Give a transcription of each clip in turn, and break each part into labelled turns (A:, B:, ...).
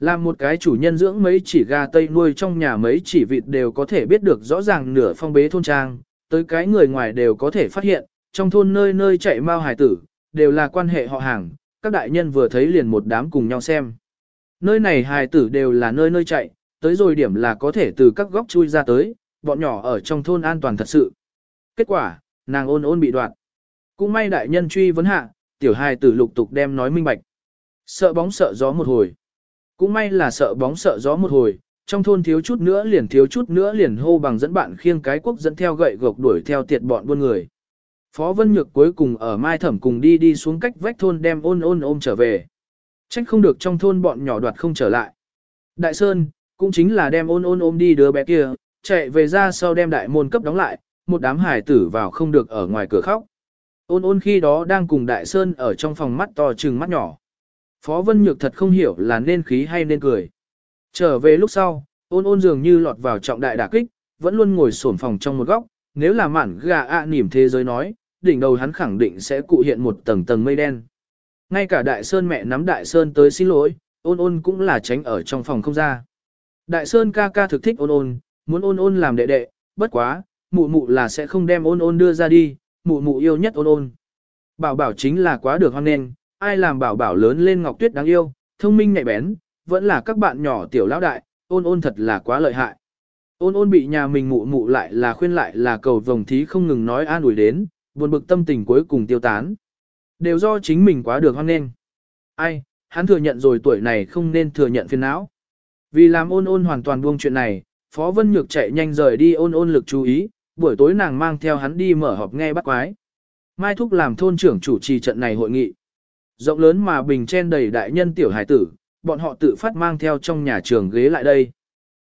A: Làm một cái chủ nhân dưỡng mấy chỉ gà tây nuôi trong nhà mấy chỉ vịt đều có thể biết được rõ ràng nửa phong bế thôn trang, tới cái người ngoài đều có thể phát hiện, trong thôn nơi nơi chạy mau hải tử, đều là quan hệ họ hàng, các đại nhân vừa thấy liền một đám cùng nhau xem. Nơi này hài tử đều là nơi nơi chạy, tới rồi điểm là có thể từ các góc chui ra tới, bọn nhỏ ở trong thôn an toàn thật sự. Kết quả, nàng ôn ôn bị đoạt. Cũng may đại nhân truy vấn hạ, tiểu hài tử lục tục đem nói minh bạch. Sợ bóng sợ gió một hồi. Cũng may là sợ bóng sợ gió một hồi, trong thôn thiếu chút nữa liền thiếu chút nữa liền hô bằng dẫn bạn khiêng cái quốc dẫn theo gậy gộc đuổi theo tiệt bọn buôn người. Phó Vân Nhược cuối cùng ở Mai Thẩm cùng đi đi xuống cách vách thôn đem ôn ôn ôm trở về. Trách không được trong thôn bọn nhỏ đoạt không trở lại. Đại Sơn, cũng chính là đem ôn ôn ôm đi đứa bé kia, chạy về ra sau đem đại môn cấp đóng lại, một đám hải tử vào không được ở ngoài cửa khóc. Ôn ôn khi đó đang cùng Đại Sơn ở trong phòng mắt to trừng mắt nhỏ. Phó Vân Nhược thật không hiểu là nên khí hay nên cười. Trở về lúc sau, ôn ôn dường như lọt vào trọng đại đả kích, vẫn luôn ngồi sổn phòng trong một góc, nếu là mản gà ạ à nỉm thế giới nói, đỉnh đầu hắn khẳng định sẽ cụ hiện một tầng tầng mây đen. Ngay cả Đại Sơn mẹ nắm Đại Sơn tới xin lỗi, ôn ôn cũng là tránh ở trong phòng không ra. Đại Sơn ca ca thực thích ôn ôn, muốn ôn ôn làm đệ đệ, bất quá, mụ mụ là sẽ không đem ôn ôn đưa ra đi, mụ mụ yêu nhất ôn ôn. Bảo bảo chính là quá được hoan nghênh, ai làm bảo bảo lớn lên ngọc tuyết đáng yêu, thông minh nhạy bén, vẫn là các bạn nhỏ tiểu lão đại, ôn ôn thật là quá lợi hại. Ôn ôn bị nhà mình mụ mụ lại là khuyên lại là cầu vồng thí không ngừng nói an ủi đến, buồn bực tâm tình cuối cùng tiêu tán. Đều do chính mình quá được hoan nghênh. Ai, hắn thừa nhận rồi tuổi này không nên thừa nhận phiền não. Vì làm ôn ôn hoàn toàn buông chuyện này, Phó Vân Nhược chạy nhanh rời đi ôn ôn lực chú ý, buổi tối nàng mang theo hắn đi mở họp nghe bắt quái. Mai Thúc làm thôn trưởng chủ trì trận này hội nghị. Rộng lớn mà bình chen đầy đại nhân tiểu hải tử, bọn họ tự phát mang theo trong nhà trường ghế lại đây.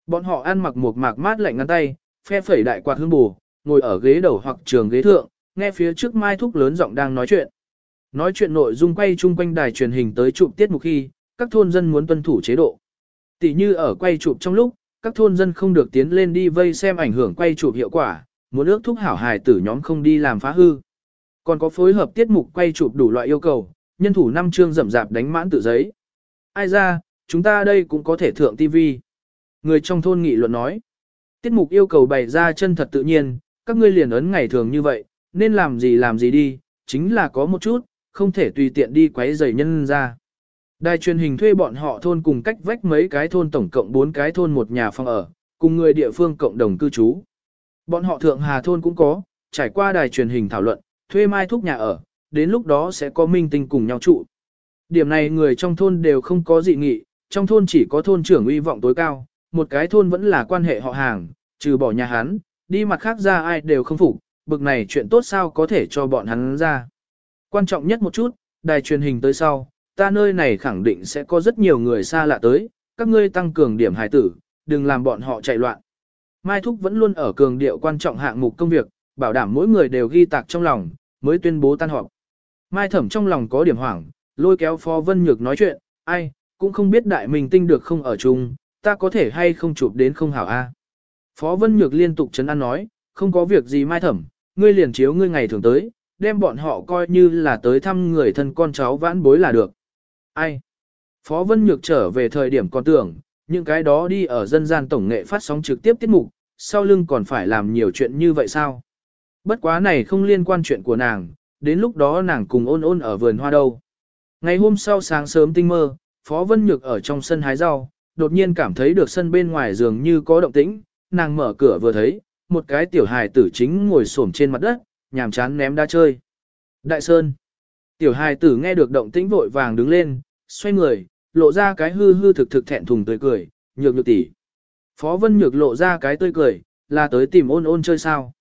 A: Bọn họ ăn mặc một mạc mát lạnh ngắn tay, phe phẩy đại quạt hương bù, ngồi ở ghế đầu hoặc trường ghế thượng, nghe phía trước Mai Thúc lớn giọng đang nói chuyện. Nói chuyện nội dung quay chung quanh đài truyền hình tới chụp tiết mục khi, các thôn dân muốn tuân thủ chế độ. Tỷ như ở quay chụp trong lúc, các thôn dân không được tiến lên đi vây xem ảnh hưởng quay chụp hiệu quả, muốn ước thúc hảo hài tử nhóm không đi làm phá hư. Còn có phối hợp tiết mục quay chụp đủ loại yêu cầu, nhân thủ năm chương rậm rạp đánh mãn tự giấy. Ai ra, chúng ta đây cũng có thể thượng TV. Người trong thôn nghị luận nói. Tiết mục yêu cầu bày ra chân thật tự nhiên, các ngươi liền ấn ngày thường như vậy, nên làm gì làm gì đi, chính là có một chút, không thể tùy tiện đi quấy rầy nhân ra. Đài truyền hình thuê bọn họ thôn cùng cách vách mấy cái thôn tổng cộng 4 cái thôn một nhà phòng ở, cùng người địa phương cộng đồng cư trú. Bọn họ thượng hà thôn cũng có, trải qua đài truyền hình thảo luận, thuê mai thúc nhà ở, đến lúc đó sẽ có minh tinh cùng nhau trụ. Điểm này người trong thôn đều không có dị nghị, trong thôn chỉ có thôn trưởng uy vọng tối cao, một cái thôn vẫn là quan hệ họ hàng, trừ bỏ nhà hắn, đi mặt khác ra ai đều không phục, bực này chuyện tốt sao có thể cho bọn hắn ra. Quan trọng nhất một chút, đài truyền hình tới sau, ta nơi này khẳng định sẽ có rất nhiều người xa lạ tới, các ngươi tăng cường điểm hài tử, đừng làm bọn họ chạy loạn. Mai Thúc vẫn luôn ở cường điệu quan trọng hạng mục công việc, bảo đảm mỗi người đều ghi tạc trong lòng, mới tuyên bố tan họp. Mai Thẩm trong lòng có điểm hoảng, lôi kéo Phó Vân Nhược nói chuyện, ai, cũng không biết đại mình tinh được không ở chung, ta có thể hay không chụp đến không hảo a. Phó Vân Nhược liên tục chấn an nói, không có việc gì Mai Thẩm, ngươi liền chiếu ngươi ngày thường tới, đem bọn họ coi như là tới thăm người thân con cháu vãn bối là được. Ai? Phó Vân Nhược trở về thời điểm con tưởng, những cái đó đi ở dân gian tổng nghệ phát sóng trực tiếp tiết mục, sau lưng còn phải làm nhiều chuyện như vậy sao? Bất quá này không liên quan chuyện của nàng, đến lúc đó nàng cùng ôn ôn ở vườn hoa đâu. Ngày hôm sau sáng sớm tinh mơ, Phó Vân Nhược ở trong sân hái rau, đột nhiên cảm thấy được sân bên ngoài dường như có động tĩnh, nàng mở cửa vừa thấy, một cái tiểu hài tử chính ngồi xổm trên mặt đất, nhàm chán ném đá chơi. Đại Sơn. Tiểu hài tử nghe được động tĩnh vội vàng đứng lên, xoay người, lộ ra cái hư hư thực thực thẹn thùng tươi cười, nhược nhược tỷ. Phó Vân Nhược lộ ra cái tươi cười, là tới tìm ôn ôn chơi sao.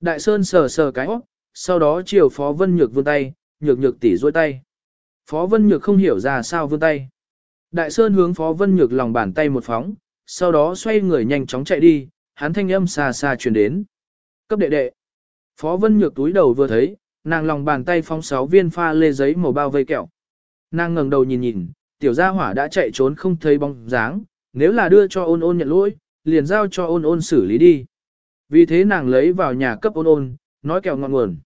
A: Đại Sơn sờ sờ cái óc, sau đó chiều Phó Vân Nhược vươn tay, nhược nhược tỉ duỗi tay. Phó Vân Nhược không hiểu ra sao vươn tay. Đại Sơn hướng Phó Vân Nhược lòng bàn tay một phóng, sau đó xoay người nhanh chóng chạy đi, hắn thanh âm xa xa truyền đến. Cấp đệ đệ. Phó Vân Nhược túi đầu vừa thấy, nàng lòng bàn tay phóng sáu viên pha lê giấy màu bao vây kẹo. Nàng ngẩng đầu nhìn nhìn, tiểu gia hỏa đã chạy trốn không thấy bóng dáng, nếu là đưa cho ôn ôn nhận lỗi, liền giao cho ôn ôn xử lý đi. Vì thế nàng lấy vào nhà cấp ôn ôn, nói kẹo ngọn nguồn.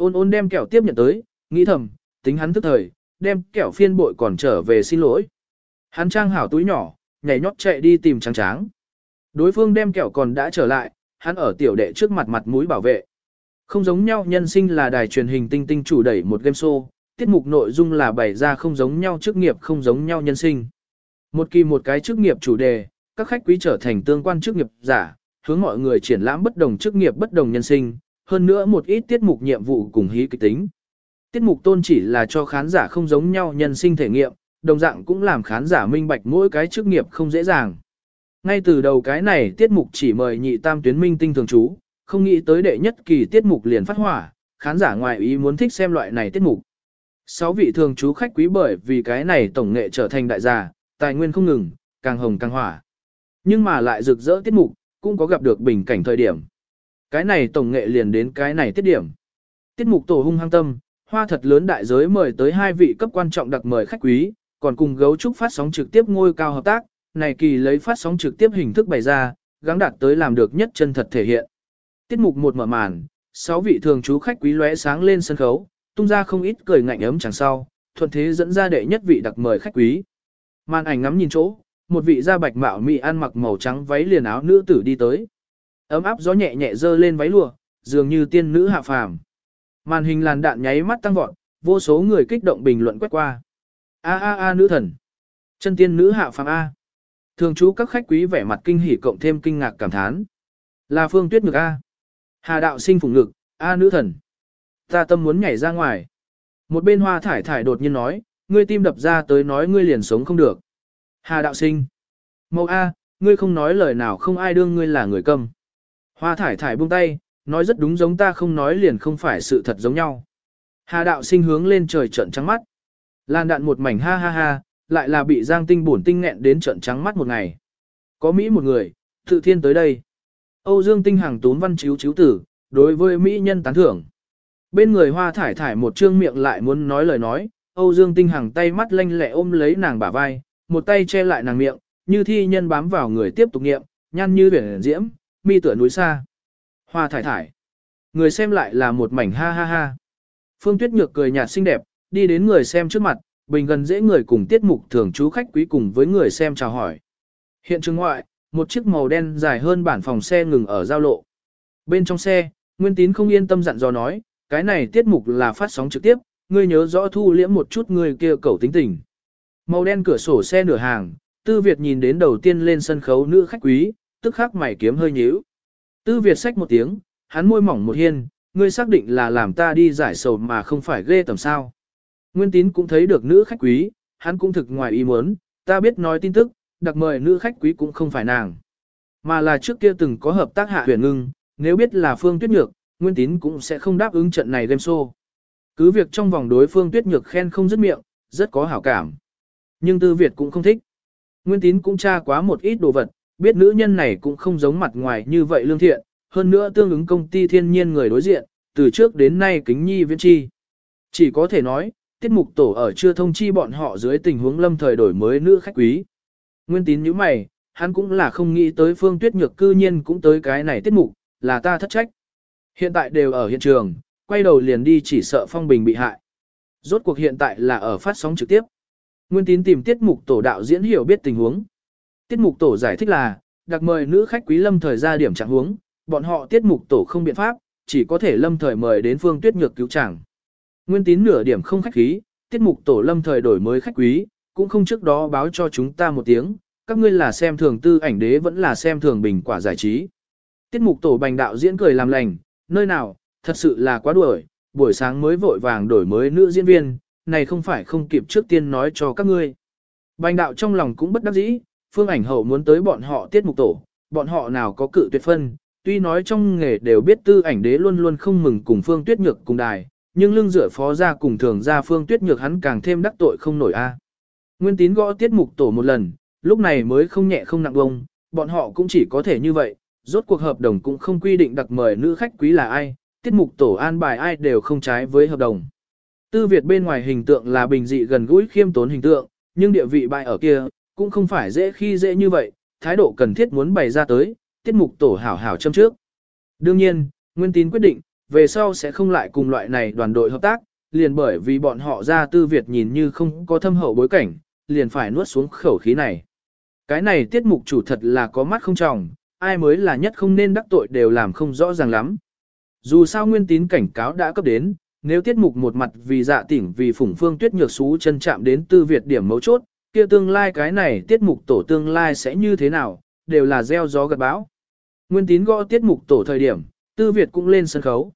A: Ôn ôn đem kẹo tiếp nhận tới, nghĩ thầm, tính hắn thức thời, đem kẹo phiên bội còn trở về xin lỗi. Hắn trang hảo túi nhỏ, nhảy nhót chạy đi tìm trắng tráng. Đối phương đem kẹo còn đã trở lại, hắn ở tiểu đệ trước mặt mặt mũi bảo vệ. Không giống nhau nhân sinh là đài truyền hình tinh tinh chủ đẩy một game show, tiết mục nội dung là bày ra không giống nhau chức nghiệp không giống nhau nhân sinh. Một kỳ một cái chức nghiệp chủ đề, các khách quý trở thành tương quan chức nghiệp giả, hướng mọi người triển lãm bất đồng chức nghiệp bất đồng nhân sinh, hơn nữa một ít tiết mục nhiệm vụ cùng hí kịch tính. Tiết mục tôn chỉ là cho khán giả không giống nhau nhân sinh thể nghiệm, đồng dạng cũng làm khán giả minh bạch mỗi cái chức nghiệp không dễ dàng. Ngay từ đầu cái này tiết mục chỉ mời nhị tam tuyến minh tinh thường trú, không nghĩ tới đệ nhất kỳ tiết mục liền phát hỏa, khán giả ngoài ý muốn thích xem loại này tiết mục. Sáu vị thường trú khách quý bởi vì cái này tổng nghệ trở thành đại gia, tài nguyên không ngừng, càng hồng càng hỏa. Nhưng mà lại rực rỡ tiết mục, cũng có gặp được bình cảnh thời điểm. Cái này tổng nghệ liền đến cái này tiết điểm. Tiết mục tổ hung hăng tâm, hoa thật lớn đại giới mời tới hai vị cấp quan trọng đặc mời khách quý, còn cùng gấu trúc phát sóng trực tiếp ngôi cao hợp tác, này kỳ lấy phát sóng trực tiếp hình thức bày ra, gắng đạt tới làm được nhất chân thật thể hiện. Tiết mục một mở màn, sáu vị thường trú khách quý lóe sáng lên sân khấu, tung ra không ít cười ngạnh ấm chẳng sau, thuận thế dẫn ra đệ nhất vị đặc mời khách quý. Màn ảnh ngắm nhìn chỗ, một vị da bạch mạo mị ăn mặc màu trắng váy liền áo nữ tử đi tới. Ấm áp gió nhẹ nhẹ dơ lên váy lụa, dường như tiên nữ hạ phàm. Màn hình làn đạn nháy mắt tăng vọt, vô số người kích động bình luận quét qua. A a a nữ thần. Chân tiên nữ hạ phàm A. Thường trú các khách quý vẻ mặt kinh hỉ cộng thêm kinh ngạc cảm thán. Là phương tuyết ngực A. Hà đạo sinh phùng ngực, A nữ thần. Ta tâm muốn nhảy ra ngoài. Một bên hoa thải thải đột nhiên nói, ngươi tim đập ra tới nói ngươi liền sống không được. Hà đạo sinh. Mẫu A, ngươi không nói lời nào không ai đương ngươi là người câm. Hoa thải thải buông tay, nói rất đúng giống ta không nói liền không phải sự thật giống nhau. Hà đạo sinh hướng lên trời trận trắng mắt. Lan đạn một mảnh ha ha ha, lại là bị giang tinh bổn tinh nghẹn đến trận trắng mắt một ngày. Có Mỹ một người, tự thiên tới đây. Âu Dương Tinh hàng tốn văn chiếu chiếu tử, đối với Mỹ nhân tán thưởng. Bên người hoa thải thải một trương miệng lại muốn nói lời nói, Âu Dương Tinh hàng tay mắt lanh lẹ ôm lấy nàng bả vai, một tay che lại nàng miệng, như thi nhân bám vào người tiếp tục nghiệm, nhăn như biển diễm, mi tựa núi xa. Hoa thải thải. Người xem lại là một mảnh ha ha ha. Phương Tuyết Nhược cười nhạt xinh đẹp, đi đến người xem trước mặt, bình gần dễ người cùng tiết mục thường chú khách quý cùng với người xem chào hỏi. Hiện trường ngoại, một chiếc màu đen dài hơn bản phòng xe ngừng ở giao lộ. Bên trong xe, Nguyên Tín không yên tâm dặn dò nói, cái này tiết mục là phát sóng trực tiếp, ngươi nhớ rõ thu liễm một chút người kia cầu tính tình. Màu đen cửa sổ xe nửa hàng, Tư Việt nhìn đến đầu tiên lên sân khấu nữ khách quý, tức khắc mày kiếm hơi nhíu. Tư Việt sách một tiếng, hắn môi mỏng một hiên, ngươi xác định là làm ta đi giải sầu mà không phải ghê tầm sao. Nguyên tín cũng thấy được nữ khách quý, hắn cũng thực ngoài ý muốn, ta biết nói tin tức, đặc mời nữ khách quý cũng không phải nàng. Mà là trước kia từng có hợp tác hạ huyền ngưng, nếu biết là phương tuyết nhược, Nguyên tín cũng sẽ không đáp ứng trận này game show. Cứ việc trong vòng đối phương tuyết nhược khen không dứt miệng, rất có hảo cảm. Nhưng tư Việt cũng không thích. Nguyên tín cũng tra quá một ít đồ vật, biết nữ nhân này cũng không giống mặt ngoài như vậy lương thiện, hơn nữa tương ứng công ty thiên nhiên người đối diện, từ trước đến nay kính nhi viễn chi. Chỉ có thể nói, tiết mục tổ ở chưa thông chi bọn họ dưới tình huống lâm thời đổi mới nữ khách quý. Nguyên tín như mày, hắn cũng là không nghĩ tới phương tuyết nhược cư nhiên cũng tới cái này tiết mục, là ta thất trách. Hiện tại đều ở hiện trường, quay đầu liền đi chỉ sợ phong bình bị hại. Rốt cuộc hiện tại là ở phát sóng trực tiếp. Nguyên tín tìm tiết mục tổ đạo diễn hiểu biết tình huống. Tiết mục tổ giải thích là, đặc mời nữ khách quý lâm thời ra điểm trạng huống, bọn họ tiết mục tổ không biện pháp, chỉ có thể lâm thời mời đến phương tuyết nhược cứu chàng. Nguyên tín nửa điểm không khách khí, tiết mục tổ lâm thời đổi mới khách quý, cũng không trước đó báo cho chúng ta một tiếng, các ngươi là xem thường tư ảnh đế vẫn là xem thường bình quả giải trí. Tiết mục tổ bành đạo diễn cười làm lành, nơi nào, thật sự là quá đuổi, buổi sáng mới vội vàng đổi mới nữ diễn viên, này không phải không kịp trước tiên nói cho các ngươi. Bành đạo trong lòng cũng bất đắc dĩ, phương ảnh hậu muốn tới bọn họ tiết mục tổ, bọn họ nào có cự tuyệt phân, tuy nói trong nghề đều biết tư ảnh đế luôn luôn không mừng cùng phương tuyết nhược cùng đài, nhưng lưng dựa phó ra cùng thường ra phương tuyết nhược hắn càng thêm đắc tội không nổi a. Nguyên tín gõ tiết mục tổ một lần, lúc này mới không nhẹ không nặng bông, bọn họ cũng chỉ có thể như vậy, rốt cuộc hợp đồng cũng không quy định đặc mời nữ khách quý là ai, tiết mục tổ an bài ai đều không trái với hợp đồng. Tư Việt bên ngoài hình tượng là bình dị gần gũi khiêm tốn hình tượng, nhưng địa vị bại ở kia, cũng không phải dễ khi dễ như vậy, thái độ cần thiết muốn bày ra tới, tiết mục tổ hảo hảo châm trước. Đương nhiên, Nguyên Tín quyết định, về sau sẽ không lại cùng loại này đoàn đội hợp tác, liền bởi vì bọn họ ra tư Việt nhìn như không có thâm hậu bối cảnh, liền phải nuốt xuống khẩu khí này. Cái này tiết mục chủ thật là có mắt không tròng, ai mới là nhất không nên đắc tội đều làm không rõ ràng lắm. Dù sao nguyên tín cảnh cáo đã cấp đến, nếu tiết mục một mặt vì dạ tỉnh vì phủng phương tuyết nhược xú chân chạm đến tư Việt điểm mấu chốt, kia tương lai cái này tiết mục tổ tương lai sẽ như thế nào, đều là gieo gió gặt bão. Nguyên tín gõ tiết mục tổ thời điểm, tư Việt cũng lên sân khấu.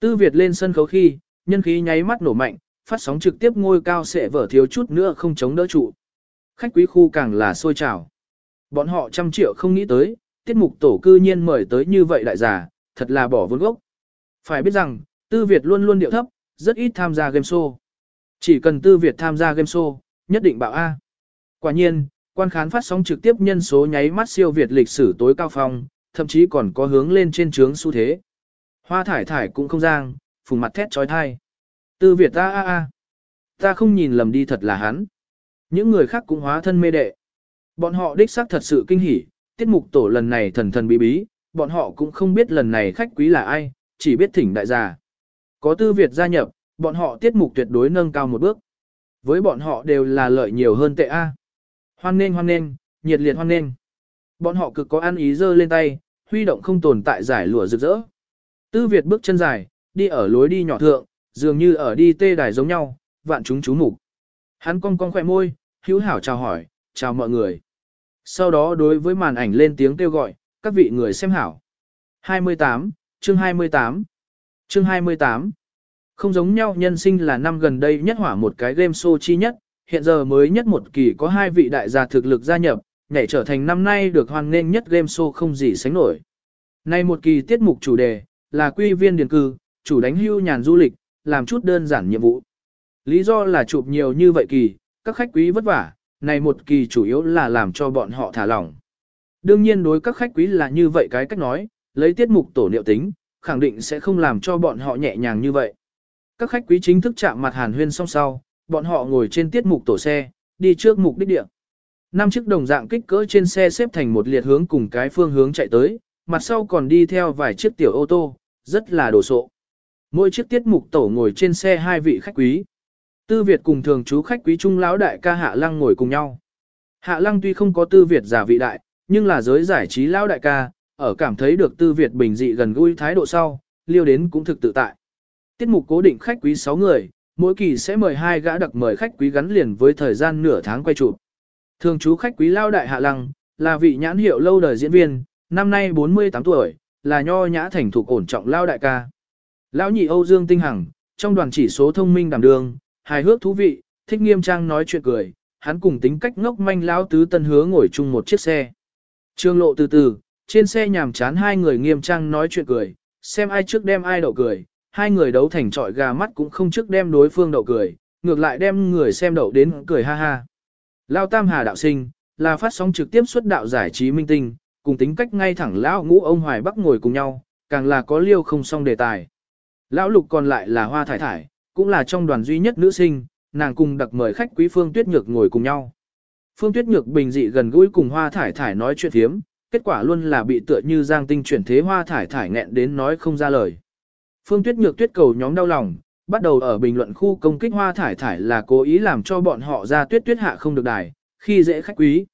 A: Tư Việt lên sân khấu khi, nhân khí nháy mắt nổ mạnh, phát sóng trực tiếp ngôi cao sẽ vở thiếu chút nữa không chống đỡ trụ. Khách quý khu càng là sôi trào. Bọn họ trăm triệu không nghĩ tới, tiết mục tổ cư nhiên mời tới như vậy đại giả, thật là bỏ vốn gốc. Phải biết rằng, Tư Việt luôn luôn điệu thấp, rất ít tham gia game show. Chỉ cần Tư Việt tham gia game show, nhất định bảo A. Quả nhiên, quan khán phát sóng trực tiếp nhân số nháy mắt siêu Việt lịch sử tối cao phong, thậm chí còn có hướng lên trên trướng xu thế. Hoa thải thải cũng không giang, phùng mặt thét trói thai. Tư Việt ta a a. Ta không nhìn lầm đi thật là hắn. Những người khác cũng hóa thân mê đệ. Bọn họ đích xác thật sự kinh hỉ, tiết mục tổ lần này thần thần bí bí, bọn họ cũng không biết lần này khách quý là ai, chỉ biết thỉnh đại gia. Có tư Việt gia nhập, bọn họ tiết mục tuyệt đối nâng cao một bước. Với bọn họ đều là lợi nhiều hơn tệ A. Hoan nên hoan nên, nhiệt liệt hoan nên. Bọn họ cực có ăn ý giơ lên tay, huy động không tồn tại giải lụa rực rỡ. Tư Việt bước chân dài, đi ở lối đi nhỏ thượng, dường như ở đi tê đài giống nhau, vạn chúng chú mục. Hắn cong cong khỏe môi, hữu hảo chào hỏi, chào mọi người. Sau đó đối với màn ảnh lên tiếng kêu gọi, các vị người xem hảo. 28, chương 28. Chương 28. Không giống nhau nhân sinh là năm gần đây nhất hỏa một cái game show chi nhất, hiện giờ mới nhất một kỳ có hai vị đại gia thực lực gia nhập, nhảy trở thành năm nay được hoan nghênh nhất game show không gì sánh nổi. Nay một kỳ tiết mục chủ đề, là quy viên điền cư, chủ đánh hưu nhàn du lịch, làm chút đơn giản nhiệm vụ. Lý do là chụp nhiều như vậy kỳ, các khách quý vất vả, này một kỳ chủ yếu là làm cho bọn họ thả lỏng. Đương nhiên đối các khách quý là như vậy cái cách nói, lấy tiết mục tổ liệu tính, khẳng định sẽ không làm cho bọn họ nhẹ nhàng như vậy. Các khách quý chính thức chạm mặt hàn huyên song sau, bọn họ ngồi trên tiết mục tổ xe, đi trước mục đích địa. Năm chiếc đồng dạng kích cỡ trên xe xếp thành một liệt hướng cùng cái phương hướng chạy tới, mặt sau còn đi theo vài chiếc tiểu ô tô, rất là đồ sộ. Mỗi chiếc tiết mục tổ ngồi trên xe hai vị khách quý. Tư Việt cùng thường chú khách quý trung lão đại ca Hạ Lăng ngồi cùng nhau. Hạ Lăng tuy không có Tư Việt giả vị đại, nhưng là giới giải trí lão đại ca, ở cảm thấy được Tư Việt bình dị gần gũi thái độ sau, liêu đến cũng thực tự tại. Tiết mục cố định khách quý 6 người, mỗi kỳ sẽ mời hai gã đặc mời khách quý gắn liền với thời gian nửa tháng quay chụp. Thường chú khách quý lao đại Hạ Lăng, là vị nhãn hiệu lâu đời diễn viên, năm nay 48 tuổi, là nho nhã thành thục ổn trọng lao đại ca. Lão nhị Âu Dương Tinh Hằng, trong đoàn chỉ số thông minh đảm đường, hài hước thú vị, thích nghiêm trang nói chuyện cười, hắn cùng tính cách ngốc manh lão tứ tân hứa ngồi chung một chiếc xe. Trương lộ từ từ, trên xe nhàm chán hai người nghiêm trang nói chuyện cười, xem ai trước đem ai đậu cười, hai người đấu thành trọi gà mắt cũng không trước đem đối phương đậu cười, ngược lại đem người xem đậu đến cười ha ha. Lao Tam Hà đạo sinh, là phát sóng trực tiếp xuất đạo giải trí minh tinh, cùng tính cách ngay thẳng lão ngũ ông Hoài Bắc ngồi cùng nhau, càng là có liêu không xong đề tài. Lão Lục còn lại là Hoa Thải Thải, cũng là trong đoàn duy nhất nữ sinh, nàng cùng đặc mời khách quý Phương Tuyết Nhược ngồi cùng nhau. Phương Tuyết Nhược bình dị gần gũi cùng Hoa Thải Thải nói chuyện thiếm, kết quả luôn là bị tựa như giang tinh chuyển thế Hoa Thải Thải nghẹn đến nói không ra lời. Phương Tuyết Nhược tuyết cầu nhóm đau lòng, bắt đầu ở bình luận khu công kích Hoa Thải Thải là cố ý làm cho bọn họ ra tuyết tuyết hạ không được đài, khi dễ khách quý.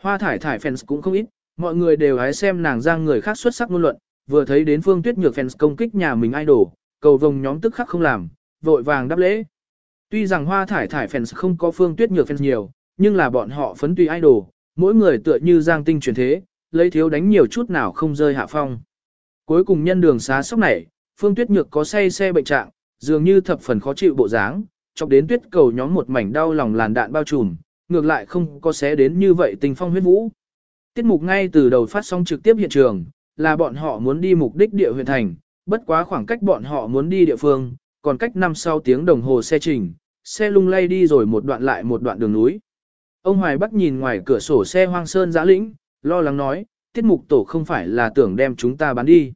A: Hoa Thải Thải fans cũng không ít, mọi người đều hái xem nàng giang người khác xuất sắc ngôn luận, vừa thấy đến Phương Tuyết Nhược fans công kích nhà mình idol, cầu vồng nhóm tức khắc không làm, vội vàng đáp lễ. Tuy rằng Hoa Thải Thải fans không có Phương Tuyết Nhược fans nhiều, nhưng là bọn họ phấn tùy idol, mỗi người tựa như giang tinh truyền thế, lấy thiếu đánh nhiều chút nào không rơi hạ phong. Cuối cùng nhân đường xá sốc này, Phương Tuyết Nhược có say xe bệnh trạng, dường như thập phần khó chịu bộ dáng, chọc đến tuyết cầu nhóm một mảnh đau lòng làn đạn bao trùm, ngược lại không có xé đến như vậy tình phong huyết vũ. Tiết mục ngay từ đầu phát sóng trực tiếp hiện trường, là bọn họ muốn đi mục đích địa huyện thành, bất quá khoảng cách bọn họ muốn đi địa phương, còn cách 5-6 tiếng đồng hồ xe trình, xe lung lay đi rồi một đoạn lại một đoạn đường núi. Ông Hoài Bắc nhìn ngoài cửa sổ xe hoang sơn giã lĩnh, lo lắng nói, tiết mục tổ không phải là tưởng đem chúng ta bán đi.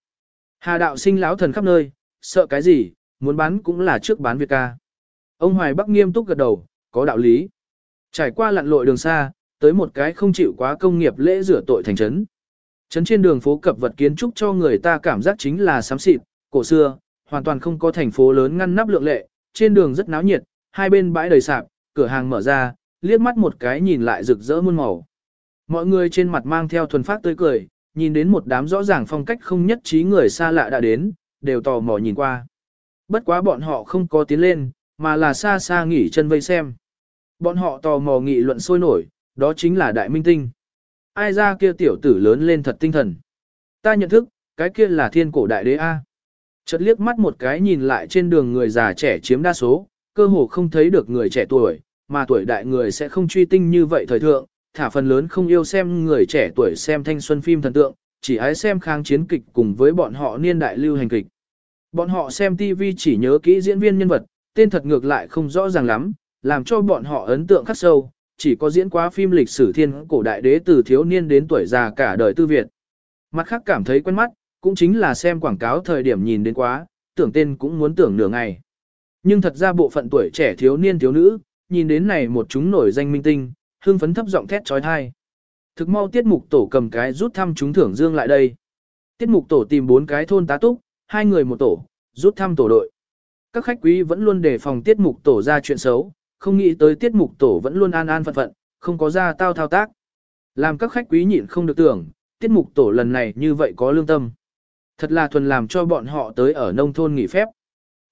A: Hà đạo sinh lão thần khắp nơi, sợ cái gì, muốn bán cũng là trước bán Việt ca. Ông Hoài Bắc nghiêm túc gật đầu, có đạo lý. Trải qua lặn lội đường xa, tới một cái không chịu quá công nghiệp lễ rửa tội thành trấn. Trấn trên đường phố cập vật kiến trúc cho người ta cảm giác chính là xám xịt, cổ xưa, hoàn toàn không có thành phố lớn ngăn nắp lượng lệ, trên đường rất náo nhiệt, hai bên bãi đầy sạp, cửa hàng mở ra, liếc mắt một cái nhìn lại rực rỡ muôn màu. Mọi người trên mặt mang theo thuần phát tươi cười, nhìn đến một đám rõ ràng phong cách không nhất trí người xa lạ đã đến, đều tò mò nhìn qua. Bất quá bọn họ không có tiến lên, mà là xa xa nghỉ chân vây xem. Bọn họ tò mò nghị luận sôi nổi, đó chính là đại minh tinh. Ai ra kia tiểu tử lớn lên thật tinh thần. Ta nhận thức, cái kia là thiên cổ đại đế A. Chợt liếc mắt một cái nhìn lại trên đường người già trẻ chiếm đa số, cơ hồ không thấy được người trẻ tuổi, mà tuổi đại người sẽ không truy tinh như vậy thời thượng, thả phần lớn không yêu xem người trẻ tuổi xem thanh xuân phim thần tượng, chỉ ái xem kháng chiến kịch cùng với bọn họ niên đại lưu hành kịch. Bọn họ xem TV chỉ nhớ kỹ diễn viên nhân vật, tên thật ngược lại không rõ ràng lắm, làm cho bọn họ ấn tượng khắc sâu, chỉ có diễn quá phim lịch sử thiên cổ đại đế từ thiếu niên đến tuổi già cả đời tư Việt. Mặt khác cảm thấy quen mắt, cũng chính là xem quảng cáo thời điểm nhìn đến quá, tưởng tên cũng muốn tưởng nửa ngày. Nhưng thật ra bộ phận tuổi trẻ thiếu niên thiếu nữ, nhìn đến này một chúng nổi danh minh tinh, hương phấn thấp giọng thét trói thai. Thực mau tiết mục tổ cầm cái rút thăm chúng thưởng dương lại đây. Tiết mục tổ tìm bốn cái thôn tá túc, hai người một tổ, rút thăm tổ đội. Các khách quý vẫn luôn đề phòng tiết mục tổ ra chuyện xấu, không nghĩ tới tiết mục tổ vẫn luôn an an phận phận, không có ra tao thao tác. Làm các khách quý nhịn không được tưởng, tiết mục tổ lần này như vậy có lương tâm. Thật là thuần làm cho bọn họ tới ở nông thôn nghỉ phép.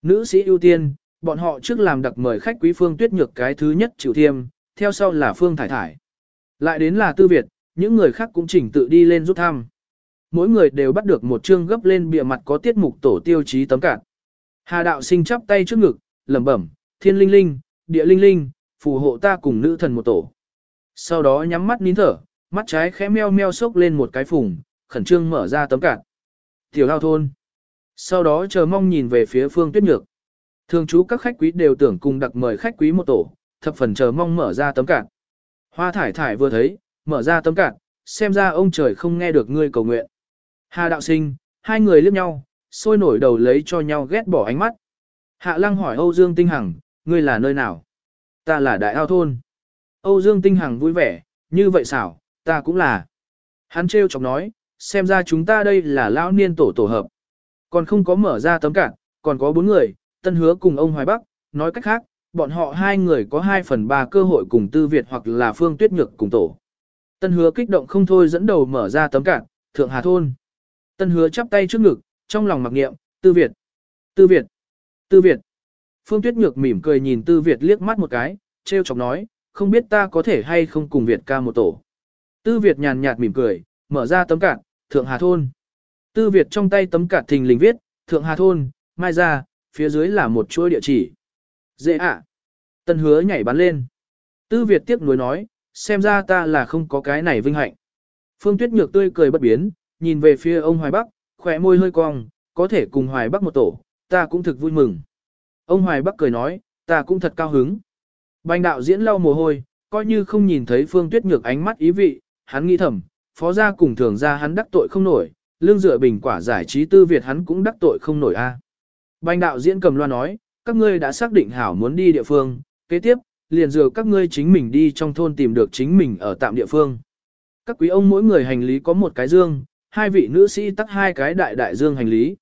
A: Nữ sĩ ưu tiên, bọn họ trước làm đặc mời khách quý Phương Tuyết Nhược cái thứ nhất chịu thiêm, theo sau là Phương Thải Thải. Lại đến là Tư Việt, những người khác cũng chỉnh tự đi lên rút thăm. Mỗi người đều bắt được một chương gấp lên bìa mặt có tiết mục tổ tiêu chí tấm cạn. Hà đạo sinh chắp tay trước ngực, lẩm bẩm, thiên linh linh, địa linh linh, phù hộ ta cùng nữ thần một tổ. Sau đó nhắm mắt nín thở, mắt trái khẽ meo meo sốc lên một cái phùng, khẩn trương mở ra tấm cạn. Tiểu lao thôn. Sau đó chờ mong nhìn về phía phương tuyết nhược. Thường chú các khách quý đều tưởng cùng đặc mời khách quý một tổ, thập phần chờ mong mở ra tấm cạn. Hoa thải thải vừa thấy, mở ra tấm cạn, xem ra ông trời không nghe được ngươi cầu nguyện. Hà đạo sinh, hai người liếc nhau, sôi nổi đầu lấy cho nhau ghét bỏ ánh mắt. Hạ lăng hỏi Âu Dương Tinh Hằng, ngươi là nơi nào? Ta là Đại Ao Thôn. Âu Dương Tinh Hằng vui vẻ, như vậy xảo, ta cũng là. Hắn trêu chọc nói, xem ra chúng ta đây là lão niên tổ tổ hợp. Còn không có mở ra tấm cạn, còn có bốn người, Tân Hứa cùng ông Hoài Bắc, nói cách khác, bọn họ hai người có 2 phần 3 cơ hội cùng Tư Việt hoặc là Phương Tuyết Nhược cùng tổ. Tân Hứa kích động không thôi dẫn đầu mở ra tấm cản, Thượng Hà Thôn. Tân Hứa chắp tay trước ngực, trong lòng mặc niệm, Tư Việt, Tư Việt, Tư Việt. Phương Tuyết Nhược mỉm cười nhìn Tư Việt liếc mắt một cái, treo chọc nói, không biết ta có thể hay không cùng Việt ca một tổ. Tư Việt nhàn nhạt mỉm cười, mở ra tấm cản, Thượng Hà Thôn. Tư Việt trong tay tấm cản thình lình viết, Thượng Hà Thôn, mai ra, phía dưới là một chuỗi địa chỉ. Dễ ạ. Tân hứa nhảy bắn lên. Tư Việt tiếc nuối nói, xem ra ta là không có cái này vinh hạnh. Phương Tuyết Nhược tươi cười bất biến, nhìn về phía ông Hoài Bắc, khỏe môi hơi cong, có thể cùng Hoài Bắc một tổ, ta cũng thực vui mừng. Ông Hoài Bắc cười nói, ta cũng thật cao hứng. Bành đạo diễn lau mồ hôi, coi như không nhìn thấy Phương Tuyết Nhược ánh mắt ý vị, hắn nghĩ thầm, phó gia cùng thường gia hắn đắc tội không nổi, lương dựa bình quả giải trí tư Việt hắn cũng đắc tội không nổi a. Bành đạo diễn cầm loa nói, các ngươi đã xác định hảo muốn đi địa phương, kế tiếp, liền dựa các ngươi chính mình đi trong thôn tìm được chính mình ở tạm địa phương. Các quý ông mỗi người hành lý có một cái dương, hai vị nữ sĩ tắt hai cái đại đại dương hành lý.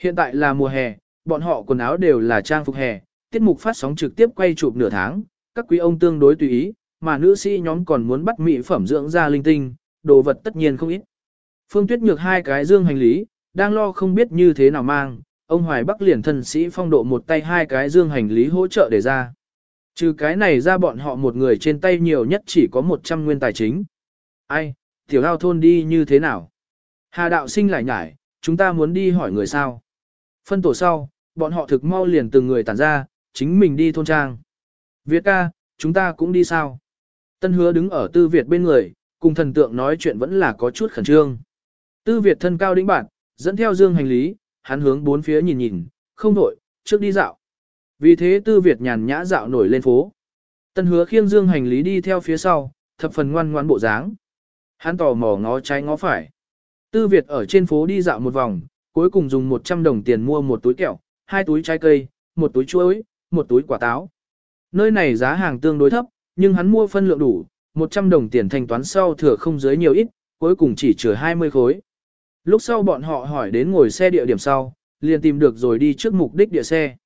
A: Hiện tại là mùa hè, bọn họ quần áo đều là trang phục hè, tiết mục phát sóng trực tiếp quay chụp nửa tháng, các quý ông tương đối tùy ý, mà nữ sĩ nhóm còn muốn bắt mỹ phẩm dưỡng da linh tinh, đồ vật tất nhiên không ít. Phương Tuyết nhược hai cái dương hành lý, đang lo không biết như thế nào mang, ông Hoài Bắc liền thân sĩ phong độ một tay hai cái dương hành lý hỗ trợ để ra. Trừ cái này ra bọn họ một người trên tay nhiều nhất chỉ có 100 nguyên tài chính. Ai, tiểu lao thôn đi như thế nào? Hà đạo sinh lại nhải, chúng ta muốn đi hỏi người sao? Phân tổ sau, bọn họ thực mau liền từng người tản ra, chính mình đi thôn trang. Việt ca, chúng ta cũng đi sao? Tân hứa đứng ở tư Việt bên người, cùng thần tượng nói chuyện vẫn là có chút khẩn trương. Tư Việt thân cao đĩnh bản, dẫn theo dương hành lý, hắn hướng bốn phía nhìn nhìn, không nổi, trước đi dạo. Vì thế Tư Việt nhàn nhã dạo nổi lên phố. Tân hứa khiêng dương hành lý đi theo phía sau, thập phần ngoan ngoan bộ dáng. Hắn tò mò ngó trái ngó phải. Tư Việt ở trên phố đi dạo một vòng, cuối cùng dùng 100 đồng tiền mua một túi kẹo, hai túi trái cây, một túi chuối, một túi quả táo. Nơi này giá hàng tương đối thấp, nhưng hắn mua phân lượng đủ, 100 đồng tiền thanh toán sau thừa không dưới nhiều ít, cuối cùng chỉ chừa 20 khối. Lúc sau bọn họ hỏi đến ngồi xe địa điểm sau, liền tìm được rồi đi trước mục đích địa xe.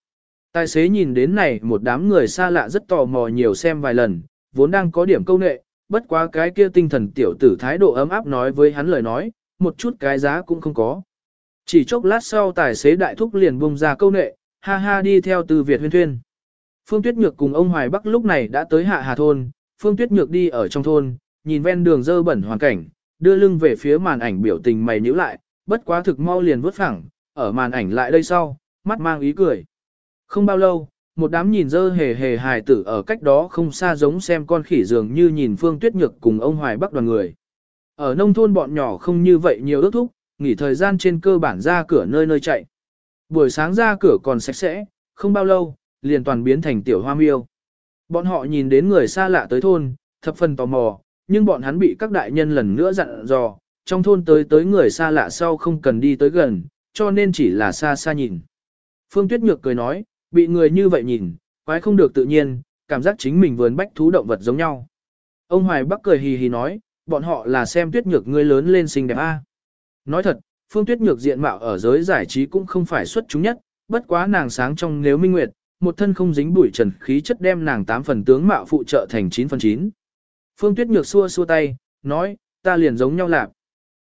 A: Tài xế nhìn đến này một đám người xa lạ rất tò mò nhiều xem vài lần, vốn đang có điểm câu nệ, bất quá cái kia tinh thần tiểu tử thái độ ấm áp nói với hắn lời nói, một chút cái giá cũng không có. Chỉ chốc lát sau tài xế đại thúc liền bung ra câu nệ, ha ha đi theo từ Việt huyên thuyên. Phương Tuyết Nhược cùng ông Hoài Bắc lúc này đã tới hạ hà thôn, Phương Tuyết Nhược đi ở trong thôn, nhìn ven đường dơ bẩn hoàn cảnh, đưa lưng về phía màn ảnh biểu tình mày nhíu lại, bất quá thực mau liền vứt phẳng, ở màn ảnh lại đây sau, mắt mang ý cười. Không bao lâu, một đám nhìn dơ hề hề hài tử ở cách đó không xa giống xem con khỉ dường như nhìn Phương Tuyết Nhược cùng ông Hoài Bắc đoàn người. Ở nông thôn bọn nhỏ không như vậy nhiều ước thúc, nghỉ thời gian trên cơ bản ra cửa nơi nơi chạy. Buổi sáng ra cửa còn sạch sẽ, không bao lâu, liền toàn biến thành tiểu hoa miêu. Bọn họ nhìn đến người xa lạ tới thôn, thập phần tò mò, nhưng bọn hắn bị các đại nhân lần nữa dặn dò, trong thôn tới tới người xa lạ sau không cần đi tới gần, cho nên chỉ là xa xa nhìn. Phương Tuyết Nhược cười nói, bị người như vậy nhìn, quái không được tự nhiên, cảm giác chính mình vườn bách thú động vật giống nhau. Ông Hoài Bắc cười hì hì nói, bọn họ là xem Tuyết Nhược ngươi lớn lên xinh đẹp a. Nói thật, Phương Tuyết Nhược diện mạo ở giới giải trí cũng không phải xuất chúng nhất, bất quá nàng sáng trong nếu minh nguyệt, một thân không dính bụi trần khí chất đem nàng 8 phần tướng mạo phụ trợ thành 9 phần 9. Phương Tuyết Nhược xua xua tay, nói, ta liền giống nhau lạc.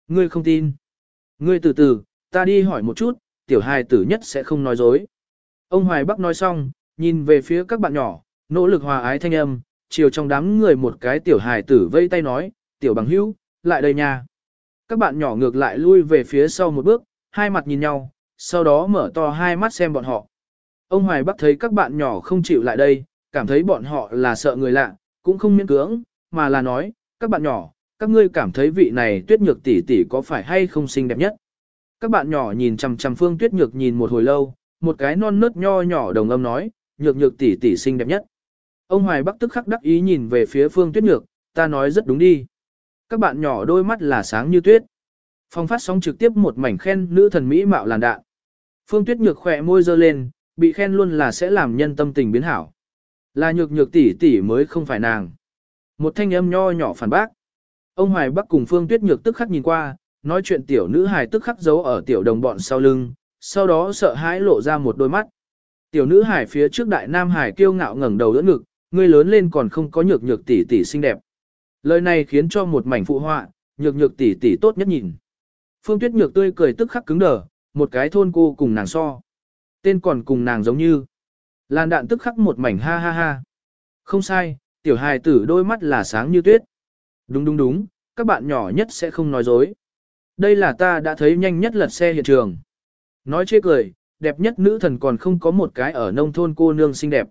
A: Ngươi không tin. Ngươi từ từ, ta đi hỏi một chút, tiểu hài tử nhất sẽ không nói dối. Ông Hoài Bắc nói xong, nhìn về phía các bạn nhỏ, nỗ lực hòa ái thanh âm, chiều trong đám người một cái tiểu hài tử vây tay nói, tiểu bằng hữu, lại đây nha. Các bạn nhỏ ngược lại lui về phía sau một bước, hai mặt nhìn nhau, sau đó mở to hai mắt xem bọn họ. Ông Hoài Bắc thấy các bạn nhỏ không chịu lại đây, cảm thấy bọn họ là sợ người lạ, cũng không miễn cưỡng, mà là nói, các bạn nhỏ, các ngươi cảm thấy vị này tuyết nhược tỷ tỷ có phải hay không xinh đẹp nhất. Các bạn nhỏ nhìn chằm chằm phương tuyết nhược nhìn một hồi lâu, một cái non nớt nho nhỏ đồng âm nói, nhược nhược tỷ tỷ xinh đẹp nhất. Ông Hoài Bắc tức khắc đắc ý nhìn về phía phương tuyết nhược, ta nói rất đúng đi. Các bạn nhỏ đôi mắt là sáng như tuyết. Phong phát sóng trực tiếp một mảnh khen nữ thần Mỹ mạo làn đạn. Phương tuyết nhược khỏe môi dơ lên, bị khen luôn là sẽ làm nhân tâm tình biến hảo. Là nhược nhược tỷ tỷ mới không phải nàng. Một thanh âm nho nhỏ phản bác. Ông Hoài Bắc cùng Phương Tuyết Nhược tức khắc nhìn qua, nói chuyện tiểu nữ hài tức khắc giấu ở tiểu đồng bọn sau lưng, sau đó sợ hãi lộ ra một đôi mắt. Tiểu nữ hải phía trước đại nam hải kiêu ngạo ngẩng đầu đỡ ngực, người lớn lên còn không có nhược nhược tỷ tỷ xinh đẹp. Lời này khiến cho một mảnh phụ họa, nhược nhược tỷ tỷ tốt nhất nhìn. Phương Tuyết Nhược tươi cười tức khắc cứng đờ, một cái thôn cô cùng nàng so. Tên còn cùng nàng giống như. Lan đạn tức khắc một mảnh ha ha ha. Không sai, tiểu hài tử đôi mắt là sáng như tuyết. Đúng đúng đúng, các bạn nhỏ nhất sẽ không nói dối. Đây là ta đã thấy nhanh nhất lật xe hiện trường. Nói chê cười, đẹp nhất nữ thần còn không có một cái ở nông thôn cô nương xinh đẹp.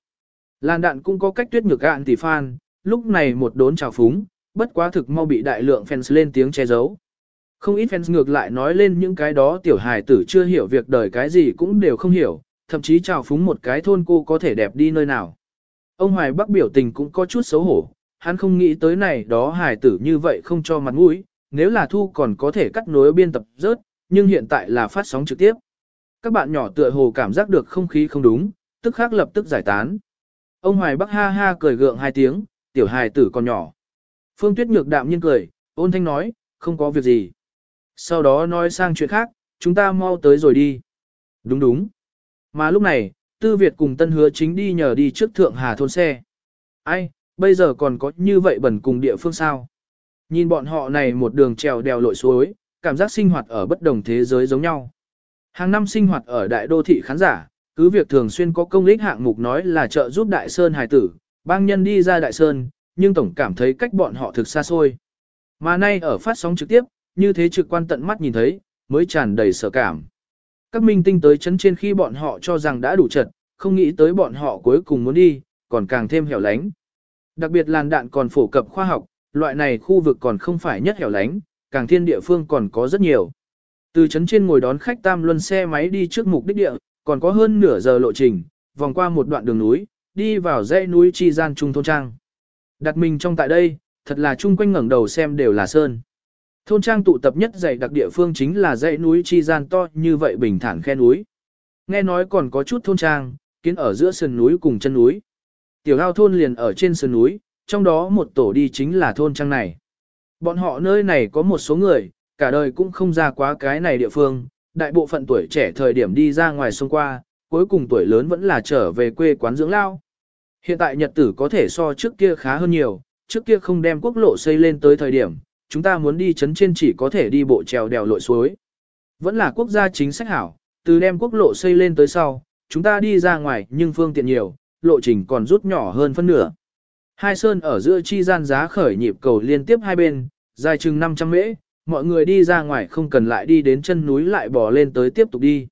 A: Lan đạn cũng có cách tuyết nhược gạn tỷ fan, lúc này một đốn trào phúng, bất quá thực mau bị đại lượng fans lên tiếng che giấu. Không ít fans ngược lại nói lên những cái đó tiểu hài tử chưa hiểu việc đời cái gì cũng đều không hiểu, thậm chí trào phúng một cái thôn cô có thể đẹp đi nơi nào. Ông Hoài Bắc biểu tình cũng có chút xấu hổ, hắn không nghĩ tới này đó hài tử như vậy không cho mặt mũi, nếu là thu còn có thể cắt nối biên tập rớt, nhưng hiện tại là phát sóng trực tiếp. Các bạn nhỏ tựa hồ cảm giác được không khí không đúng, tức khắc lập tức giải tán. Ông Hoài Bắc ha ha cười gượng hai tiếng, tiểu hài tử còn nhỏ. Phương Tuyết Nhược đạm nhiên cười, ôn thanh nói, không có việc gì. Sau đó nói sang chuyện khác, chúng ta mau tới rồi đi. Đúng đúng. Mà lúc này, Tư Việt cùng Tân Hứa chính đi nhờ đi trước Thượng Hà thôn xe. Ai, bây giờ còn có như vậy bẩn cùng địa phương sao? Nhìn bọn họ này một đường trèo đèo lội suối, cảm giác sinh hoạt ở bất đồng thế giới giống nhau. Hàng năm sinh hoạt ở đại đô thị khán giả, cứ việc thường xuyên có công lích hạng mục nói là trợ giúp Đại Sơn hài tử, bang nhân đi ra Đại Sơn, nhưng tổng cảm thấy cách bọn họ thực xa xôi. Mà nay ở phát sóng trực tiếp, như thế trực quan tận mắt nhìn thấy, mới tràn đầy sở cảm. Các minh tinh tới chấn trên khi bọn họ cho rằng đã đủ chật, không nghĩ tới bọn họ cuối cùng muốn đi, còn càng thêm hẻo lánh. Đặc biệt làn đạn còn phổ cập khoa học, loại này khu vực còn không phải nhất hẻo lánh, càng thiên địa phương còn có rất nhiều. Từ chấn trên ngồi đón khách tam luân xe máy đi trước mục đích địa, còn có hơn nửa giờ lộ trình, vòng qua một đoạn đường núi, đi vào dãy núi chi gian trung thôn trang. Đặt mình trong tại đây, thật là chung quanh ngẩng đầu xem đều là sơn. Thôn trang tụ tập nhất dãy đặc địa phương chính là dãy núi chi gian to như vậy bình thản khe núi. Nghe nói còn có chút thôn trang, kiến ở giữa sườn núi cùng chân núi. Tiểu ao thôn liền ở trên sườn núi, trong đó một tổ đi chính là thôn trang này. Bọn họ nơi này có một số người, cả đời cũng không ra quá cái này địa phương, đại bộ phận tuổi trẻ thời điểm đi ra ngoài sông qua, cuối cùng tuổi lớn vẫn là trở về quê quán dưỡng lao. Hiện tại nhật tử có thể so trước kia khá hơn nhiều, trước kia không đem quốc lộ xây lên tới thời điểm, chúng ta muốn đi chấn trên chỉ có thể đi bộ trèo đèo lội suối. Vẫn là quốc gia chính sách hảo, từ đem quốc lộ xây lên tới sau, chúng ta đi ra ngoài nhưng phương tiện nhiều, lộ trình còn rút nhỏ hơn phân nửa. Hai sơn ở giữa chi gian giá khởi nhịp cầu liên tiếp hai bên, dài chừng 500 mễ, mọi người đi ra ngoài không cần lại đi đến chân núi lại bò lên tới tiếp tục đi.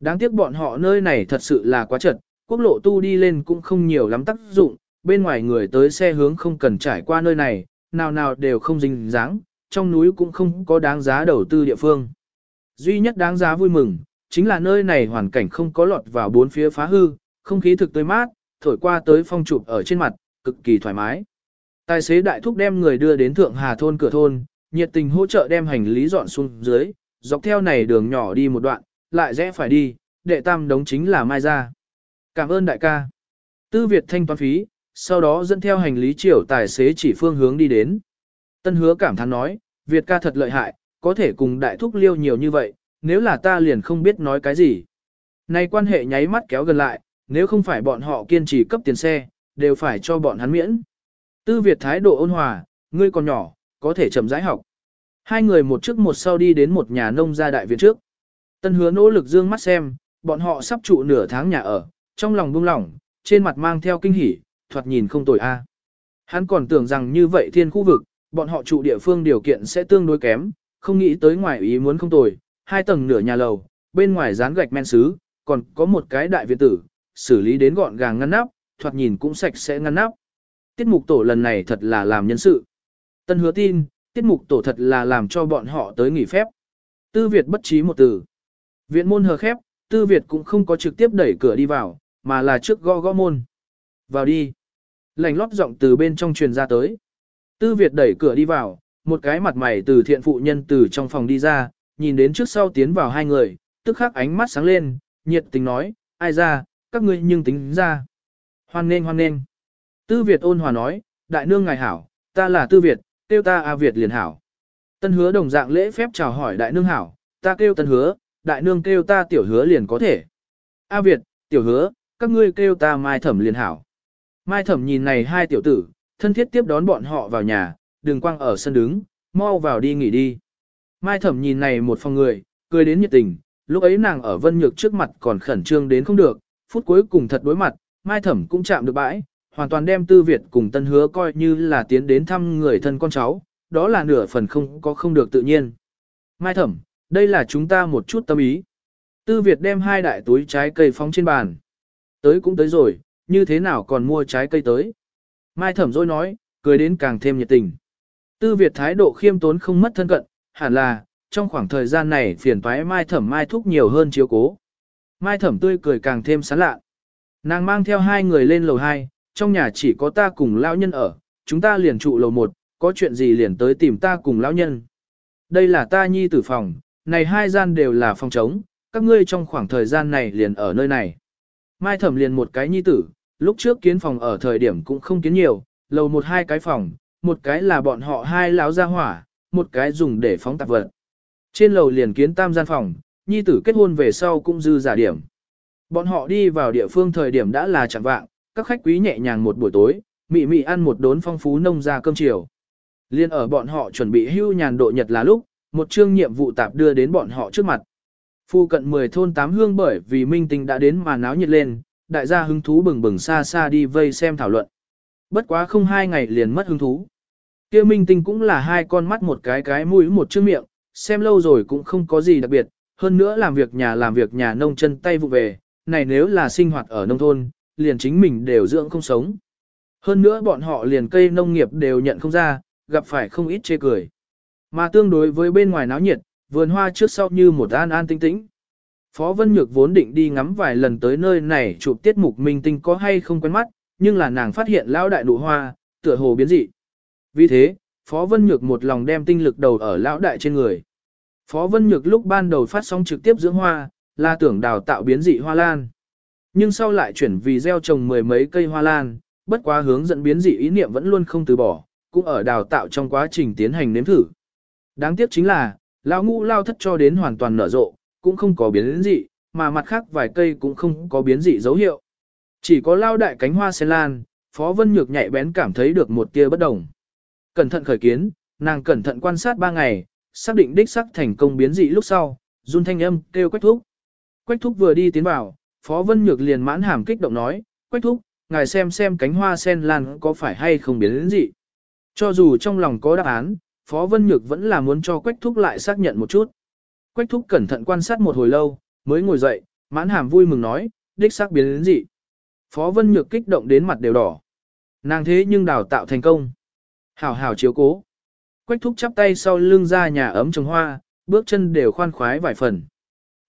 A: Đáng tiếc bọn họ nơi này thật sự là quá chật, quốc lộ tu đi lên cũng không nhiều lắm tác dụng, bên ngoài người tới xe hướng không cần trải qua nơi này, nào nào đều không dính dáng, trong núi cũng không có đáng giá đầu tư địa phương. Duy nhất đáng giá vui mừng, chính là nơi này hoàn cảnh không có lọt vào bốn phía phá hư, không khí thực tươi mát, thổi qua tới phong chụp ở trên mặt, cực kỳ thoải mái. Tài xế đại thúc đem người đưa đến Thượng Hà thôn cửa thôn, nhiệt tình hỗ trợ đem hành lý dọn xuống dưới, dọc theo này đường nhỏ đi một đoạn, lại rẽ phải đi, đệ tam đống chính là Mai Gia. Cảm ơn đại ca. Tư Việt thanh toán phí, sau đó dẫn theo hành lý chiều tài xế chỉ phương hướng đi đến. Tân hứa cảm thán nói, Việt ca thật lợi hại, có thể cùng đại thúc liêu nhiều như vậy, nếu là ta liền không biết nói cái gì. Nay quan hệ nháy mắt kéo gần lại, nếu không phải bọn họ kiên trì cấp tiền xe, đều phải cho bọn hắn miễn. Tư Việt thái độ ôn hòa, ngươi còn nhỏ, có thể chậm rãi học. Hai người một trước một sau đi đến một nhà nông gia đại viện trước. Tân hứa nỗ lực dương mắt xem, bọn họ sắp trụ nửa tháng nhà ở, trong lòng buông lỏng, trên mặt mang theo kinh hỉ, thoạt nhìn không tồi a. À. Hắn còn tưởng rằng như vậy thiên khu vực, bọn họ trụ địa phương điều kiện sẽ tương đối kém, không nghĩ tới ngoài ý muốn không tồi, hai tầng nửa nhà lầu, bên ngoài dán gạch men sứ, còn có một cái đại viện tử, xử lý đến gọn gàng ngăn nắp, thoạt nhìn cũng sạch sẽ ngăn nắp. Tiết mục tổ lần này thật là làm nhân sự. Tân hứa tin, tiết mục tổ thật là làm cho bọn họ tới nghỉ phép. Tư Việt bất trí một từ. Viện môn hờ khép, Tư Việt cũng không có trực tiếp đẩy cửa đi vào, mà là trước gõ gõ môn. Vào đi. Lành lót giọng từ bên trong truyền ra tới. Tư Việt đẩy cửa đi vào, một cái mặt mày từ thiện phụ nhân từ trong phòng đi ra, nhìn đến trước sau tiến vào hai người, tức khắc ánh mắt sáng lên, nhiệt tình nói, ai ra, các ngươi nhưng tính ra. Hoan nên hoan nên. Tư Việt ôn hòa nói, đại nương ngài hảo, ta là Tư Việt, kêu ta A Việt liền hảo. Tân hứa đồng dạng lễ phép chào hỏi đại nương hảo, ta kêu tân hứa, đại nương kêu ta tiểu hứa liền có thể. A Việt, tiểu hứa, các ngươi kêu ta mai thẩm liền hảo. Mai thẩm nhìn này hai tiểu tử, thân thiết tiếp đón bọn họ vào nhà, đừng quăng ở sân đứng, mau vào đi nghỉ đi. Mai thẩm nhìn này một phòng người, cười đến nhiệt tình, lúc ấy nàng ở vân nhược trước mặt còn khẩn trương đến không được, phút cuối cùng thật đối mặt, Mai thẩm cũng chạm được bãi, hoàn toàn đem tư Việt cùng tân hứa coi như là tiến đến thăm người thân con cháu, đó là nửa phần không có không được tự nhiên. Mai thẩm, đây là chúng ta một chút tâm ý. Tư Việt đem hai đại túi trái cây phóng trên bàn. Tới cũng tới rồi, như thế nào còn mua trái cây tới. Mai thẩm dối nói, cười đến càng thêm nhiệt tình. Tư Việt thái độ khiêm tốn không mất thân cận, hẳn là, trong khoảng thời gian này phiền toái Mai thẩm Mai thúc nhiều hơn chiếu cố. Mai thẩm tươi cười càng thêm sán lạ. Nàng mang theo hai người lên lầu 2, trong nhà chỉ có ta cùng lão nhân ở, chúng ta liền trụ lầu 1, có chuyện gì liền tới tìm ta cùng lão nhân. Đây là ta nhi tử phòng, này hai gian đều là phòng trống, các ngươi trong khoảng thời gian này liền ở nơi này. Mai thẩm liền một cái nhi tử, lúc trước kiến phòng ở thời điểm cũng không kiến nhiều, lầu một hai cái phòng, một cái là bọn họ hai lão gia hỏa, một cái dùng để phóng tạp vật. Trên lầu liền kiến tam gian phòng, nhi tử kết hôn về sau cũng dư giả điểm. Bọn họ đi vào địa phương thời điểm đã là chẳng vạng, các khách quý nhẹ nhàng một buổi tối, mị mị ăn một đốn phong phú nông ra cơm chiều. Liên ở bọn họ chuẩn bị hưu nhàn độ nhật là lúc, một chương nhiệm vụ tạp đưa đến bọn họ trước mặt. Phu cận 10 thôn tám hương bởi vì minh tinh đã đến mà náo nhiệt lên, đại gia hứng thú bừng bừng xa xa đi vây xem thảo luận. Bất quá không hai ngày liền mất hứng thú. kia minh tinh cũng là hai con mắt một cái cái mũi một chữ miệng, xem lâu rồi cũng không có gì đặc biệt, hơn nữa làm việc nhà làm việc nhà nông chân tay vụ về, này nếu là sinh hoạt ở nông thôn, liền chính mình đều dưỡng không sống. Hơn nữa bọn họ liền cây nông nghiệp đều nhận không ra, gặp phải không ít chê cười. Mà tương đối với bên ngoài náo nhiệt, vườn hoa trước sau như một an an tinh tĩnh. Phó Vân Nhược vốn định đi ngắm vài lần tới nơi này chụp tiết mục minh tinh có hay không quen mắt, nhưng là nàng phát hiện lão đại nụ hoa, tựa hồ biến dị. Vì thế, Phó Vân Nhược một lòng đem tinh lực đầu ở lão đại trên người. Phó Vân Nhược lúc ban đầu phát sóng trực tiếp dưỡng hoa, là tưởng đào tạo biến dị hoa lan. Nhưng sau lại chuyển vì gieo trồng mười mấy cây hoa lan, bất quá hướng dẫn biến dị ý niệm vẫn luôn không từ bỏ, cũng ở đào tạo trong quá trình tiến hành nếm thử. Đáng tiếc chính là, lão ngũ lao thất cho đến hoàn toàn nở rộ, cũng không có biến dị, mà mặt khác vài cây cũng không có biến dị dấu hiệu. Chỉ có lao đại cánh hoa sen lan, Phó Vân Nhược nhạy bén cảm thấy được một tia bất đồng. Cẩn thận khởi kiến, nàng cẩn thận quan sát ba ngày, xác định đích sắc thành công biến dị lúc sau, run thanh âm kêu Quách Thúc. Quách Thúc vừa đi tiến vào, Phó Vân Nhược liền mãn hàm kích động nói, Quách Thúc, ngài xem xem cánh hoa sen lan có phải hay không biến dị. Cho dù trong lòng có đáp án, Phó Vân Nhược vẫn là muốn cho Quách Thúc lại xác nhận một chút. Quách Thúc cẩn thận quan sát một hồi lâu, mới ngồi dậy, mãn hàm vui mừng nói, đích xác biến dị. Phó Vân Nhược kích động đến mặt đều đỏ. Nàng thế nhưng đào tạo thành công. Hảo hảo chiếu cố. Quách thúc chắp tay sau lưng ra nhà ấm trồng hoa, bước chân đều khoan khoái vài phần.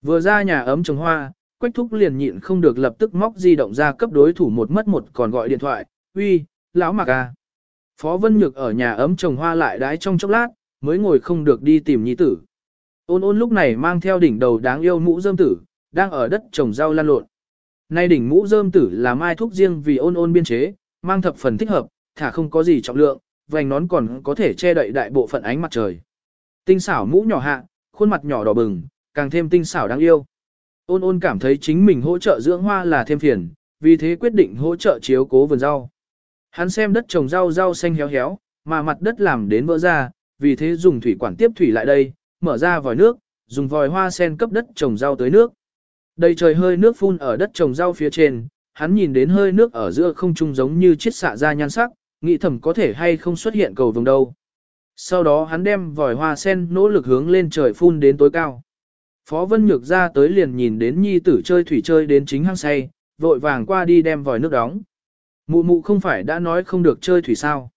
A: Vừa ra nhà ấm trồng hoa, Quách thúc liền nhịn không được lập tức móc di động ra cấp đối thủ một mất một còn gọi điện thoại, uy, lão mạc à. Phó Vân Nhược ở nhà ấm trồng hoa lại đái trong chốc lát, mới ngồi không được đi tìm nhi tử. Ôn ôn lúc này mang theo đỉnh đầu đáng yêu mũ dơm tử, đang ở đất trồng rau lan lộn. Nay đỉnh mũ dơm tử là mai thuốc riêng vì ôn ôn biên chế, mang thập phần thích hợp, thả không có gì trọng lượng, vành nón còn có thể che đậy đại bộ phận ánh mặt trời. Tinh xảo mũ nhỏ hạ, khuôn mặt nhỏ đỏ bừng, càng thêm tinh xảo đáng yêu. Ôn ôn cảm thấy chính mình hỗ trợ dưỡng hoa là thêm phiền, vì thế quyết định hỗ trợ chiếu cố vườn rau. Hắn xem đất trồng rau rau xanh héo héo, mà mặt đất làm đến vỡ ra, vì thế dùng thủy quản tiếp thủy lại đây, mở ra vòi nước, dùng vòi hoa sen cấp đất trồng rau tới nước. Đầy trời hơi nước phun ở đất trồng rau phía trên, hắn nhìn đến hơi nước ở giữa không trung giống như chiết xạ ra nhan sắc, nghĩ thầm có thể hay không xuất hiện cầu vồng đâu. Sau đó hắn đem vòi hoa sen nỗ lực hướng lên trời phun đến tối cao. Phó Vân Nhược ra tới liền nhìn đến nhi tử chơi thủy chơi đến chính hang say, vội vàng qua đi đem vòi nước đóng. Mụ mụ không phải đã nói không được chơi thủy sao.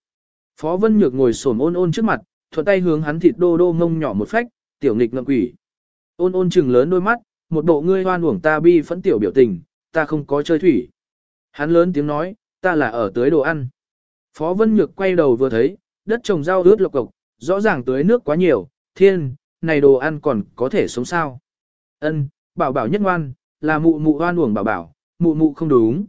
A: Phó Vân Nhược ngồi xổm ôn ôn trước mặt, thuận tay hướng hắn thịt đô đô ngông nhỏ một phách, tiểu nghịch ngậm quỷ. Ôn ôn trừng lớn đôi mắt, một bộ ngươi hoan uổng ta bi phẫn tiểu biểu tình, ta không có chơi thủy. Hắn lớn tiếng nói, ta là ở tưới đồ ăn. Phó Vân Nhược quay đầu vừa thấy, đất trồng rau ướt lộc cộc, rõ ràng tưới nước quá nhiều, thiên, này đồ ăn còn có thể sống sao. Ân, bảo bảo nhất ngoan, là mụ mụ hoan uổng bảo bảo, mụ mụ không đúng.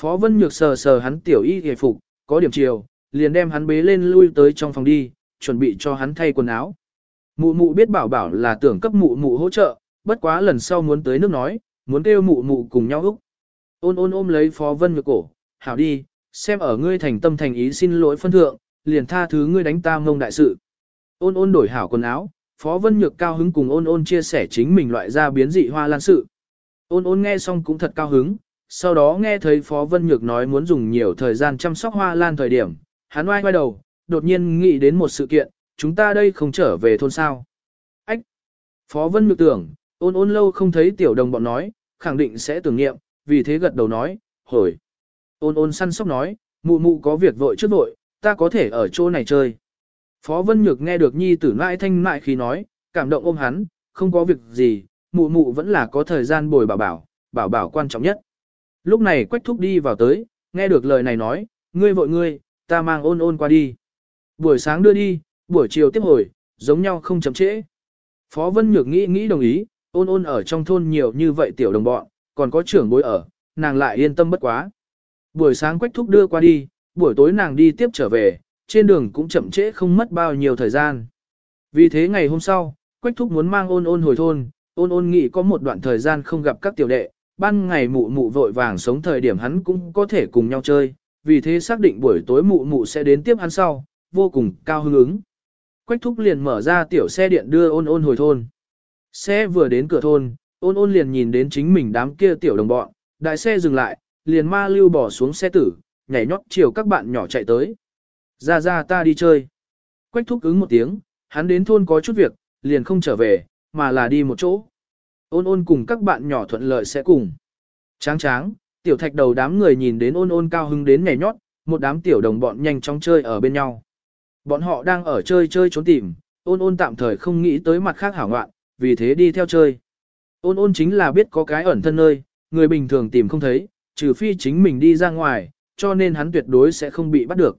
A: Phó Vân Nhược sờ sờ hắn tiểu y hề phục, có điểm chiều, liền đem hắn bế lên lui tới trong phòng đi, chuẩn bị cho hắn thay quần áo. Mụ mụ biết bảo bảo là tưởng cấp mụ mụ hỗ trợ, bất quá lần sau muốn tới nước nói, muốn kêu mụ mụ cùng nhau úc. Ôn ôn ôm lấy Phó Vân Nhược cổ, hảo đi, xem ở ngươi thành tâm thành ý xin lỗi phân thượng, liền tha thứ ngươi đánh ta mông đại sự. Ôn ôn đổi hảo quần áo, Phó Vân Nhược cao hứng cùng ôn ôn chia sẻ chính mình loại ra biến dị hoa lan sự. Ôn ôn nghe xong cũng thật cao hứng, sau đó nghe thấy Phó Vân Nhược nói muốn dùng nhiều thời gian chăm sóc hoa lan thời điểm, hắn oai quay đầu, đột nhiên nghĩ đến một sự kiện, chúng ta đây không trở về thôn sao. Ách! Phó Vân Nhược tưởng, ôn ôn lâu không thấy tiểu đồng bọn nói, khẳng định sẽ tưởng niệm, vì thế gật đầu nói, hồi. Ôn ôn săn sóc nói, mụ mụ có việc vội trước vội, ta có thể ở chỗ này chơi. Phó Vân Nhược nghe được nhi tử mãi thanh mại khi nói, cảm động ôm hắn, không có việc gì, mụ mụ vẫn là có thời gian bồi bảo bảo, bảo bảo quan trọng nhất. Lúc này Quách Thúc đi vào tới, nghe được lời này nói, ngươi vội ngươi, ta mang ôn ôn qua đi. Buổi sáng đưa đi, buổi chiều tiếp hồi, giống nhau không chậm trễ. Phó Vân Nhược nghĩ nghĩ đồng ý, ôn ôn ở trong thôn nhiều như vậy tiểu đồng bọn, còn có trưởng bối ở, nàng lại yên tâm bất quá. Buổi sáng Quách Thúc đưa qua đi, buổi tối nàng đi tiếp trở về, trên đường cũng chậm trễ không mất bao nhiêu thời gian. Vì thế ngày hôm sau, Quách Thúc muốn mang ôn ôn hồi thôn, ôn ôn nghĩ có một đoạn thời gian không gặp các tiểu đệ, ban ngày mụ mụ vội vàng sống thời điểm hắn cũng có thể cùng nhau chơi, vì thế xác định buổi tối mụ mụ sẽ đến tiếp hắn sau, vô cùng cao hứng ứng. Quách Thúc liền mở ra tiểu xe điện đưa ôn ôn hồi thôn. Xe vừa đến cửa thôn, ôn ôn liền nhìn đến chính mình đám kia tiểu đồng bọn, đại xe dừng lại, liền ma lưu bỏ xuống xe tử, nhảy nhót chiều các bạn nhỏ chạy tới. Ra ra ta đi chơi. Quách thúc ứng một tiếng, hắn đến thôn có chút việc, liền không trở về, mà là đi một chỗ. Ôn ôn cùng các bạn nhỏ thuận lợi sẽ cùng. Tráng tráng, tiểu thạch đầu đám người nhìn đến ôn ôn cao hứng đến nhảy nhót, một đám tiểu đồng bọn nhanh chóng chơi ở bên nhau. Bọn họ đang ở chơi chơi trốn tìm, ôn ôn tạm thời không nghĩ tới mặt khác hảo ngoạn, vì thế đi theo chơi. Ôn ôn chính là biết có cái ẩn thân nơi, người bình thường tìm không thấy, trừ phi chính mình đi ra ngoài, cho nên hắn tuyệt đối sẽ không bị bắt được.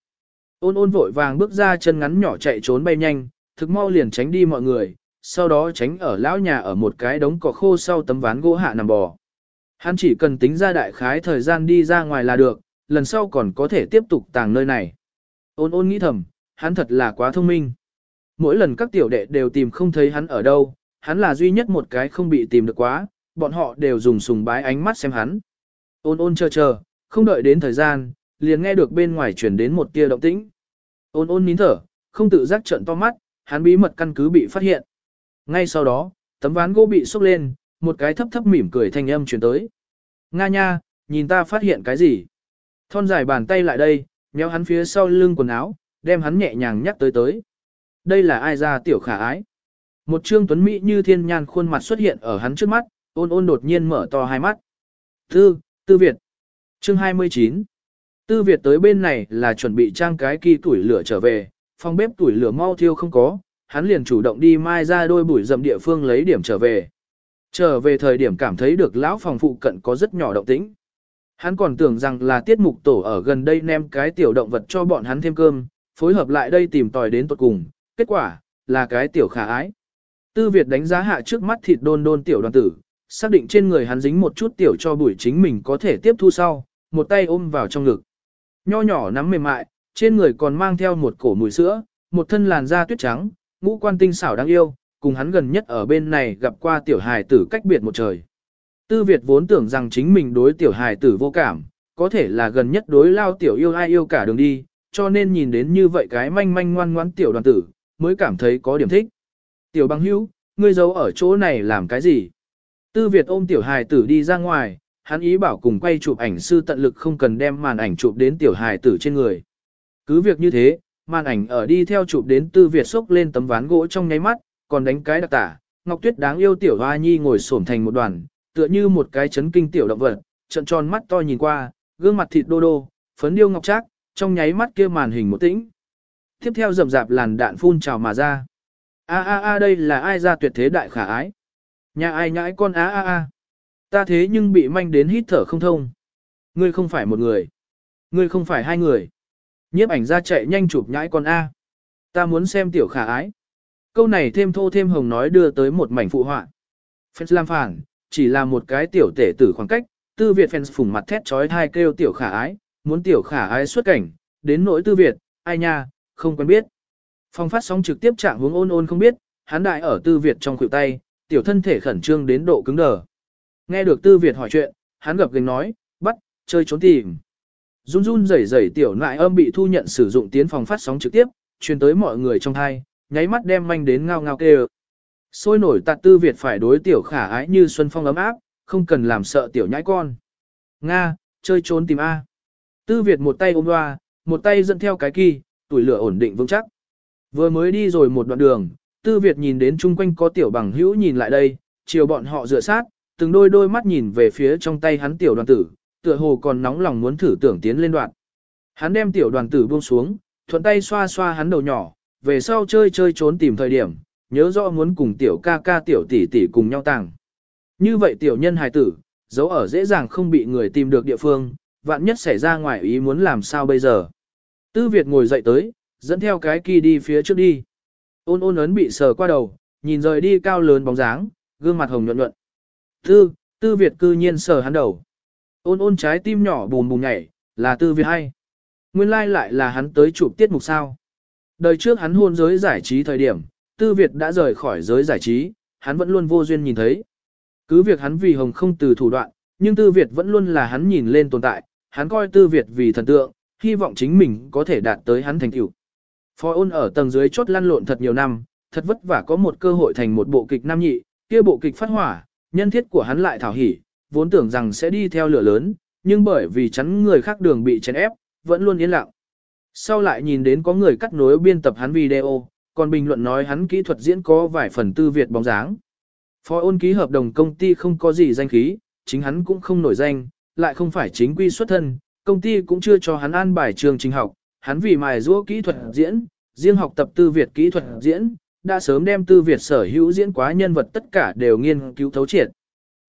A: Ôn ôn vội vàng bước ra chân ngắn nhỏ chạy trốn bay nhanh, thực mau liền tránh đi mọi người, sau đó tránh ở lão nhà ở một cái đống cỏ khô sau tấm ván gỗ hạ nằm bò. Hắn chỉ cần tính ra đại khái thời gian đi ra ngoài là được, lần sau còn có thể tiếp tục tàng nơi này. Ôn ôn nghĩ thầm, hắn thật là quá thông minh. Mỗi lần các tiểu đệ đều tìm không thấy hắn ở đâu, hắn là duy nhất một cái không bị tìm được quá, bọn họ đều dùng sùng bái ánh mắt xem hắn. Ôn ôn chờ chờ, không đợi đến thời gian, liền nghe được bên ngoài chuyển đến một tia động tĩnh. Ôn ôn nín thở, không tự giác trợn to mắt, hắn bí mật căn cứ bị phát hiện. Ngay sau đó, tấm ván gỗ bị xúc lên, một cái thấp thấp mỉm cười thanh âm truyền tới. Nga nha, nhìn ta phát hiện cái gì? Thon dài bàn tay lại đây, nhéo hắn phía sau lưng quần áo, đem hắn nhẹ nhàng nhắc tới tới. Đây là ai ra tiểu khả ái? Một trương tuấn mỹ như thiên nhan khuôn mặt xuất hiện ở hắn trước mắt, ôn ôn đột nhiên mở to hai mắt. Tư, Tư Việt. Chương 29. Tư Việt tới bên này là chuẩn bị trang cái kỳ tuổi lửa trở về, phòng bếp tuổi lửa mau thiêu không có, hắn liền chủ động đi mai ra đôi bụi dầm địa phương lấy điểm trở về. Trở về thời điểm cảm thấy được lão phòng phụ cận có rất nhỏ động tĩnh. Hắn còn tưởng rằng là tiết mục tổ ở gần đây ném cái tiểu động vật cho bọn hắn thêm cơm, phối hợp lại đây tìm tòi đến tuột cùng, kết quả, là cái tiểu khả ái. Tư Việt đánh giá hạ trước mắt thịt đôn đôn tiểu đoàn tử, xác định trên người hắn dính một chút tiểu cho bụi chính mình có thể tiếp thu sau, một tay ôm vào trong ngực. Nho nhỏ nắm mềm mại, trên người còn mang theo một cổ mùi sữa, một thân làn da tuyết trắng, ngũ quan tinh xảo đáng yêu, cùng hắn gần nhất ở bên này gặp qua tiểu hài tử cách biệt một trời. Tư Việt vốn tưởng rằng chính mình đối tiểu hài tử vô cảm, có thể là gần nhất đối lao tiểu yêu ai yêu cả đường đi, cho nên nhìn đến như vậy cái manh manh ngoan ngoãn tiểu đoàn tử, mới cảm thấy có điểm thích. Tiểu băng hữu, ngươi giấu ở chỗ này làm cái gì? Tư Việt ôm tiểu hài tử đi ra ngoài, hắn ý bảo cùng quay chụp ảnh sư tận lực không cần đem màn ảnh chụp đến tiểu hài tử trên người. Cứ việc như thế, màn ảnh ở đi theo chụp đến Tư Việt xốc lên tấm ván gỗ trong nháy mắt, còn đánh cái đặc tả, Ngọc Tuyết đáng yêu tiểu hoa nhi ngồi xổm thành một đoàn, tựa như một cái chấn kinh tiểu động vật, trận tròn mắt to nhìn qua, gương mặt thịt đô đô, phấn điêu ngọc trác, trong nháy mắt kia màn hình một tĩnh. Tiếp theo rầm rạp làn đạn phun trào mà ra. A a a đây là ai ra tuyệt thế đại khả ái? Nhà ai nhãi con a a a. Ta thế nhưng bị manh đến hít thở không thông. Ngươi không phải một người. Ngươi không phải hai người. Nhiếp ảnh ra chạy nhanh chụp nhãi con A. Ta muốn xem tiểu khả ái. Câu này thêm thô thêm hồng nói đưa tới một mảnh phụ họa. Fans làm phản, chỉ là một cái tiểu tể tử khoảng cách, tư Việt fans phùng mặt thét trói thai kêu tiểu khả ái, muốn tiểu khả ái xuất cảnh, đến nỗi tư Việt, ai nha, không quen biết. Phong phát sóng trực tiếp trạng hướng ôn ôn không biết, hắn đại ở tư Việt trong khuỷu tay, tiểu thân thể khẩn trương đến độ cứng đờ. Nghe được tư Việt hỏi chuyện, hắn gập gành nói, bắt, chơi trốn tìm. Run run rẩy rẩy tiểu nại âm bị thu nhận sử dụng tiến phòng phát sóng trực tiếp, truyền tới mọi người trong thai, nháy mắt đem manh đến ngao ngao kêu. Sôi nổi tạt tư Việt phải đối tiểu khả ái như xuân phong ấm áp, không cần làm sợ tiểu nhãi con. Nga, chơi trốn tìm A. Tư Việt một tay ôm loa, một tay dẫn theo cái kỳ, tuổi lửa ổn định vững chắc. Vừa mới đi rồi một đoạn đường, Tư Việt nhìn đến chung quanh có tiểu bằng hữu nhìn lại đây, chiều bọn họ dựa sát, từng đôi đôi mắt nhìn về phía trong tay hắn tiểu đoàn tử, tựa hồ còn nóng lòng muốn thử tưởng tiến lên đoạn. Hắn đem tiểu đoàn tử buông xuống, thuận tay xoa xoa hắn đầu nhỏ, về sau chơi chơi trốn tìm thời điểm, nhớ rõ muốn cùng tiểu ca ca tiểu tỷ tỷ cùng nhau tàng. Như vậy tiểu nhân hài tử, giấu ở dễ dàng không bị người tìm được địa phương, vạn nhất xảy ra ngoài ý muốn làm sao bây giờ. Tư Việt ngồi dậy tới, dẫn theo cái kỳ đi phía trước đi. Ôn ôn ấn bị sờ qua đầu, nhìn rời đi cao lớn bóng dáng, gương mặt hồng nhuận nhuận. Tư, Tư Việt cư nhiên sờ hắn đầu. Ôn ôn trái tim nhỏ bùm bùm nhảy, là Tư Việt hay. Nguyên lai like lại là hắn tới chụp tiết mục sao. Đời trước hắn hôn giới giải trí thời điểm, Tư Việt đã rời khỏi giới giải trí, hắn vẫn luôn vô duyên nhìn thấy. Cứ việc hắn vì hồng không từ thủ đoạn, nhưng Tư Việt vẫn luôn là hắn nhìn lên tồn tại, hắn coi Tư Việt vì thần tượng, hy vọng chính mình có thể đạt tới hắn thành tựu. Phó ôn ở tầng dưới chốt lăn lộn thật nhiều năm, thật vất vả có một cơ hội thành một bộ kịch nam nhị, kia bộ kịch phát hỏa, nhân thiết của hắn lại thảo hỉ, vốn tưởng rằng sẽ đi theo lửa lớn, nhưng bởi vì chắn người khác đường bị chèn ép, vẫn luôn yên lặng. Sau lại nhìn đến có người cắt nối biên tập hắn video, còn bình luận nói hắn kỹ thuật diễn có vài phần tư Việt bóng dáng. Phó ôn ký hợp đồng công ty không có gì danh khí, chính hắn cũng không nổi danh, lại không phải chính quy xuất thân, công ty cũng chưa cho hắn an bài trường trình học, hắn vì mài giũa kỹ thuật diễn, riêng học tập tư Việt kỹ thuật diễn, đã sớm đem tư Việt sở hữu diễn quá nhân vật tất cả đều nghiên cứu thấu triệt.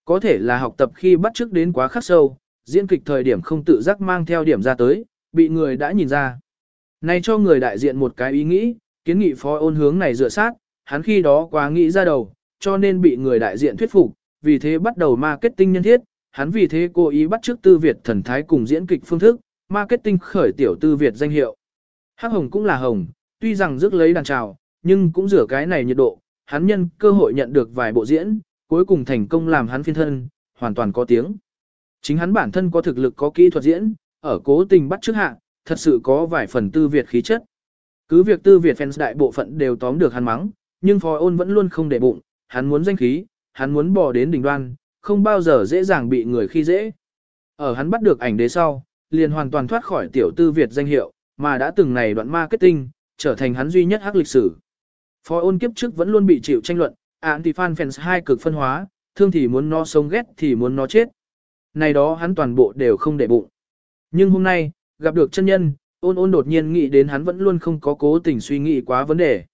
A: Có thể là học tập khi bắt chước đến quá khắc sâu, diễn kịch thời điểm không tự giác mang theo điểm ra tới, bị người đã nhìn ra. Này cho người đại diện một cái ý nghĩ, kiến nghị phó ôn hướng này dựa sát, hắn khi đó quá nghĩ ra đầu, cho nên bị người đại diện thuyết phục, vì thế bắt đầu marketing nhân thiết, hắn vì thế cố ý bắt chước tư Việt thần thái cùng diễn kịch phương thức, marketing khởi tiểu tư Việt danh hiệu. Hắc hồng cũng là hồng, tuy rằng rước lấy đàn trào, nhưng cũng rửa cái này nhiệt độ, hắn nhân cơ hội nhận được vài bộ diễn, cuối cùng thành công làm hắn phiên thân, hoàn toàn có tiếng. Chính hắn bản thân có thực lực có kỹ thuật diễn, ở cố tình bắt trước hạ, thật sự có vài phần tư Việt khí chất. Cứ việc tư Việt fans đại bộ phận đều tóm được hắn mắng, nhưng phó ôn vẫn luôn không để bụng, hắn muốn danh khí, hắn muốn bò đến đỉnh đoan, không bao giờ dễ dàng bị người khi dễ. Ở hắn bắt được ảnh đế sau, liền hoàn toàn thoát khỏi tiểu tư Việt danh hiệu, mà đã từng này đoạn marketing, trở thành hắn duy nhất hắc lịch sử. Phó ôn kiếp trước vẫn luôn bị chịu tranh luận, anti-fan fans hai cực phân hóa, thương thì muốn nó sống ghét thì muốn nó chết. Này đó hắn toàn bộ đều không để bụng. Nhưng hôm nay, gặp được chân nhân, ôn ôn đột nhiên nghĩ đến hắn vẫn luôn không có cố tình suy nghĩ quá vấn đề.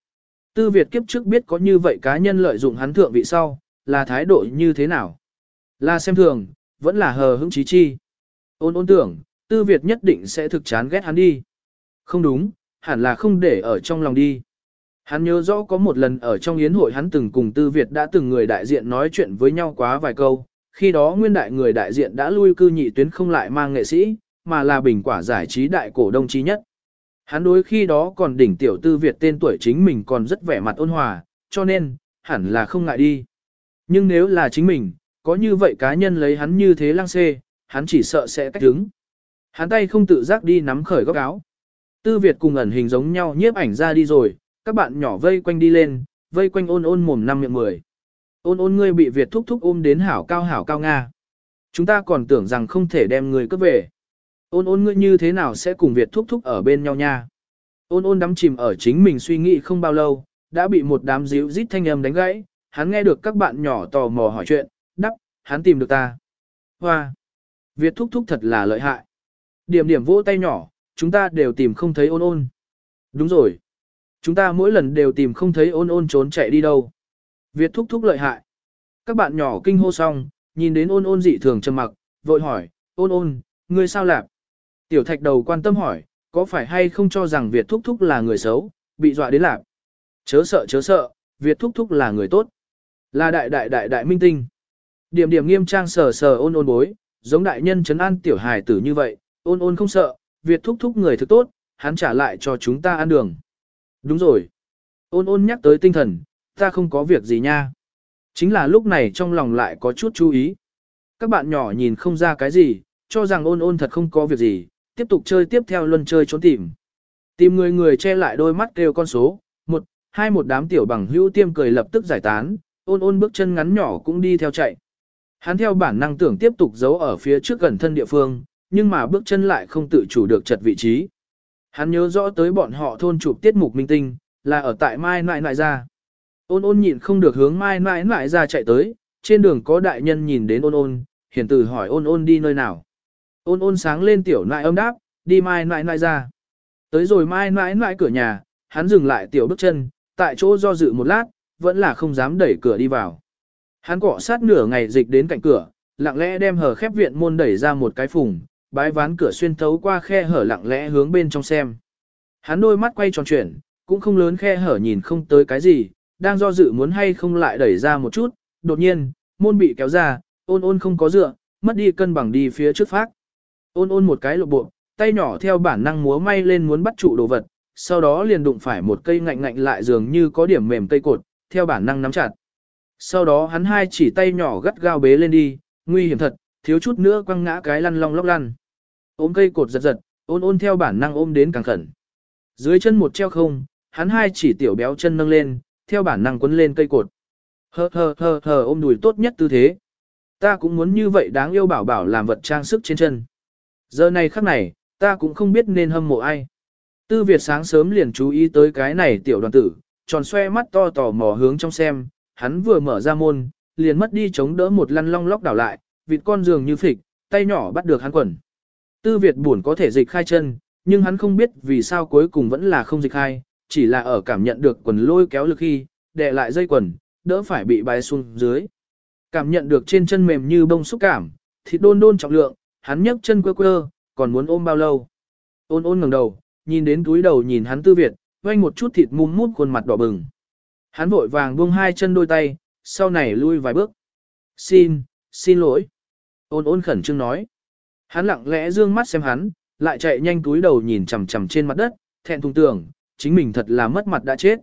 A: Tư Việt kiếp trước biết có như vậy cá nhân lợi dụng hắn thượng vị sau, là thái độ như thế nào? Là xem thường, vẫn là hờ hững trí chi. Ôn ôn tưởng, Tư Việt nhất định sẽ thực chán ghét hắn đi. Không đúng, hẳn là không để ở trong lòng đi. Hắn nhớ rõ có một lần ở trong yến hội hắn từng cùng Tư Việt đã từng người đại diện nói chuyện với nhau quá vài câu, khi đó nguyên đại người đại diện đã lui cư nhị tuyến không lại mang nghệ sĩ, mà là bình quả giải trí đại cổ đông trí nhất. Hắn đối khi đó còn đỉnh tiểu tư Việt tên tuổi chính mình còn rất vẻ mặt ôn hòa, cho nên, hẳn là không ngại đi. Nhưng nếu là chính mình, có như vậy cá nhân lấy hắn như thế lăng xê, hắn chỉ sợ sẽ cách đứng. Hắn tay không tự giác đi nắm khởi góc áo. Tư Việt cùng ẩn hình giống nhau nhiếp ảnh ra đi rồi, các bạn nhỏ vây quanh đi lên, vây quanh ôn ôn mồm năm miệng mười. Ôn ôn ngươi bị Việt thúc thúc ôm đến hảo cao hảo cao Nga. Chúng ta còn tưởng rằng không thể đem người cướp về. Ôn ôn ngươi như thế nào sẽ cùng Việt thúc thúc ở bên nhau nha. Ôn ôn đắm chìm ở chính mình suy nghĩ không bao lâu, đã bị một đám díu rít thanh âm đánh gãy, hắn nghe được các bạn nhỏ tò mò hỏi chuyện, hắn tìm được ta. Hoa! Việt thúc thúc thật là lợi hại. Điểm điểm vỗ tay nhỏ, chúng ta đều tìm không thấy ôn ôn. Đúng rồi. Chúng ta mỗi lần đều tìm không thấy ôn ôn trốn chạy đi đâu. Việt thúc thúc lợi hại. Các bạn nhỏ kinh hô xong, nhìn đến ôn ôn dị thường trầm mặc, vội hỏi, ôn ôn, ngươi sao lạp? Tiểu thạch đầu quan tâm hỏi, có phải hay không cho rằng Việt thúc thúc là người xấu, bị dọa đến lạp? Chớ sợ chớ sợ, Việt thúc thúc là người tốt. Là đại đại đại đại minh tinh. Điểm điểm nghiêm trang sờ sờ ôn ôn bối, giống đại nhân trấn an tiểu hài tử như vậy, ôn ôn không sợ, Việt thúc thúc người thực tốt, hắn trả lại cho chúng ta ăn đường. Đúng rồi. Ôn ôn nhắc tới tinh thần, ta không có việc gì nha. Chính là lúc này trong lòng lại có chút chú ý. Các bạn nhỏ nhìn không ra cái gì, cho rằng ôn ôn thật không có việc gì, tiếp tục chơi tiếp theo luân chơi trốn tìm. Tìm người người che lại đôi mắt kêu con số, một, hai một đám tiểu bằng hữu tiêm cười lập tức giải tán, ôn ôn bước chân ngắn nhỏ cũng đi theo chạy. Hắn theo bản năng tưởng tiếp tục giấu ở phía trước gần thân địa phương, nhưng mà bước chân lại không tự chủ được chật vị trí. Hắn nhớ rõ tới bọn họ thôn chụp tiết mục minh tinh, là ở tại Mai Nại Nại ra. Ôn ôn nhịn không được hướng Mai Nại Nại ra chạy tới, trên đường có đại nhân nhìn đến ôn ôn, hiển tử hỏi ôn ôn đi nơi nào. Ôn ôn sáng lên tiểu nại âm đáp, đi Mai Nại Nại ra. Tới rồi Mai Nại Nại cửa nhà, hắn dừng lại tiểu bước chân, tại chỗ do dự một lát, vẫn là không dám đẩy cửa đi vào. Hắn cọ sát nửa ngày dịch đến cạnh cửa, lặng lẽ đem hở khép viện môn đẩy ra một cái phùng, bái ván cửa xuyên thấu qua khe hở lặng lẽ hướng bên trong xem. Hắn đôi mắt quay tròn chuyển, cũng không lớn khe hở nhìn không tới cái gì, đang do dự muốn hay không lại đẩy ra một chút, đột nhiên, môn bị kéo ra, ôn ôn không có dựa, mất đi cân bằng đi phía trước phát. Ôn ôn một cái lộ bộ, tay nhỏ theo bản năng múa may lên muốn bắt trụ đồ vật, sau đó liền đụng phải một cây ngạnh ngạnh lại dường như có điểm mềm cây cột, theo bản năng nắm chặt. Sau đó hắn hai chỉ tay nhỏ gắt gao bế lên đi, nguy hiểm thật, thiếu chút nữa quăng ngã cái lăn long lóc lăn. Ôm cây cột giật giật, ôn ôn theo bản năng ôm đến càng khẩn. Dưới chân một treo không, hắn hai chỉ tiểu béo chân nâng lên, theo bản năng quấn lên cây cột. Hờ hờ hờ hờ ôm đùi tốt nhất tư thế. Ta cũng muốn như vậy đáng yêu bảo bảo làm vật trang sức trên chân. Giờ này khắc này, ta cũng không biết nên hâm mộ ai. Tư Việt sáng sớm liền chú ý tới cái này tiểu đoàn tử, tròn xoe mắt to tò mò hướng trong xem, hắn vừa mở ra môn, liền mất đi chống đỡ một lăn long lóc đảo lại, vịt con giường như phịch, tay nhỏ bắt được hắn quần. Tư Việt buồn có thể dịch khai chân, nhưng hắn không biết vì sao cuối cùng vẫn là không dịch khai, chỉ là ở cảm nhận được quần lôi kéo lực khi, đè lại dây quần, đỡ phải bị bay xuống dưới. Cảm nhận được trên chân mềm như bông xúc cảm, thịt đôn đôn trọng lượng, hắn nhấc chân quơ quơ, còn muốn ôm bao lâu. Ôn ôn ngẩng đầu, nhìn đến túi đầu nhìn hắn Tư Việt, quanh một chút thịt mum mút khuôn mặt đỏ bừng. Hắn vội vàng buông hai chân đôi tay, sau này lui vài bước. Xin, xin lỗi. Ôn ôn khẩn trương nói. Hắn lặng lẽ dương mắt xem hắn, lại chạy nhanh túi đầu nhìn chằm chằm trên mặt đất, thẹn thùng tưởng, chính mình thật là mất mặt đã chết.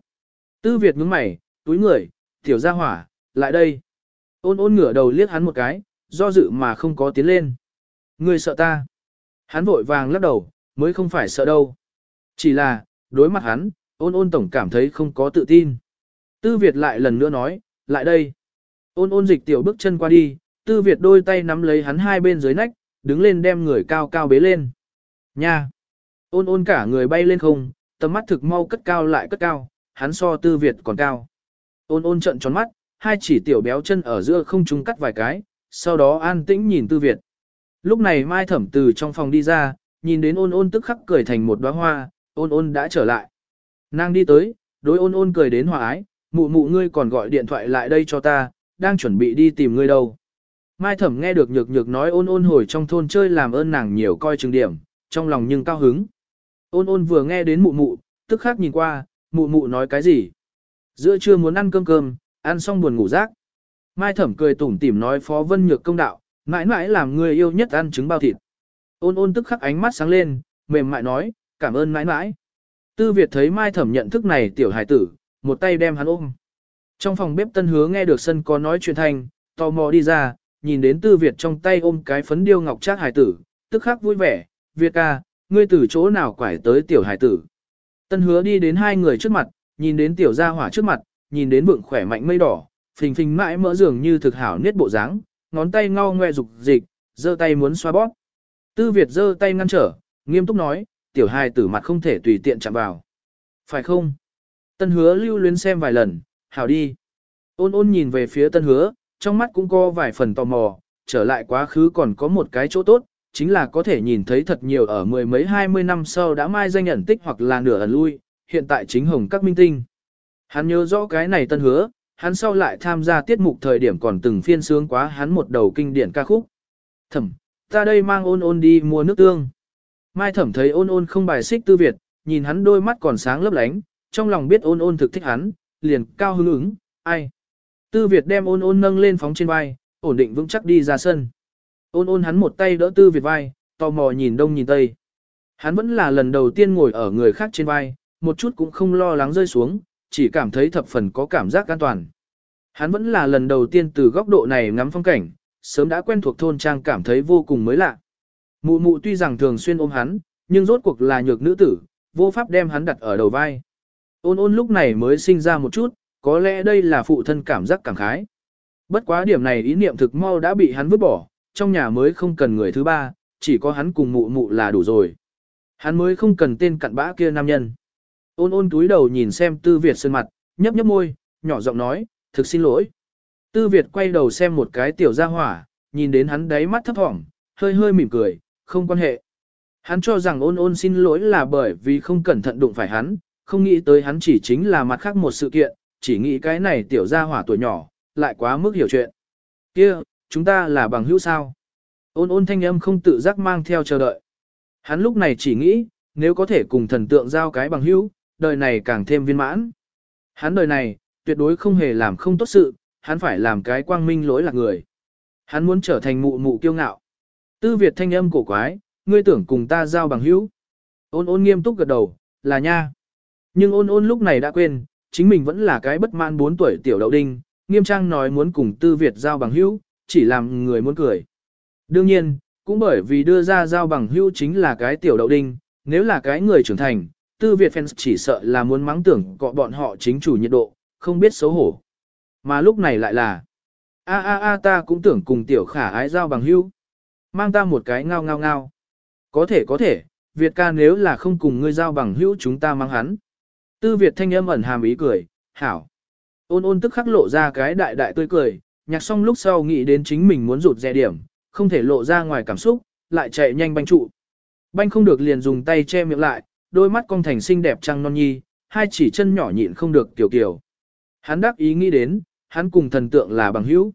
A: Tư Việt nhướng mày, túi người, tiểu gia hỏa, lại đây. Ôn ôn ngửa đầu liếc hắn một cái, do dự mà không có tiến lên. Ngươi sợ ta. Hắn vội vàng lắc đầu, mới không phải sợ đâu. Chỉ là, đối mặt hắn, ôn ôn tổng cảm thấy không có tự tin. Tư Việt lại lần nữa nói, lại đây. Ôn ôn dịch tiểu bước chân qua đi, Tư Việt đôi tay nắm lấy hắn hai bên dưới nách, đứng lên đem người cao cao bế lên. Nha! Ôn ôn cả người bay lên không, tầm mắt thực mau cất cao lại cất cao, hắn so Tư Việt còn cao. Ôn ôn trận tròn mắt, hai chỉ tiểu béo chân ở giữa không trung cắt vài cái, sau đó an tĩnh nhìn Tư Việt. Lúc này Mai Thẩm từ trong phòng đi ra, nhìn đến ôn ôn tức khắc cười thành một đóa hoa, ôn ôn đã trở lại. Nàng đi tới, đối ôn ôn cười đến hòa ái, mụ mụ ngươi còn gọi điện thoại lại đây cho ta, đang chuẩn bị đi tìm ngươi đâu. Mai Thẩm nghe được nhược nhược nói ôn ôn hồi trong thôn chơi làm ơn nàng nhiều coi chừng điểm, trong lòng nhưng cao hứng. Ôn ôn vừa nghe đến mụ mụ, tức khắc nhìn qua, mụ mụ nói cái gì. Giữa trưa muốn ăn cơm cơm, ăn xong buồn ngủ rác. Mai Thẩm cười tủm tỉm nói Phó Vân Nhược công đạo, mãi mãi làm người yêu nhất ăn trứng bao thịt. Ôn ôn tức khắc ánh mắt sáng lên, mềm mại nói, cảm ơn mãi mãi. Tư Việt thấy Mai Thẩm nhận thức này tiểu hải tử, một tay đem hắn ôm. Trong phòng bếp tân hứa nghe được sân có nói chuyện thành tò mò đi ra, nhìn đến Tư Việt trong tay ôm cái phấn điêu ngọc trác hải tử, tức khắc vui vẻ, Việt ca, ngươi từ chỗ nào quải tới tiểu hải tử. Tân hứa đi đến hai người trước mặt, nhìn đến tiểu gia hỏa trước mặt, nhìn đến vượng khỏe mạnh mây đỏ, phình phình mãi mỡ dường như thực hảo niết bộ dáng, ngón tay ngao ngoe dục dịch, giơ tay muốn xoa bóp. Tư Việt giơ tay ngăn trở, nghiêm túc nói, tiểu hài tử mặt không thể tùy tiện chạm vào. Phải không? Tân hứa lưu luyến xem vài lần, hảo đi. Ôn ôn nhìn về phía tân hứa, trong mắt cũng có vài phần tò mò, trở lại quá khứ còn có một cái chỗ tốt, chính là có thể nhìn thấy thật nhiều ở mười mấy hai mươi năm sau đã mai danh nhận tích hoặc là nửa ẩn lui, hiện tại chính hồng các minh tinh. Hắn nhớ rõ cái này tân hứa, hắn sau lại tham gia tiết mục thời điểm còn từng phiên sướng quá hắn một đầu kinh điển ca khúc. Thẩm, ta đây mang ôn ôn đi mua nước tương. Mai thẩm thấy ôn ôn không bài xích tư Việt, nhìn hắn đôi mắt còn sáng lấp lánh, trong lòng biết ôn ôn thực thích hắn, liền cao hứng ứng, ai. Tư Việt đem ôn ôn nâng lên phóng trên vai, ổn định vững chắc đi ra sân. Ôn ôn hắn một tay đỡ Tư Việt vai, tò mò nhìn đông nhìn tây. Hắn vẫn là lần đầu tiên ngồi ở người khác trên vai, một chút cũng không lo lắng rơi xuống, chỉ cảm thấy thập phần có cảm giác an toàn. Hắn vẫn là lần đầu tiên từ góc độ này ngắm phong cảnh, sớm đã quen thuộc thôn trang cảm thấy vô cùng mới lạ. Mụ mụ tuy rằng thường xuyên ôm hắn, nhưng rốt cuộc là nhược nữ tử, vô pháp đem hắn đặt ở đầu vai. Ôn ôn lúc này mới sinh ra một chút, có lẽ đây là phụ thân cảm giác cảm khái. Bất quá điểm này ý niệm thực mau đã bị hắn vứt bỏ, trong nhà mới không cần người thứ ba, chỉ có hắn cùng mụ mụ là đủ rồi. Hắn mới không cần tên cặn bã kia nam nhân. Ôn ôn túi đầu nhìn xem Tư Việt sơn mặt, nhấp nhấp môi, nhỏ giọng nói, thực xin lỗi. Tư Việt quay đầu xem một cái tiểu gia hỏa, nhìn đến hắn đáy mắt thấp thỏm, hơi hơi mỉm cười, không quan hệ. Hắn cho rằng ôn ôn xin lỗi là bởi vì không cẩn thận đụng phải hắn, không nghĩ tới hắn chỉ chính là mặt khác một sự kiện, chỉ nghĩ cái này tiểu gia hỏa tuổi nhỏ, lại quá mức hiểu chuyện. Kia, chúng ta là bằng hữu sao? Ôn ôn thanh âm không tự giác mang theo chờ đợi. Hắn lúc này chỉ nghĩ, nếu có thể cùng thần tượng giao cái bằng hữu, đời này càng thêm viên mãn. Hắn đời này, tuyệt đối không hề làm không tốt sự, hắn phải làm cái quang minh lỗi lạc người. Hắn muốn trở thành mụ mụ kiêu ngạo. Tư Việt thanh âm cổ quái, ngươi tưởng cùng ta giao bằng hữu. Ôn ôn nghiêm túc gật đầu, là nha. Nhưng ôn ôn lúc này đã quên, chính mình vẫn là cái bất mãn 4 tuổi tiểu đậu đinh, nghiêm trang nói muốn cùng Tư Việt giao bằng hữu, chỉ làm người muốn cười. Đương nhiên, cũng bởi vì đưa ra giao bằng hữu chính là cái tiểu đậu đinh, nếu là cái người trưởng thành, Tư Việt fans chỉ sợ là muốn mắng tưởng cọ bọn họ chính chủ nhiệt độ, không biết xấu hổ. Mà lúc này lại là, a a a ta cũng tưởng cùng tiểu khả ái giao bằng hữu. Mang ta một cái ngao ngao ngao. Có thể có thể, Việt ca nếu là không cùng ngươi giao bằng hữu chúng ta mang hắn. Tư Việt thanh âm ẩn hàm ý cười, hảo. Ôn ôn tức khắc lộ ra cái đại đại tươi cười, nhạc xong lúc sau nghĩ đến chính mình muốn rụt rè điểm, không thể lộ ra ngoài cảm xúc, lại chạy nhanh banh trụ. Banh không được liền dùng tay che miệng lại, đôi mắt cong thành xinh đẹp trăng non nhi, hai chỉ chân nhỏ nhịn không được tiểu kiểu. Hắn đắc ý nghĩ đến, hắn cùng thần tượng là bằng hữu.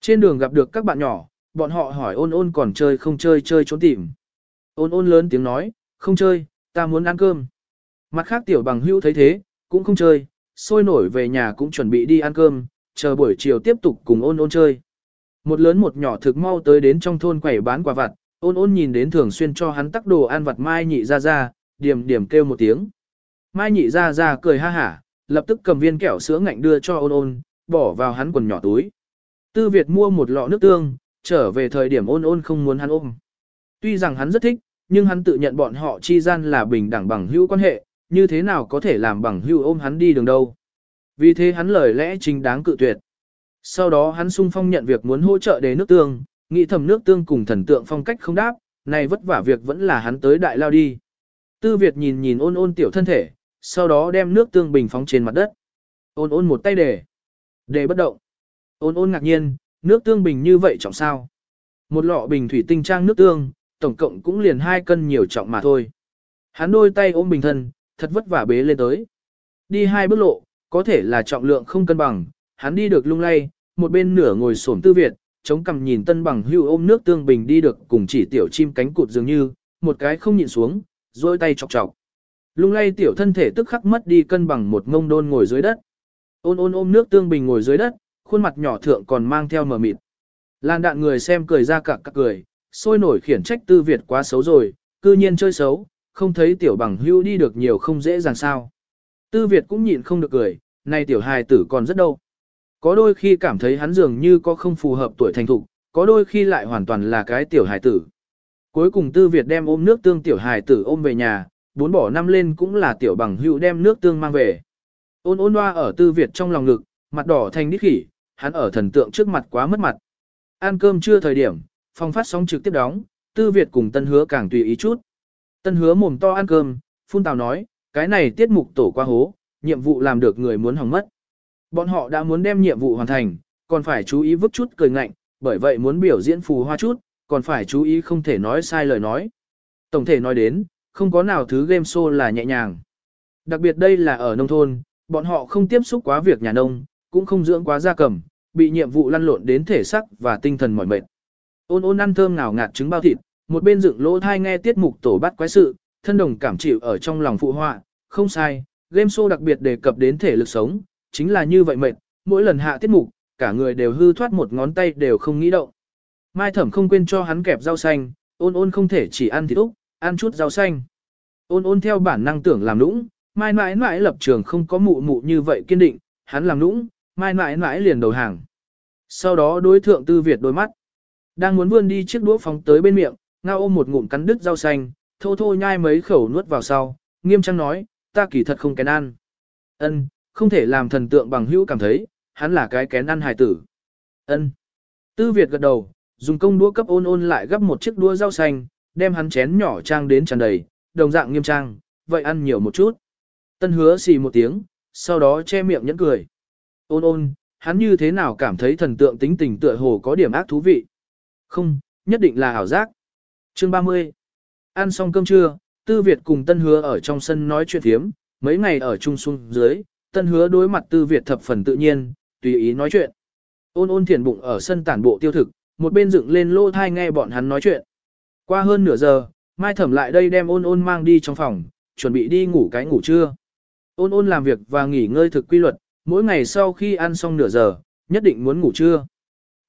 A: Trên đường gặp được các bạn nhỏ, bọn họ hỏi ôn ôn còn chơi không chơi chơi trốn tìm. Ôn ôn lớn tiếng nói, không chơi, ta muốn ăn cơm. Mặt khác tiểu bằng hữu thấy thế, cũng không chơi, sôi nổi về nhà cũng chuẩn bị đi ăn cơm, chờ buổi chiều tiếp tục cùng ôn ôn chơi. Một lớn một nhỏ thực mau tới đến trong thôn quẩy bán quả vặt, ôn ôn nhìn đến thường xuyên cho hắn tắc đồ ăn vặt mai nhị ra ra, điểm điểm kêu một tiếng. Mai nhị ra ra cười ha hả, lập tức cầm viên kẹo sữa ngạnh đưa cho ôn ôn, bỏ vào hắn quần nhỏ túi. Tư Việt mua một lọ nước tương, trở về thời điểm ôn ôn không muốn hắn ôm. Tuy rằng hắn rất thích, nhưng hắn tự nhận bọn họ chi gian là bình đẳng bằng hữu quan hệ, như thế nào có thể làm bằng hưu ôm hắn đi đường đâu. Vì thế hắn lời lẽ chính đáng cự tuyệt. Sau đó hắn sung phong nhận việc muốn hỗ trợ đế nước tương, nghĩ thầm nước tương cùng thần tượng phong cách không đáp, này vất vả việc vẫn là hắn tới đại lao đi. Tư Việt nhìn nhìn ôn ôn tiểu thân thể, sau đó đem nước tương bình phóng trên mặt đất. Ôn ôn một tay để, để bất động. Ôn ôn ngạc nhiên, nước tương bình như vậy trọng sao. Một lọ bình thủy tinh trang nước tương, tổng cộng cũng liền hai cân nhiều trọng mà thôi. Hắn đôi tay ôm bình thân, thật vất vả bế lên tới. Đi hai bước lộ, có thể là trọng lượng không cân bằng, hắn đi được lung lay, một bên nửa ngồi xổm tư Việt, chống cằm nhìn tân bằng hưu ôm nước tương bình đi được cùng chỉ tiểu chim cánh cụt dường như, một cái không nhịn xuống, dôi tay chọc chọc. Lung lay tiểu thân thể tức khắc mất đi cân bằng một ngông đôn ngồi dưới đất. Ôn ôn ôm nước tương bình ngồi dưới đất, khuôn mặt nhỏ thượng còn mang theo mờ mịt. Lan đạn người xem cười ra cả các cười, sôi nổi khiển trách tư Việt quá xấu rồi, cư nhiên chơi xấu, không thấy tiểu bằng hưu đi được nhiều không dễ dàng sao. Tư Việt cũng nhịn không được cười, nay tiểu hài tử còn rất đâu. Có đôi khi cảm thấy hắn dường như có không phù hợp tuổi thành thục, có đôi khi lại hoàn toàn là cái tiểu hài tử. Cuối cùng Tư Việt đem ôm nước tương tiểu hài tử ôm về nhà, bốn bỏ năm lên cũng là tiểu bằng hữu đem nước tương mang về. Ôn ôn hoa ở Tư Việt trong lòng ngực, mặt đỏ thành đít khỉ, hắn ở thần tượng trước mặt quá mất mặt. Ăn cơm chưa thời điểm, phòng phát sóng trực tiếp đóng, Tư Việt cùng Tân Hứa càng tùy ý chút. Tân Hứa mồm to ăn cơm, phun tào nói, cái này tiết mục tổ qua hố, nhiệm vụ làm được người muốn hỏng mất. Bọn họ đã muốn đem nhiệm vụ hoàn thành, còn phải chú ý vứt chút cười ngạnh, bởi vậy muốn biểu diễn phù hoa chút, còn phải chú ý không thể nói sai lời nói. Tổng thể nói đến, không có nào thứ game show là nhẹ nhàng. Đặc biệt đây là ở nông thôn, bọn họ không tiếp xúc quá việc nhà nông, cũng không dưỡng quá gia cầm, bị nhiệm vụ lăn lộn đến thể sắc và tinh thần mỏi mệt. Ôn ôn ăn thơm ngào ngạt trứng bao thịt, một bên dựng lỗ thai nghe tiết mục tổ bắt quái sự, thân đồng cảm chịu ở trong lòng phụ họa, không sai, game show đặc biệt đề cập đến thể lực sống, chính là như vậy mệt, mỗi lần hạ tiết mục, cả người đều hư thoát một ngón tay đều không nghĩ động. Mai thẩm không quên cho hắn kẹp rau xanh, ôn ôn không thể chỉ ăn thịt úc, ăn chút rau xanh. Ôn ôn theo bản năng tưởng làm nũng, mai mãi mãi lập trường không có mụ mụ như vậy kiên định, hắn làm nũng, mai mãi mãi liền đầu hàng. Sau đó đối thượng tư Việt đôi mắt. Đang muốn vươn đi chiếc đũa phóng tới bên miệng, ngao ôm một ngụm cắn đứt rau xanh, thô thô nhai mấy khẩu nuốt vào sau, nghiêm trang nói, ta kỳ thật không kén ăn. Ân, không thể làm thần tượng bằng hữu cảm thấy, hắn là cái kén ăn hài tử. Ân. Tư Việt gật đầu, dùng công đũa cấp ôn ôn lại gấp một chiếc đũa rau xanh, đem hắn chén nhỏ trang đến tràn đầy, đồng dạng nghiêm trang, vậy ăn nhiều một chút. Tân hứa xì một tiếng, sau đó che miệng nhẫn cười. Ôn ôn, hắn như thế nào cảm thấy thần tượng tính tình tựa hồ có điểm ác thú vị. Không, nhất định là ảo giác. Chương 30. Ăn xong cơm trưa, Tư Việt cùng Tân Hứa ở trong sân nói chuyện thiếm, mấy ngày ở chung xuống dưới, Tân Hứa đối mặt Tư Việt thập phần tự nhiên, tùy ý nói chuyện. Ôn ôn thiền bụng ở sân tản bộ tiêu thực, một bên dựng lên lô thai nghe bọn hắn nói chuyện. Qua hơn nửa giờ, Mai Thẩm lại đây đem ôn ôn mang đi trong phòng, chuẩn bị đi ngủ cái ngủ trưa. Ôn ôn làm việc và nghỉ ngơi thực quy luật, mỗi ngày sau khi ăn xong nửa giờ, nhất định muốn ngủ trưa.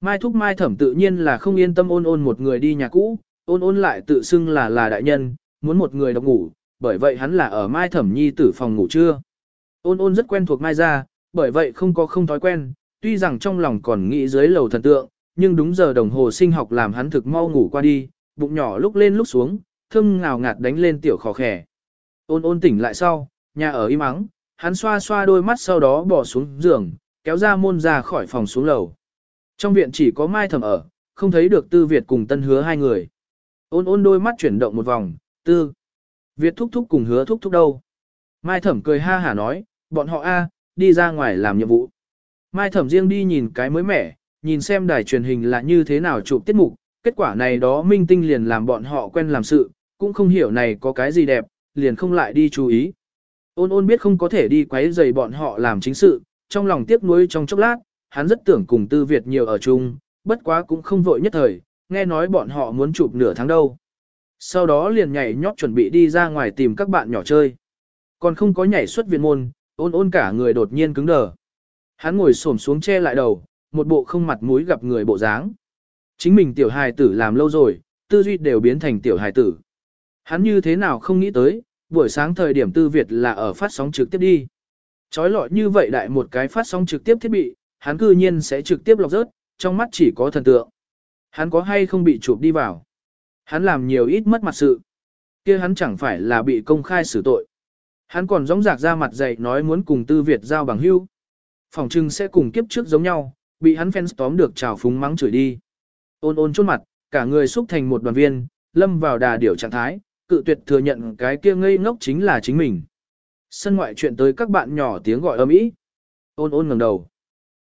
A: Mai Thúc Mai Thẩm tự nhiên là không yên tâm ôn ôn một người đi nhà cũ, ôn ôn lại tự xưng là là đại nhân, muốn một người độc ngủ, bởi vậy hắn là ở Mai Thẩm Nhi tử phòng ngủ trưa. Ôn ôn rất quen thuộc Mai ra, bởi vậy không có không thói quen, tuy rằng trong lòng còn nghĩ dưới lầu thần tượng, nhưng đúng giờ đồng hồ sinh học làm hắn thực mau ngủ qua đi, bụng nhỏ lúc lên lúc xuống, thơm ngào ngạt đánh lên tiểu khó khẻ. Ôn ôn tỉnh lại sau, nhà ở im ắng, hắn xoa xoa đôi mắt sau đó bỏ xuống giường, kéo ra môn ra khỏi phòng xuống lầu. Trong viện chỉ có Mai Thẩm ở, không thấy được Tư Việt cùng Tân Hứa hai người. Ôn ôn đôi mắt chuyển động một vòng, Tư. Việt thúc thúc cùng Hứa thúc thúc đâu? Mai Thẩm cười ha hả nói, bọn họ a đi ra ngoài làm nhiệm vụ. Mai Thẩm riêng đi nhìn cái mới mẻ, nhìn xem đài truyền hình là như thế nào chụp tiết mục, kết quả này đó minh tinh liền làm bọn họ quen làm sự, cũng không hiểu này có cái gì đẹp, liền không lại đi chú ý. Ôn ôn biết không có thể đi quấy rầy bọn họ làm chính sự, trong lòng tiếc nuối trong chốc lát, hắn rất tưởng cùng Tư Việt nhiều ở chung, bất quá cũng không vội nhất thời, nghe nói bọn họ muốn chụp nửa tháng đâu. Sau đó liền nhảy nhót chuẩn bị đi ra ngoài tìm các bạn nhỏ chơi. Còn không có nhảy xuất viện môn, ôn ôn cả người đột nhiên cứng đờ. Hắn ngồi xổm xuống che lại đầu, một bộ không mặt mũi gặp người bộ dáng. Chính mình tiểu hài tử làm lâu rồi, tư duy đều biến thành tiểu hài tử. Hắn như thế nào không nghĩ tới, buổi sáng thời điểm tư Việt là ở phát sóng trực tiếp đi. Chói lọi như vậy đại một cái phát sóng trực tiếp thiết bị, hắn cư nhiên sẽ trực tiếp lọc rớt, trong mắt chỉ có thần tượng. Hắn có hay không bị chụp đi vào? Hắn làm nhiều ít mất mặt sự. kia hắn chẳng phải là bị công khai xử tội. Hắn còn rõng rạc ra mặt dày nói muốn cùng Tư Việt giao bằng hưu. Phòng trưng sẽ cùng kiếp trước giống nhau, bị hắn fans tóm được trào phúng mắng chửi đi. Ôn ôn chốt mặt, cả người xúc thành một đoàn viên, lâm vào đà điểu trạng thái, cự tuyệt thừa nhận cái kia ngây ngốc chính là chính mình. Sân ngoại chuyện tới các bạn nhỏ tiếng gọi ầm ĩ. Ôn ôn ngẩng đầu.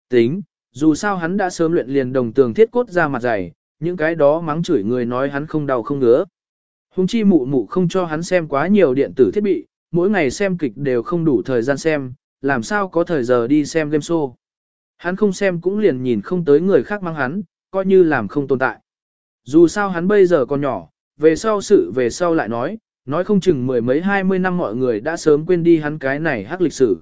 A: Tính, dù sao hắn đã sớm luyện liền đồng tường thiết cốt ra mặt dày, những cái đó mắng chửi người nói hắn không đau không ngứa. Hùng chi mụ mụ không cho hắn xem quá nhiều điện tử thiết bị, mỗi ngày xem kịch đều không đủ thời gian xem, làm sao có thời giờ đi xem game show. Hắn không xem cũng liền nhìn không tới người khác mang hắn, coi như làm không tồn tại. Dù sao hắn bây giờ còn nhỏ, về sau sự về sau lại nói, nói không chừng mười mấy hai mươi năm mọi người đã sớm quên đi hắn cái này hắc lịch sử.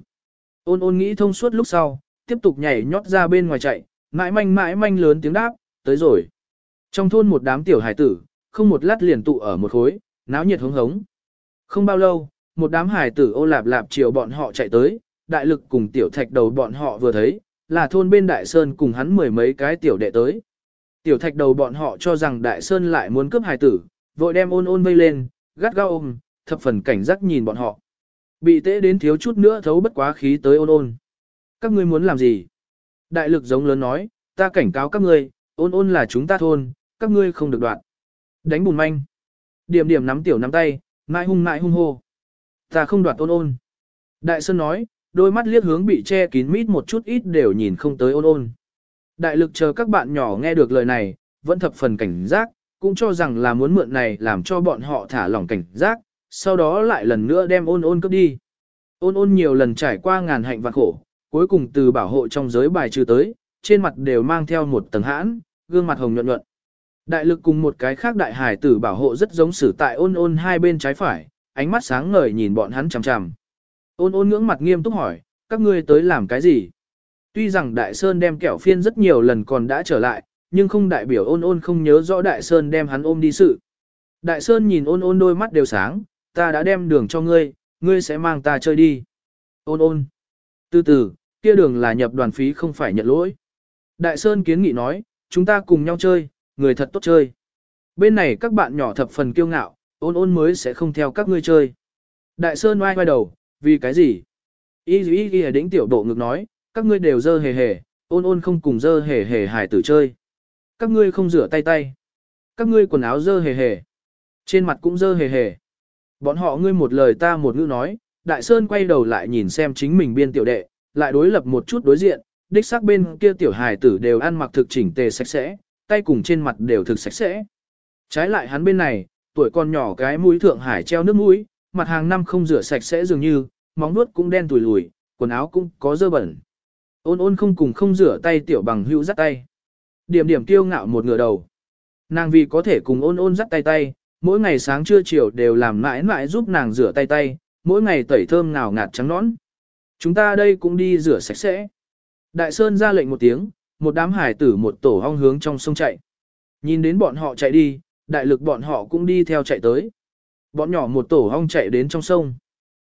A: Ôn ôn nghĩ thông suốt lúc sau, tiếp tục nhảy nhót ra bên ngoài chạy, mãi manh mãi manh lớn tiếng đáp, tới rồi. Trong thôn một đám tiểu hải tử, không một lát liền tụ ở một khối, náo nhiệt hống hống. Không bao lâu, một đám hải tử ô lạp lạp chiều bọn họ chạy tới, đại lực cùng tiểu thạch đầu bọn họ vừa thấy, là thôn bên đại sơn cùng hắn mười mấy cái tiểu đệ tới. Tiểu thạch đầu bọn họ cho rằng đại sơn lại muốn cướp hải tử, vội đem ôn ôn vây lên, gắt gao ôm, thập phần cảnh giác nhìn bọn họ. Bị tế đến thiếu chút nữa thấu bất quá khí tới ôn ôn. Các ngươi muốn làm gì? Đại lực giống lớn nói, ta cảnh cáo các ngươi, ôn ôn là chúng ta thôn, các ngươi không được đoạn. Đánh bùn manh. Điểm điểm nắm tiểu nắm tay, mãi hung mãi hung hô. Ta không đoạt ôn ôn. Đại Sơn nói, đôi mắt liếc hướng bị che kín mít một chút ít đều nhìn không tới ôn ôn. Đại lực chờ các bạn nhỏ nghe được lời này, vẫn thập phần cảnh giác, cũng cho rằng là muốn mượn này làm cho bọn họ thả lỏng cảnh giác, sau đó lại lần nữa đem ôn ôn cướp đi. Ôn ôn nhiều lần trải qua ngàn hạnh và khổ, cuối cùng từ bảo hộ trong giới bài trừ tới, trên mặt đều mang theo một tầng hãn, gương mặt hồng nhuận nhuận. Đại lực cùng một cái khác đại hải tử bảo hộ rất giống xử tại ôn ôn hai bên trái phải, ánh mắt sáng ngời nhìn bọn hắn chằm chằm. Ôn ôn ngưỡng mặt nghiêm túc hỏi, các ngươi tới làm cái gì? Tuy rằng Đại Sơn đem kẹo phiên rất nhiều lần còn đã trở lại, nhưng không đại biểu ôn ôn không nhớ rõ Đại Sơn đem hắn ôm đi sự. Đại Sơn nhìn ôn ôn đôi mắt đều sáng, ta đã đem đường cho ngươi, ngươi sẽ mang ta chơi đi. Ôn ôn. Từ từ, kia đường là nhập đoàn phí không phải nhận lỗi. Đại Sơn kiến nghị nói, chúng ta cùng nhau chơi, người thật tốt chơi. Bên này các bạn nhỏ thập phần kiêu ngạo, ôn ôn mới sẽ không theo các ngươi chơi. Đại Sơn oai oai đầu, vì cái gì? Y y ghi đỉnh tiểu độ ngực nói, các ngươi đều dơ hề hề, ôn ôn không cùng dơ hề hề hài tử chơi. Các ngươi không rửa tay tay. Các ngươi quần áo dơ hề hề. Trên mặt cũng dơ hề hề. Bọn họ ngươi một lời ta một ngữ nói, Đại Sơn quay đầu lại nhìn xem chính mình biên tiểu đệ, lại đối lập một chút đối diện, đích xác bên kia tiểu hài tử đều ăn mặc thực chỉnh tề sạch sẽ, tay cùng trên mặt đều thực sạch sẽ. Trái lại hắn bên này, tuổi con nhỏ cái mũi thượng hải treo nước mũi, mặt hàng năm không rửa sạch sẽ dường như, móng nuốt cũng đen tùi lùi, quần áo cũng có dơ bẩn. Ôn ôn không cùng không rửa tay tiểu bằng hữu dắt tay. Điểm điểm kiêu ngạo một ngửa đầu. Nàng vì có thể cùng ôn ôn dắt tay tay, mỗi ngày sáng trưa chiều đều làm mãi mãi giúp nàng rửa tay tay, mỗi ngày tẩy thơm ngào ngạt trắng nõn. Chúng ta đây cũng đi rửa sạch sẽ. Đại Sơn ra lệnh một tiếng, một đám hải tử một tổ hong hướng trong sông chạy. Nhìn đến bọn họ chạy đi, đại lực bọn họ cũng đi theo chạy tới. Bọn nhỏ một tổ hong chạy đến trong sông.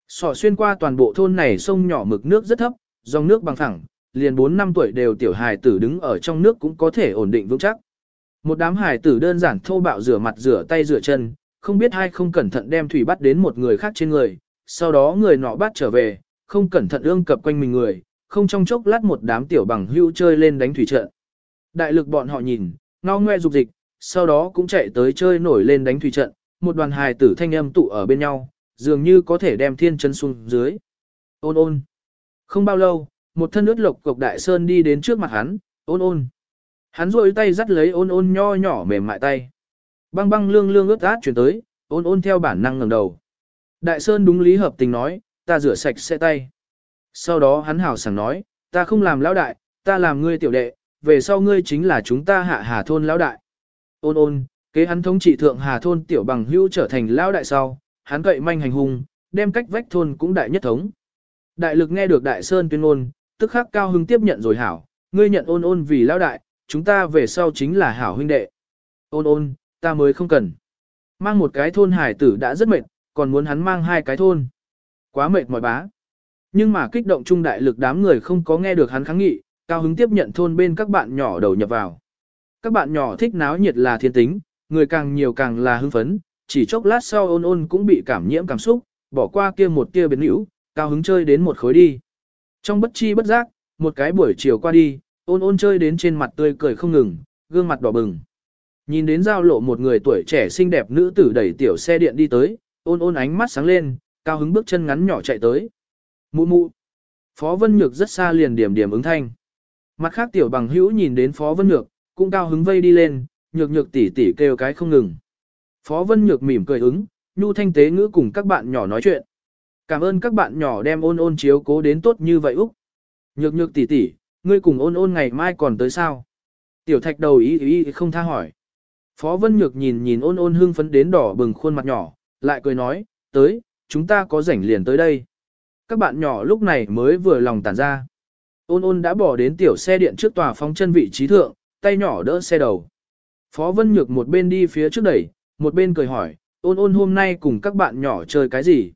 A: Sỏ xuyên qua toàn bộ thôn này sông nhỏ mực nước rất thấp, dòng nước bằng thẳng, liền 4 năm tuổi đều tiểu hài tử đứng ở trong nước cũng có thể ổn định vững chắc. Một đám hài tử đơn giản thô bạo rửa mặt rửa tay rửa chân, không biết hay không cẩn thận đem thủy bắt đến một người khác trên người, sau đó người nọ bắt trở về, không cẩn thận ương cập quanh mình người, không trong chốc lát một đám tiểu bằng hưu chơi lên đánh thủy trận. Đại lực bọn họ nhìn, ngao ngoe dục dịch, sau đó cũng chạy tới chơi nổi lên đánh thủy trận, một đoàn hài tử thanh âm tụ ở bên nhau, dường như có thể đem thiên chân xuống dưới. Ôn ôn. Không bao lâu, một thân ướt lộc cục đại sơn đi đến trước mặt hắn, ôn ôn. Hắn rôi tay dắt lấy ôn ôn nho nhỏ mềm mại tay. Băng băng lương lương ướt át chuyển tới, ôn ôn theo bản năng ngẩng đầu. Đại sơn đúng lý hợp tình nói, ta rửa sạch sẽ tay. Sau đó hắn hào sảng nói, ta không làm lão đại, ta làm ngươi tiểu đệ, về sau ngươi chính là chúng ta hạ hà thôn lão đại. Ôn ôn, kế hắn thống trị thượng hà thôn tiểu bằng hữu trở thành lão đại sau, hắn cậy manh hành hung, đem cách vách thôn cũng đại nhất thống. Đại lực nghe được đại sơn tuyên ngôn, tức khắc cao hưng tiếp nhận rồi hảo, ngươi nhận ôn ôn vì lão đại, chúng ta về sau chính là hảo huynh đệ. Ôn ôn, ta mới không cần. Mang một cái thôn hải tử đã rất mệt, còn muốn hắn mang hai cái thôn. Quá mệt mỏi bá. Nhưng mà kích động trung đại lực đám người không có nghe được hắn kháng nghị, cao hứng tiếp nhận thôn bên các bạn nhỏ đầu nhập vào. Các bạn nhỏ thích náo nhiệt là thiên tính, người càng nhiều càng là hưng phấn, chỉ chốc lát sau ôn ôn cũng bị cảm nhiễm cảm xúc, bỏ qua kia một kia biến hữu, cao hứng chơi đến một khối đi. Trong bất chi bất giác, một cái buổi chiều qua đi, ôn ôn chơi đến trên mặt tươi cười không ngừng, gương mặt đỏ bừng. Nhìn đến giao lộ một người tuổi trẻ xinh đẹp nữ tử đẩy tiểu xe điện đi tới, ôn ôn ánh mắt sáng lên, cao hứng bước chân ngắn nhỏ chạy tới. Mụ mụ. Phó Vân Nhược rất xa liền điểm điểm ứng thanh. Mặt khác tiểu bằng hữu nhìn đến Phó Vân Nhược, cũng cao hứng vây đi lên, nhược nhược tỉ tỉ kêu cái không ngừng. Phó Vân Nhược mỉm cười ứng, nhu thanh tế ngữ cùng các bạn nhỏ nói chuyện. Cảm ơn các bạn nhỏ đem ôn ôn chiếu cố đến tốt như vậy Úc. Nhược nhược tỉ tỉ, ngươi cùng ôn ôn ngày mai còn tới sao? Tiểu thạch đầu ý ý không tha hỏi. Phó Vân Nhược nhìn nhìn ôn ôn hương phấn đến đỏ bừng khuôn mặt nhỏ, lại cười nói, tới, chúng ta có rảnh liền tới đây. Các bạn nhỏ lúc này mới vừa lòng tản ra. Ôn ôn đã bỏ đến tiểu xe điện trước tòa phóng chân vị trí thượng, tay nhỏ đỡ xe đầu. Phó Vân Nhược một bên đi phía trước đẩy, một bên cười hỏi, ôn ôn hôm nay cùng các bạn nhỏ chơi cái gì?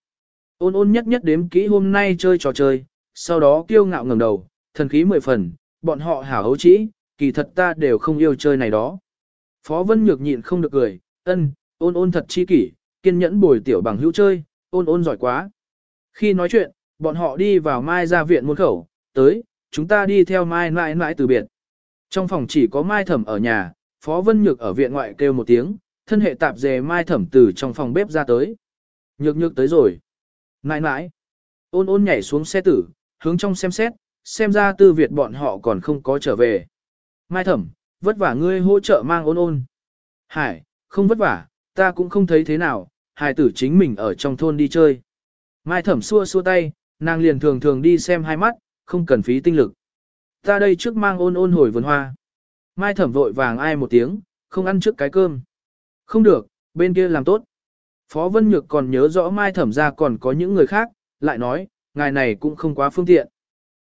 A: Ôn ôn nhất nhất đếm kỹ hôm nay chơi trò chơi, sau đó kiêu ngạo ngẩng đầu, thần khí mười phần, bọn họ hảo hấu trĩ, kỳ thật ta đều không yêu chơi này đó. Phó Vân Nhược nhịn không được cười, ân, ôn ôn thật chi kỷ, kiên nhẫn bồi tiểu bằng hữu chơi, ôn ôn giỏi quá. Khi nói chuyện, bọn họ đi vào Mai ra viện môn khẩu, tới, chúng ta đi theo Mai mãi mãi từ biệt. Trong phòng chỉ có Mai thẩm ở nhà, Phó Vân Nhược ở viện ngoại kêu một tiếng, thân hệ tạp dề Mai thẩm từ trong phòng bếp ra tới. Nhược nhược tới rồi. Mãi mãi. Ôn ôn nhảy xuống xe tử, hướng trong xem xét, xem ra tư Việt bọn họ còn không có trở về. Mai thẩm, vất vả ngươi hỗ trợ mang ôn ôn. Hải, không vất vả, ta cũng không thấy thế nào, hải tử chính mình ở trong thôn đi chơi. Mai thẩm xua xua tay, nàng liền thường thường đi xem hai mắt, không cần phí tinh lực. Ta đây trước mang ôn ôn hồi vườn hoa. Mai thẩm vội vàng ai một tiếng, không ăn trước cái cơm. Không được, bên kia làm tốt. Phó Vân Nhược còn nhớ rõ Mai thẩm ra còn có những người khác, lại nói, ngài này cũng không quá phương tiện.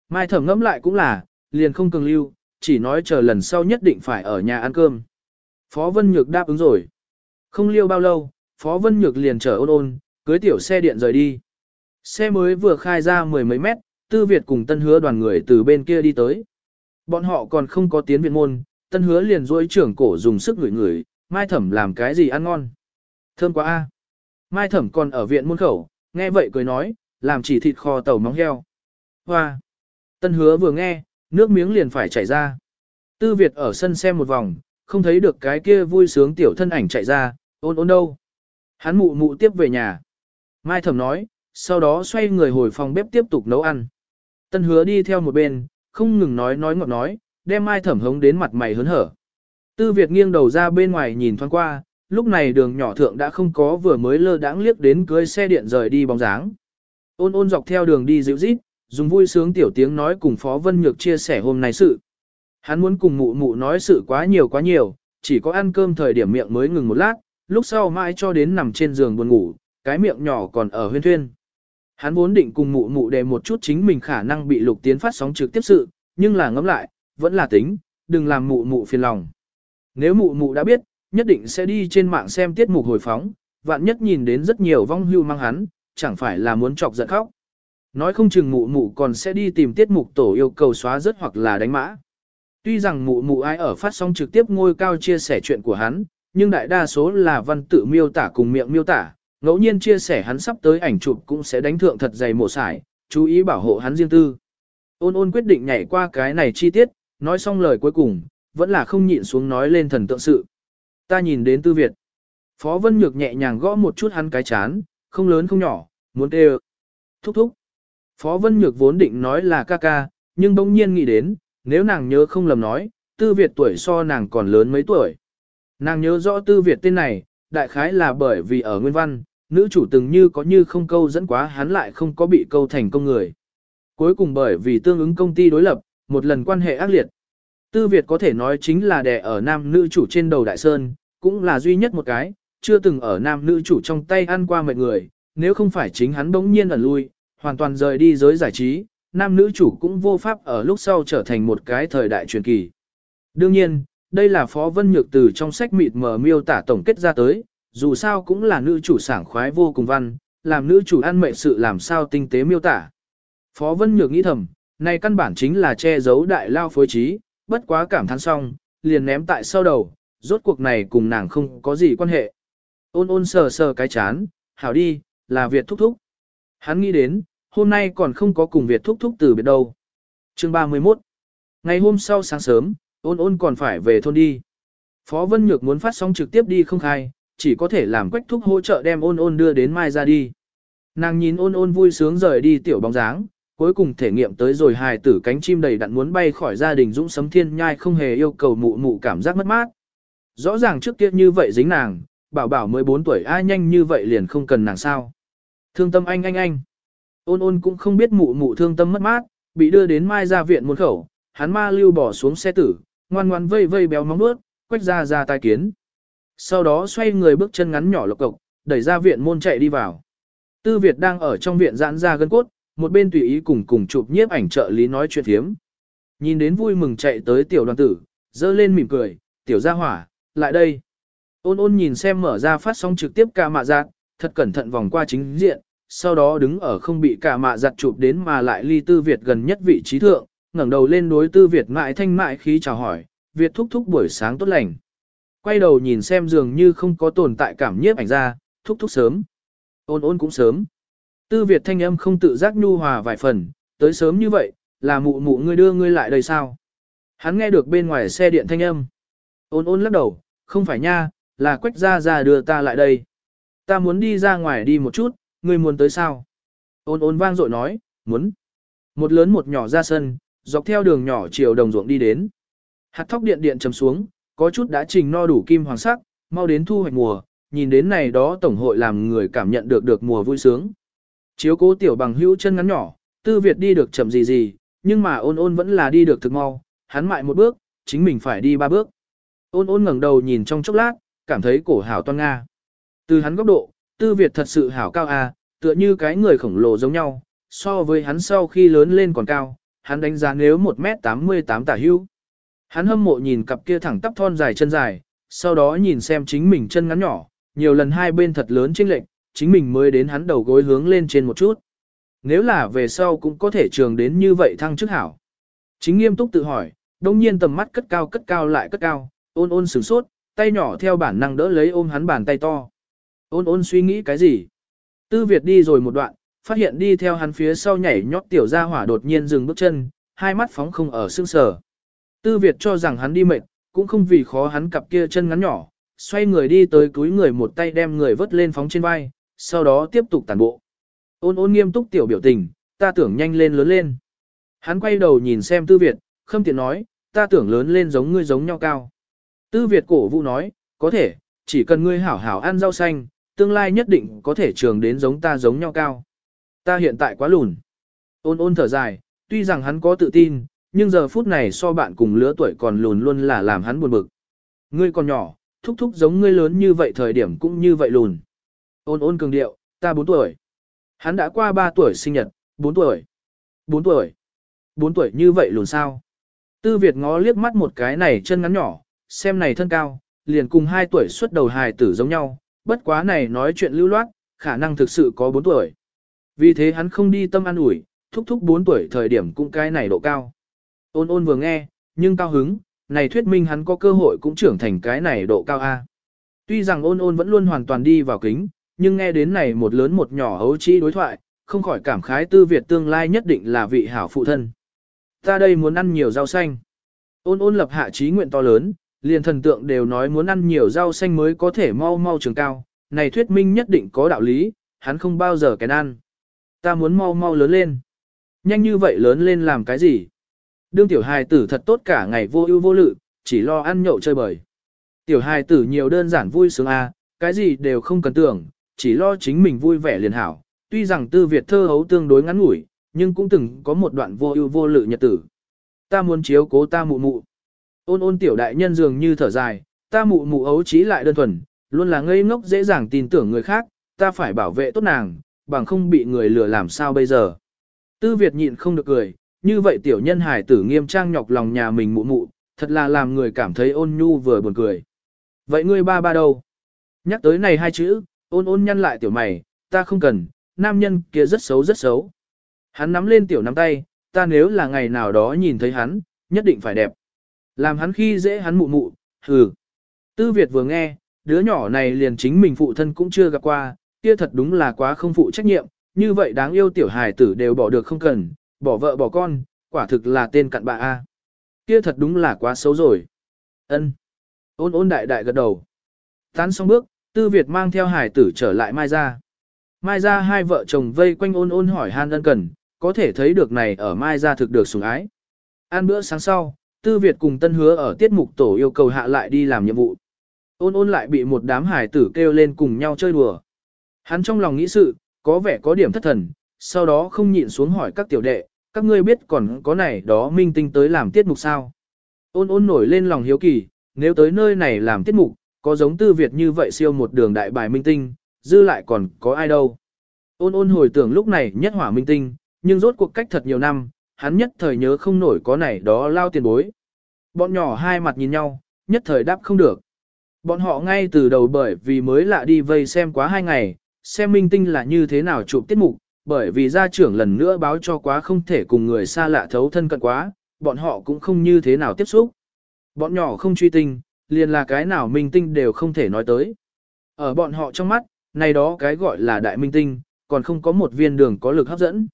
A: Mai thẩm ngẫm lại cũng là, liền không cường lưu, chỉ nói chờ lần sau nhất định phải ở nhà ăn cơm. Phó Vân Nhược đáp ứng rồi. Không liêu bao lâu, Phó Vân Nhược liền chở ôn ôn, cưới tiểu xe điện rời đi. Xe mới vừa khai ra mười mấy mét, Tư Việt cùng Tân Hứa đoàn người từ bên kia đi tới. Bọn họ còn không có tiến viện môn, Tân Hứa liền duỗi trưởng cổ dùng sức ngửi ngửi, Mai Thẩm làm cái gì ăn ngon. Thơm quá a. Mai Thẩm còn ở viện môn khẩu, nghe vậy cười nói, làm chỉ thịt kho tàu móng heo. Hoa. Tân Hứa vừa nghe, nước miếng liền phải chảy ra. Tư Việt ở sân xem một vòng, không thấy được cái kia vui sướng tiểu thân ảnh chạy ra, ôn ôn đâu. Hắn mụ mụ tiếp về nhà. Mai Thẩm nói, sau đó xoay người hồi phòng bếp tiếp tục nấu ăn. Tân hứa đi theo một bên, không ngừng nói nói ngọt nói, đem Mai Thẩm hống đến mặt mày hớn hở. Tư Việt nghiêng đầu ra bên ngoài nhìn thoáng qua, lúc này đường nhỏ thượng đã không có vừa mới lơ đãng liếc đến cưới xe điện rời đi bóng dáng. Ôn ôn dọc theo đường đi dịu rít, dùng vui sướng tiểu tiếng nói cùng Phó Vân Nhược chia sẻ hôm nay sự. Hắn muốn cùng mụ mụ nói sự quá nhiều quá nhiều, chỉ có ăn cơm thời điểm miệng mới ngừng một lát, lúc sau mãi cho đến nằm trên giường buồn ngủ, cái miệng nhỏ còn ở huyên thuyên. Hắn vốn định cùng mụ mụ để một chút chính mình khả năng bị lục tiến phát sóng trực tiếp sự, nhưng là ngẫm lại, vẫn là tính, đừng làm mụ mụ phiền lòng. Nếu mụ mụ đã biết, nhất định sẽ đi trên mạng xem tiết mục hồi phóng, vạn nhất nhìn đến rất nhiều vong hưu mang hắn, chẳng phải là muốn chọc giận khóc. Nói không chừng mụ mụ còn sẽ đi tìm tiết mục tổ yêu cầu xóa rất hoặc là đánh mã. Tuy rằng mụ mụ ai ở phát sóng trực tiếp ngôi cao chia sẻ chuyện của hắn, nhưng đại đa số là văn tự miêu tả cùng miệng miêu tả, ngẫu nhiên chia sẻ hắn sắp tới ảnh chụp cũng sẽ đánh thượng thật dày mổ sải, chú ý bảo hộ hắn riêng tư. Ôn ôn quyết định nhảy qua cái này chi tiết, nói xong lời cuối cùng, vẫn là không nhịn xuống nói lên thần tượng sự. Ta nhìn đến tư Việt. Phó Vân Nhược nhẹ nhàng gõ một chút hắn cái chán, không lớn không nhỏ, muốn tê Thúc thúc. Phó Vân Nhược vốn định nói là ca ca, nhưng bỗng nhiên nghĩ đến, nếu nàng nhớ không lầm nói, tư Việt tuổi so nàng còn lớn mấy tuổi. Nàng nhớ rõ tư Việt tên này, đại khái là bởi vì ở nguyên văn, nữ chủ từng như có như không câu dẫn quá hắn lại không có bị câu thành công người. Cuối cùng bởi vì tương ứng công ty đối lập, một lần quan hệ ác liệt. Tư Việt có thể nói chính là đè ở nam nữ chủ trên đầu đại sơn, cũng là duy nhất một cái, chưa từng ở nam nữ chủ trong tay ăn qua mệt người, nếu không phải chính hắn bỗng nhiên ẩn lui, hoàn toàn rời đi giới giải trí, nam nữ chủ cũng vô pháp ở lúc sau trở thành một cái thời đại truyền kỳ. Đương nhiên, đây là Phó Vân Nhược từ trong sách mịt mờ miêu tả tổng kết ra tới, dù sao cũng là nữ chủ sảng khoái vô cùng văn, làm nữ chủ ăn mệnh sự làm sao tinh tế miêu tả. Phó Vân Nhược nghĩ thầm, này căn bản chính là che giấu đại lao phối trí, bất quá cảm thán xong, liền ném tại sau đầu, rốt cuộc này cùng nàng không có gì quan hệ. Ôn ôn sờ sờ cái chán, hảo đi, là Việt thúc thúc. Hắn nghĩ đến, hôm nay còn không có cùng Việt thúc thúc từ biệt đâu. Chương 31 Ngày hôm sau sáng sớm, ôn ôn còn phải về thôn đi. Phó Vân Nhược muốn phát sóng trực tiếp đi không khai, chỉ có thể làm quách thúc hỗ trợ đem ôn ôn đưa đến mai ra đi. Nàng nhìn ôn ôn vui sướng rời đi tiểu bóng dáng, cuối cùng thể nghiệm tới rồi hài tử cánh chim đầy đặn muốn bay khỏi gia đình dũng sấm thiên nhai không hề yêu cầu mụ mụ cảm giác mất mát. Rõ ràng trước kia như vậy dính nàng, bảo bảo 14 tuổi ai nhanh như vậy liền không cần nàng sao. Thương tâm anh anh anh. Ôn ôn cũng không biết mụ mụ thương tâm mất mát, bị đưa đến mai ra viện muôn khẩu, hắn ma lưu bỏ xuống xe tử, ngoan ngoan vây vây béo móng nuốt, quách ra ra tai kiến. Sau đó xoay người bước chân ngắn nhỏ lộc cộc, đẩy ra viện môn chạy đi vào. Tư Việt đang ở trong viện giãn ra gân cốt, một bên tùy ý cùng cùng chụp nhiếp ảnh trợ lý nói chuyện thiếm. Nhìn đến vui mừng chạy tới tiểu đoàn tử, dơ lên mỉm cười, tiểu gia hỏa, lại đây. Ôn ôn nhìn xem mở ra phát sóng trực tiếp ca mạ giặt, thật cẩn thận vòng qua chính diện, sau đó đứng ở không bị ca mạ giặt chụp đến mà lại ly tư Việt gần nhất vị trí thượng, ngẩng đầu lên đối tư Việt mại thanh mại khí chào hỏi, Việt thúc thúc buổi sáng tốt lành. Quay đầu nhìn xem dường như không có tồn tại cảm nhiếp ảnh ra, thúc thúc sớm. Ôn ôn cũng sớm. Tư Việt thanh âm không tự giác nhu hòa vài phần, tới sớm như vậy, là mụ mụ ngươi đưa ngươi lại đây sao? Hắn nghe được bên ngoài xe điện thanh âm. Ôn ôn lắc đầu, không phải nha, là quách ra ra đưa ta lại đây. Ta muốn đi ra ngoài đi một chút, ngươi muốn tới sao? Ôn ôn vang dội nói, muốn. Một lớn một nhỏ ra sân, dọc theo đường nhỏ chiều đồng ruộng đi đến. Hạt thóc điện điện chấm xuống, có chút đã trình no đủ kim hoàng sắc, mau đến thu hoạch mùa, nhìn đến này đó tổng hội làm người cảm nhận được được mùa vui sướng. Chiếu cố tiểu bằng hữu chân ngắn nhỏ, tư Việt đi được chậm gì gì, nhưng mà ôn ôn vẫn là đi được thực mau, hắn mại một bước, chính mình phải đi ba bước. Ôn ôn ngẩng đầu nhìn trong chốc lát, cảm thấy cổ hảo toan Nga. Từ hắn góc độ, tư Việt thật sự hảo cao à, tựa như cái người khổng lồ giống nhau, so với hắn sau khi lớn lên còn cao, hắn đánh giá nếu 1m88 tả hưu. Hắn hâm mộ nhìn cặp kia thẳng tắp thon dài chân dài, sau đó nhìn xem chính mình chân ngắn nhỏ, nhiều lần hai bên thật lớn chênh lệch, chính mình mới đến hắn đầu gối hướng lên trên một chút. Nếu là về sau cũng có thể trường đến như vậy thăng chức hảo. Chính nghiêm túc tự hỏi, đông nhiên tầm mắt cất cao cất cao lại cất cao, ôn ôn sửng sốt, tay nhỏ theo bản năng đỡ lấy ôm hắn bàn tay to. Ôn ôn suy nghĩ cái gì? Tư Việt đi rồi một đoạn, phát hiện đi theo hắn phía sau nhảy nhót tiểu gia hỏa đột nhiên dừng bước chân, hai mắt phóng không ở xương sở. Tư Việt cho rằng hắn đi mệt, cũng không vì khó hắn cặp kia chân ngắn nhỏ, xoay người đi tới túi người một tay đem người vớt lên phóng trên vai, sau đó tiếp tục tàn bộ. Ôn ôn nghiêm túc tiểu biểu tình, ta tưởng nhanh lên lớn lên. Hắn quay đầu nhìn xem Tư Việt, khâm tiện nói, ta tưởng lớn lên giống ngươi giống nhau cao. Tư Việt cổ vũ nói, có thể, chỉ cần ngươi hảo hảo ăn rau xanh, tương lai nhất định có thể trường đến giống ta giống nhau cao. Ta hiện tại quá lùn. Ôn ôn thở dài, tuy rằng hắn có tự tin, nhưng giờ phút này so bạn cùng lứa tuổi còn lùn luôn là làm hắn buồn bực. Ngươi còn nhỏ, thúc thúc giống ngươi lớn như vậy thời điểm cũng như vậy lùn. Ôn ôn cường điệu, ta 4 tuổi. Hắn đã qua 3 tuổi sinh nhật, 4 tuổi. 4 tuổi. 4 tuổi như vậy lùn sao? Tư Việt ngó liếc mắt một cái này chân ngắn nhỏ, xem này thân cao, liền cùng 2 tuổi xuất đầu hài tử giống nhau, bất quá này nói chuyện lưu loát, khả năng thực sự có 4 tuổi. Vì thế hắn không đi tâm an ủi, thúc thúc 4 tuổi thời điểm cũng cái này độ cao. Ôn ôn vừa nghe, nhưng cao hứng, này thuyết minh hắn có cơ hội cũng trưởng thành cái này độ cao A. Tuy rằng ôn ôn vẫn luôn hoàn toàn đi vào kính, nhưng nghe đến này một lớn một nhỏ hấu chi đối thoại, không khỏi cảm khái tư Việt tương lai nhất định là vị hảo phụ thân. Ta đây muốn ăn nhiều rau xanh. Ôn ôn lập hạ trí nguyện to lớn, liền thần tượng đều nói muốn ăn nhiều rau xanh mới có thể mau mau trường cao, này thuyết minh nhất định có đạo lý, hắn không bao giờ kén ăn. Ta muốn mau mau lớn lên. Nhanh như vậy lớn lên làm cái gì? Đương tiểu hài tử thật tốt cả ngày vô ưu vô lự, chỉ lo ăn nhậu chơi bời. Tiểu hài tử nhiều đơn giản vui sướng a, à, cái gì đều không cần tưởng, chỉ lo chính mình vui vẻ liền hảo. Tuy rằng tư Việt thơ hấu tương đối ngắn ngủi, nhưng cũng từng có một đoạn vô ưu vô lự nhật tử. Ta muốn chiếu cố ta mụ mụ. Ôn ôn tiểu đại nhân dường như thở dài, ta mụ mụ ấu trí lại đơn thuần, luôn là ngây ngốc dễ dàng tin tưởng người khác, ta phải bảo vệ tốt nàng, bằng không bị người lừa làm sao bây giờ. Tư Việt nhịn không được cười, như vậy tiểu nhân hải tử nghiêm trang nhọc lòng nhà mình mụ mụ, thật là làm người cảm thấy ôn nhu vừa buồn cười. Vậy ngươi ba ba đâu? Nhắc tới này hai chữ, ôn ôn nhăn lại tiểu mày, ta không cần, nam nhân kia rất xấu rất xấu. Hắn nắm lên tiểu nắm tay, ta nếu là ngày nào đó nhìn thấy hắn, nhất định phải đẹp. Làm hắn khi dễ hắn mụ mụ, hừ. Tư Việt vừa nghe, đứa nhỏ này liền chính mình phụ thân cũng chưa gặp qua, kia thật đúng là quá không phụ trách nhiệm, như vậy đáng yêu tiểu hài tử đều bỏ được không cần, bỏ vợ bỏ con, quả thực là tên cặn bạ A. Kia thật đúng là quá xấu rồi. ân Ôn ôn đại đại gật đầu. Tán xong bước, Tư Việt mang theo hải tử trở lại Mai ra. Mai ra hai vợ chồng vây quanh ôn ôn hỏi han ân cần, có thể thấy được này ở Mai ra thực được sủng ái. Ăn bữa sáng sau, Tư Việt cùng Tân Hứa ở tiết mục tổ yêu cầu hạ lại đi làm nhiệm vụ. Ôn ôn lại bị một đám hải tử kêu lên cùng nhau chơi đùa. Hắn trong lòng nghĩ sự, có vẻ có điểm thất thần, sau đó không nhịn xuống hỏi các tiểu đệ, các ngươi biết còn có này đó minh tinh tới làm tiết mục sao. Ôn ôn nổi lên lòng hiếu kỳ, nếu tới nơi này làm tiết mục, có giống tư Việt như vậy siêu một đường đại bài minh tinh, dư lại còn có ai đâu. Ôn ôn hồi tưởng lúc này nhất hỏa minh tinh, nhưng rốt cuộc cách thật nhiều năm, hắn nhất thời nhớ không nổi có này đó lao tiền bối. Bọn nhỏ hai mặt nhìn nhau, nhất thời đáp không được. Bọn họ ngay từ đầu bởi vì mới lạ đi vây xem quá hai ngày, xem minh tinh là như thế nào chụp tiết mục, bởi vì gia trưởng lần nữa báo cho quá không thể cùng người xa lạ thấu thân cận quá, bọn họ cũng không như thế nào tiếp xúc. Bọn nhỏ không truy tinh, liền là cái nào minh tinh đều không thể nói tới. Ở bọn họ trong mắt, này đó cái gọi là đại minh tinh, còn không có một viên đường có lực hấp dẫn.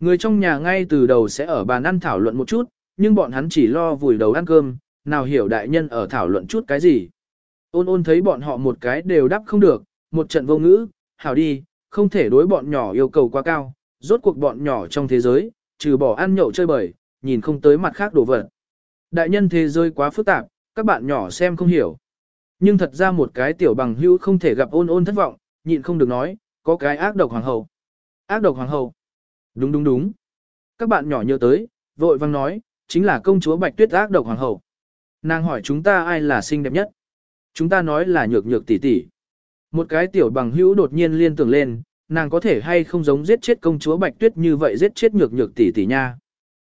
A: Người trong nhà ngay từ đầu sẽ ở bàn ăn thảo luận một chút, nhưng bọn hắn chỉ lo vùi đầu ăn cơm, nào hiểu đại nhân ở thảo luận chút cái gì. Ôn ôn thấy bọn họ một cái đều đáp không được, một trận vô ngữ, hảo đi, không thể đối bọn nhỏ yêu cầu quá cao, rốt cuộc bọn nhỏ trong thế giới, trừ bỏ ăn nhậu chơi bời, nhìn không tới mặt khác đồ vật. Đại nhân thế giới quá phức tạp, các bạn nhỏ xem không hiểu. Nhưng thật ra một cái tiểu bằng hữu không thể gặp ôn ôn thất vọng, nhịn không được nói, có cái ác độc hoàng hậu. Ác độc hoàng hậu. Đúng đúng đúng. Các bạn nhỏ nhớ tới, vội vang nói, chính là công chúa Bạch Tuyết ác độc hoàng hậu. Nàng hỏi chúng ta ai là xinh đẹp nhất. Chúng ta nói là nhược nhược tỷ tỷ. Một cái tiểu bằng hữu đột nhiên liên tưởng lên, nàng có thể hay không giống giết chết công chúa Bạch Tuyết như vậy giết chết nhược nhược tỷ tỷ nha.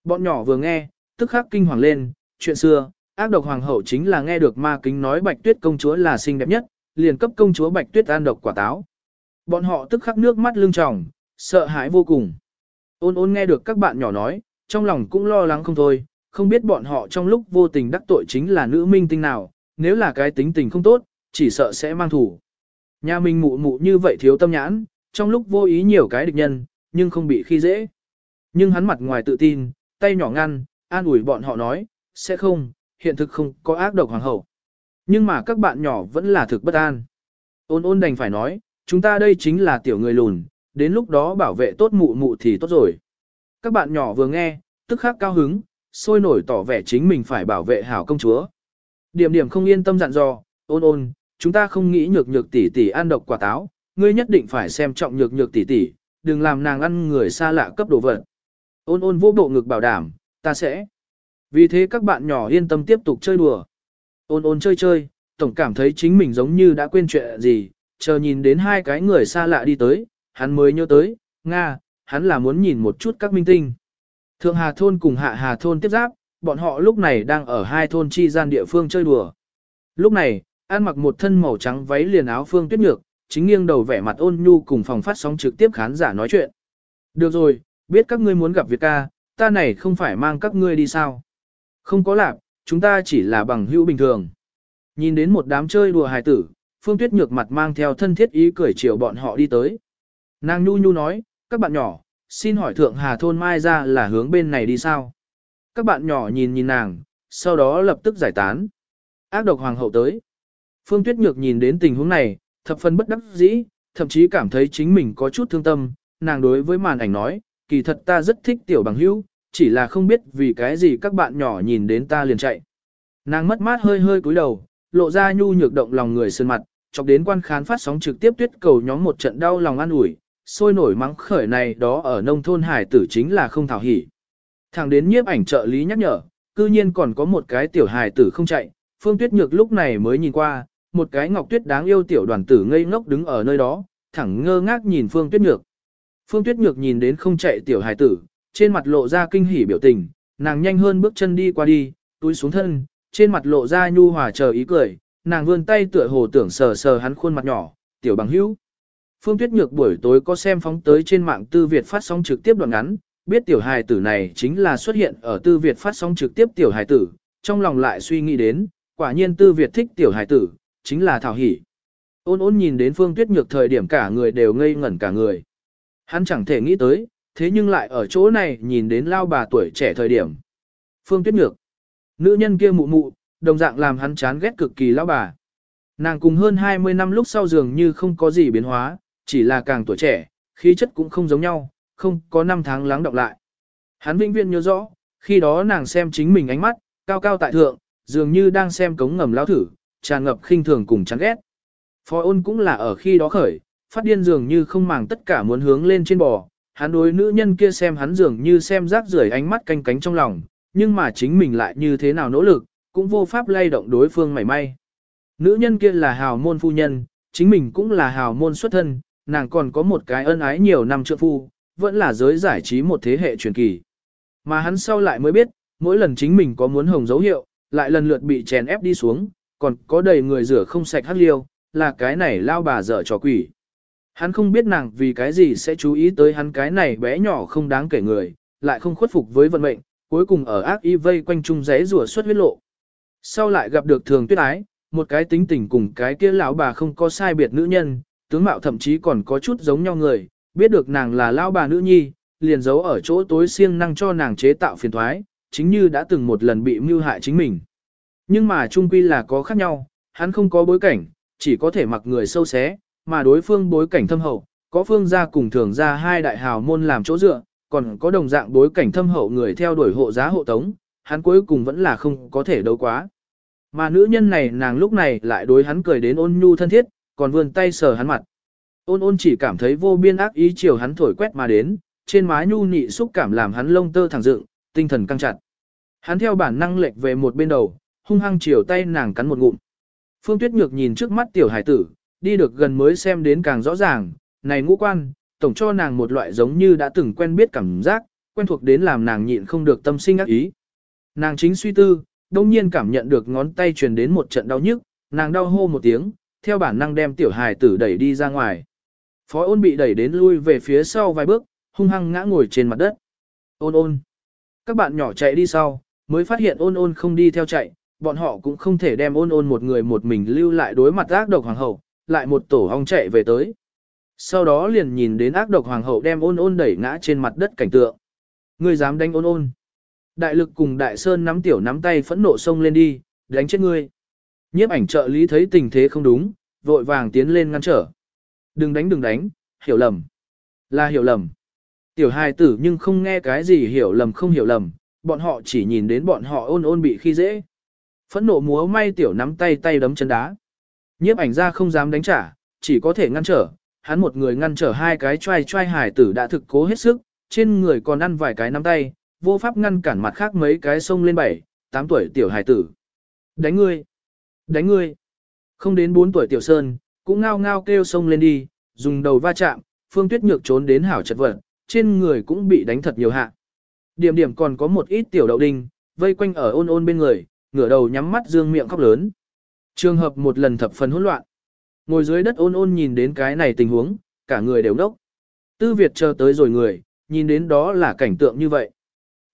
A: Bọn nhỏ vừa nghe, tức khắc kinh hoàng lên, chuyện xưa, ác độc hoàng hậu chính là nghe được ma kính nói Bạch Tuyết công chúa là xinh đẹp nhất, liền cấp công chúa Bạch Tuyết ăn độc quả táo. Bọn họ tức khắc nước mắt lưng tròng, sợ hãi vô cùng. Ôn ôn nghe được các bạn nhỏ nói, trong lòng cũng lo lắng không thôi, không biết bọn họ trong lúc vô tình đắc tội chính là nữ minh tinh nào, nếu là cái tính tình không tốt, chỉ sợ sẽ mang thủ. Nhà mình mụ mụ như vậy thiếu tâm nhãn, trong lúc vô ý nhiều cái địch nhân, nhưng không bị khi dễ. Nhưng hắn mặt ngoài tự tin, tay nhỏ ngăn, an ủi bọn họ nói, sẽ không, hiện thực không có ác độc hoàng hậu. Nhưng mà các bạn nhỏ vẫn là thực bất an. Ôn ôn đành phải nói, chúng ta đây chính là tiểu người lùn, đến lúc đó bảo vệ tốt mụ mụ thì tốt rồi. Các bạn nhỏ vừa nghe, tức khắc cao hứng, sôi nổi tỏ vẻ chính mình phải bảo vệ hảo công chúa. Điểm điểm không yên tâm dặn dò, ôn ôn, chúng ta không nghĩ nhược nhược tỷ tỷ ăn độc quả táo, ngươi nhất định phải xem trọng nhược nhược tỷ tỷ, đừng làm nàng ăn người xa lạ cấp đồ vật. Ôn ôn vô bộ ngực bảo đảm, ta sẽ. Vì thế các bạn nhỏ yên tâm tiếp tục chơi đùa. Ôn ôn chơi chơi, tổng cảm thấy chính mình giống như đã quên chuyện gì, chờ nhìn đến hai cái người xa lạ đi tới, hắn mới nhớ tới, Nga, hắn là muốn nhìn một chút các minh tinh. Thượng Hà Thôn cùng Hạ Hà Thôn tiếp giáp, bọn họ lúc này đang ở hai thôn chi gian địa phương chơi đùa. Lúc này, ăn mặc một thân màu trắng váy liền áo phương tuyết nhược, chính nghiêng đầu vẻ mặt ôn nhu cùng phòng phát sóng trực tiếp khán giả nói chuyện. Được rồi, biết các ngươi muốn gặp Việt ca, ta này không phải mang các ngươi đi sao. Không có lạc, chúng ta chỉ là bằng hữu bình thường. Nhìn đến một đám chơi đùa hài tử, phương tuyết nhược mặt mang theo thân thiết ý cười chiều bọn họ đi tới. Nàng nhu nhu nói, các bạn nhỏ, xin hỏi thượng hà thôn mai ra là hướng bên này đi sao? Các bạn nhỏ nhìn nhìn nàng, sau đó lập tức giải tán. Ác độc hoàng hậu tới. Phương Tuyết Nhược nhìn đến tình huống này, thập phần bất đắc dĩ, thậm chí cảm thấy chính mình có chút thương tâm, nàng đối với màn ảnh nói, kỳ thật ta rất thích tiểu bằng hữu, chỉ là không biết vì cái gì các bạn nhỏ nhìn đến ta liền chạy. Nàng mất mát hơi hơi cúi đầu, lộ ra nhu nhược động lòng người sơn mặt, chọc đến quan khán phát sóng trực tiếp tuyết cầu nhóm một trận đau lòng an ủi, sôi nổi mắng khởi này đó ở nông thôn hải tử chính là không thảo hỉ. Thằng đến nhiếp ảnh trợ lý nhắc nhở, cư nhiên còn có một cái tiểu Hải tử không chạy, Phương Tuyết Nhược lúc này mới nhìn qua, một cái ngọc tuyết đáng yêu tiểu đoàn tử ngây ngốc đứng ở nơi đó, thẳng ngơ ngác nhìn Phương Tuyết Nhược. Phương Tuyết Nhược nhìn đến không chạy tiểu hài tử, trên mặt lộ ra kinh hỉ biểu tình, nàng nhanh hơn bước chân đi qua đi, túi xuống thân, trên mặt lộ ra nhu hòa chờ ý cười, nàng vươn tay tựa hồ tưởng sờ sờ hắn khuôn mặt nhỏ, tiểu bằng hữu. Phương Tuyết Nhược buổi tối có xem phóng tới trên mạng Tư Việt phát sóng trực tiếp đoạn ngắn, biết tiểu hài tử này chính là xuất hiện ở Tư Việt phát sóng trực tiếp tiểu hài tử, trong lòng lại suy nghĩ đến, quả nhiên Tư Việt thích tiểu hài tử, chính là Thảo Hỷ. Ôn ôn nhìn đến Phương Tuyết Nhược thời điểm cả người đều ngây ngẩn cả người. Hắn chẳng thể nghĩ tới, thế nhưng lại ở chỗ này nhìn đến lao bà tuổi trẻ thời điểm. Phương Tuyết Nhược. Nữ nhân kia mụ mụ, đồng dạng làm hắn chán ghét cực kỳ lão bà. Nàng cùng hơn 20 năm lúc sau dường như không có gì biến hóa, chỉ là càng tuổi trẻ, khí chất cũng không giống nhau, không có năm tháng lắng đọng lại. Hắn vĩnh viễn nhớ rõ, khi đó nàng xem chính mình ánh mắt, cao cao tại thượng, dường như đang xem cống ngầm lao thử, tràn ngập khinh thường cùng chán ghét. Phó ôn cũng là ở khi đó khởi, phát điên dường như không màng tất cả muốn hướng lên trên bò, hắn đối nữ nhân kia xem hắn dường như xem rác rưởi ánh mắt canh cánh trong lòng, nhưng mà chính mình lại như thế nào nỗ lực, cũng vô pháp lay động đối phương mảy may. Nữ nhân kia là hào môn phu nhân, chính mình cũng là hào môn xuất thân, nàng còn có một cái ân ái nhiều năm trượng phu, vẫn là giới giải trí một thế hệ truyền kỳ. Mà hắn sau lại mới biết, mỗi lần chính mình có muốn hồng dấu hiệu, lại lần lượt bị chèn ép đi xuống, còn có đầy người rửa không sạch hắc liêu, là cái này lao bà dở trò quỷ. Hắn không biết nàng vì cái gì sẽ chú ý tới hắn cái này bé nhỏ không đáng kể người, lại không khuất phục với vận mệnh, cuối cùng ở ác y vây quanh chung giấy rùa xuất huyết lộ. Sau lại gặp được thường tuyết ái, một cái tính tình cùng cái kia lão bà không có sai biệt nữ nhân, tướng mạo thậm chí còn có chút giống nhau người, biết được nàng là lão bà nữ nhi, liền giấu ở chỗ tối siêng năng cho nàng chế tạo phiền thoái, chính như đã từng một lần bị mưu hại chính mình. Nhưng mà trung quy là có khác nhau, hắn không có bối cảnh, chỉ có thể mặc người sâu xé, mà đối phương bối cảnh thâm hậu, có phương gia cùng thường gia hai đại hào môn làm chỗ dựa, còn có đồng dạng bối cảnh thâm hậu người theo đuổi hộ giá hộ tống, hắn cuối cùng vẫn là không có thể đấu quá. Mà nữ nhân này nàng lúc này lại đối hắn cười đến ôn nhu thân thiết, còn vươn tay sờ hắn mặt. Ôn ôn chỉ cảm thấy vô biên ác ý chiều hắn thổi quét mà đến, trên má nhu nị xúc cảm làm hắn lông tơ thẳng dựng, tinh thần căng chặt. Hắn theo bản năng lệch về một bên đầu, hung hăng chiều tay nàng cắn một ngụm. Phương Tuyết Nhược nhìn trước mắt tiểu hải tử, đi được gần mới xem đến càng rõ ràng, này ngũ quan, tổng cho nàng một loại giống như đã từng quen biết cảm giác, quen thuộc đến làm nàng nhịn không được tâm sinh ác ý. Nàng chính suy tư, đông nhiên cảm nhận được ngón tay truyền đến một trận đau nhức, nàng đau hô một tiếng, theo bản năng đem tiểu hài tử đẩy đi ra ngoài. Phó ôn bị đẩy đến lui về phía sau vài bước, hung hăng ngã ngồi trên mặt đất. Ôn ôn. Các bạn nhỏ chạy đi sau, mới phát hiện ôn ôn không đi theo chạy, bọn họ cũng không thể đem ôn ôn một người một mình lưu lại đối mặt ác độc hoàng hậu, lại một tổ hong chạy về tới. Sau đó liền nhìn đến ác độc hoàng hậu đem ôn ôn đẩy ngã trên mặt đất cảnh tượng. Ngươi dám đánh ôn ôn. Đại lực cùng đại sơn nắm tiểu nắm tay phẫn nộ xông lên đi, đánh chết ngươi. Nhiếp ảnh trợ lý thấy tình thế không đúng, vội vàng tiến lên ngăn trở. Đừng đánh đừng đánh, hiểu lầm. Là hiểu lầm. Tiểu hài tử nhưng không nghe cái gì hiểu lầm không hiểu lầm, bọn họ chỉ nhìn đến bọn họ ôn ôn bị khi dễ. Phẫn nộ múa may tiểu nắm tay tay đấm chân đá. Nhiếp ảnh ra không dám đánh trả, chỉ có thể ngăn trở, hắn một người ngăn trở hai cái trai trai hải tử đã thực cố hết sức, trên người còn ăn vài cái nắm tay, vô pháp ngăn cản mặt khác mấy cái sông lên bảy, tám tuổi tiểu hải tử. Đánh ngươi! Đánh ngươi! Không đến bốn tuổi tiểu sơn, cũng ngao ngao kêu sông lên đi, dùng đầu va chạm, phương tuyết nhược trốn đến hảo chật vật, trên người cũng bị đánh thật nhiều hạ. Điểm điểm còn có một ít tiểu đậu đinh, vây quanh ở ôn ôn bên người, ngửa đầu nhắm mắt dương miệng khóc lớn. Trường hợp một lần thập phần hỗn loạn. Ngồi dưới đất ôn ôn nhìn đến cái này tình huống, cả người đều đốc. Tư Việt chờ tới rồi người, nhìn đến đó là cảnh tượng như vậy.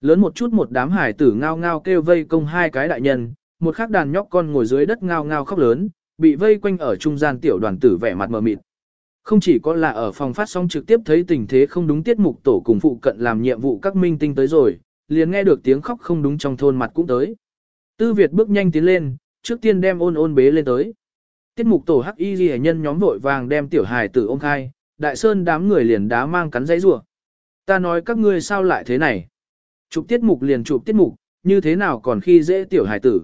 A: Lớn một chút một đám hải tử ngao ngao kêu vây công hai cái đại nhân, một khắc đàn nhóc con ngồi dưới đất ngao ngao khóc lớn, bị vây quanh ở trung gian tiểu đoàn tử vẻ mặt mờ mịt. Không chỉ có là ở phòng phát sóng trực tiếp thấy tình thế không đúng tiết mục tổ cùng phụ cận làm nhiệm vụ các minh tinh tới rồi, liền nghe được tiếng khóc không đúng trong thôn mặt cũng tới. Tư Việt bước nhanh tiến lên, trước tiên đem ôn ôn bế lên tới. Tiết mục tổ hắc y ghi nhân nhóm vội vàng đem tiểu hài tử ôm khai, đại sơn đám người liền đá mang cắn dãy rủa. Ta nói các ngươi sao lại thế này? Chụp tiết mục liền chụp tiết mục, như thế nào còn khi dễ tiểu hài tử?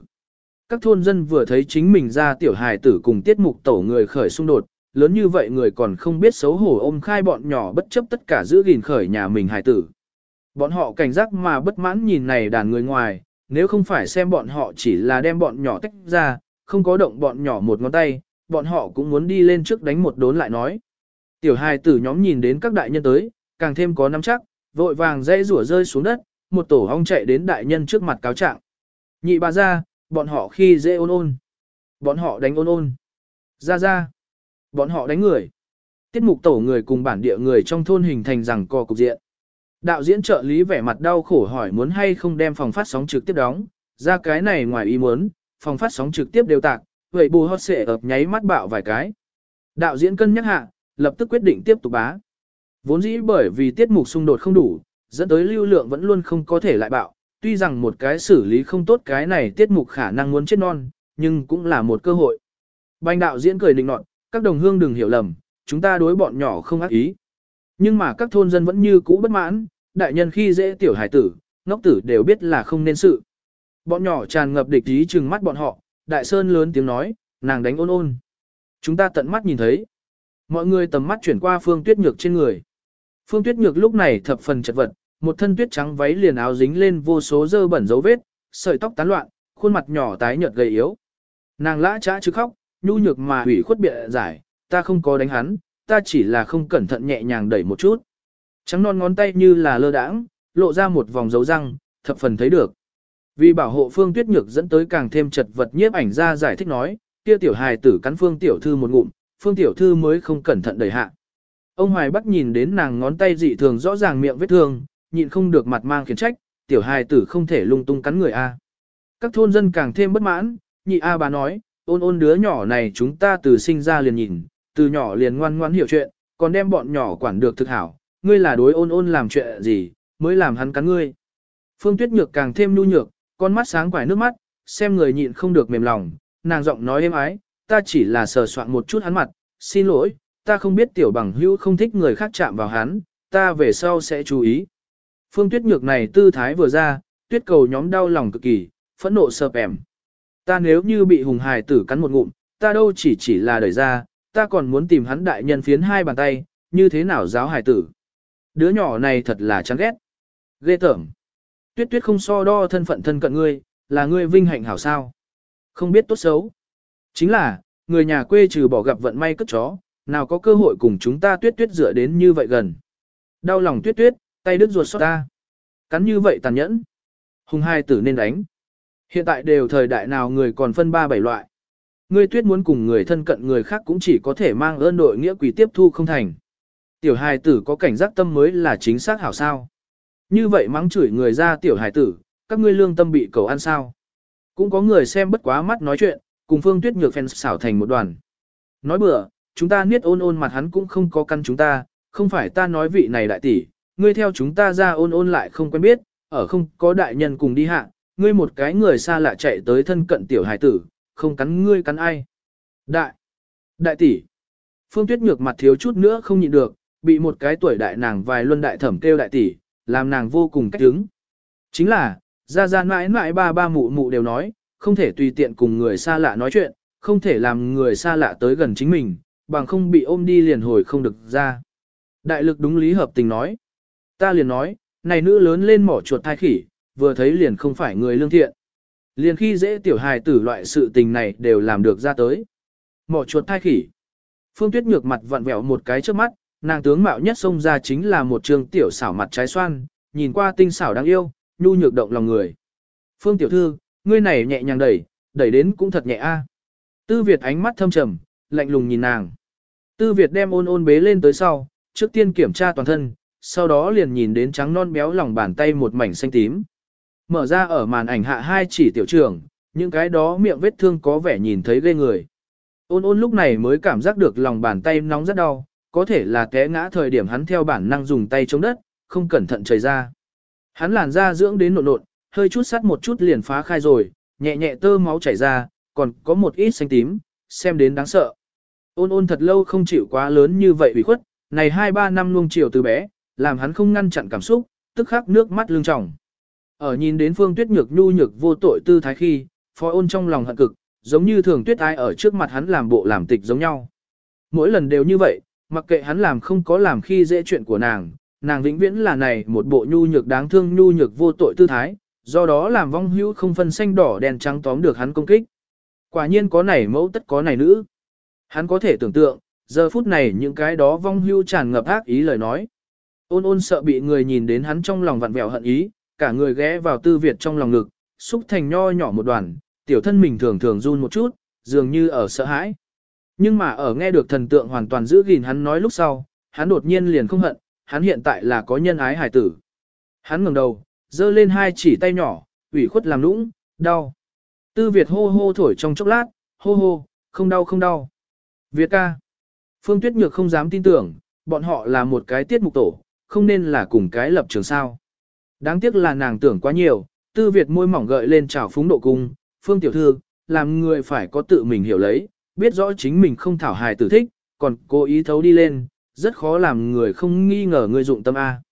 A: Các thôn dân vừa thấy chính mình ra tiểu hài tử cùng tiết mục tổ người khởi xung đột, lớn như vậy người còn không biết xấu hổ ôm khai bọn nhỏ bất chấp tất cả giữ gìn khởi nhà mình hài tử. Bọn họ cảnh giác mà bất mãn nhìn này đàn người ngoài, nếu không phải xem bọn họ chỉ là đem bọn nhỏ tách ra, không có động bọn nhỏ một ngón tay, bọn họ cũng muốn đi lên trước đánh một đốn lại nói. Tiểu hài tử nhóm nhìn đến các đại nhân tới, càng thêm có nắm chắc, vội vàng dây rủa rơi xuống đất, một tổ hong chạy đến đại nhân trước mặt cáo trạng. Nhị bà ra, bọn họ khi dễ ôn ôn. Bọn họ đánh ôn ôn. Ra ra. Bọn họ đánh người. Tiết mục tổ người cùng bản địa người trong thôn hình thành rằng co cục diện. Đạo diễn trợ lý vẻ mặt đau khổ hỏi muốn hay không đem phòng phát sóng trực tiếp đóng, ra cái này ngoài ý muốn, phòng phát sóng trực tiếp đều tạc, vậy bù hót xệ ập nháy mắt bạo vài cái. Đạo diễn cân nhắc hạ, lập tức quyết định tiếp tục bá. Vốn dĩ bởi vì tiết mục xung đột không đủ, dẫn tới lưu lượng vẫn luôn không có thể lại bạo, tuy rằng một cái xử lý không tốt cái này tiết mục khả năng muốn chết non, nhưng cũng là một cơ hội. Bành đạo diễn cười định nọt, các đồng hương đừng hiểu lầm, chúng ta đối bọn nhỏ không ác ý. Nhưng mà các thôn dân vẫn như cũ bất mãn, đại nhân khi dễ tiểu hải tử, ngốc tử đều biết là không nên sự. Bọn nhỏ tràn ngập địch ý trừng mắt bọn họ, đại sơn lớn tiếng nói, nàng đánh ôn ôn. Chúng ta tận mắt nhìn thấy. Mọi người tầm mắt chuyển qua phương tuyết nhược trên người. Phương tuyết nhược lúc này thập phần chật vật, một thân tuyết trắng váy liền áo dính lên vô số dơ bẩn dấu vết, sợi tóc tán loạn, khuôn mặt nhỏ tái nhợt gầy yếu. Nàng lã trá chứ khóc, nhu nhược mà hủy khuất bịa giải, ta không có đánh hắn, ta chỉ là không cẩn thận nhẹ nhàng đẩy một chút. Trắng non ngón tay như là lơ đãng, lộ ra một vòng dấu răng, thập phần thấy được. Vì bảo hộ Phương Tuyết Nhược dẫn tới càng thêm chật vật nhiếp ảnh ra giải thích nói, kia tiểu hài tử cắn Phương tiểu thư một ngụm, Phương tiểu thư mới không cẩn thận đẩy hạ. Ông Hoài Bắc nhìn đến nàng ngón tay dị thường rõ ràng miệng vết thương, nhịn không được mặt mang khiển trách, tiểu hài tử không thể lung tung cắn người a. Các thôn dân càng thêm bất mãn, nhị a bà nói, ôn ôn đứa nhỏ này chúng ta từ sinh ra liền nhìn, từ nhỏ liền ngoan ngoan hiểu chuyện, còn đem bọn nhỏ quản được thực hảo, ngươi là đối ôn ôn làm chuyện gì, mới làm hắn cắn ngươi. Phương Tuyết Nhược càng thêm nhu nhược, con mắt sáng quải nước mắt, xem người nhịn không được mềm lòng, nàng giọng nói êm ái, ta chỉ là sờ soạn một chút hắn mặt, xin lỗi, ta không biết tiểu bằng hữu không thích người khác chạm vào hắn, ta về sau sẽ chú ý. Phương Tuyết Nhược này tư thái vừa ra, tuyết cầu nhóm đau lòng cực kỳ, phẫn nộ sợp ẻm. Ta nếu như bị hùng hài tử cắn một ngụm, ta đâu chỉ chỉ là đẩy ra, ta còn muốn tìm hắn đại nhân phiến hai bàn tay, như thế nào giáo hài tử. Đứa nhỏ này thật là chán ghét. Ghê tởm. Tuyết tuyết không so đo thân phận thân cận ngươi, là ngươi vinh hạnh hảo sao. Không biết tốt xấu. Chính là, người nhà quê trừ bỏ gặp vận may cất chó, nào có cơ hội cùng chúng ta tuyết tuyết dựa đến như vậy gần. Đau lòng tuyết tuyết, tay đứt ruột xót ta. Cắn như vậy tàn nhẫn. Hùng hai tử nên đánh. Hiện tại đều thời đại nào người còn phân ba bảy loại. Ngươi tuyết muốn cùng người thân cận người khác cũng chỉ có thể mang ơn đội nghĩa quỷ tiếp thu không thành. Tiểu hài tử có cảnh giác tâm mới là chính xác hảo sao. Như vậy mắng chửi người ra tiểu hài tử, các ngươi lương tâm bị cầu ăn sao. Cũng có người xem bất quá mắt nói chuyện, cùng phương tuyết nhược phèn xảo thành một đoàn. Nói bừa, chúng ta niết ôn ôn mặt hắn cũng không có căn chúng ta, không phải ta nói vị này đại tỷ, ngươi theo chúng ta ra ôn ôn lại không quen biết, ở không có đại nhân cùng đi hạ, ngươi một cái người xa lạ chạy tới thân cận tiểu hài tử, không cắn ngươi cắn ai. Đại, đại tỷ, phương tuyết nhược mặt thiếu chút nữa không nhịn được, bị một cái tuổi đại nàng vài luân đại thẩm kêu đại tỷ, làm nàng vô cùng cách đứng. Chính là, ra ra mãi mãi ba ba mụ mụ đều nói, không thể tùy tiện cùng người xa lạ nói chuyện, không thể làm người xa lạ tới gần chính mình, bằng không bị ôm đi liền hồi không được ra. Đại lực đúng lý hợp tình nói. Ta liền nói, này nữ lớn lên mỏ chuột thai khỉ, vừa thấy liền không phải người lương thiện. Liền khi dễ tiểu hài tử loại sự tình này đều làm được ra tới. Mỏ chuột thai khỉ. Phương Tuyết nhược mặt vặn vẹo một cái trước mắt, nàng tướng mạo nhất xông ra chính là một trường tiểu xảo mặt trái xoan, nhìn qua tinh xảo đáng yêu, nhu nhược động lòng người. Phương tiểu thư, ngươi này nhẹ nhàng đẩy, đẩy đến cũng thật nhẹ a. Tư Việt ánh mắt thâm trầm, lạnh lùng nhìn nàng. Tư Việt đem ôn ôn bế lên tới sau, trước tiên kiểm tra toàn thân, sau đó liền nhìn đến trắng non béo lòng bàn tay một mảnh xanh tím. Mở ra ở màn ảnh hạ hai chỉ tiểu trưởng, những cái đó miệng vết thương có vẻ nhìn thấy ghê người. Ôn ôn lúc này mới cảm giác được lòng bàn tay nóng rất đau, có thể là té ngã thời điểm hắn theo bản năng dùng tay chống đất, không cẩn thận chảy ra. Hắn làn da dưỡng đến nộn nộn, hơi chút sắt một chút liền phá khai rồi, nhẹ nhẹ tơ máu chảy ra, còn có một ít xanh tím, xem đến đáng sợ. Ôn ôn thật lâu không chịu quá lớn như vậy ủy khuất, này 2-3 năm nuông chiều từ bé, làm hắn không ngăn chặn cảm xúc, tức khắc nước mắt lưng tròng. Ở nhìn đến phương tuyết nhược nhu nhược vô tội tư thái khi, phó ôn trong lòng hận cực, giống như thường tuyết ai ở trước mặt hắn làm bộ làm tịch giống nhau. Mỗi lần đều như vậy, mặc kệ hắn làm không có làm khi dễ chuyện của nàng, nàng vĩnh viễn là này một bộ nhu nhược đáng thương nhu nhược vô tội tư thái, do đó làm vong hữu không phân xanh đỏ đen trắng tóm được hắn công kích. Quả nhiên có này mẫu tất có này nữ. Hắn có thể tưởng tượng, giờ phút này những cái đó vong hưu tràn ngập ác ý lời nói. Ôn ôn sợ bị người nhìn đến hắn trong lòng vặn vẹo hận ý, cả người ghé vào tư Việt trong lòng ngực, xúc thành nho nhỏ một đoàn, tiểu thân mình thường thường run một chút, dường như ở sợ hãi. Nhưng mà ở nghe được thần tượng hoàn toàn giữ gìn hắn nói lúc sau, hắn đột nhiên liền không hận, hắn hiện tại là có nhân ái hải tử. Hắn ngẩng đầu, giơ lên hai chỉ tay nhỏ, ủy khuất làm lũng, đau. Tư Việt hô hô thổi trong chốc lát, hô hô, không đau không đau. Việt ca. Phương Tuyết Nhược không dám tin tưởng, bọn họ là một cái tiết mục tổ, không nên là cùng cái lập trường sao. Đáng tiếc là nàng tưởng quá nhiều, tư Việt môi mỏng gợi lên trào phúng độ cung, Phương Tiểu Thư, làm người phải có tự mình hiểu lấy, biết rõ chính mình không thảo hài tử thích, còn cố ý thấu đi lên, rất khó làm người không nghi ngờ người dụng tâm A.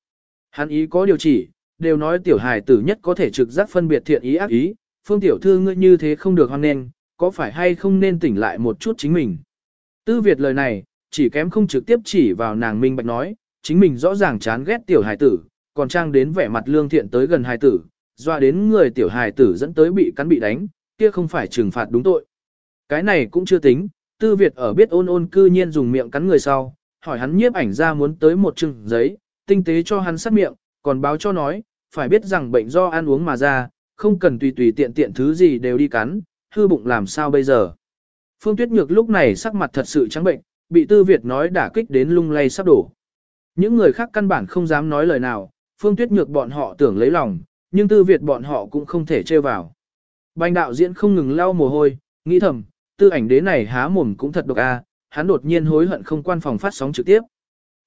A: Hắn ý có điều chỉ, đều nói tiểu hài tử nhất có thể trực giác phân biệt thiện ý ác ý, Phương Tiểu Thư ngươi như thế không được hoan nên, có phải hay không nên tỉnh lại một chút chính mình. Tư Việt lời này, chỉ kém không trực tiếp chỉ vào nàng minh bạch nói, chính mình rõ ràng chán ghét tiểu hài tử, còn trang đến vẻ mặt lương thiện tới gần hài tử, doa đến người tiểu hài tử dẫn tới bị cắn bị đánh, kia không phải trừng phạt đúng tội. Cái này cũng chưa tính, tư Việt ở biết ôn ôn cư nhiên dùng miệng cắn người sau, hỏi hắn nhiếp ảnh ra muốn tới một chừng giấy, tinh tế cho hắn sát miệng, còn báo cho nói, phải biết rằng bệnh do ăn uống mà ra, không cần tùy tùy tiện tiện thứ gì đều đi cắn, hư bụng làm sao bây giờ. Phương Tuyết Nhược lúc này sắc mặt thật sự trắng bệnh, bị Tư Việt nói đả kích đến lung lay sắp đổ. Những người khác căn bản không dám nói lời nào, Phương Tuyết Nhược bọn họ tưởng lấy lòng, nhưng Tư Việt bọn họ cũng không thể trêu vào. Bành đạo diễn không ngừng lau mồ hôi, nghĩ thầm, tư ảnh đế này há mồm cũng thật độc a, hắn đột nhiên hối hận không quan phòng phát sóng trực tiếp.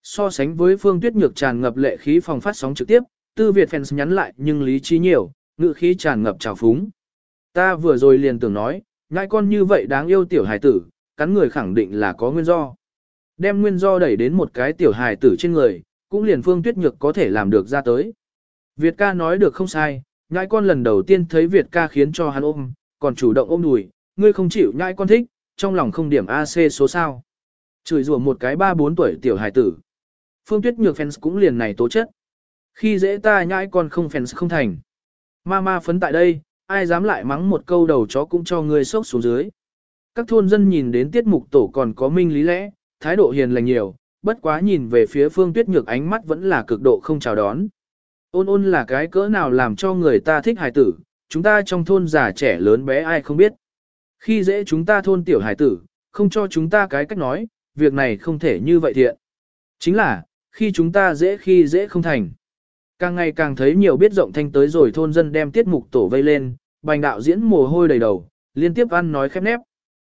A: So sánh với Phương Tuyết Nhược tràn ngập lệ khí phòng phát sóng trực tiếp, Tư Việt fans nhắn lại nhưng lý trí nhiều, ngự khí tràn ngập trào phúng. Ta vừa rồi liền tưởng nói, ngại con như vậy đáng yêu tiểu hài tử, cắn người khẳng định là có nguyên do. Đem nguyên do đẩy đến một cái tiểu hài tử trên người, cũng liền Phương Tuyết Nhược có thể làm được ra tới. Việt ca nói được không sai, nhãi con lần đầu tiên thấy Việt ca khiến cho hắn ôm, còn chủ động ôm đùi, ngươi không chịu nhãi con thích, trong lòng không điểm AC số sao. Chửi rủa một cái ba bốn tuổi tiểu hài tử. Phương Tuyết Nhược fans cũng liền này tố chất. Khi dễ ta nhãi con không fans không thành. Ma ma phấn tại đây, ai dám lại mắng một câu đầu chó cũng cho ngươi sốc xuống dưới. Các thôn dân nhìn đến tiết mục tổ còn có minh lý lẽ, thái độ hiền lành nhiều, bất quá nhìn về phía phương tuyết nhược ánh mắt vẫn là cực độ không chào đón. Ôn ôn là cái cỡ nào làm cho người ta thích hài tử, chúng ta trong thôn già trẻ lớn bé ai không biết. Khi dễ chúng ta thôn tiểu hài tử, không cho chúng ta cái cách nói, việc này không thể như vậy thiện. Chính là, khi chúng ta dễ khi dễ không thành. Càng ngày càng thấy nhiều biết rộng thanh tới rồi thôn dân đem tiết mục tổ vây lên, bành đạo diễn mồ hôi đầy đầu, liên tiếp ăn nói khép nép.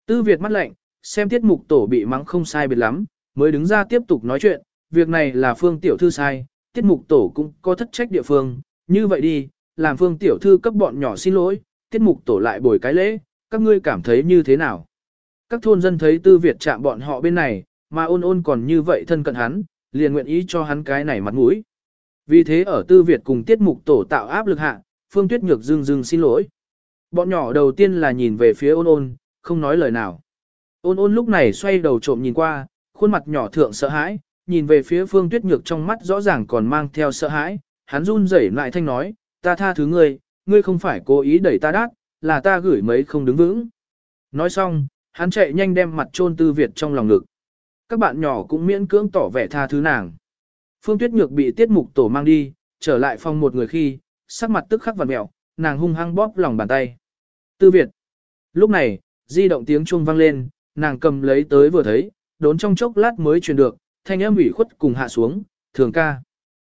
A: Tư Việt mắt lạnh, xem tiết mục tổ bị mắng không sai biệt lắm, mới đứng ra tiếp tục nói chuyện, việc này là phương tiểu thư sai, tiết mục tổ cũng có thất trách địa phương, như vậy đi, làm phương tiểu thư cấp bọn nhỏ xin lỗi, tiết mục tổ lại bồi cái lễ, các ngươi cảm thấy như thế nào? Các thôn dân thấy tư Việt chạm bọn họ bên này, mà ôn ôn còn như vậy thân cận hắn, liền nguyện ý cho hắn cái này mặt mũi. Vì thế ở tư Việt cùng tiết mục tổ tạo áp lực hạ, phương tuyết nhược dưng dưng xin lỗi. Bọn nhỏ đầu tiên là nhìn về phía ôn ôn, không nói lời nào. Ôn ôn lúc này xoay đầu trộm nhìn qua, khuôn mặt nhỏ thượng sợ hãi, nhìn về phía phương tuyết nhược trong mắt rõ ràng còn mang theo sợ hãi, hắn run rẩy lại thanh nói, ta tha thứ ngươi, ngươi không phải cố ý đẩy ta đát, là ta gửi mấy không đứng vững. Nói xong, hắn chạy nhanh đem mặt chôn tư Việt trong lòng ngực. Các bạn nhỏ cũng miễn cưỡng tỏ vẻ tha thứ nàng. Phương Tuyết Nhược bị tiết mục tổ mang đi, trở lại phòng một người khi, sắc mặt tức khắc vặn mẹo, nàng hung hăng bóp lòng bàn tay. Tư Việt. Lúc này, di động tiếng chuông vang lên, nàng cầm lấy tới vừa thấy, đốn trong chốc lát mới truyền được, thanh âm ủy khuất cùng hạ xuống, thường ca.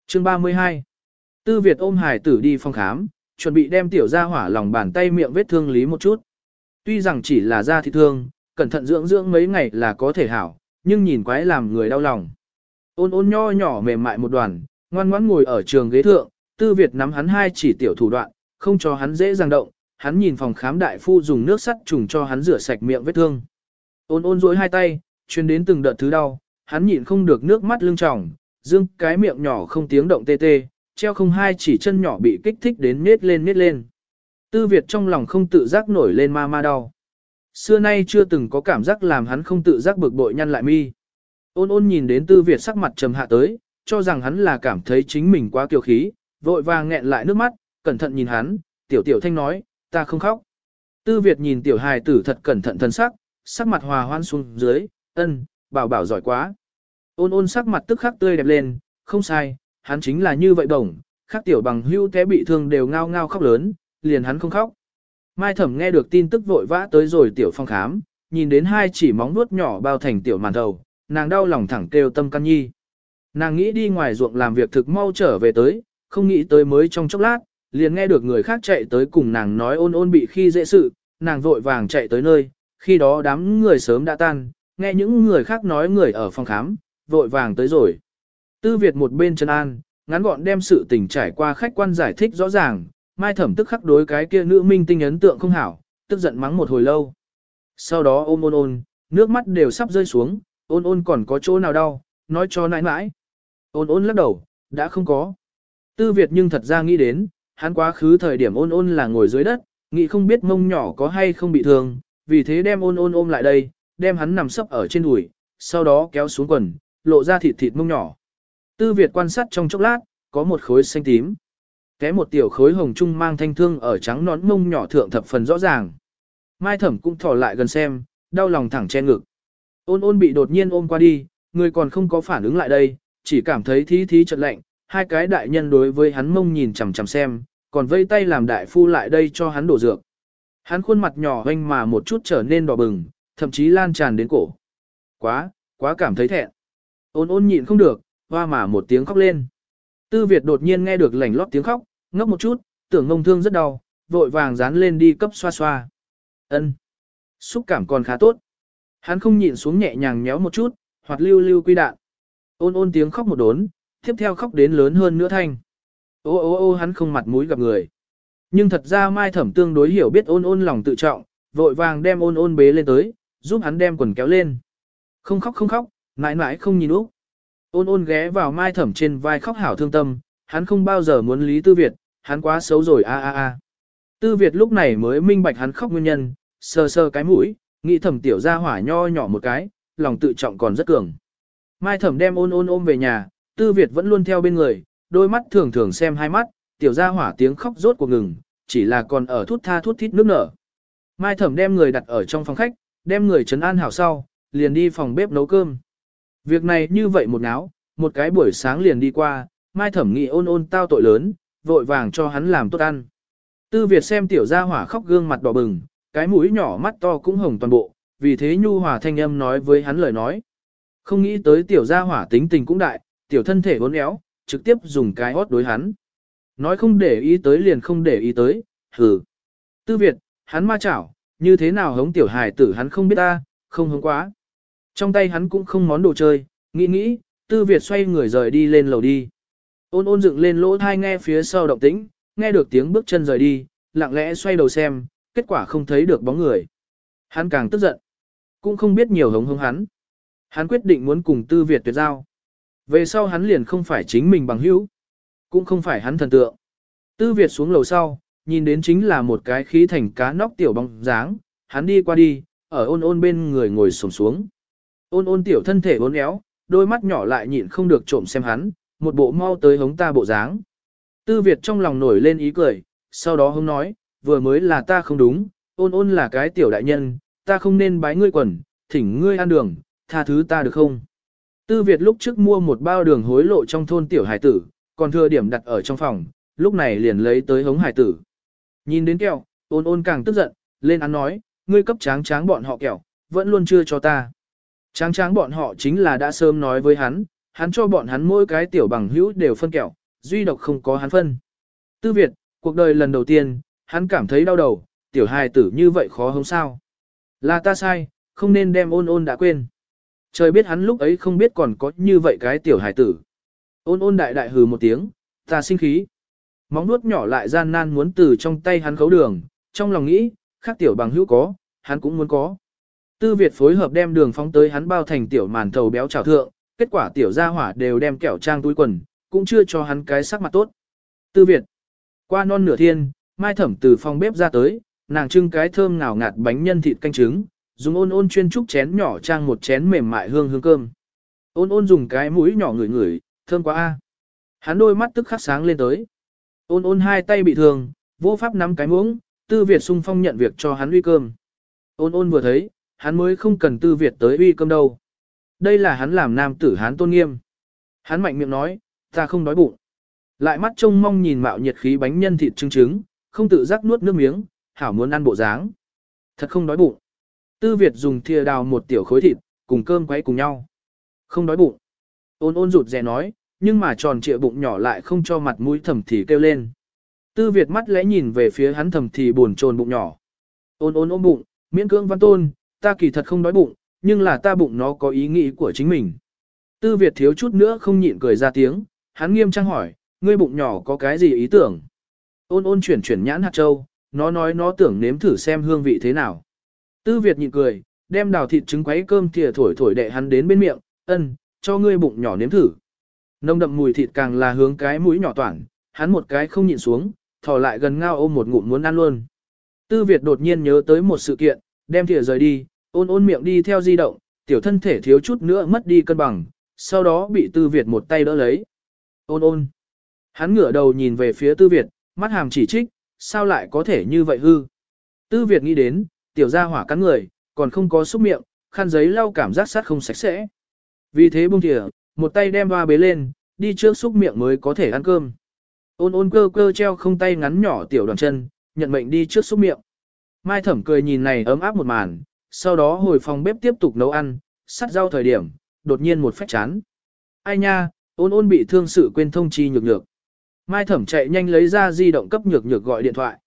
A: Chương 32 Tư Việt ôm hải tử đi phòng khám, chuẩn bị đem tiểu ra hỏa lòng bàn tay miệng vết thương lý một chút. Tuy rằng chỉ là da thịt thương, cẩn thận dưỡng dưỡng mấy ngày là có thể hảo, nhưng nhìn quái làm người đau lòng. Ôn ôn nho nhỏ mềm mại một đoàn, ngoan ngoãn ngồi ở trường ghế thượng, Tư Việt nắm hắn hai chỉ tiểu thủ đoạn, không cho hắn dễ dàng động, hắn nhìn phòng khám đại phu dùng nước sắt trùng cho hắn rửa sạch miệng vết thương. Ôn ôn duỗi hai tay, chuyên đến từng đợt thứ đau, hắn nhịn không được nước mắt lưng tròng, dương cái miệng nhỏ không tiếng động tê tê, treo không hai chỉ chân nhỏ bị kích thích đến nết lên nết lên. Tư Việt trong lòng không tự giác nổi lên ma ma đau. Xưa nay chưa từng có cảm giác làm hắn không tự giác bực bội nhăn lại mi. Ôn ôn nhìn đến Tư Việt sắc mặt trầm hạ tới, cho rằng hắn là cảm thấy chính mình quá kiêu khí, vội vàng nghẹn lại nước mắt, cẩn thận nhìn hắn, tiểu tiểu thanh nói, ta không khóc. Tư Việt nhìn tiểu hài tử thật cẩn thận thân sắc, sắc mặt hòa hoan xuống dưới, ân, bảo bảo giỏi quá. Ôn ôn sắc mặt tức khắc tươi đẹp lên, không sai, hắn chính là như vậy đồng, khác tiểu bằng hưu té bị thương đều ngao ngao khóc lớn, liền hắn không khóc. Mai thẩm nghe được tin tức vội vã tới rồi tiểu phong khám, nhìn đến hai chỉ móng nuốt nhỏ bao thành tiểu màn đầu, nàng đau lòng thẳng kêu tâm căn nhi. Nàng nghĩ đi ngoài ruộng làm việc thực mau trở về tới, không nghĩ tới mới trong chốc lát, liền nghe được người khác chạy tới cùng nàng nói ôn ôn bị khi dễ sự, nàng vội vàng chạy tới nơi, Khi đó đám người sớm đã tan, nghe những người khác nói người ở phòng khám, vội vàng tới rồi. Tư Việt một bên chân an, ngắn gọn đem sự tình trải qua khách quan giải thích rõ ràng, mai thẩm tức khắc đối cái kia nữ minh tinh ấn tượng không hảo, tức giận mắng một hồi lâu. Sau đó ôm ôn ôn, nước mắt đều sắp rơi xuống, ôn ôn còn có chỗ nào đau, nói cho nãi nãi. Ôn ôn lắc đầu, đã không có. Tư Việt nhưng thật ra nghĩ đến, hắn quá khứ thời điểm ôn ôn là ngồi dưới đất, nghĩ không biết mông nhỏ có hay không bị thương, vì thế đem ôn ôn ôm lại đây, đem hắn nằm sấp ở trên đùi, sau đó kéo xuống quần, lộ ra thịt thịt mông nhỏ. Tư Việt quan sát trong chốc lát, có một khối xanh tím. Cái một tiểu khối hồng trung mang thanh thương ở trắng nón mông nhỏ thượng thập phần rõ ràng. Mai thẩm cũng thò lại gần xem, đau lòng thẳng che ngực. Ôn ôn bị đột nhiên ôm qua đi, người còn không có phản ứng lại đây, chỉ cảm thấy thí thí chợt lạnh, hai cái đại nhân đối với hắn mông nhìn chằm chằm xem, còn vây tay làm đại phu lại đây cho hắn đổ dược. Hắn khuôn mặt nhỏ hoanh mà một chút trở nên đỏ bừng, thậm chí lan tràn đến cổ. Quá, quá cảm thấy thẹn. Ôn ôn nhịn không được, hoa mà một tiếng khóc lên. Tư Việt đột nhiên nghe được lảnh lót tiếng khóc, ngốc một chút, tưởng ngông thương rất đau, vội vàng dán lên đi cấp xoa xoa. Ân, Xúc cảm còn khá tốt. Hắn không nhịn xuống nhẹ nhàng méo một chút, hoặc lưu lưu quy đạn. Ôn ôn tiếng khóc một đốn, tiếp theo khóc đến lớn hơn nữa thanh. Ô ô ô hắn không mặt mũi gặp người. Nhưng thật ra Mai Thẩm tương đối hiểu biết ôn ôn lòng tự trọng, vội vàng đem ôn ôn bế lên tới, giúp hắn đem quần kéo lên. Không khóc không khóc, mãi mãi không nhìn Úc. Ôn ôn ghé vào Mai Thẩm trên vai khóc hảo thương tâm, hắn không bao giờ muốn Lý Tư Việt, hắn quá xấu rồi a a a. Tư Việt lúc này mới minh bạch hắn khóc nguyên nhân, sờ sờ cái mũi, nghĩ thẩm tiểu ra hỏa nho nhỏ một cái, lòng tự trọng còn rất cường. Mai thẩm đem ôn ôn ôm về nhà, Tư Việt vẫn luôn theo bên người, đôi mắt thường thường xem hai mắt, tiểu ra hỏa tiếng khóc rốt cuộc ngừng, chỉ là còn ở thút tha thút thít nước nở. Mai thẩm đem người đặt ở trong phòng khách, đem người trấn an hảo sau, liền đi phòng bếp nấu cơm. Việc này như vậy một náo, một cái buổi sáng liền đi qua, Mai thẩm nghị ôn ôn tao tội lớn, vội vàng cho hắn làm tốt ăn. Tư Việt xem tiểu gia hỏa khóc gương mặt đỏ bừng, cái mũi nhỏ mắt to cũng hồng toàn bộ, vì thế nhu hòa thanh âm nói với hắn lời nói. Không nghĩ tới tiểu gia hỏa tính tình cũng đại, tiểu thân thể vốn éo, trực tiếp dùng cái hót đối hắn. Nói không để ý tới liền không để ý tới, hừ. Tư Việt, hắn ma chảo, như thế nào hống tiểu hài tử hắn không biết ta, không hống quá. Trong tay hắn cũng không món đồ chơi, nghĩ nghĩ, Tư Việt xoay người rời đi lên lầu đi. Ôn ôn dựng lên lỗ thai nghe phía sau động tĩnh, nghe được tiếng bước chân rời đi, lặng lẽ xoay đầu xem, kết quả không thấy được bóng người. Hắn càng tức giận, cũng không biết nhiều hống hống hắn. Hắn quyết định muốn cùng Tư Việt tuyệt giao. Về sau hắn liền không phải chính mình bằng hữu, cũng không phải hắn thần tượng. Tư Việt xuống lầu sau, nhìn đến chính là một cái khí thành cá nóc tiểu bóng dáng, hắn đi qua đi, ở ôn ôn bên người ngồi xổm xuống. Ôn ôn tiểu thân thể bốn éo, đôi mắt nhỏ lại nhịn không được trộm xem hắn, một bộ mau tới hống ta bộ dáng. Tư Việt trong lòng nổi lên ý cười, sau đó hống nói, vừa mới là ta không đúng, ôn ôn là cái tiểu đại nhân, ta không nên bái ngươi quần, thỉnh ngươi ăn đường, tha thứ ta được không? Tư Việt lúc trước mua một bao đường hối lộ trong thôn tiểu hải tử, còn thừa điểm đặt ở trong phòng, lúc này liền lấy tới hống hải tử. Nhìn đến kẹo, ôn ôn càng tức giận, lên án nói, ngươi cấp tráng tráng bọn họ kẹo, vẫn luôn chưa cho ta. Tráng tráng bọn họ chính là đã sớm nói với hắn, hắn cho bọn hắn mỗi cái tiểu bằng hữu đều phân kẹo, duy độc không có hắn phân. Tư Việt, cuộc đời lần đầu tiên, hắn cảm thấy đau đầu, tiểu hài tử như vậy khó hống sao. Là ta sai, không nên đem ôn ôn đã quên. Trời biết hắn lúc ấy không biết còn có như vậy cái tiểu hài tử. Ôn ôn đại đại hừ một tiếng, ta sinh khí. Móng nuốt nhỏ lại gian nan muốn từ trong tay hắn khấu đường, trong lòng nghĩ, khác tiểu bằng hữu có, hắn cũng muốn có. Tư Việt phối hợp đem đường phóng tới hắn bao thành tiểu màn thầu béo trào thượng, kết quả tiểu gia hỏa đều đem kẹo trang túi quần, cũng chưa cho hắn cái sắc mặt tốt. Tư Việt, qua non nửa thiên, Mai Thẩm từ phòng bếp ra tới, nàng trưng cái thơm ngào ngạt bánh nhân thịt canh trứng, dùng ôn ôn chuyên trúc chén nhỏ trang một chén mềm mại hương hương cơm. Ôn ôn dùng cái mũi nhỏ ngửi ngửi, thơm quá a. Hắn đôi mắt tức khắc sáng lên tới. Ôn ôn hai tay bị thương, vô pháp nắm cái muỗng, Tư Việt sung phong nhận việc cho hắn uy cơm. Ôn ôn vừa thấy, hắn mới không cần Tư Việt tới uy cơm đâu. Đây là hắn làm nam tử hắn tôn nghiêm. Hắn mạnh miệng nói, ta không đói bụng. Lại mắt trông mong nhìn mạo nhiệt khí bánh nhân thịt trứng trứng, không tự giác nuốt nước miếng, hảo muốn ăn bộ dáng. Thật không đói bụng. Tư Việt dùng thìa đào một tiểu khối thịt, cùng cơm quấy cùng nhau. Không đói bụng. Ôn ôn rụt rè nói, nhưng mà tròn trịa bụng nhỏ lại không cho mặt mũi thầm thì kêu lên. Tư Việt mắt lẽ nhìn về phía hắn thầm thì buồn trồn bụng nhỏ. Ôn ôn ôm bụng, miễn cưỡng văn tôn, ta kỳ thật không đói bụng, nhưng là ta bụng nó có ý nghĩ của chính mình. Tư Việt thiếu chút nữa không nhịn cười ra tiếng, hắn nghiêm trang hỏi, ngươi bụng nhỏ có cái gì ý tưởng? Ôn ôn chuyển chuyển nhãn hạt châu, nó nói nó tưởng nếm thử xem hương vị thế nào. Tư Việt nhịn cười, đem đào thịt trứng quấy cơm thìa thổi thổi đệ hắn đến bên miệng, ân, cho ngươi bụng nhỏ nếm thử. Nông đậm mùi thịt càng là hướng cái mũi nhỏ toản, hắn một cái không nhịn xuống, thò lại gần ngao ôm một ngụm muốn ăn luôn. Tư Việt đột nhiên nhớ tới một sự kiện, đem thìa rời đi, ôn ôn miệng đi theo di động, tiểu thân thể thiếu chút nữa mất đi cân bằng, sau đó bị Tư Việt một tay đỡ lấy. Ôn ôn. Hắn ngửa đầu nhìn về phía Tư Việt, mắt hàm chỉ trích, sao lại có thể như vậy hư. Tư Việt nghĩ đến, tiểu gia hỏa cắn người, còn không có xúc miệng, khăn giấy lau cảm giác sát không sạch sẽ. Vì thế buông thìa, một tay đem hoa bế lên, đi trước xúc miệng mới có thể ăn cơm. Ôn ôn cơ cơ treo không tay ngắn nhỏ tiểu đoàn chân, nhận mệnh đi trước xúc miệng. Mai thẩm cười nhìn này ấm áp một màn, sau đó hồi phòng bếp tiếp tục nấu ăn, sắt rau thời điểm, đột nhiên một phách chán. Ai nha, ôn ôn bị thương sự quên thông chi nhược nhược. Mai thẩm chạy nhanh lấy ra di động cấp nhược nhược gọi điện thoại.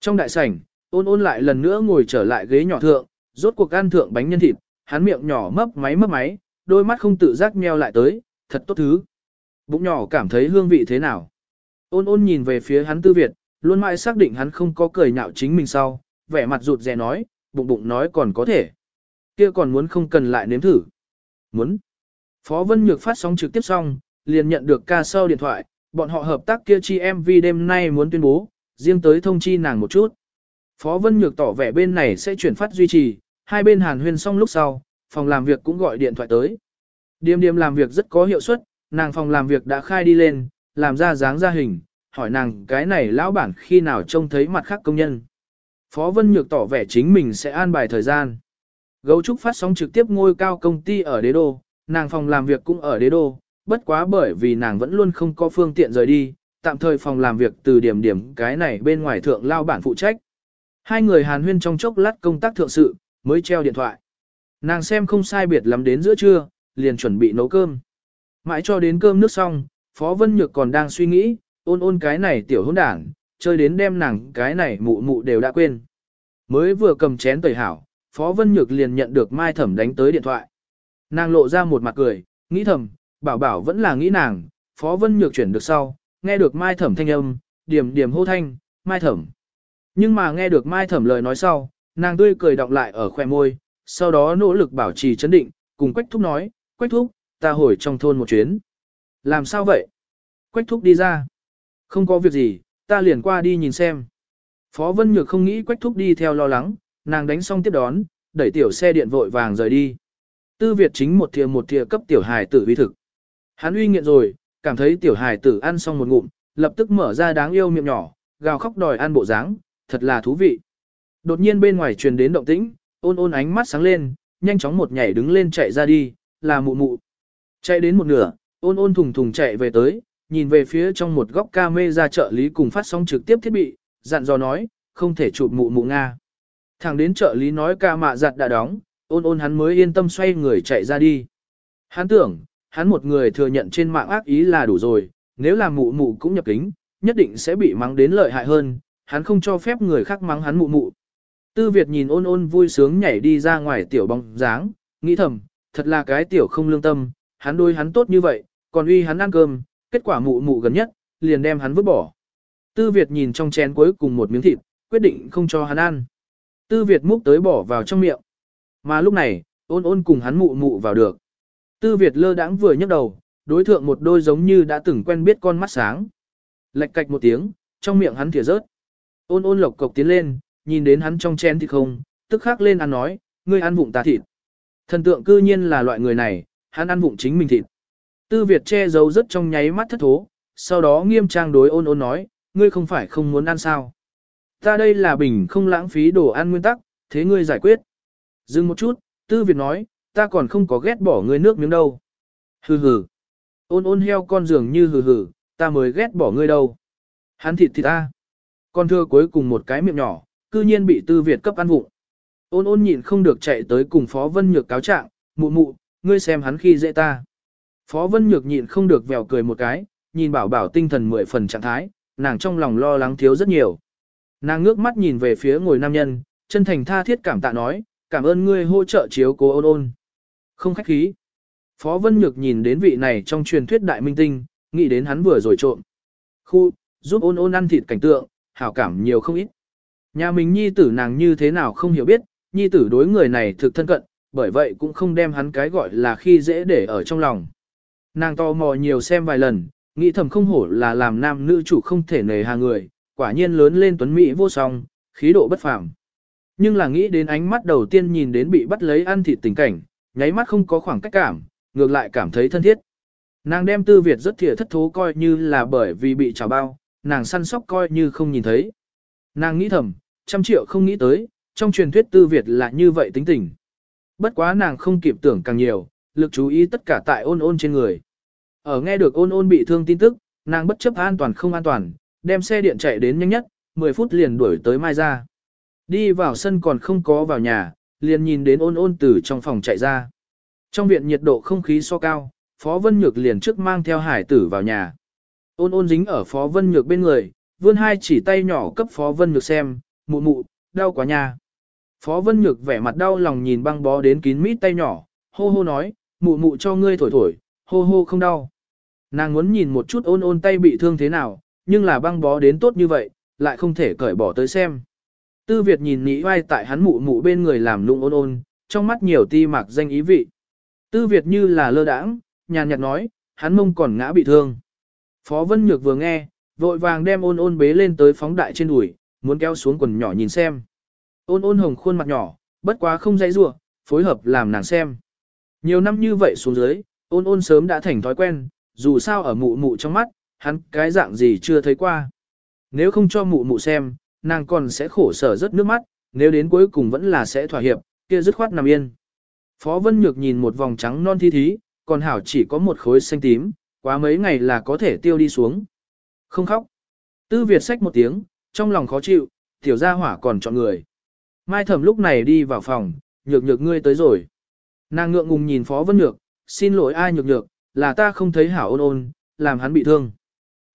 A: Trong đại sảnh, ôn ôn lại lần nữa ngồi trở lại ghế nhỏ thượng, rốt cuộc ăn thượng bánh nhân thịt, hắn miệng nhỏ mấp máy mấp máy, đôi mắt không tự giác nheo lại tới, thật tốt thứ. Bụng nhỏ cảm thấy hương vị thế nào. Ôn ôn nhìn về phía hắn tư Việt, luôn mãi xác định hắn không có cười nhạo chính mình sau, vẻ mặt rụt rè nói, bụng bụng nói còn có thể. Kia còn muốn không cần lại nếm thử. Muốn. Phó Vân Nhược phát sóng trực tiếp xong, liền nhận được ca sau điện thoại, bọn họ hợp tác kia chi MV đêm nay muốn tuyên bố, riêng tới thông chi nàng một chút. Phó Vân Nhược tỏ vẻ bên này sẽ chuyển phát duy trì, hai bên hàn huyên xong lúc sau, phòng làm việc cũng gọi điện thoại tới. Điềm điềm làm việc rất có hiệu suất, nàng phòng làm việc đã khai đi lên, làm ra dáng ra hình, hỏi nàng cái này lão bản khi nào trông thấy mặt khác công nhân. Phó Vân Nhược tỏ vẻ chính mình sẽ an bài thời gian. Gấu Trúc phát sóng trực tiếp ngôi cao công ty ở đế đô, nàng phòng làm việc cũng ở đế đô, bất quá bởi vì nàng vẫn luôn không có phương tiện rời đi, tạm thời phòng làm việc từ điểm điểm cái này bên ngoài thượng lao bản phụ trách. Hai người hàn huyên trong chốc lát công tác thượng sự, mới treo điện thoại. Nàng xem không sai biệt lắm đến giữa trưa, liền chuẩn bị nấu cơm. Mãi cho đến cơm nước xong, Phó Vân Nhược còn đang suy nghĩ, ôn ôn cái này tiểu hôn đảng, chơi đến đem nàng cái này mụ mụ đều đã quên. Mới vừa cầm chén tẩy hảo, Phó Vân Nhược liền nhận được Mai Thẩm đánh tới điện thoại. Nàng lộ ra một mặt cười, nghĩ thầm, bảo bảo vẫn là nghĩ nàng, Phó Vân Nhược chuyển được sau, nghe được Mai Thẩm thanh âm, điểm điểm hô thanh, Mai Thẩm. Nhưng mà nghe được Mai Thẩm lời nói sau, nàng tươi cười đọng lại ở khoe môi, sau đó nỗ lực bảo trì chấn định, cùng Quách Thúc nói, Quách Thúc, ta hồi trong thôn một chuyến. Làm sao vậy? Quách Thúc đi ra. Không có việc gì, ta liền qua đi nhìn xem. Phó Vân Nhược không nghĩ Quách Thúc đi theo lo lắng, nàng đánh xong tiếp đón, đẩy tiểu xe điện vội vàng rời đi. Tư Việt chính một thìa một thìa cấp tiểu hài tử vi thực. Hắn uy nghiện rồi, cảm thấy tiểu hài tử ăn xong một ngụm, lập tức mở ra đáng yêu miệng nhỏ, gào khóc đòi ăn bộ dáng, thật là thú vị. Đột nhiên bên ngoài truyền đến động tĩnh, ôn ôn ánh mắt sáng lên, nhanh chóng một nhảy đứng lên chạy ra đi, là mụ mụ. Chạy đến một nửa, ôn ôn thùng thùng chạy về tới, nhìn về phía trong một góc ca mê ra trợ lý cùng phát sóng trực tiếp thiết bị, dặn dò nói, không thể chụp mụ mụ Nga. Thằng đến trợ lý nói ca mạ giặt đã đóng, ôn ôn hắn mới yên tâm xoay người chạy ra đi. Hắn tưởng, hắn một người thừa nhận trên mạng ác ý là đủ rồi, nếu là mụ mụ cũng nhập kính, nhất định sẽ bị mắng đến lợi hại hơn, hắn không cho phép người khác mắng hắn mụ mụ. Tư Việt nhìn ôn ôn vui sướng nhảy đi ra ngoài tiểu bóng dáng, nghĩ thầm, thật là cái tiểu không lương tâm, hắn đôi hắn tốt như vậy, còn uy hắn ăn cơm, kết quả mụ mụ gần nhất, liền đem hắn vứt bỏ. Tư Việt nhìn trong chén cuối cùng một miếng thịt, quyết định không cho hắn ăn. Tư Việt múc tới bỏ vào trong miệng. Mà lúc này, ôn ôn cùng hắn mụ mụ vào được. Tư Việt lơ đãng vừa nhấc đầu, đối thượng một đôi giống như đã từng quen biết con mắt sáng. Lệch cạch một tiếng, trong miệng hắn thìa rớt. Ôn ôn lộc cộc tiến lên, nhìn đến hắn trong chén thịt không, tức khắc lên ăn nói, ngươi ăn vụng ta thịt. Thần tượng cư nhiên là loại người này, hắn ăn vụng chính mình thịt. Tư Việt che giấu rất trong nháy mắt thất thố, sau đó nghiêm trang đối ôn ôn nói, ngươi không phải không muốn ăn sao. Ta đây là bình không lãng phí đồ ăn nguyên tắc, thế ngươi giải quyết. Dừng một chút, Tư Việt nói, ta còn không có ghét bỏ ngươi nước miếng đâu. Hừ hừ. Ôn ôn heo con dường như hừ hừ, ta mới ghét bỏ ngươi đâu. Hắn thịt thịt ta. Con thưa cuối cùng một cái miệng nhỏ, cư nhiên bị Tư Việt cấp ăn vụng. Ôn ôn nhịn không được chạy tới cùng Phó Vân Nhược cáo trạng, mụ mụ, ngươi xem hắn khi dễ ta. Phó Vân Nhược nhịn không được vèo cười một cái, nhìn bảo bảo tinh thần mười phần trạng thái, nàng trong lòng lo lắng thiếu rất nhiều. Nàng ngước mắt nhìn về phía ngồi nam nhân, chân thành tha thiết cảm tạ nói, cảm ơn ngươi hỗ trợ chiếu cố ôn ôn. Không khách khí. Phó Vân Nhược nhìn đến vị này trong truyền thuyết đại minh tinh, nghĩ đến hắn vừa rồi trộm. Khu, giúp ôn ôn ăn thịt cảnh tượng, hảo cảm nhiều không ít. Nhà mình nhi tử nàng như thế nào không hiểu biết, nhi tử đối người này thực thân cận, bởi vậy cũng không đem hắn cái gọi là khi dễ để ở trong lòng. Nàng to mò nhiều xem vài lần, nghĩ thầm không hổ là làm nam nữ chủ không thể nề hà người, quả nhiên lớn lên tuấn mỹ vô song, khí độ bất phàm. Nhưng là nghĩ đến ánh mắt đầu tiên nhìn đến bị bắt lấy ăn thịt tình cảnh, nháy mắt không có khoảng cách cảm, ngược lại cảm thấy thân thiết. Nàng đem tư Việt rất thìa thất thố coi như là bởi vì bị trào bao, nàng săn sóc coi như không nhìn thấy. Nàng nghĩ thầm, trăm triệu không nghĩ tới, trong truyền thuyết tư Việt là như vậy tính tình. Bất quá nàng không kịp tưởng càng nhiều, lực chú ý tất cả tại ôn ôn trên người. Ở nghe được ôn ôn bị thương tin tức, nàng bất chấp an toàn không an toàn, đem xe điện chạy đến nhanh nhất, 10 phút liền đuổi tới Mai ra. Đi vào sân còn không có vào nhà, liền nhìn đến ôn ôn từ trong phòng chạy ra. Trong viện nhiệt độ không khí so cao, Phó Vân Nhược liền trước mang theo hải tử vào nhà. Ôn ôn dính ở Phó Vân Nhược bên người, vươn hai chỉ tay nhỏ cấp Phó Vân Nhược xem, mụ mụ, đau quá nha. Phó Vân Nhược vẻ mặt đau lòng nhìn băng bó đến kín mít tay nhỏ, hô hô nói, mụ mụ cho ngươi thổi thổi, hô hô không đau. Nàng muốn nhìn một chút ôn ôn tay bị thương thế nào, nhưng là băng bó đến tốt như vậy, lại không thể cởi bỏ tới xem. Tư Việt nhìn nị vai tại hắn mụ mụ bên người làm lung ôn ôn, trong mắt nhiều ti mạc danh ý vị. Tư Việt như là lơ đãng, nhàn nhạt nói, hắn mông còn ngã bị thương. Phó Vân Nhược vừa nghe, vội vàng đem ôn ôn bế lên tới phóng đại trên đùi, muốn kéo xuống quần nhỏ nhìn xem. Ôn ôn hồng khuôn mặt nhỏ, bất quá không dãy rủa, phối hợp làm nàng xem. Nhiều năm như vậy xuống dưới, ôn ôn sớm đã thành thói quen, dù sao ở mụ mụ trong mắt, hắn cái dạng gì chưa thấy qua. Nếu không cho mụ mụ xem, nàng còn sẽ khổ sở rất nước mắt, nếu đến cuối cùng vẫn là sẽ thỏa hiệp, kia dứt khoát nằm yên. Phó Vân Nhược nhìn một vòng trắng non thi thí, còn hảo chỉ có một khối xanh tím, quá mấy ngày là có thể tiêu đi xuống. Không khóc. Tư Việt xách một tiếng, trong lòng khó chịu, tiểu gia hỏa còn chọn người. Mai thẩm lúc này đi vào phòng, nhược nhược ngươi tới rồi. Nàng ngượng ngùng nhìn Phó Vân Nhược, xin lỗi ai nhược nhược, là ta không thấy hảo ôn ôn, làm hắn bị thương.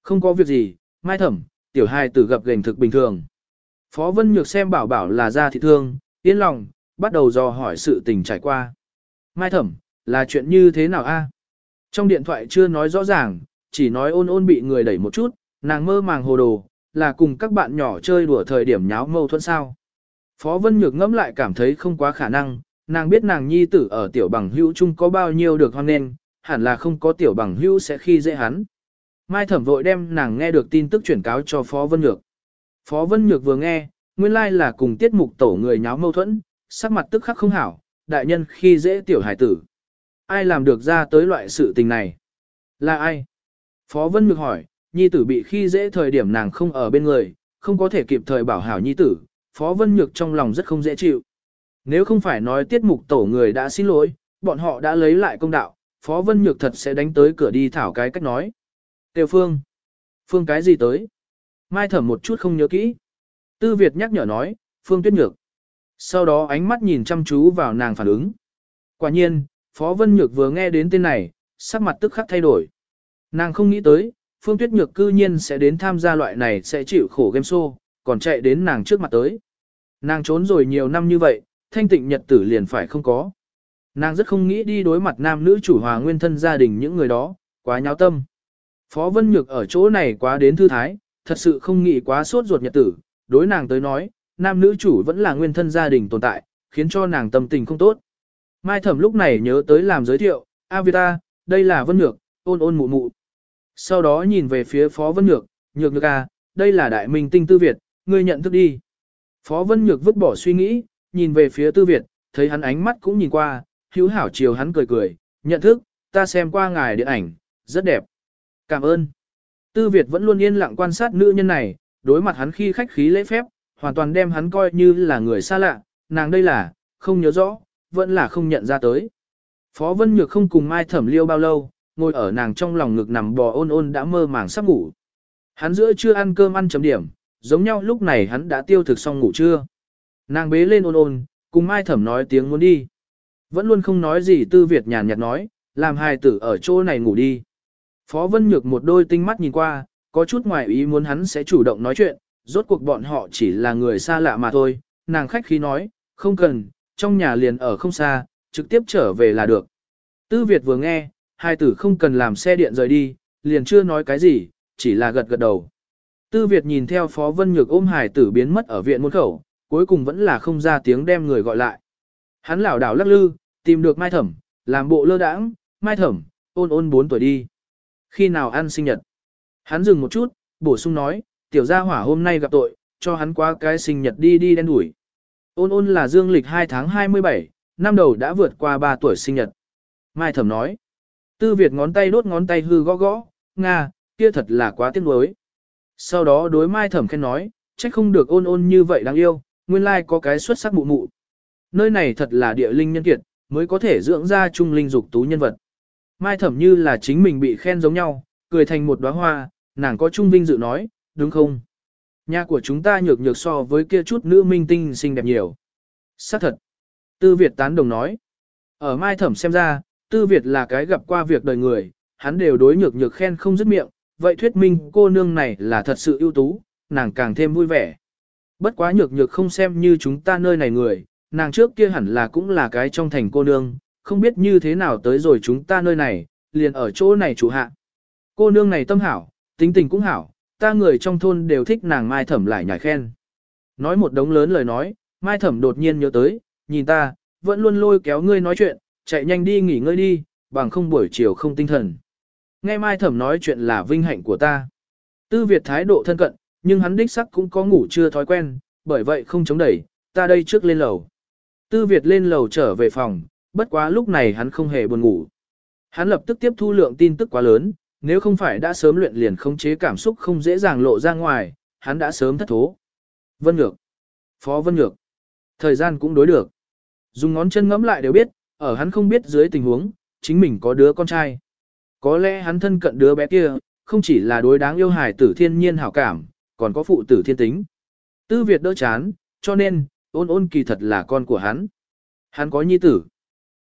A: Không có việc gì, Mai thẩm, tiểu hài tử gặp gành thực bình thường. Phó Vân Nhược xem bảo bảo là ra thị thương, yên lòng, bắt đầu dò hỏi sự tình trải qua. Mai thẩm, là chuyện như thế nào a? Trong điện thoại chưa nói rõ ràng, chỉ nói ôn ôn bị người đẩy một chút, nàng mơ màng hồ đồ, là cùng các bạn nhỏ chơi đùa thời điểm nháo mâu thuẫn sao. Phó Vân Nhược ngẫm lại cảm thấy không quá khả năng, nàng biết nàng nhi tử ở tiểu bằng hữu chung có bao nhiêu được hoan nên, hẳn là không có tiểu bằng hữu sẽ khi dễ hắn. Mai thẩm vội đem nàng nghe được tin tức chuyển cáo cho Phó Vân Nhược. Phó Vân Nhược vừa nghe, nguyên lai là cùng tiết mục tổ người nháo mâu thuẫn, sắc mặt tức khắc không hảo, đại nhân khi dễ tiểu hải tử. Ai làm được ra tới loại sự tình này? Là ai? Phó Vân Nhược hỏi, nhi tử bị khi dễ thời điểm nàng không ở bên người, không có thể kịp thời bảo hảo nhi tử, Phó Vân Nhược trong lòng rất không dễ chịu. Nếu không phải nói tiết mục tổ người đã xin lỗi, bọn họ đã lấy lại công đạo, Phó Vân Nhược thật sẽ đánh tới cửa đi thảo cái cách nói. Tiêu Phương. Phương cái gì tới? Mai thẩm một chút không nhớ kỹ. Tư Việt nhắc nhở nói, Phương Tuyết Nhược. Sau đó ánh mắt nhìn chăm chú vào nàng phản ứng. Quả nhiên, Phó Vân Nhược vừa nghe đến tên này, sắc mặt tức khắc thay đổi. Nàng không nghĩ tới, Phương Tuyết Nhược cư nhiên sẽ đến tham gia loại này sẽ chịu khổ game show, còn chạy đến nàng trước mặt tới. Nàng trốn rồi nhiều năm như vậy, thanh tịnh nhật tử liền phải không có. Nàng rất không nghĩ đi đối mặt nam nữ chủ hòa nguyên thân gia đình những người đó, quá nháo tâm. Phó Vân Nhược ở chỗ này quá đến thư thái, thật sự không nghĩ quá sốt ruột nhật tử, đối nàng tới nói, nam nữ chủ vẫn là nguyên thân gia đình tồn tại, khiến cho nàng tâm tình không tốt. Mai Thẩm lúc này nhớ tới làm giới thiệu, Avita, đây là Vân Nhược, ôn ôn mụ mụ. Sau đó nhìn về phía Phó Vân Nhược, Nhược Nhược à, đây là đại minh tinh tư Việt, ngươi nhận thức đi. Phó Vân Nhược vứt bỏ suy nghĩ, nhìn về phía tư Việt, thấy hắn ánh mắt cũng nhìn qua, hữu hảo chiều hắn cười cười, nhận thức, ta xem qua ngài điện ảnh, rất đẹp. Cảm ơn. Tư Việt vẫn luôn yên lặng quan sát nữ nhân này, đối mặt hắn khi khách khí lễ phép, hoàn toàn đem hắn coi như là người xa lạ, nàng đây là, không nhớ rõ, vẫn là không nhận ra tới. Phó Vân Nhược không cùng Mai Thẩm Liêu bao lâu, ngồi ở nàng trong lòng ngực nằm bò ôn ôn đã mơ màng sắp ngủ. Hắn giữa chưa ăn cơm ăn chấm điểm, giống nhau lúc này hắn đã tiêu thực xong ngủ trưa. Nàng bế lên ôn ôn, cùng Mai Thẩm nói tiếng muốn đi. Vẫn luôn không nói gì Tư Việt nhàn nhạt nói, làm hài tử ở chỗ này ngủ đi. Phó Vân Nhược một đôi tinh mắt nhìn qua, có chút ngoài ý muốn hắn sẽ chủ động nói chuyện, rốt cuộc bọn họ chỉ là người xa lạ mà thôi, nàng khách khí nói, không cần, trong nhà liền ở không xa, trực tiếp trở về là được. Tư Việt vừa nghe, hai tử không cần làm xe điện rời đi, liền chưa nói cái gì, chỉ là gật gật đầu. Tư Việt nhìn theo Phó Vân Nhược ôm hải tử biến mất ở viện môn khẩu, cuối cùng vẫn là không ra tiếng đem người gọi lại. Hắn lảo đảo lắc lư, tìm được Mai Thẩm, làm bộ lơ đãng, Mai Thẩm, ôn ôn 4 tuổi đi. Khi nào ăn sinh nhật? Hắn dừng một chút, bổ sung nói, tiểu gia hỏa hôm nay gặp tội, cho hắn qua cái sinh nhật đi đi đen đuổi. Ôn ôn là dương lịch 2 tháng 27, năm đầu đã vượt qua 3 tuổi sinh nhật. Mai Thẩm nói, tư Việt ngón tay đốt ngón tay hư gõ gõ, Nga, kia thật là quá tiếc nuối. Sau đó đối Mai Thẩm khen nói, trách không được ôn ôn như vậy đáng yêu, nguyên lai có cái xuất sắc mụ mụ. Nơi này thật là địa linh nhân kiệt, mới có thể dưỡng ra trung linh dục tú nhân vật. Mai Thẩm như là chính mình bị khen giống nhau, cười thành một đóa hoa, nàng có trung vinh dự nói, đúng không? Nhà của chúng ta nhược nhược so với kia chút nữ minh tinh xinh đẹp nhiều. Xác thật. Tư Việt tán đồng nói. Ở Mai Thẩm xem ra, Tư Việt là cái gặp qua việc đời người, hắn đều đối nhược nhược khen không dứt miệng, vậy thuyết minh cô nương này là thật sự ưu tú, nàng càng thêm vui vẻ. Bất quá nhược nhược không xem như chúng ta nơi này người, nàng trước kia hẳn là cũng là cái trong thành cô nương, không biết như thế nào tới rồi chúng ta nơi này, liền ở chỗ này chủ hạ. Cô nương này tâm hảo, tính tình cũng hảo, ta người trong thôn đều thích nàng Mai Thẩm lại nhảy khen. Nói một đống lớn lời nói, Mai Thẩm đột nhiên nhớ tới, nhìn ta, vẫn luôn lôi kéo ngươi nói chuyện, chạy nhanh đi nghỉ ngơi đi, bằng không buổi chiều không tinh thần. Nghe Mai Thẩm nói chuyện là vinh hạnh của ta. Tư Việt thái độ thân cận, nhưng hắn đích sắc cũng có ngủ chưa thói quen, bởi vậy không chống đẩy, ta đây trước lên lầu. Tư Việt lên lầu trở về phòng, bất quá lúc này hắn không hề buồn ngủ. Hắn lập tức tiếp thu lượng tin tức quá lớn, nếu không phải đã sớm luyện liền khống chế cảm xúc không dễ dàng lộ ra ngoài, hắn đã sớm thất thố. Vân Nhược, Phó Vân Nhược, thời gian cũng đối được. Dùng ngón chân ngẫm lại đều biết, ở hắn không biết dưới tình huống, chính mình có đứa con trai. Có lẽ hắn thân cận đứa bé kia, không chỉ là đối đáng yêu hài tử thiên nhiên hảo cảm, còn có phụ tử thiên tính. Tư Việt đỡ chán, cho nên, ôn ôn kỳ thật là con của hắn. Hắn có nhi tử.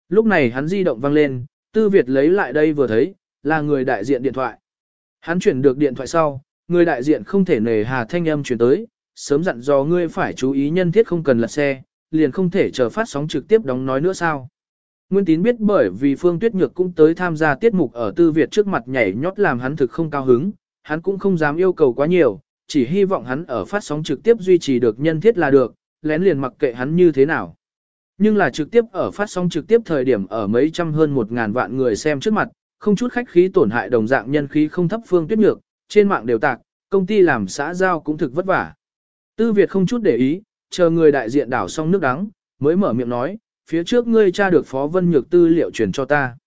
A: Lúc này hắn di động vang lên, Tư Việt lấy lại đây vừa thấy, là người đại diện điện thoại. Hắn chuyển được điện thoại sau, người đại diện không thể nề hà thanh âm chuyển tới, sớm dặn dò ngươi phải chú ý nhân thiết không cần lật xe, liền không thể chờ phát sóng trực tiếp đóng nói nữa sao. Nguyên tín biết bởi vì Phương Tuyết Nhược cũng tới tham gia tiết mục ở Tư Việt trước mặt nhảy nhót làm hắn thực không cao hứng, hắn cũng không dám yêu cầu quá nhiều, chỉ hy vọng hắn ở phát sóng trực tiếp duy trì được nhân thiết là được, lén liền mặc kệ hắn như thế nào. Nhưng là trực tiếp ở phát sóng trực tiếp thời điểm ở mấy trăm hơn một ngàn vạn người xem trước mặt, không chút khách khí tổn hại đồng dạng nhân khí không thấp Phương Tuyết Nhược, trên mạng đều tạc, công ty làm xã giao cũng thực vất vả. Tư Việt không chút để ý, chờ người đại diện đảo xong nước đắng, mới mở miệng nói, phía trước ngươi tra được Phó Vân Nhược tư liệu truyền cho ta.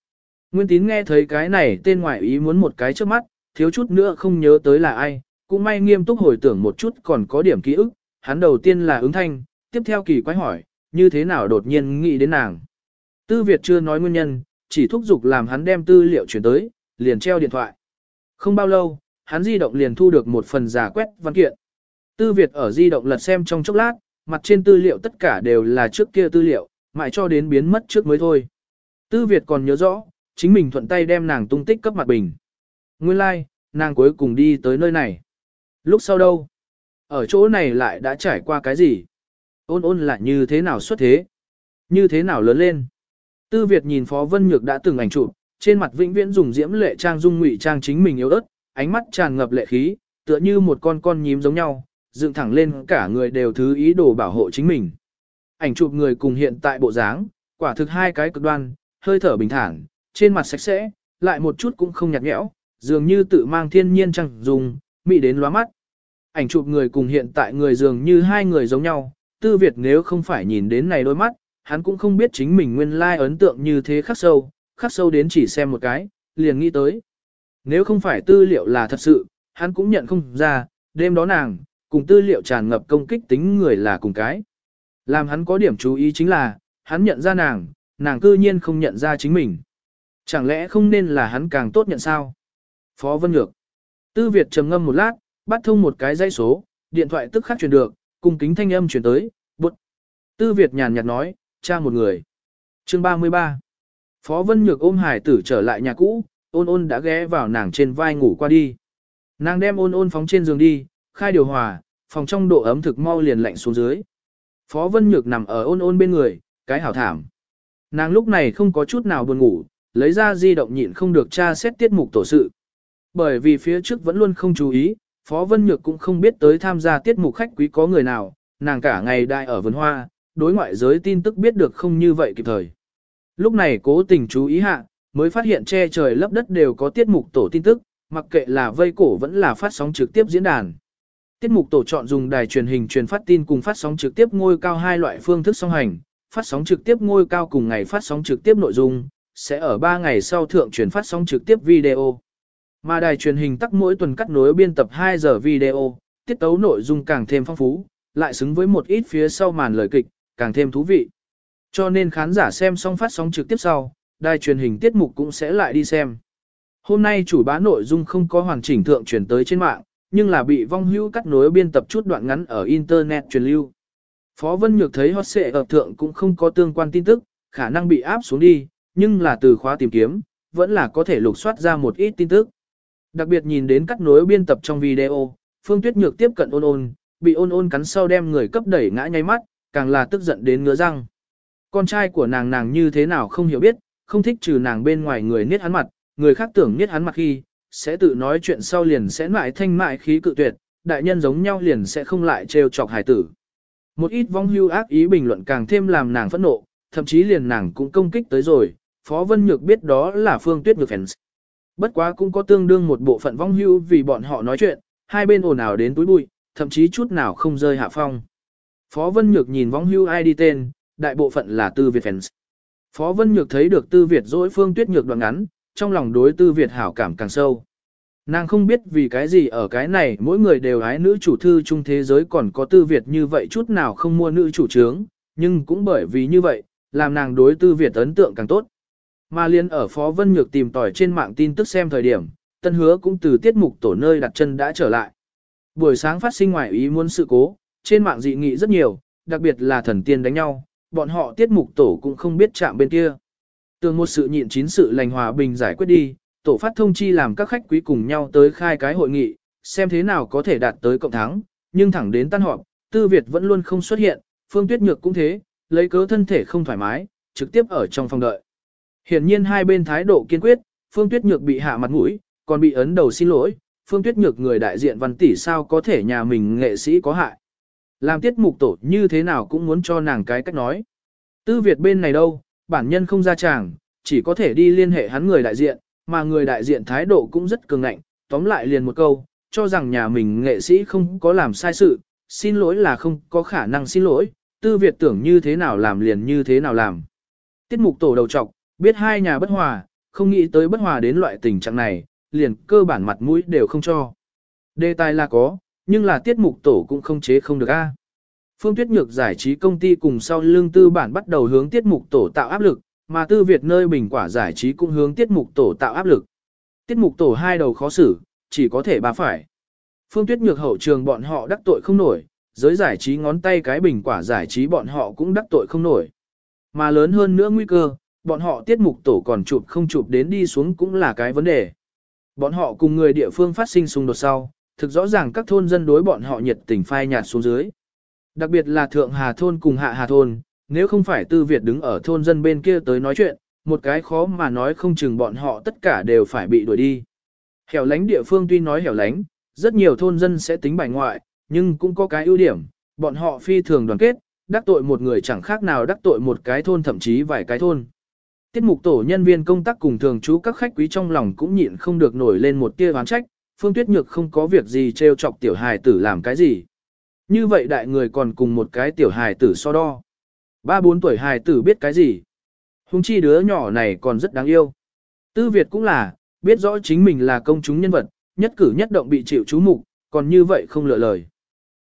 A: Nguyên tín nghe thấy cái này tên ngoại ý muốn một cái trước mắt, thiếu chút nữa không nhớ tới là ai, cũng may nghiêm túc hồi tưởng một chút còn có điểm ký ức, hắn đầu tiên là ứng thanh, tiếp theo kỳ quái hỏi, như thế nào đột nhiên nghĩ đến nàng. Tư Việt chưa nói nguyên nhân, chỉ thúc giục làm hắn đem tư liệu chuyển tới, liền treo điện thoại. Không bao lâu, hắn di động liền thu được một phần giả quét văn kiện. Tư Việt ở di động lật xem trong chốc lát, mặt trên tư liệu tất cả đều là trước kia tư liệu, mãi cho đến biến mất trước mới thôi. Tư Việt còn nhớ rõ, chính mình thuận tay đem nàng tung tích cấp mặt bình. Nguyên lai, like, nàng cuối cùng đi tới nơi này. Lúc sau đâu? Ở chỗ này lại đã trải qua cái gì? Ôn ôn lại như thế nào xuất thế? Như thế nào lớn lên? Tư Việt nhìn Phó Vân Nhược đã từng ảnh chụp, trên mặt vĩnh viễn dùng diễm lệ trang dung ngụy trang chính mình yếu ớt, ánh mắt tràn ngập lệ khí, tựa như một con con nhím giống nhau, dựng thẳng lên cả người đều thứ ý đồ bảo hộ chính mình ảnh chụp người cùng hiện tại bộ dáng, quả thực hai cái cực đoan, hơi thở bình thản, trên mặt sạch sẽ, lại một chút cũng không nhạt nhẽo, dường như tự mang thiên nhiên chẳng dùng, mị đến lóa mắt. Ảnh chụp người cùng hiện tại người dường như hai người giống nhau, tư Việt nếu không phải nhìn đến này đôi mắt, hắn cũng không biết chính mình nguyên lai ấn tượng như thế khắc sâu, khắc sâu đến chỉ xem một cái, liền nghĩ tới. Nếu không phải tư liệu là thật sự, hắn cũng nhận không ra, đêm đó nàng, cùng tư liệu tràn ngập công kích tính người là cùng cái. Làm hắn có điểm chú ý chính là, hắn nhận ra nàng, nàng cư nhiên không nhận ra chính mình. Chẳng lẽ không nên là hắn càng tốt nhận sao? Phó Vân Nhược. Tư Việt trầm ngâm một lát, bắt thông một cái dây số, điện thoại tức khắc truyền được, cùng kính thanh âm truyền tới, bụt. Tư Việt nhàn nhạt nói, cha một người. Chương 33. Phó Vân Nhược ôm hải tử trở lại nhà cũ, ôn ôn đã ghé vào nàng trên vai ngủ qua đi. Nàng đem ôn ôn phóng trên giường đi, khai điều hòa, phòng trong độ ấm thực mau liền lạnh xuống dưới. Phó Vân Nhược nằm ở ôn ôn bên người, cái hảo thảm. Nàng lúc này không có chút nào buồn ngủ, lấy ra di động nhịn không được tra xét tiết mục tổ sự. Bởi vì phía trước vẫn luôn không chú ý, Phó Vân Nhược cũng không biết tới tham gia tiết mục khách quý có người nào, nàng cả ngày đại ở vườn hoa, đối ngoại giới tin tức biết được không như vậy kịp thời. Lúc này cố tình chú ý hạ, mới phát hiện che trời lấp đất đều có tiết mục tổ tin tức, mặc kệ là vây cổ vẫn là phát sóng trực tiếp diễn đàn. Tiết mục tổ chọn dùng đài truyền hình truyền phát tin cùng phát sóng trực tiếp ngôi cao hai loại phương thức song hành, phát sóng trực tiếp ngôi cao cùng ngày phát sóng trực tiếp nội dung, sẽ ở 3 ngày sau thượng truyền phát sóng trực tiếp video. Mà đài truyền hình tắc mỗi tuần cắt nối biên tập 2 giờ video, tiết tấu nội dung càng thêm phong phú, lại xứng với một ít phía sau màn lời kịch, càng thêm thú vị. Cho nên khán giả xem xong phát sóng trực tiếp sau, đài truyền hình tiết mục cũng sẽ lại đi xem. Hôm nay chủ bá nội dung không có hoàn chỉnh thượng truyền tới trên mạng, nhưng là bị vong hữu cắt nối biên tập chút đoạn ngắn ở Internet truyền lưu. Phó Vân Nhược thấy hot xệ ở thượng cũng không có tương quan tin tức, khả năng bị áp xuống đi, nhưng là từ khóa tìm kiếm, vẫn là có thể lục soát ra một ít tin tức. Đặc biệt nhìn đến cắt nối biên tập trong video, Phương Tuyết Nhược tiếp cận ôn ôn, bị ôn ôn cắn sau đem người cấp đẩy ngã nháy mắt, càng là tức giận đến ngứa răng. Con trai của nàng nàng như thế nào không hiểu biết, không thích trừ nàng bên ngoài người niết hắn mặt, người khác tưởng niết hắn mặt khi, sẽ tự nói chuyện sau liền sẽ mãi thanh mại khí cự tuyệt, đại nhân giống nhau liền sẽ không lại trêu chọc hải tử. Một ít vong hưu ác ý bình luận càng thêm làm nàng phẫn nộ, thậm chí liền nàng cũng công kích tới rồi, Phó Vân Nhược biết đó là Phương Tuyết Nhược fans. Bất quá cũng có tương đương một bộ phận vong hưu vì bọn họ nói chuyện, hai bên ồn ào đến túi bụi, thậm chí chút nào không rơi hạ phong. Phó Vân Nhược nhìn vong hưu ai đi tên, đại bộ phận là Tư Việt fans. Phó Vân Nhược thấy được Tư Việt dỗi Phương Tuyết Nhược đoạn ngắn, trong lòng đối Tư Việt hảo cảm càng sâu. Nàng không biết vì cái gì ở cái này mỗi người đều ái nữ chủ thư chung thế giới còn có Tư Việt như vậy chút nào không mua nữ chủ trướng, nhưng cũng bởi vì như vậy, làm nàng đối Tư Việt ấn tượng càng tốt. Mà liên ở Phó Vân Nhược tìm tòi trên mạng tin tức xem thời điểm, Tân Hứa cũng từ tiết mục tổ nơi đặt chân đã trở lại. Buổi sáng phát sinh ngoài ý muốn sự cố, trên mạng dị nghị rất nhiều, đặc biệt là thần tiên đánh nhau, bọn họ tiết mục tổ cũng không biết chạm bên kia. Tường một sự nhịn chín sự lành hòa bình giải quyết đi, tổ phát thông chi làm các khách quý cùng nhau tới khai cái hội nghị, xem thế nào có thể đạt tới cộng thắng, nhưng thẳng đến tan họp, Tư Việt vẫn luôn không xuất hiện, Phương Tuyết Nhược cũng thế, lấy cớ thân thể không thoải mái, trực tiếp ở trong phòng đợi. Hiển nhiên hai bên thái độ kiên quyết, Phương Tuyết Nhược bị hạ mặt mũi, còn bị ấn đầu xin lỗi, Phương Tuyết Nhược người đại diện văn tỷ sao có thể nhà mình nghệ sĩ có hại. Làm tiết mục tổ như thế nào cũng muốn cho nàng cái cách nói. Tư Việt bên này đâu, bản nhân không ra tràng, chỉ có thể đi liên hệ hắn người đại diện, mà người đại diện thái độ cũng rất cường ngạnh, tóm lại liền một câu, cho rằng nhà mình nghệ sĩ không có làm sai sự, xin lỗi là không có khả năng xin lỗi, Tư Việt tưởng như thế nào làm liền như thế nào làm. Tiết mục tổ đầu trọc, biết hai nhà bất hòa, không nghĩ tới bất hòa đến loại tình trạng này, liền cơ bản mặt mũi đều không cho. Đề tài là có, nhưng là tiết mục tổ cũng không chế không được a. Phương Tuyết Nhược giải trí công ty cùng sau lương tư bản bắt đầu hướng tiết mục tổ tạo áp lực, mà tư Việt nơi bình quả giải trí cũng hướng tiết mục tổ tạo áp lực. Tiết mục tổ hai đầu khó xử, chỉ có thể ba phải. Phương Tuyết Nhược hậu trường bọn họ đắc tội không nổi, giới giải trí ngón tay cái bình quả giải trí bọn họ cũng đắc tội không nổi. Mà lớn hơn nữa nguy cơ, bọn họ tiết mục tổ còn chụp không chụp đến đi xuống cũng là cái vấn đề. Bọn họ cùng người địa phương phát sinh xung đột sau, thực rõ ràng các thôn dân đối bọn họ nhiệt tình phai nhạt xuống dưới. Đặc biệt là Thượng Hà Thôn cùng Hạ Hà Thôn, nếu không phải Tư Việt đứng ở thôn dân bên kia tới nói chuyện, một cái khó mà nói không chừng bọn họ tất cả đều phải bị đuổi đi. Hẻo lánh địa phương tuy nói hẻo lánh, rất nhiều thôn dân sẽ tính bài ngoại, nhưng cũng có cái ưu điểm, bọn họ phi thường đoàn kết, đắc tội một người chẳng khác nào đắc tội một cái thôn thậm chí vài cái thôn. Tiết mục tổ nhân viên công tác cùng thường trú các khách quý trong lòng cũng nhịn không được nổi lên một tia oán trách, Phương Tuyết Nhược không có việc gì trêu chọc tiểu hài tử làm cái gì. Như vậy đại người còn cùng một cái tiểu hài tử so đo. Ba bốn tuổi hài tử biết cái gì. Hùng chi đứa nhỏ này còn rất đáng yêu. Tư Việt cũng là, biết rõ chính mình là công chúng nhân vật, nhất cử nhất động bị chịu chú mục, còn như vậy không lựa lời.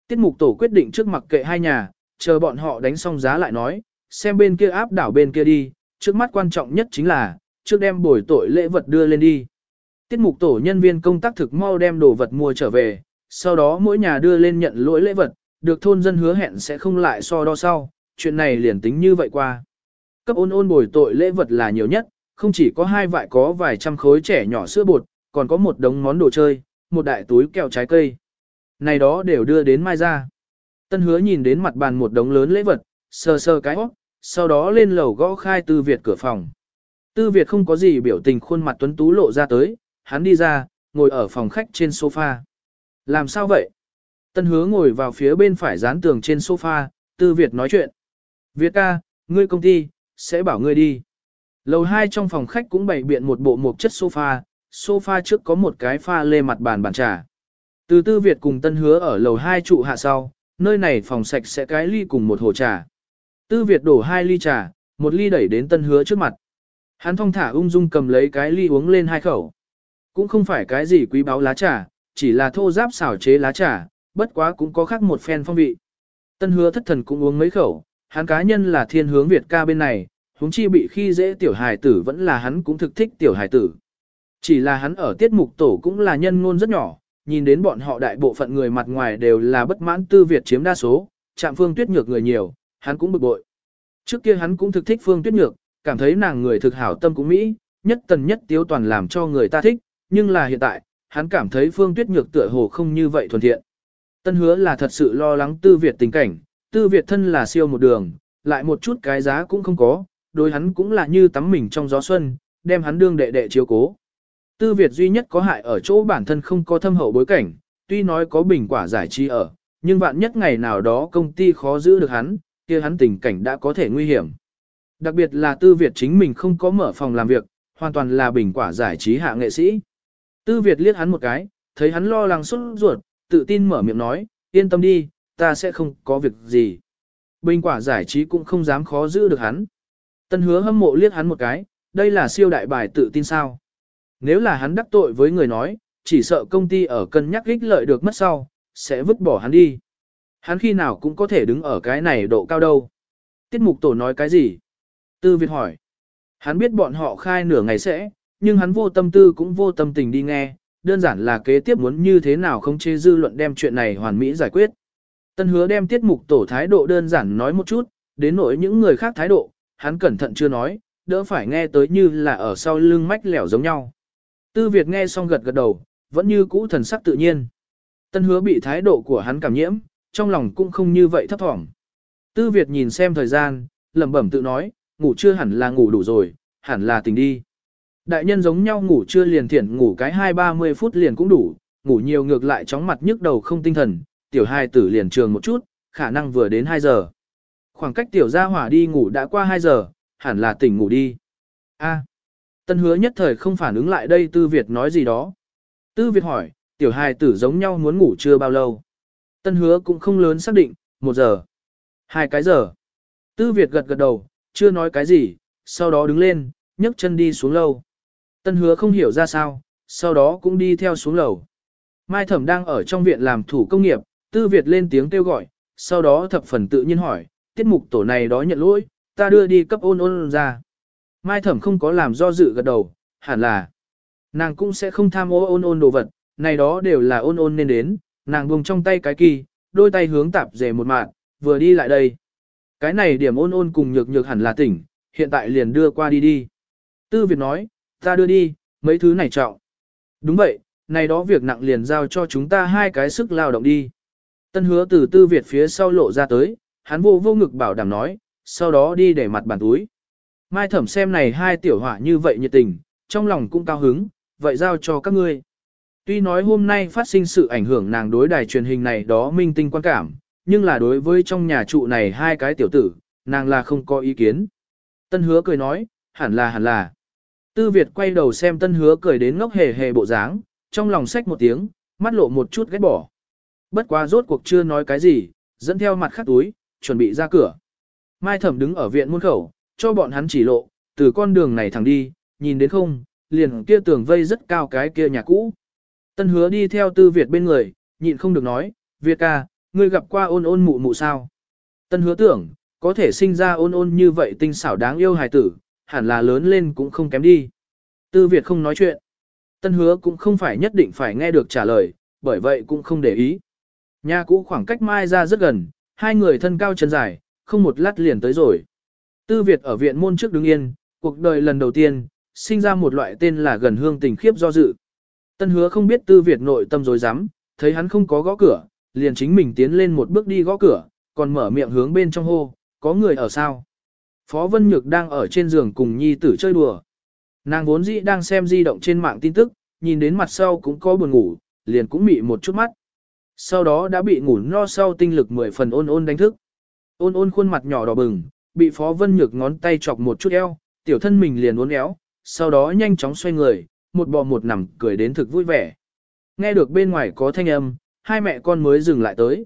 A: Tiết mục tổ quyết định trước mặt kệ hai nhà, chờ bọn họ đánh xong giá lại nói, xem bên kia áp đảo bên kia đi, trước mắt quan trọng nhất chính là, trước đem bồi tội lễ vật đưa lên đi. Tiết mục tổ nhân viên công tác thực mau đem đồ vật mua trở về, sau đó mỗi nhà đưa lên nhận lỗi lễ vật, được thôn dân hứa hẹn sẽ không lại so đo sau, chuyện này liền tính như vậy qua. Cấp ôn ôn bồi tội lễ vật là nhiều nhất, không chỉ có hai vại có vài trăm khối trẻ nhỏ sữa bột, còn có một đống món đồ chơi, một đại túi kẹo trái cây. Này đó đều đưa đến mai ra. Tân hứa nhìn đến mặt bàn một đống lớn lễ vật, sờ sờ cái óc, sau đó lên lầu gõ khai Tư Việt cửa phòng. Tư Việt không có gì biểu tình khuôn mặt tuấn tú lộ ra tới, hắn đi ra, ngồi ở phòng khách trên sofa. Làm sao vậy? Tân hứa ngồi vào phía bên phải dán tường trên sofa, Tư Việt nói chuyện. Việt ca, ngươi công ty, sẽ bảo ngươi đi. Lầu 2 trong phòng khách cũng bày biện một bộ mộc chất sofa, sofa trước có một cái pha lê mặt bàn bàn trà. Từ Tư Việt cùng Tân Hứa ở lầu 2 trụ hạ sau, nơi này phòng sạch sẽ cái ly cùng một hồ trà. Tư Việt đổ hai ly trà, một ly đẩy đến Tân Hứa trước mặt. Hắn thong thả ung dung cầm lấy cái ly uống lên hai khẩu. Cũng không phải cái gì quý báu lá trà, chỉ là thô giáp xảo chế lá trà, bất quá cũng có khác một phen phong vị. Tân Hứa thất thần cũng uống mấy khẩu, hắn cá nhân là thiên hướng Việt ca bên này, huống chi bị khi dễ tiểu hài tử vẫn là hắn cũng thực thích tiểu hài tử. Chỉ là hắn ở tiết mục tổ cũng là nhân ngôn rất nhỏ, nhìn đến bọn họ đại bộ phận người mặt ngoài đều là bất mãn tư Việt chiếm đa số, chạm phương tuyết nhược người nhiều, hắn cũng bực bội. Trước kia hắn cũng thực thích phương tuyết nhược, cảm thấy nàng người thực hảo tâm cũng mỹ, nhất tần nhất tiếu toàn làm cho người ta thích, nhưng là hiện tại, hắn cảm thấy phương tuyết nhược tựa hồ không như vậy thuần thiện. Tân hứa là thật sự lo lắng tư Việt tình cảnh, tư Việt thân là siêu một đường, lại một chút cái giá cũng không có, đối hắn cũng là như tắm mình trong gió xuân, đem hắn đương đệ đệ chiếu cố. Tư Việt duy nhất có hại ở chỗ bản thân không có thâm hậu bối cảnh, tuy nói có bình quả giải trí ở, nhưng vạn nhất ngày nào đó công ty khó giữ được hắn, kia hắn tình cảnh đã có thể nguy hiểm. Đặc biệt là Tư Việt chính mình không có mở phòng làm việc, hoàn toàn là bình quả giải trí hạ nghệ sĩ. Tư Việt liếc hắn một cái, thấy hắn lo lắng xuất ruột, tự tin mở miệng nói, yên tâm đi, ta sẽ không có việc gì. Bình quả giải trí cũng không dám khó giữ được hắn. Tân hứa hâm mộ liếc hắn một cái, đây là siêu đại bài tự tin sao. Nếu là hắn đắc tội với người nói, chỉ sợ công ty ở cân nhắc ích lợi được mất sau, sẽ vứt bỏ hắn đi. Hắn khi nào cũng có thể đứng ở cái này độ cao đâu. Tiết mục tổ nói cái gì? Tư Việt hỏi. Hắn biết bọn họ khai nửa ngày sẽ, nhưng hắn vô tâm tư cũng vô tâm tình đi nghe, đơn giản là kế tiếp muốn như thế nào không chê dư luận đem chuyện này hoàn mỹ giải quyết. Tân hứa đem tiết mục tổ thái độ đơn giản nói một chút, đến nỗi những người khác thái độ, hắn cẩn thận chưa nói, đỡ phải nghe tới như là ở sau lưng mách lẻo giống nhau. Tư Việt nghe xong gật gật đầu, vẫn như cũ thần sắc tự nhiên. Tân hứa bị thái độ của hắn cảm nhiễm, trong lòng cũng không như vậy thấp thỏm. Tư Việt nhìn xem thời gian, lẩm bẩm tự nói, ngủ chưa hẳn là ngủ đủ rồi, hẳn là tỉnh đi. Đại nhân giống nhau ngủ chưa liền thiện ngủ cái 2-30 phút liền cũng đủ, ngủ nhiều ngược lại chóng mặt nhức đầu không tinh thần, tiểu hai tử liền trường một chút, khả năng vừa đến 2 giờ. Khoảng cách tiểu gia hỏa đi ngủ đã qua 2 giờ, hẳn là tỉnh ngủ đi. A. Tân hứa nhất thời không phản ứng lại đây Tư Việt nói gì đó. Tư Việt hỏi, tiểu hài tử giống nhau muốn ngủ chưa bao lâu. Tân hứa cũng không lớn xác định, một giờ, hai cái giờ. Tư Việt gật gật đầu, chưa nói cái gì, sau đó đứng lên, nhấc chân đi xuống lâu. Tân hứa không hiểu ra sao, sau đó cũng đi theo xuống lầu. Mai Thẩm đang ở trong viện làm thủ công nghiệp, Tư Việt lên tiếng kêu gọi, sau đó thập phần tự nhiên hỏi, tiết mục tổ này đó nhận lỗi, ta đưa đi cấp ôn ôn ra. Mai thẩm không có làm do dự gật đầu, hẳn là nàng cũng sẽ không tham ô ôn ôn đồ vật, này đó đều là ôn ôn nên đến, nàng buông trong tay cái kỳ, đôi tay hướng tạp dề một mạng, vừa đi lại đây. Cái này điểm ôn ôn cùng nhược nhược hẳn là tỉnh, hiện tại liền đưa qua đi đi. Tư Việt nói, ta đưa đi, mấy thứ này trọng. Đúng vậy, này đó việc nặng liền giao cho chúng ta hai cái sức lao động đi. Tân hứa từ Tư Việt phía sau lộ ra tới, hắn vô vô ngực bảo đảm nói, sau đó đi để mặt bàn túi. Mai thẩm xem này hai tiểu hỏa như vậy nhiệt tình, trong lòng cũng cao hứng, vậy giao cho các ngươi. Tuy nói hôm nay phát sinh sự ảnh hưởng nàng đối đài truyền hình này đó minh tinh quan cảm, nhưng là đối với trong nhà trụ này hai cái tiểu tử, nàng là không có ý kiến. Tân hứa cười nói, hẳn là hẳn là. Tư Việt quay đầu xem tân hứa cười đến ngốc hề hề bộ dáng, trong lòng xách một tiếng, mắt lộ một chút ghét bỏ. Bất quá rốt cuộc chưa nói cái gì, dẫn theo mặt khắc túi, chuẩn bị ra cửa. Mai thẩm đứng ở viện môn khẩu, cho bọn hắn chỉ lộ, từ con đường này thẳng đi, nhìn đến không, liền kia tường vây rất cao cái kia nhà cũ. Tân hứa đi theo tư Việt bên người, nhịn không được nói, Việt ca, ngươi gặp qua ôn ôn mụ mụ sao. Tân hứa tưởng, có thể sinh ra ôn ôn như vậy tinh xảo đáng yêu hài tử, hẳn là lớn lên cũng không kém đi. Tư Việt không nói chuyện. Tân hứa cũng không phải nhất định phải nghe được trả lời, bởi vậy cũng không để ý. Nhà cũ khoảng cách mai ra rất gần, hai người thân cao chân dài, không một lát liền tới rồi. Tư Việt ở viện môn trước đứng yên, cuộc đời lần đầu tiên, sinh ra một loại tên là gần hương tình khiếp do dự. Tân hứa không biết Tư Việt nội tâm dối rắm thấy hắn không có gõ cửa, liền chính mình tiến lên một bước đi gõ cửa, còn mở miệng hướng bên trong hô, có người ở sao? Phó Vân Nhược đang ở trên giường cùng nhi tử chơi đùa. Nàng vốn dĩ đang xem di động trên mạng tin tức, nhìn đến mặt sau cũng có buồn ngủ, liền cũng mị một chút mắt. Sau đó đã bị ngủ no sau tinh lực mười phần ôn ôn đánh thức. Ôn ôn khuôn mặt nhỏ đỏ bừng, bị Phó Vân Nhược ngón tay chọc một chút eo, tiểu thân mình liền uốn éo, sau đó nhanh chóng xoay người, một bò một nằm cười đến thực vui vẻ. Nghe được bên ngoài có thanh âm, hai mẹ con mới dừng lại tới.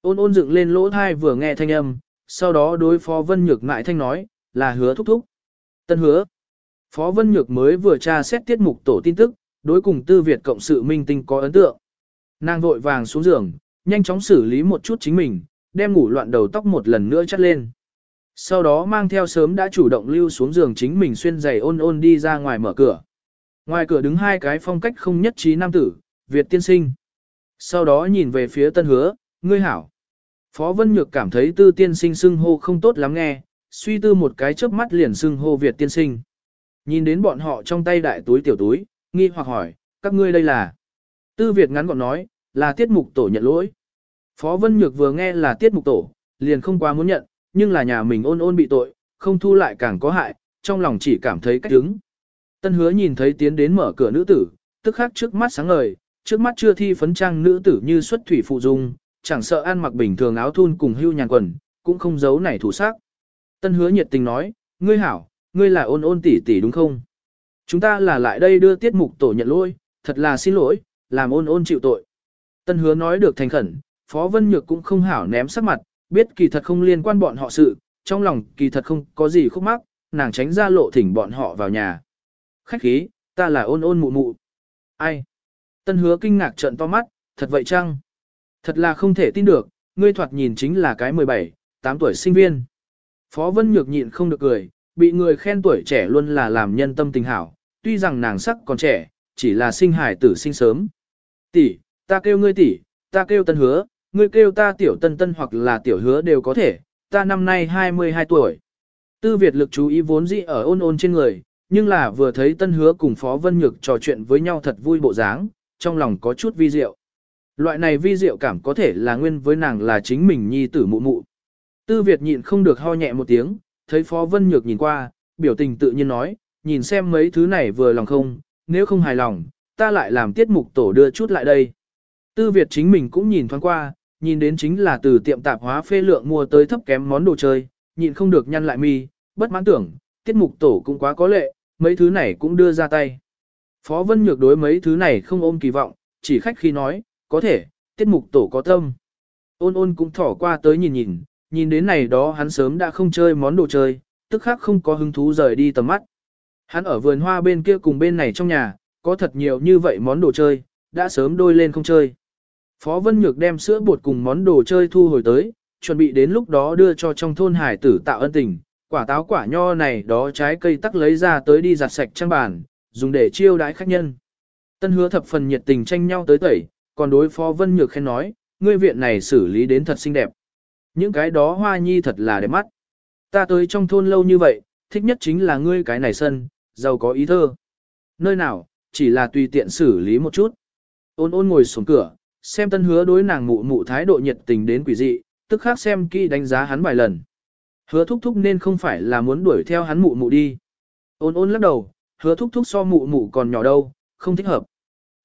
A: Ôn ôn dựng lên lỗ thai vừa nghe thanh âm, sau đó đối Phó Vân Nhược ngại thanh nói, là hứa thúc thúc. Tân hứa. Phó Vân Nhược mới vừa tra xét tiết mục tổ tin tức, đối cùng tư Việt cộng sự minh tinh có ấn tượng. Nàng vội vàng xuống giường, nhanh chóng xử lý một chút chính mình, đem ngủ loạn đầu tóc một lần nữa chắt lên. Sau đó mang theo sớm đã chủ động lưu xuống giường chính mình xuyên giày ôn ôn đi ra ngoài mở cửa. Ngoài cửa đứng hai cái phong cách không nhất trí nam tử, Việt tiên sinh. Sau đó nhìn về phía tân hứa, ngươi hảo. Phó Vân Nhược cảm thấy tư tiên sinh xưng hô không tốt lắm nghe, suy tư một cái chớp mắt liền xưng hô Việt tiên sinh. Nhìn đến bọn họ trong tay đại túi tiểu túi, nghi hoặc hỏi, các ngươi đây là. Tư Việt ngắn gọn nói, là tiết mục tổ nhận lỗi. Phó Vân Nhược vừa nghe là tiết mục tổ, liền không quá muốn nhận, nhưng là nhà mình ôn ôn bị tội, không thu lại càng có hại, trong lòng chỉ cảm thấy cách đứng. Tân hứa nhìn thấy tiến đến mở cửa nữ tử, tức khắc trước mắt sáng ngời, trước mắt chưa thi phấn trang nữ tử như xuất thủy phụ dung, chẳng sợ ăn mặc bình thường áo thun cùng hưu nhàn quần, cũng không giấu nảy thủ sắc. Tân hứa nhiệt tình nói, ngươi hảo, ngươi là ôn ôn tỷ tỷ đúng không? Chúng ta là lại đây đưa tiết mục tổ nhận lỗi, thật là xin lỗi, làm ôn ôn chịu tội. Tân hứa nói được thành khẩn, Phó Vân Nhược cũng không hảo ném sắc mặt, biết kỳ thật không liên quan bọn họ sự, trong lòng kỳ thật không có gì khúc mắc, nàng tránh ra lộ thỉnh bọn họ vào nhà. Khách khí, ta là ôn ôn mụ mụ. Ai? Tân hứa kinh ngạc trợn to mắt, thật vậy chăng? Thật là không thể tin được, ngươi thoạt nhìn chính là cái 17, 8 tuổi sinh viên. Phó Vân Nhược nhịn không được cười, bị người khen tuổi trẻ luôn là làm nhân tâm tình hảo, tuy rằng nàng sắc còn trẻ, chỉ là sinh hải tử sinh sớm. Tỷ, ta kêu ngươi tỷ, ta kêu tân hứa, ngươi kêu ta tiểu tân tân hoặc là tiểu hứa đều có thể, ta năm nay 22 tuổi. Tư Việt lực chú ý vốn dĩ ở ôn ôn trên người, nhưng là vừa thấy tân hứa cùng Phó Vân Nhược trò chuyện với nhau thật vui bộ dáng, trong lòng có chút vi diệu. Loại này vi diệu cảm có thể là nguyên với nàng là chính mình nhi tử mụ mụ. Tư Việt nhịn không được ho nhẹ một tiếng, thấy Phó Vân Nhược nhìn qua, biểu tình tự nhiên nói, nhìn xem mấy thứ này vừa lòng không, nếu không hài lòng, ta lại làm tiết mục tổ đưa chút lại đây. Tư Việt chính mình cũng nhìn thoáng qua, nhìn đến chính là từ tiệm tạp hóa phê lượng mua tới thấp kém món đồ chơi, nhịn không được nhăn lại mi, bất mãn tưởng, tiết mục tổ cũng quá có lệ, mấy thứ này cũng đưa ra tay. Phó Vân Nhược đối mấy thứ này không ôm kỳ vọng, chỉ khách khi nói, có thể, tiết mục tổ có tâm. Ôn ôn cũng thỏ qua tới nhìn nhìn, nhìn đến này đó hắn sớm đã không chơi món đồ chơi, tức khắc không có hứng thú rời đi tầm mắt. Hắn ở vườn hoa bên kia cùng bên này trong nhà, có thật nhiều như vậy món đồ chơi, đã sớm đôi lên không chơi. Phó Vân Nhược đem sữa bột cùng món đồ chơi thu hồi tới, chuẩn bị đến lúc đó đưa cho trong thôn hải tử tạo ân tình, quả táo quả nho này đó trái cây tắc lấy ra tới đi giặt sạch trang bàn, dùng để chiêu đãi khách nhân. Tân hứa thập phần nhiệt tình tranh nhau tới tẩy, còn đối Phó Vân Nhược khen nói, ngươi viện này xử lý đến thật xinh đẹp. Những cái đó hoa nhi thật là đẹp mắt. Ta tới trong thôn lâu như vậy, thích nhất chính là ngươi cái này sân, giàu có ý thơ. Nơi nào, chỉ là tùy tiện xử lý một chút. Ôn ôn ngồi xuống cửa, xem tân hứa đối nàng mụ mụ thái độ nhiệt tình đến quỷ dị, tức khác xem kỹ đánh giá hắn vài lần. Hứa thúc thúc nên không phải là muốn đuổi theo hắn mụ mụ đi. Ôn ôn lắc đầu, hứa thúc thúc so mụ mụ còn nhỏ đâu, không thích hợp.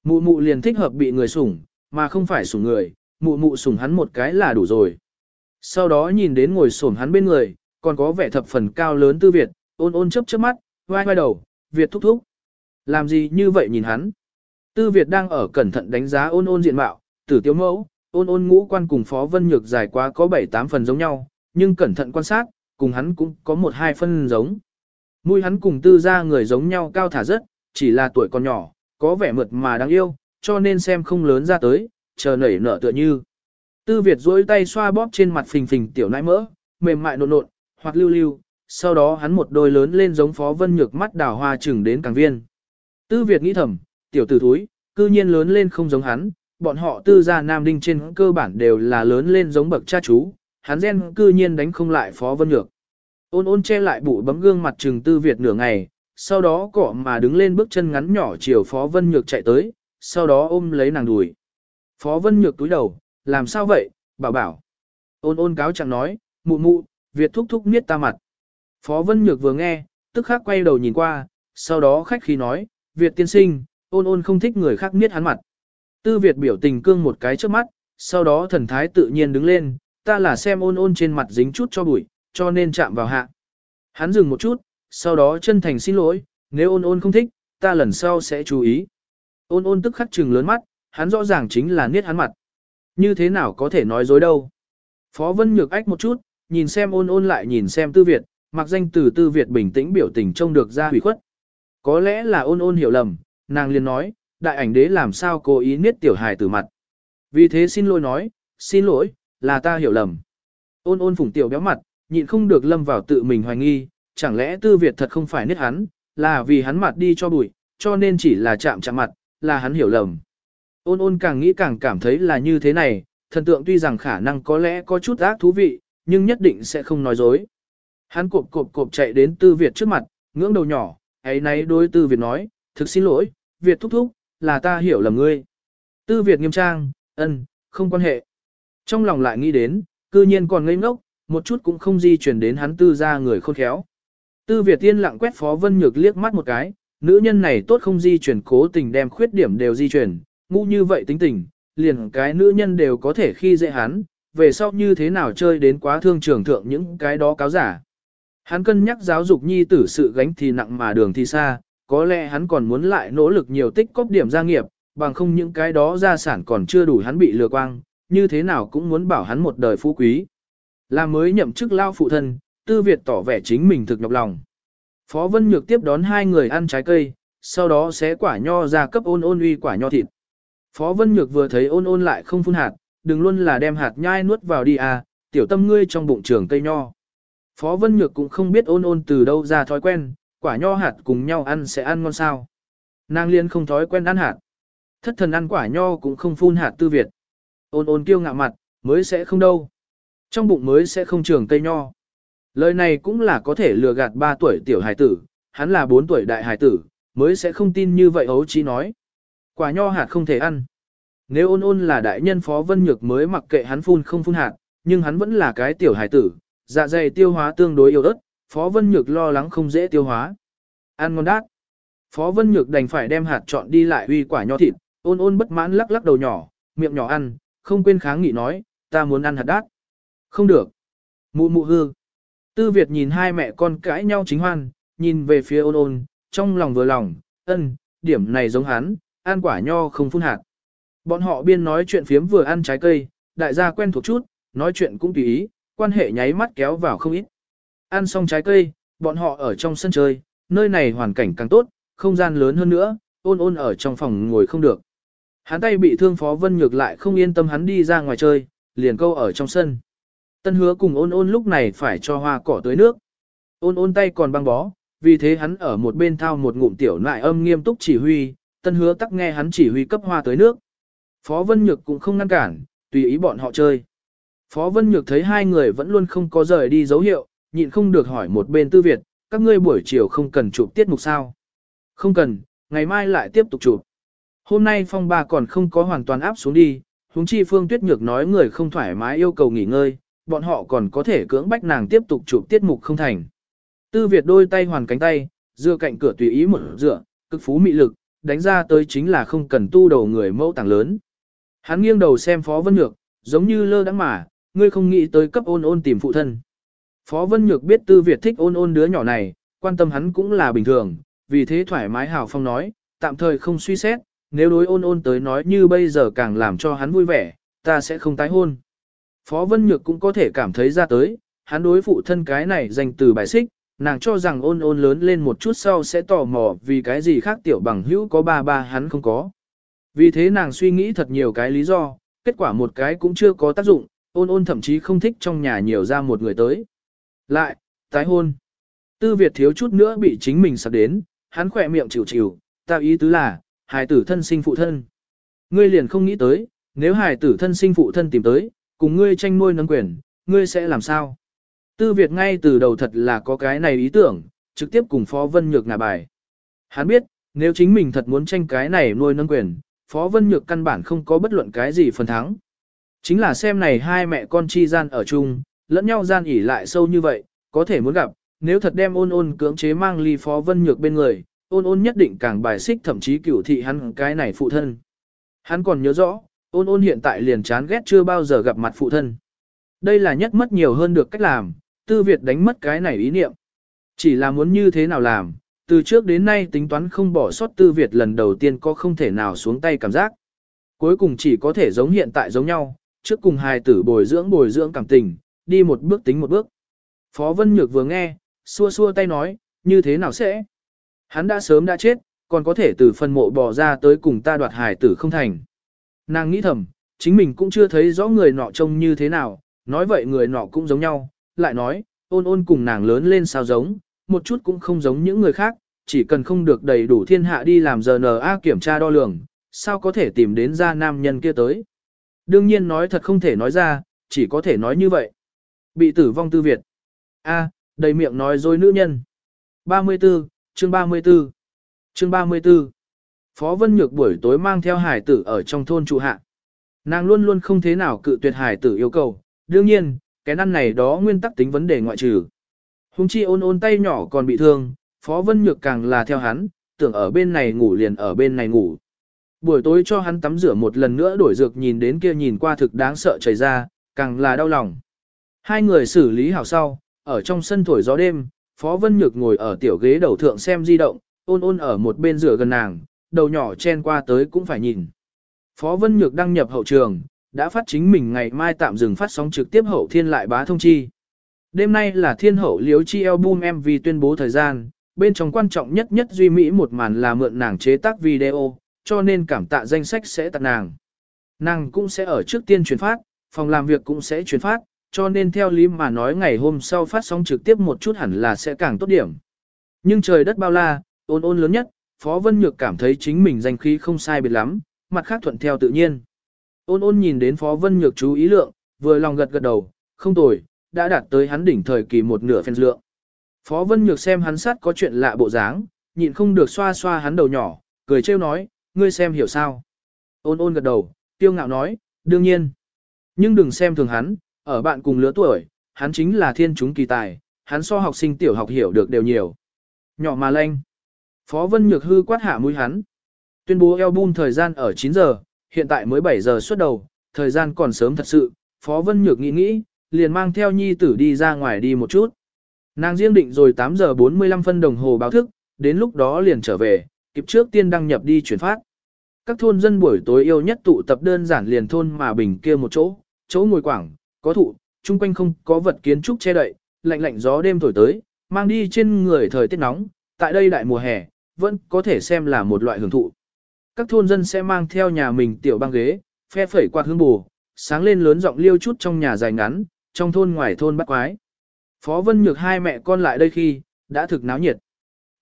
A: Mụ mụ liền thích hợp bị người sủng, mà không phải sủng người, mụ mụ sủng hắn một cái là đủ rồi. Sau đó nhìn đến ngồi xổm hắn bên người, còn có vẻ thập phần cao lớn tư Việt, ôn ôn chớp chớp mắt, vai vai đầu, Việt thúc thúc. Làm gì như vậy nhìn hắn? Tư Việt đang ở cẩn thận đánh giá ôn ôn diện mạo, tử tiêu mẫu, ôn ôn ngũ quan cùng Phó Vân Nhược dài quá có 7-8 phần giống nhau, nhưng cẩn thận quan sát, cùng hắn cũng có một hai phân giống. Mũi hắn cùng tư ra người giống nhau cao thả rất, chỉ là tuổi còn nhỏ, có vẻ mượt mà đáng yêu, cho nên xem không lớn ra tới, chờ nảy nở tựa như. Tư Việt duỗi tay xoa bóp trên mặt phình phình tiểu nãi mỡ, mềm mại nộn nộn, hoặc lưu lưu, sau đó hắn một đôi lớn lên giống Phó Vân Nhược mắt đào hoa chừng đến càng viên. Tư Việt nghĩ thầm, tiểu tử thúi, cư nhiên lớn lên không giống hắn, bọn họ tư gia nam đinh trên cơ bản đều là lớn lên giống bậc cha chú, hắn gen cư nhiên đánh không lại Phó Vân Nhược. Ôn ôn che lại bụi bấm gương mặt trừng Tư Việt nửa ngày, sau đó cỏ mà đứng lên bước chân ngắn nhỏ chiều Phó Vân Nhược chạy tới, sau đó ôm lấy nàng đùi. Phó Vân Nhược túi đầu, làm sao vậy, bảo bảo. Ôn ôn cáo chẳng nói, mụ mụ, Việt thúc thúc miết ta mặt. Phó Vân Nhược vừa nghe, tức khắc quay đầu nhìn qua, sau đó khách khí nói, Việt tiên sinh, ôn ôn không thích người khác miết hắn mặt. Tư Việt biểu tình cương một cái trước mắt, sau đó thần thái tự nhiên đứng lên, ta là xem ôn ôn trên mặt dính chút cho bụi, cho nên chạm vào hạ. Hắn dừng một chút, sau đó chân thành xin lỗi, nếu ôn ôn không thích, ta lần sau sẽ chú ý. Ôn ôn tức khắc trừng lớn mắt, hắn rõ ràng chính là niết hắn mặt. Như thế nào có thể nói dối đâu. Phó Vân nhược ách một chút, nhìn xem ôn ôn lại nhìn xem tư Việt, mặc danh từ tư Việt bình tĩnh biểu tình trông được ra hủy khuất. Có lẽ là ôn ôn hiểu lầm, nàng liền nói, đại ảnh đế làm sao cố ý niết tiểu hài từ mặt. Vì thế xin lỗi nói, xin lỗi, là ta hiểu lầm. Ôn ôn phủng tiểu béo mặt, nhịn không được lâm vào tự mình hoài nghi, chẳng lẽ tư Việt thật không phải niết hắn, là vì hắn mặt đi cho bụi, cho nên chỉ là chạm chạm mặt, là hắn hiểu lầm. Ôn ôn càng nghĩ càng cảm thấy là như thế này, thần tượng tuy rằng khả năng có lẽ có chút ác thú vị, nhưng nhất định sẽ không nói dối. Hắn cộp cộp cộp chạy đến tư Việt trước mặt, ngưỡng đầu nhỏ, ấy nấy đối tư Việt nói, thực xin lỗi, Việt thúc thúc, là ta hiểu lầm ngươi. Tư Việt nghiêm trang, ân, không quan hệ. Trong lòng lại nghĩ đến, cư nhiên còn ngây ngốc, một chút cũng không di chuyển đến hắn tư ra người khôn khéo. Tư Việt tiên lặng quét Phó Vân Nhược liếc mắt một cái, nữ nhân này tốt không di chuyển cố tình đem khuyết điểm đều di chuyển, ngu như vậy tính tình, liền cái nữ nhân đều có thể khi dễ hắn, về sau như thế nào chơi đến quá thương trường thượng những cái đó cáo giả. Hắn cân nhắc giáo dục nhi tử sự gánh thì nặng mà đường thì xa, có lẽ hắn còn muốn lại nỗ lực nhiều tích cóp điểm gia nghiệp, bằng không những cái đó gia sản còn chưa đủ hắn bị lừa quang, như thế nào cũng muốn bảo hắn một đời phú quý. Là mới nhậm chức lao phụ thân, Tư Việt tỏ vẻ chính mình thực nhọc lòng. Phó Vân Nhược tiếp đón hai người ăn trái cây, sau đó sẽ quả nho ra cấp ôn ôn uy quả nho thịt. Phó Vân Nhược vừa thấy ôn ôn lại không phun hạt, đừng luôn là đem hạt nhai nuốt vào đi à, tiểu tâm ngươi trong bụng trường cây nho. Phó Vân Nhược cũng không biết ôn ôn từ đâu ra thói quen, quả nho hạt cùng nhau ăn sẽ ăn ngon sao. Nàng liên không thói quen ăn hạt. Thất thần ăn quả nho cũng không phun hạt tư Việt. Ôn ôn kiêu ngạo mặt, mới sẽ không đâu. Trong bụng mới sẽ không trường cây nho. Lời này cũng là có thể lừa gạt 3 tuổi tiểu hài tử, hắn là 4 tuổi đại hài tử, mới sẽ không tin như vậy ấu chí nói. Quả nho hạt không thể ăn. Nếu ôn ôn là đại nhân phó vân nhược mới mặc kệ hắn phun không phun hạt, nhưng hắn vẫn là cái tiểu hài tử, dạ dày tiêu hóa tương đối yếu ớt, phó vân nhược lo lắng không dễ tiêu hóa. Ăn ngon đát. Phó vân nhược đành phải đem hạt chọn đi lại uy quả nho thịt, ôn ôn bất mãn lắc lắc đầu nhỏ, miệng nhỏ ăn, không quên kháng nghị nói, ta muốn ăn hạt đát. Không được. Mụ mụ hư. Tư Việt nhìn hai mẹ con cãi nhau chính hoan, nhìn về phía ôn ôn, trong lòng vừa lòng, ân, điểm này giống hắn, ăn quả nho không phun hạt. Bọn họ biên nói chuyện phiếm vừa ăn trái cây, đại gia quen thuộc chút, nói chuyện cũng tùy ý, quan hệ nháy mắt kéo vào không ít. Ăn xong trái cây, bọn họ ở trong sân chơi, nơi này hoàn cảnh càng tốt, không gian lớn hơn nữa, ôn ôn ở trong phòng ngồi không được. Hắn tay bị thương Phó Vân Nhược lại không yên tâm hắn đi ra ngoài chơi, liền câu ở trong sân. Tân hứa cùng ôn ôn lúc này phải cho hoa cỏ tới nước. Ôn ôn tay còn băng bó, vì thế hắn ở một bên thao một ngụm tiểu nại âm nghiêm túc chỉ huy, tân hứa tắc nghe hắn chỉ huy cấp hoa tới nước. Phó Vân Nhược cũng không ngăn cản, tùy ý bọn họ chơi. Phó Vân Nhược thấy hai người vẫn luôn không có rời đi dấu hiệu, nhịn không được hỏi một bên tư Việt, các ngươi buổi chiều không cần chụp tiết mục sao? Không cần, ngày mai lại tiếp tục chụp. Hôm nay phong ba còn không có hoàn toàn áp xuống đi, huống chi Phương Tuyết Nhược nói người không thoải mái yêu cầu nghỉ ngơi, bọn họ còn có thể cưỡng bách nàng tiếp tục chụp tiết mục không thành. Tư Việt đôi tay hoàn cánh tay, dựa cạnh cửa tùy ý một dựa, cực phú mị lực, đánh ra tới chính là không cần tu đầu người mẫu tàng lớn. Hắn nghiêng đầu xem Phó Vân Nhược, giống như lơ đắng mà, ngươi không nghĩ tới cấp ôn ôn tìm phụ thân. Phó Vân Nhược biết Tư Việt thích ôn ôn đứa nhỏ này, quan tâm hắn cũng là bình thường, vì thế thoải mái hào phong nói, tạm thời không suy xét, nếu đối ôn ôn tới nói như bây giờ càng làm cho hắn vui vẻ, ta sẽ không tái hôn. Phó Vân Nhược cũng có thể cảm thấy ra tới, hắn đối phụ thân cái này dành từ bài xích, nàng cho rằng ôn ôn lớn lên một chút sau sẽ tò mò vì cái gì khác tiểu bằng hữu có ba ba hắn không có. Vì thế nàng suy nghĩ thật nhiều cái lý do, kết quả một cái cũng chưa có tác dụng, ôn ôn thậm chí không thích trong nhà nhiều ra một người tới. Lại, tái hôn. Tư Việt thiếu chút nữa bị chính mình sắp đến, hắn khỏe miệng chịu chịu, tạo ý tứ là, hài tử thân sinh phụ thân. Ngươi liền không nghĩ tới, nếu hài tử thân sinh phụ thân tìm tới, cùng ngươi tranh nuôi nâng quyền, ngươi sẽ làm sao? Tư Việt ngay từ đầu thật là có cái này ý tưởng, trực tiếp cùng Phó Vân Nhược ngả bài. Hắn biết, nếu chính mình thật muốn tranh cái này nuôi nâng quyền, Phó Vân Nhược căn bản không có bất luận cái gì phần thắng. Chính là xem này hai mẹ con chi gian ở chung, lẫn nhau gian ỉ lại sâu như vậy, có thể muốn gặp, nếu thật đem ôn ôn cưỡng chế mang ly phó vân nhược bên người, ôn ôn nhất định càng bài xích thậm chí cửu thị hắn cái này phụ thân. Hắn còn nhớ rõ, ôn ôn hiện tại liền chán ghét chưa bao giờ gặp mặt phụ thân. Đây là nhất mất nhiều hơn được cách làm, tư Việt đánh mất cái này ý niệm. Chỉ là muốn như thế nào làm, từ trước đến nay tính toán không bỏ sót tư Việt lần đầu tiên có không thể nào xuống tay cảm giác. Cuối cùng chỉ có thể giống hiện tại giống nhau, trước cùng hài tử bồi dưỡng bồi dưỡng cảm tình, đi một bước tính một bước. Phó Vân Nhược vừa nghe, xua xua tay nói, như thế nào sẽ? Hắn đã sớm đã chết, còn có thể từ phần mộ bỏ ra tới cùng ta đoạt hài tử không thành. Nàng nghĩ thầm, chính mình cũng chưa thấy rõ người nọ trông như thế nào, nói vậy người nọ cũng giống nhau, lại nói, ôn ôn cùng nàng lớn lên sao giống, một chút cũng không giống những người khác, chỉ cần không được đầy đủ thiên hạ đi làm giờ GNA kiểm tra đo lường, sao có thể tìm đến ra nam nhân kia tới. Đương nhiên nói thật không thể nói ra, chỉ có thể nói như vậy. Bị tử vong tư Việt. A, đầy miệng nói dối nữ nhân. 34, chương 34. Chương 34. Phó Vân Nhược buổi tối mang theo hải tử ở trong thôn trụ hạ. Nàng luôn luôn không thế nào cự tuyệt hải tử yêu cầu, đương nhiên, cái năn này đó nguyên tắc tính vấn đề ngoại trừ. Hùng chi ôn ôn tay nhỏ còn bị thương, Phó Vân Nhược càng là theo hắn, tưởng ở bên này ngủ liền ở bên này ngủ. Buổi tối cho hắn tắm rửa một lần nữa đổi dược nhìn đến kia nhìn qua thực đáng sợ chảy ra, càng là đau lòng. Hai người xử lý hảo sau, ở trong sân thổi gió đêm, Phó Vân Nhược ngồi ở tiểu ghế đầu thượng xem di động, ôn ôn ở một bên rửa gần nàng, đầu nhỏ chen qua tới cũng phải nhìn. Phó Vân Nhược đăng nhập hậu trường, đã phát chính mình ngày mai tạm dừng phát sóng trực tiếp hậu thiên lại bá thông chi. Đêm nay là thiên hậu liếu chi album MV tuyên bố thời gian, bên trong quan trọng nhất nhất duy mỹ một màn là mượn nàng chế tác video, cho nên cảm tạ danh sách sẽ tặng nàng. Nàng cũng sẽ ở trước tiên truyền phát, phòng làm việc cũng sẽ truyền phát, cho nên theo lý mà nói ngày hôm sau phát sóng trực tiếp một chút hẳn là sẽ càng tốt điểm. Nhưng trời đất bao la, ôn ôn lớn nhất, Phó Vân Nhược cảm thấy chính mình danh khí không sai biệt lắm, mặt khác thuận theo tự nhiên. Ôn ôn nhìn đến Phó Vân Nhược chú ý lượng, vừa lòng gật gật đầu, không tồi, đã đạt tới hắn đỉnh thời kỳ một nửa phen lượng. Phó Vân Nhược xem hắn sát có chuyện lạ bộ dáng, nhịn không được xoa xoa hắn đầu nhỏ, cười trêu nói, ngươi xem hiểu sao. Ôn ôn gật đầu, tiêu ngạo nói, đương nhiên. Nhưng đừng xem thường hắn, ở bạn cùng lứa tuổi, hắn chính là thiên chúng kỳ tài, hắn so học sinh tiểu học hiểu được đều nhiều. Nhỏ mà lanh. Phó Vân Nhược hư quát hạ mũi hắn. Tuyên bố album thời gian ở 9 giờ, hiện tại mới 7 giờ xuất đầu, thời gian còn sớm thật sự. Phó Vân Nhược nghĩ nghĩ, liền mang theo nhi tử đi ra ngoài đi một chút. Nàng riêng định rồi 8 giờ 45 phân đồng hồ báo thức, đến lúc đó liền trở về, kịp trước tiên đăng nhập đi chuyển phát. Các thôn dân buổi tối yêu nhất tụ tập đơn giản liền thôn mà bình kia một chỗ, chỗ ngồi quảng, có thụ, chung quanh không có vật kiến trúc che đậy, lạnh lạnh gió đêm thổi tới, mang đi trên người thời tiết nóng, tại đây đại mùa hè, vẫn có thể xem là một loại hưởng thụ. Các thôn dân sẽ mang theo nhà mình tiểu băng ghế, phe phẩy quạt hương bù, sáng lên lớn giọng liêu chút trong nhà dài ngắn, trong thôn ngoài thôn bắt quái. Phó Vân Nhược hai mẹ con lại đây khi, đã thực náo nhiệt.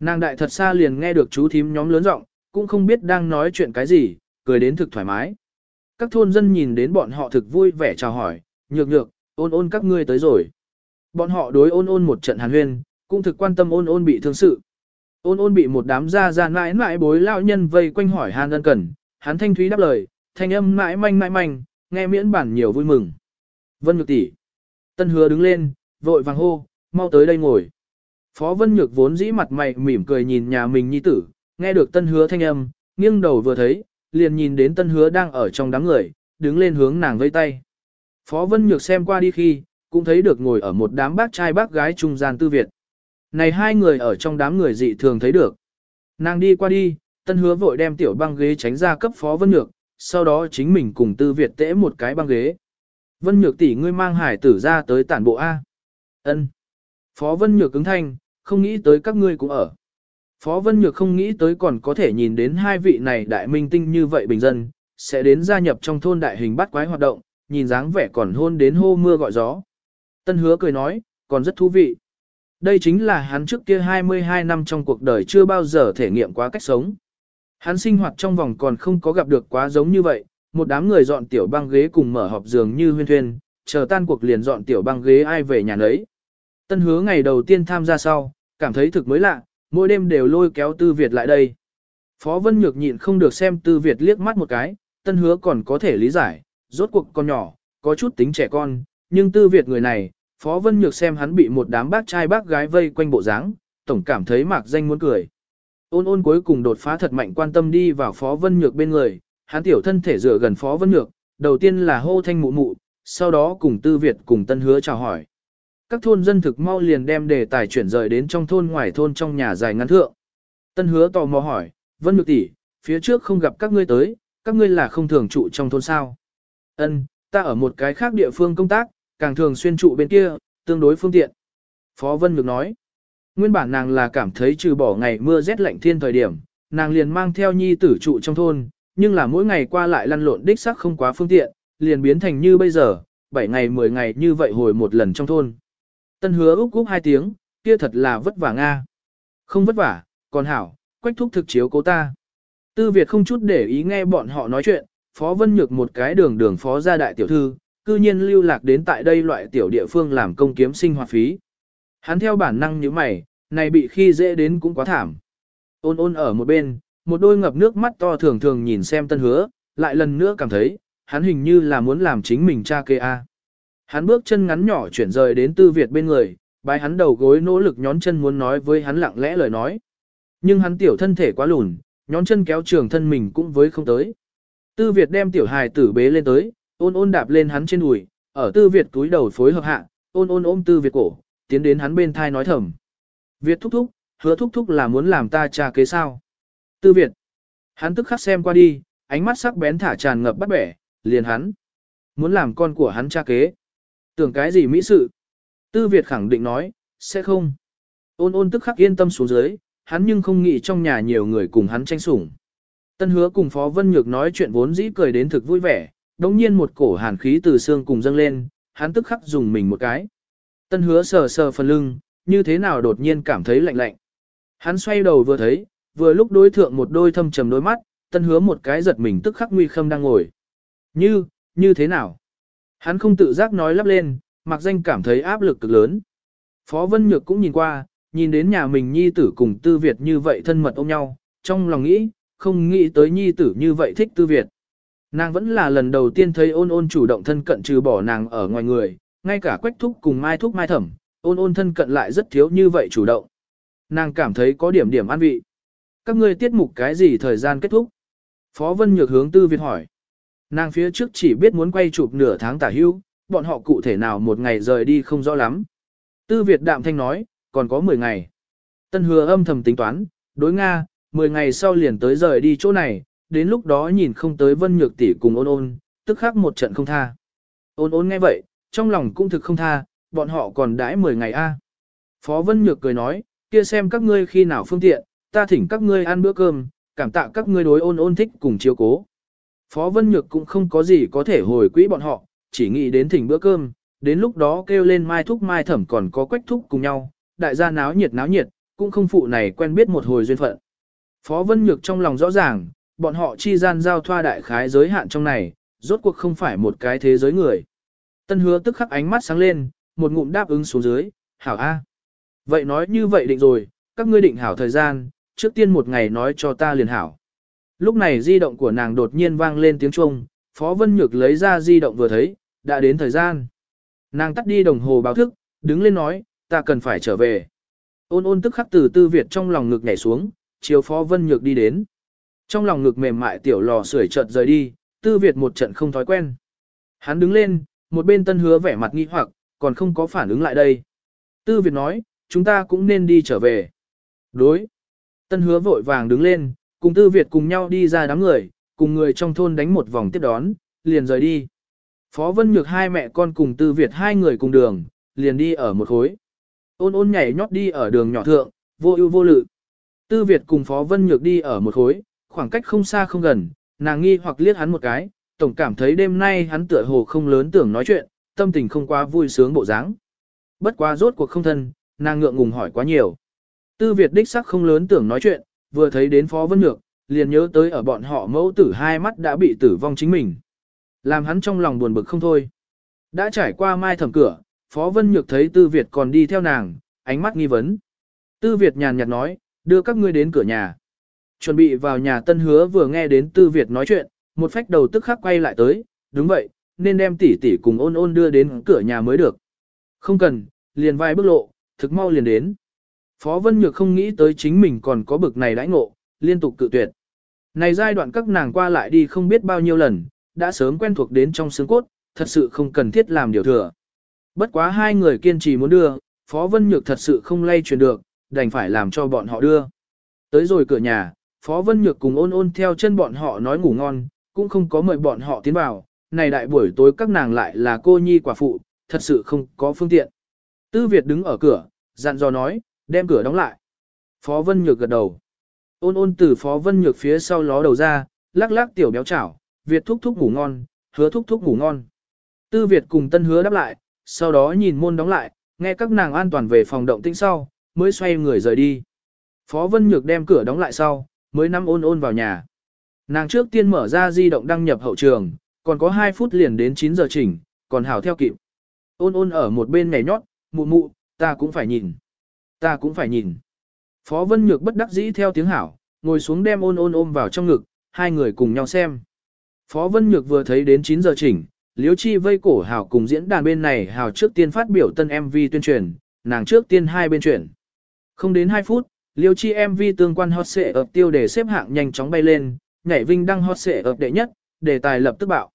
A: Nàng đại thật xa liền nghe được chú thím nhóm lớn giọng, cũng không biết đang nói chuyện cái gì, cười đến thực thoải mái. Các thôn dân nhìn đến bọn họ thực vui vẻ chào hỏi, nhược nhược, ôn ôn các ngươi tới rồi. Bọn họ đối ôn ôn một trận hàn huyên, cũng thực quan tâm ôn ôn bị thương sự. Ôn ôn bị một đám gia gia mãi mãi bối lão nhân vây quanh hỏi han ân cần, hắn thanh thúy đáp lời, thanh âm mãi manh mãi manh, nghe miễn bản nhiều vui mừng. Vân Nhược tỷ, Tân Hứa đứng lên, vội vàng hô, mau tới đây ngồi. Phó Vân Nhược vốn dĩ mặt mày mỉm cười nhìn nhà mình nhi tử, nghe được Tân Hứa thanh âm, nghiêng đầu vừa thấy, liền nhìn đến Tân Hứa đang ở trong đám người, đứng lên hướng nàng vây tay. Phó Vân Nhược xem qua đi khi, cũng thấy được ngồi ở một đám bác trai bác gái trung gian tư Việt. Này hai người ở trong đám người dị thường thấy được. Nàng đi qua đi, tân hứa vội đem tiểu băng ghế tránh ra cấp Phó Vân Nhược, sau đó chính mình cùng tư Việt tễ một cái băng ghế. Vân Nhược tỷ ngươi mang hải tử ra tới tản bộ A. ân Phó Vân Nhược cứng thanh, không nghĩ tới các ngươi cũng ở. Phó Vân Nhược không nghĩ tới còn có thể nhìn đến hai vị này đại minh tinh như vậy bình dân, sẽ đến gia nhập trong thôn đại hình bắt quái hoạt động, nhìn dáng vẻ còn hôn đến hô mưa gọi gió. Tân hứa cười nói, còn rất thú vị. Đây chính là hắn trước kia 22 năm trong cuộc đời chưa bao giờ thể nghiệm quá cách sống. Hắn sinh hoạt trong vòng còn không có gặp được quá giống như vậy, một đám người dọn tiểu băng ghế cùng mở họp giường như huyên thuyên, chờ tan cuộc liền dọn tiểu băng ghế ai về nhà nấy. Tân hứa ngày đầu tiên tham gia sau, cảm thấy thực mới lạ, mỗi đêm đều lôi kéo Tư Việt lại đây. Phó Vân Nhược nhịn không được xem Tư Việt liếc mắt một cái, tân hứa còn có thể lý giải, rốt cuộc con nhỏ, có chút tính trẻ con, nhưng Tư Việt người này, Phó Vân Nhược xem hắn bị một đám bác trai bác gái vây quanh bộ dáng, tổng cảm thấy mạc danh muốn cười. Ôn ôn cuối cùng đột phá thật mạnh quan tâm đi vào Phó Vân Nhược bên người, hắn tiểu thân thể dựa gần Phó Vân Nhược, đầu tiên là hô thanh mụ mụ, sau đó cùng Tư Việt cùng Tân Hứa chào hỏi. Các thôn dân thực mau liền đem đề tài chuyển rời đến trong thôn ngoài thôn trong nhà dài ngắn thượng. Tân Hứa tò mò hỏi, Vân Nhược tỷ, phía trước không gặp các ngươi tới, các ngươi là không thường trụ trong thôn sao? Ân, ta ở một cái khác địa phương công tác, càng thường xuyên trụ bên kia, tương đối phương tiện. Phó Vân Nhược nói, nguyên bản nàng là cảm thấy trừ bỏ ngày mưa rét lạnh thiên thời điểm, nàng liền mang theo nhi tử trụ trong thôn, nhưng là mỗi ngày qua lại lăn lộn đích xác không quá phương tiện, liền biến thành như bây giờ, 7 ngày 10 ngày như vậy hồi một lần trong thôn. Tân hứa úc úc hai tiếng, kia thật là vất vả Nga. Không vất vả, còn hảo, quách thúc thực chiếu cố ta. Tư Việt không chút để ý nghe bọn họ nói chuyện, Phó Vân Nhược một cái đường đường phó gia đại tiểu thư, cư nhiên lưu lạc đến tại đây loại tiểu địa phương làm công kiếm sinh hoạt phí. Hắn theo bản năng như mày, này bị khi dễ đến cũng quá thảm. Ôn ôn ở một bên, một đôi ngập nước mắt to thường thường nhìn xem tân hứa, lại lần nữa cảm thấy, hắn hình như là muốn làm chính mình cha kê a. Hắn bước chân ngắn nhỏ chuyển rời đến tư Việt bên người, bái hắn đầu gối nỗ lực nhón chân muốn nói với hắn lặng lẽ lời nói. Nhưng hắn tiểu thân thể quá lùn, nhón chân kéo trường thân mình cũng với không tới. Tư Việt đem tiểu hài tử bế lên tới, ôn ôn đạp lên hắn trên đùi, ở tư Việt túi đầu phối hợp hạ, ôn ôn ôm tư Việt cổ, tiến đến hắn bên thai nói thầm. Việt thúc thúc, hứa thúc thúc là muốn làm ta cha kế sao. Tư Việt. Hắn tức khắc xem qua đi, ánh mắt sắc bén thả tràn ngập bắt bẻ, liền hắn. Muốn làm con của hắn cha kế. Tưởng cái gì mỹ sự? Tư Việt khẳng định nói, sẽ không. Ôn ôn tức khắc yên tâm xuống dưới, hắn nhưng không nghĩ trong nhà nhiều người cùng hắn tranh sủng. Tân hứa cùng Phó Vân Nhược nói chuyện vốn dĩ cười đến thực vui vẻ, đồng nhiên một cổ hàn khí từ xương cùng dâng lên, hắn tức khắc dùng mình một cái. Tân hứa sờ sờ phần lưng, như thế nào đột nhiên cảm thấy lạnh lạnh. Hắn xoay đầu vừa thấy, vừa lúc đối thượng một đôi thâm trầm đôi mắt, tân hứa một cái giật mình tức khắc nguy khâm đang ngồi. Như, như thế nào? Hắn không tự giác nói lắp lên, mặc danh cảm thấy áp lực cực lớn. Phó Vân Nhược cũng nhìn qua, nhìn đến nhà mình nhi tử cùng tư Việt như vậy thân mật ôm nhau, trong lòng nghĩ, không nghĩ tới nhi tử như vậy thích tư Việt. Nàng vẫn là lần đầu tiên thấy ôn ôn chủ động thân cận trừ bỏ nàng ở ngoài người, ngay cả quách thúc cùng mai thúc mai thẩm, ôn ôn thân cận lại rất thiếu như vậy chủ động. Nàng cảm thấy có điểm điểm an vị. Các ngươi tiết mục cái gì thời gian kết thúc? Phó Vân Nhược hướng Tư Việt hỏi. Nàng phía trước chỉ biết muốn quay chụp nửa tháng tả hưu, bọn họ cụ thể nào một ngày rời đi không rõ lắm. Tư Việt đạm thanh nói, còn có 10 ngày. Tân hứa âm thầm tính toán, đối Nga, 10 ngày sau liền tới rời đi chỗ này, đến lúc đó nhìn không tới Vân Nhược tỷ cùng ôn ôn, tức khắc một trận không tha. Ôn ôn nghe vậy, trong lòng cũng thực không tha, bọn họ còn đãi 10 ngày a. Phó Vân Nhược cười nói, kia xem các ngươi khi nào phương tiện, ta thỉnh các ngươi ăn bữa cơm, cảm tạ các ngươi đối ôn ôn thích cùng chiếu cố. Phó Vân Nhược cũng không có gì có thể hồi quỹ bọn họ, chỉ nghĩ đến thỉnh bữa cơm, đến lúc đó kêu lên mai thúc mai thẩm còn có quách thúc cùng nhau, đại gia náo nhiệt náo nhiệt, cũng không phụ này quen biết một hồi duyên phận. Phó Vân Nhược trong lòng rõ ràng, bọn họ chi gian giao thoa đại khái giới hạn trong này, rốt cuộc không phải một cái thế giới người. Tân hứa tức khắc ánh mắt sáng lên, một ngụm đáp ứng xuống dưới, hảo A. Vậy nói như vậy định rồi, các ngươi định hảo thời gian, trước tiên một ngày nói cho ta liền hảo. Lúc này di động của nàng đột nhiên vang lên tiếng chuông, Phó Vân Nhược lấy ra di động vừa thấy, đã đến thời gian. Nàng tắt đi đồng hồ báo thức, đứng lên nói, ta cần phải trở về. Ôn ôn tức khắc từ tư Việt trong lòng ngực nhảy xuống, chiều Phó Vân Nhược đi đến. Trong lòng ngực mềm mại tiểu lò sưởi chợt rời đi, tư Việt một trận không thói quen. Hắn đứng lên, một bên tân hứa vẻ mặt nghi hoặc, còn không có phản ứng lại đây. Tư Việt nói, chúng ta cũng nên đi trở về. Đối. Tân hứa vội vàng đứng lên, cùng Tư Việt cùng nhau đi ra đám người, cùng người trong thôn đánh một vòng tiếp đón, liền rời đi. Phó Vân Nhược hai mẹ con cùng Tư Việt hai người cùng đường, liền đi ở một khối. Ôn ôn nhảy nhót đi ở đường nhỏ thượng, vô ưu vô lự. Tư Việt cùng Phó Vân Nhược đi ở một khối, khoảng cách không xa không gần, nàng nghi hoặc liếc hắn một cái, tổng cảm thấy đêm nay hắn tựa hồ không lớn tưởng nói chuyện, tâm tình không quá vui sướng bộ dáng. Bất quá rốt cuộc không thân, nàng ngượng ngùng hỏi quá nhiều. Tư Việt đích sắc không lớn tưởng nói chuyện, vừa thấy đến Phó Vân Nhược, liền nhớ tới ở bọn họ mẫu tử hai mắt đã bị tử vong chính mình. Làm hắn trong lòng buồn bực không thôi. Đã trải qua mai thẩm cửa, Phó Vân Nhược thấy Tư Việt còn đi theo nàng, ánh mắt nghi vấn. Tư Việt nhàn nhạt nói, đưa các ngươi đến cửa nhà. Chuẩn bị vào nhà tân hứa vừa nghe đến Tư Việt nói chuyện, một phách đầu tức khắc quay lại tới, đúng vậy, nên đem tỷ tỷ cùng ôn ôn đưa đến cửa nhà mới được. Không cần, liền vai bước lộ, thực mau liền đến. Phó Vân Nhược không nghĩ tới chính mình còn có bực này đãi ngộ, liên tục cự tuyệt. Này giai đoạn các nàng qua lại đi không biết bao nhiêu lần, đã sớm quen thuộc đến trong xương cốt, thật sự không cần thiết làm điều thừa. Bất quá hai người kiên trì muốn đưa, Phó Vân Nhược thật sự không lay truyền được, đành phải làm cho bọn họ đưa. Tới rồi cửa nhà, Phó Vân Nhược cùng ôn ôn theo chân bọn họ nói ngủ ngon, cũng không có mời bọn họ tiến vào, này đại buổi tối các nàng lại là cô nhi quả phụ, thật sự không có phương tiện. Tư Việt đứng ở cửa, dặn dò nói, đem cửa đóng lại. Phó Vân Nhược gật đầu. Ôn ôn từ Phó Vân Nhược phía sau ló đầu ra, lắc lắc tiểu béo chảo, Việt thúc thúc ngủ ngon, hứa thúc thúc ngủ ngon. Tư Việt cùng tân hứa đáp lại, sau đó nhìn môn đóng lại, nghe các nàng an toàn về phòng động tĩnh sau, mới xoay người rời đi. Phó Vân Nhược đem cửa đóng lại sau, mới năm ôn ôn vào nhà. Nàng trước tiên mở ra di động đăng nhập hậu trường, còn có 2 phút liền đến 9 giờ chỉnh, còn hảo theo kịp. Ôn ôn ở một bên nhảy nhót, mụ mụ, ta cũng phải nhìn. Ta cũng phải nhìn. Phó Vân Nhược bất đắc dĩ theo tiếng hảo, ngồi xuống đem ôn ôn ôm vào trong ngực, hai người cùng nhau xem. Phó Vân Nhược vừa thấy đến 9 giờ chỉnh, Liễu Chi vây cổ hảo cùng diễn đàn bên này hảo trước tiên phát biểu tân MV tuyên truyền, nàng trước tiên hai bên chuyển. Không đến 2 phút, Liêu Chi MV tương quan hot xệ ập tiêu đề xếp hạng nhanh chóng bay lên, nhảy vinh đăng hot xệ ập đệ nhất, đề tài lập tức bạo.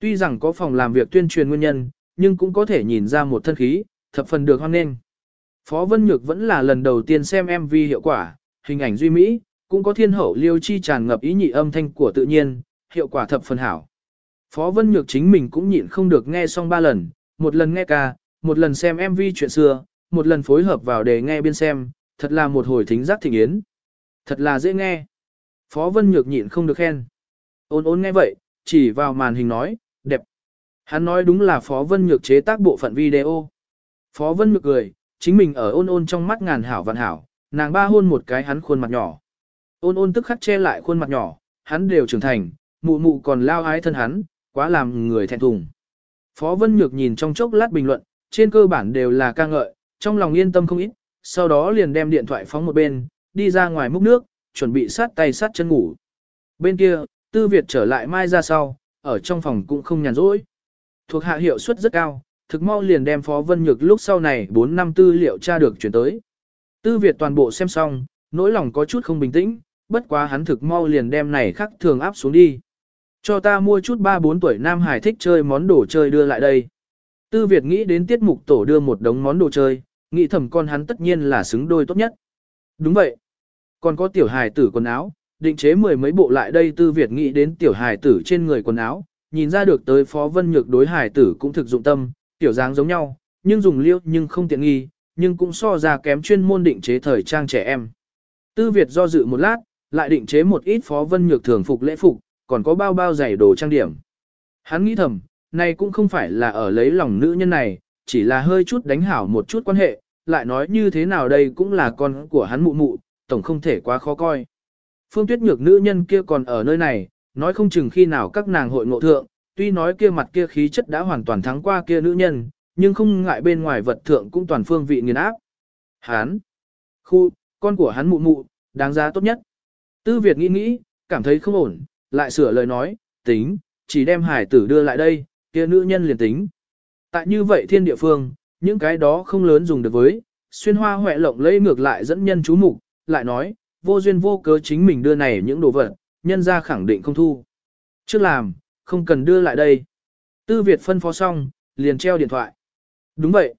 A: Tuy rằng có phòng làm việc tuyên truyền nguyên nhân, nhưng cũng có thể nhìn ra một thân khí, thập phần được hoan nghênh. Phó Vân Nhược vẫn là lần đầu tiên xem MV hiệu quả, hình ảnh duy mỹ, cũng có thiên hậu liêu chi tràn ngập ý nhị âm thanh của tự nhiên, hiệu quả thập phần hảo. Phó Vân Nhược chính mình cũng nhịn không được nghe xong ba lần, một lần nghe ca, một lần xem MV chuyện xưa, một lần phối hợp vào để nghe biên xem, thật là một hồi thính giác thịnh yến. Thật là dễ nghe. Phó Vân Nhược nhịn không được khen. Ôn ôn nghe vậy, chỉ vào màn hình nói, đẹp. Hắn nói đúng là Phó Vân Nhược chế tác bộ phận video. Phó Vân Nhược cười, chính mình ở ôn ôn trong mắt ngàn hảo vạn hảo, nàng ba hôn một cái hắn khuôn mặt nhỏ. Ôn ôn tức khắc che lại khuôn mặt nhỏ, hắn đều trưởng thành, mụ mụ còn lao ái thân hắn, quá làm người thẹn thùng. Phó Vân Nhược nhìn trong chốc lát bình luận, trên cơ bản đều là ca ngợi, trong lòng yên tâm không ít, sau đó liền đem điện thoại phóng một bên, đi ra ngoài múc nước, chuẩn bị sát tay sát chân ngủ. Bên kia, Tư Việt trở lại mai ra sau, ở trong phòng cũng không nhàn rỗi. Thuộc hạ hiệu suất rất cao, thực mau liền đem Phó Vân Nhược lúc sau này 4 năm tư liệu tra được chuyển tới. Tư Việt toàn bộ xem xong, nỗi lòng có chút không bình tĩnh, bất quá hắn thực mau liền đem này khắc thường áp xuống đi. Cho ta mua chút 3-4 tuổi Nam Hải thích chơi món đồ chơi đưa lại đây. Tư Việt nghĩ đến tiết mục tổ đưa một đống món đồ chơi, nghĩ thầm con hắn tất nhiên là xứng đôi tốt nhất. Đúng vậy. Còn có tiểu hài tử quần áo, định chế mười mấy bộ lại đây Tư Việt nghĩ đến tiểu hài tử trên người quần áo, nhìn ra được tới Phó Vân Nhược đối hài tử cũng thực dụng tâm, tiểu dáng giống nhau, nhưng dùng liêu nhưng không tiện nghi, nhưng cũng so ra kém chuyên môn định chế thời trang trẻ em. Tư Việt do dự một lát, lại định chế một ít Phó Vân Nhược thường phục lễ phục, còn có bao bao giày đồ trang điểm. Hắn nghĩ thầm, này cũng không phải là ở lấy lòng nữ nhân này, chỉ là hơi chút đánh hảo một chút quan hệ, lại nói như thế nào đây cũng là con của hắn mụ mụ, tổng không thể quá khó coi. Phương Tuyết Nhược nữ nhân kia còn ở nơi này, nói không chừng khi nào các nàng hội ngộ thượng, tuy nói kia mặt kia khí chất đã hoàn toàn thắng qua kia nữ nhân, nhưng không ngại bên ngoài vật thượng cũng toàn phương vị nghiền áp. Hán, khu, con của hắn mụ mụ, đáng giá tốt nhất. Tư Việt nghĩ nghĩ, cảm thấy không ổn, lại sửa lời nói, tính, chỉ đem hải tử đưa lại đây, kia nữ nhân liền tính. Tại như vậy thiên địa phương, những cái đó không lớn dùng được với, xuyên hoa huệ lộng lấy ngược lại dẫn nhân chú mục, lại nói, vô duyên vô cớ chính mình đưa này những đồ vật, nhân ra khẳng định không thu. Trước làm, không cần đưa lại đây. Tư Việt phân phó xong, liền treo điện thoại. Đúng vậy.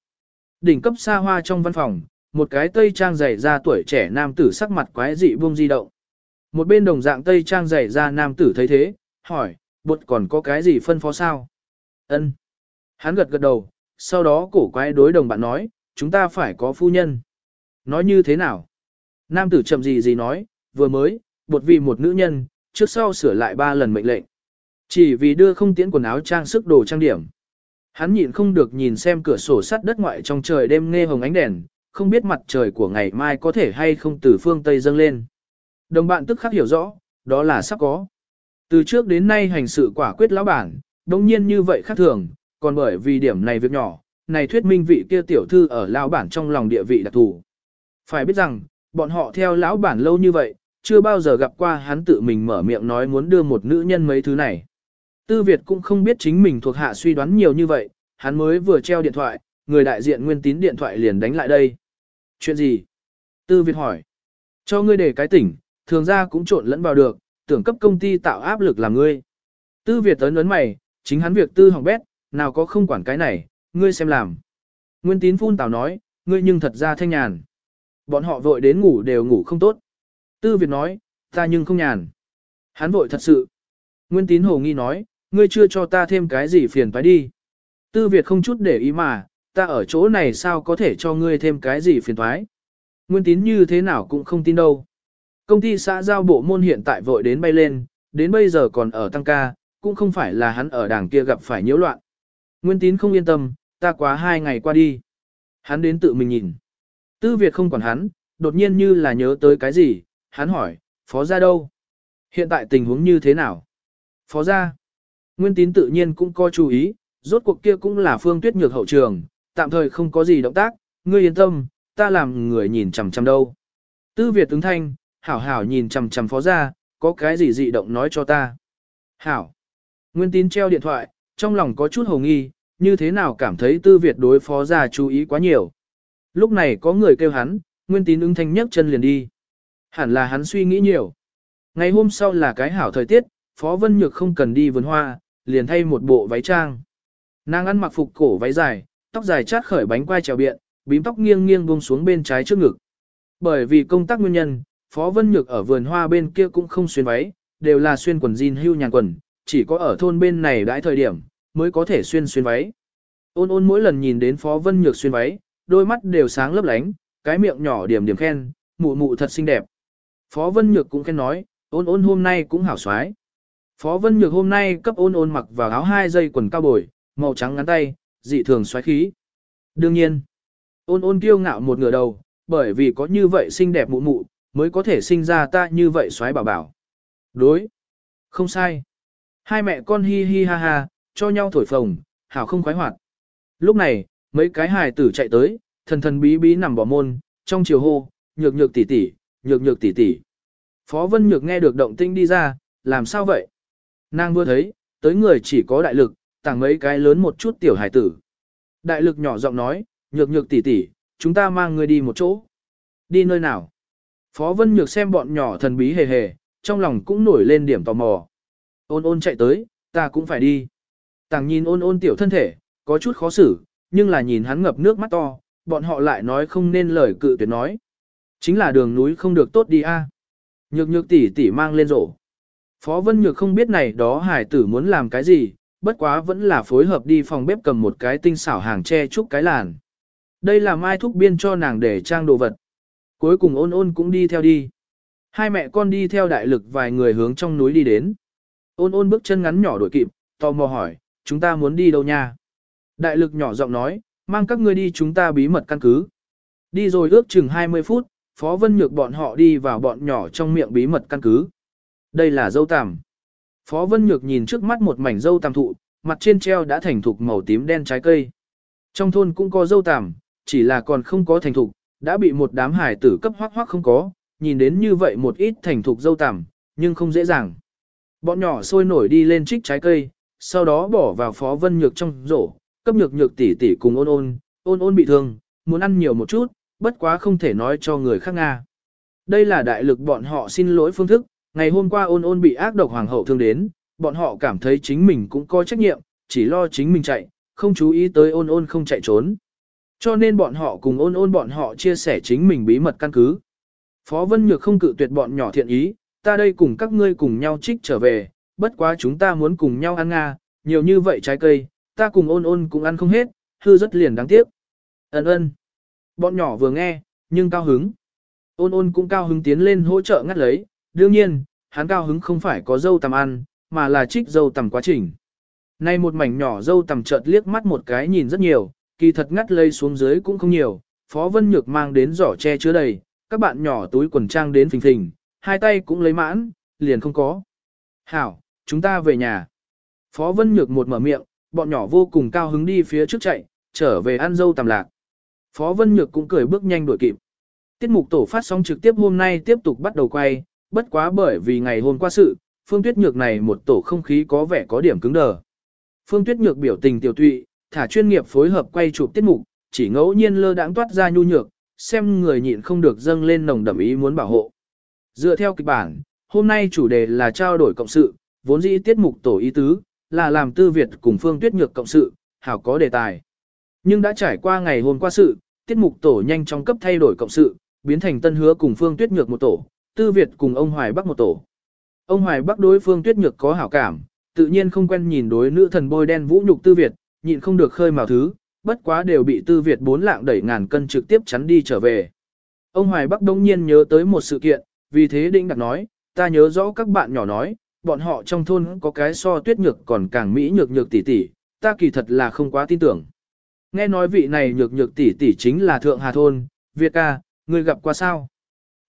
A: Đỉnh cấp xa hoa trong văn phòng, một cái tây trang dày ra tuổi trẻ nam tử sắc mặt quái dị buông di động. Một bên đồng dạng tây trang dày ra nam tử thấy thế, hỏi, bột còn có cái gì phân phó sao? Ân. Hắn gật gật đầu, sau đó cổ quái đối đồng bạn nói, chúng ta phải có phu nhân. Nói như thế nào? Nam tử chậm gì gì nói, vừa mới, bột vì một nữ nhân, trước sau sửa lại ba lần mệnh lệnh. Chỉ vì đưa không tiễn quần áo trang sức đồ trang điểm. Hắn nhịn không được nhìn xem cửa sổ sắt đất ngoại trong trời đêm nghe hồng ánh đèn, không biết mặt trời của ngày mai có thể hay không từ phương Tây dâng lên. Đồng bạn tức khắc hiểu rõ, đó là sắp có. Từ trước đến nay hành sự quả quyết lão bản, đồng nhiên như vậy khác thường, còn bởi vì điểm này việc nhỏ, này thuyết minh vị kia tiểu thư ở lão bản trong lòng địa vị đặc thù. Phải biết rằng, bọn họ theo lão bản lâu như vậy, chưa bao giờ gặp qua hắn tự mình mở miệng nói muốn đưa một nữ nhân mấy thứ này. Tư Việt cũng không biết chính mình thuộc hạ suy đoán nhiều như vậy, hắn mới vừa treo điện thoại, người đại diện nguyên tín điện thoại liền đánh lại đây. Chuyện gì? Tư Việt hỏi. Cho ngươi để cái tỉnh, thường ra cũng trộn lẫn vào được, tưởng cấp công ty tạo áp lực làm ngươi. Tư Việt ấn ấn mày, chính hắn việc tư hỏng bét, nào có không quản cái này, ngươi xem làm. Nguyên tín phun tào nói, ngươi nhưng thật ra thanh nhàn. Bọn họ vội đến ngủ đều ngủ không tốt. Tư Việt nói, ta nhưng không nhàn. Hắn vội thật sự. Nguyên tín hồ nghi nói, ngươi chưa cho ta thêm cái gì phiền phải đi. Tư Việt không chút để ý mà, ta ở chỗ này sao có thể cho ngươi thêm cái gì phiền thoái. Nguyên tín như thế nào cũng không tin đâu. Công ty xã giao bộ môn hiện tại vội đến bay lên, đến bây giờ còn ở tăng ca, cũng không phải là hắn ở đảng kia gặp phải nhiễu loạn. Nguyên tín không yên tâm, ta quá hai ngày qua đi. Hắn đến tự mình nhìn. Tư Việt không còn hắn, đột nhiên như là nhớ tới cái gì, hắn hỏi, phó ra đâu? Hiện tại tình huống như thế nào? Phó ra. Nguyên tín tự nhiên cũng có chú ý, rốt cuộc kia cũng là phương tuyết nhược hậu trường, tạm thời không có gì động tác, ngươi yên tâm, ta làm người nhìn chằm chằm đâu. Tư Việt ứng thanh, hảo hảo nhìn chằm chằm phó ra, có cái gì dị động nói cho ta. Hảo. Nguyên tín treo điện thoại, trong lòng có chút hồ nghi, như thế nào cảm thấy tư Việt đối phó ra chú ý quá nhiều. Lúc này có người kêu hắn, Nguyên tín ứng thanh nhấc chân liền đi. Hẳn là hắn suy nghĩ nhiều. Ngày hôm sau là cái hảo thời tiết, Phó Vân Nhược không cần đi vườn hoa, liền thay một bộ váy trang. Nàng ăn mặc phục cổ váy dài, tóc dài chát khởi bánh quai trèo biện, bím tóc nghiêng nghiêng buông xuống bên trái trước ngực. Bởi vì công tác nguyên nhân, Phó Vân Nhược ở vườn hoa bên kia cũng không xuyên váy, đều là xuyên quần jean hưu nhàn quần, chỉ có ở thôn bên này đãi thời điểm, mới có thể xuyên xuyên váy. Ôn ôn mỗi lần nhìn đến Phó Vân Nhược xuyên váy, đôi mắt đều sáng lấp lánh, cái miệng nhỏ điểm điểm khen, mụ mụ thật xinh đẹp. Phó Vân Nhược cũng khen nói, ôn ôn hôm nay cũng hảo xoái. Phó Vân Nhược hôm nay cấp ôn ôn mặc vào áo hai dây quần cao bồi, màu trắng ngắn tay, dị thường xoáy khí. Đương nhiên, ôn ôn kiêu ngạo một ngửa đầu, bởi vì có như vậy xinh đẹp mụ mụ, mới có thể sinh ra ta như vậy xoáy bảo bảo. Đối, không sai. Hai mẹ con hi hi ha ha, cho nhau thổi phồng, hảo không khoái hoạt. Lúc này, mấy cái hài tử chạy tới, thần thần bí bí nằm bỏ môn, trong chiều hô, nhược nhược tỷ tỷ, nhược nhược tỷ tỷ. Phó Vân Nhược nghe được động tinh đi ra, làm sao vậy? Nàng vừa thấy, tới người chỉ có đại lực, tặng mấy cái lớn một chút tiểu hải tử. Đại lực nhỏ giọng nói, nhược nhược tỷ tỷ, chúng ta mang người đi một chỗ. Đi nơi nào? Phó Vân Nhược xem bọn nhỏ thần bí hề hề, trong lòng cũng nổi lên điểm tò mò. Ôn ôn chạy tới, ta cũng phải đi. Tàng nhìn ôn ôn tiểu thân thể, có chút khó xử, nhưng là nhìn hắn ngập nước mắt to, bọn họ lại nói không nên lời cự tuyệt nói. Chính là đường núi không được tốt đi a. Nhược nhược tỷ tỷ mang lên rổ. Phó Vân Nhược không biết này đó hải tử muốn làm cái gì, bất quá vẫn là phối hợp đi phòng bếp cầm một cái tinh xảo hàng tre chúc cái làn. Đây là mai thúc biên cho nàng để trang đồ vật. Cuối cùng ôn ôn cũng đi theo đi. Hai mẹ con đi theo đại lực vài người hướng trong núi đi đến. Ôn ôn bước chân ngắn nhỏ đuổi kịp, tò mò hỏi, chúng ta muốn đi đâu nha? Đại lực nhỏ giọng nói, mang các ngươi đi chúng ta bí mật căn cứ. Đi rồi ước chừng 20 phút, Phó Vân Nhược bọn họ đi vào bọn nhỏ trong miệng bí mật căn cứ. Đây là dâu tằm. Phó Vân Nhược nhìn trước mắt một mảnh dâu tằm thụ, mặt trên treo đã thành thục màu tím đen trái cây. Trong thôn cũng có dâu tằm, chỉ là còn không có thành thục, đã bị một đám hải tử cấp hoác hoác không có, nhìn đến như vậy một ít thành thục dâu tằm, nhưng không dễ dàng. Bọn nhỏ sôi nổi đi lên trích trái cây, sau đó bỏ vào Phó Vân Nhược trong rổ, cấp nhược nhược tỷ tỷ cùng ôn ôn, ôn ôn bị thương, muốn ăn nhiều một chút, bất quá không thể nói cho người khác Nga. Đây là đại lực bọn họ xin lỗi phương thức, ngày hôm qua ôn ôn bị ác độc hoàng hậu thương đến, bọn họ cảm thấy chính mình cũng có trách nhiệm, chỉ lo chính mình chạy, không chú ý tới ôn ôn không chạy trốn. Cho nên bọn họ cùng ôn ôn bọn họ chia sẻ chính mình bí mật căn cứ. Phó Vân Nhược không cự tuyệt bọn nhỏ thiện ý, ta đây cùng các ngươi cùng nhau trích trở về, bất quá chúng ta muốn cùng nhau ăn Nga, nhiều như vậy trái cây, ta cùng ôn ôn cũng ăn không hết, hư rất liền đáng tiếc. Ấn ơn. Bọn nhỏ vừa nghe, nhưng cao hứng. Ôn ôn cũng cao hứng tiến lên hỗ trợ ngắt lấy, đương nhiên, hắn cao hứng không phải có dâu tầm ăn, mà là trích dâu tầm quá trình. Nay một mảnh nhỏ dâu tầm chợt liếc mắt một cái nhìn rất nhiều, kỳ thật ngắt lấy xuống dưới cũng không nhiều, Phó Vân Nhược mang đến giỏ che chứa đầy, các bạn nhỏ túi quần trang đến phình phình, hai tay cũng lấy mãn, liền không có. Hảo, chúng ta về nhà. Phó Vân Nhược một mở miệng, bọn nhỏ vô cùng cao hứng đi phía trước chạy, trở về ăn dâu tầm lạc. Phó Vân Nhược cũng cười bước nhanh đuổi kịp. Tiết mục tổ phát sóng trực tiếp hôm nay tiếp tục bắt đầu quay, bất quá bởi vì ngày hôm qua sự, Phương Tuyết Nhược này một tổ không khí có vẻ có điểm cứng đờ. Phương Tuyết Nhược biểu tình tiểu tụy, thả chuyên nghiệp phối hợp quay chụp tiết mục, chỉ ngẫu nhiên lơ đãng toát ra nhu nhược, xem người nhịn không được dâng lên nồng đậm ý muốn bảo hộ. Dựa theo kịch bản, hôm nay chủ đề là trao đổi cộng sự, vốn dĩ tiết mục tổ ý tứ, là làm tư Việt cùng Phương Tuyết Nhược cộng sự, hảo có đề tài. Nhưng đã trải qua ngày hôm qua sự, tiết mục tổ nhanh chóng cấp thay đổi cộng sự, biến thành tân hứa cùng Phương Tuyết Nhược một tổ, tư Việt cùng ông Hoài Bắc một tổ. Ông Hoài Bắc đối Phương Tuyết Nhược có hảo cảm, tự nhiên không quen nhìn đối nữ thần bôi đen vũ nhục tư Việt, nhịn không được khơi mào thứ, bất quá đều bị tư Việt bốn lạng đẩy ngàn cân trực tiếp chắn đi trở về. Ông Hoài Bắc đông nhiên nhớ tới một sự kiện, vì thế định đặt nói, ta nhớ rõ các bạn nhỏ nói, bọn họ trong thôn có cái so tuyết nhược còn càng mỹ nhược nhược tỷ tỷ, ta kỳ thật là không quá tin tưởng. Nghe nói vị này nhược nhược tỷ tỷ chính là Thượng Hà Thôn, Việt ca, người gặp qua sao?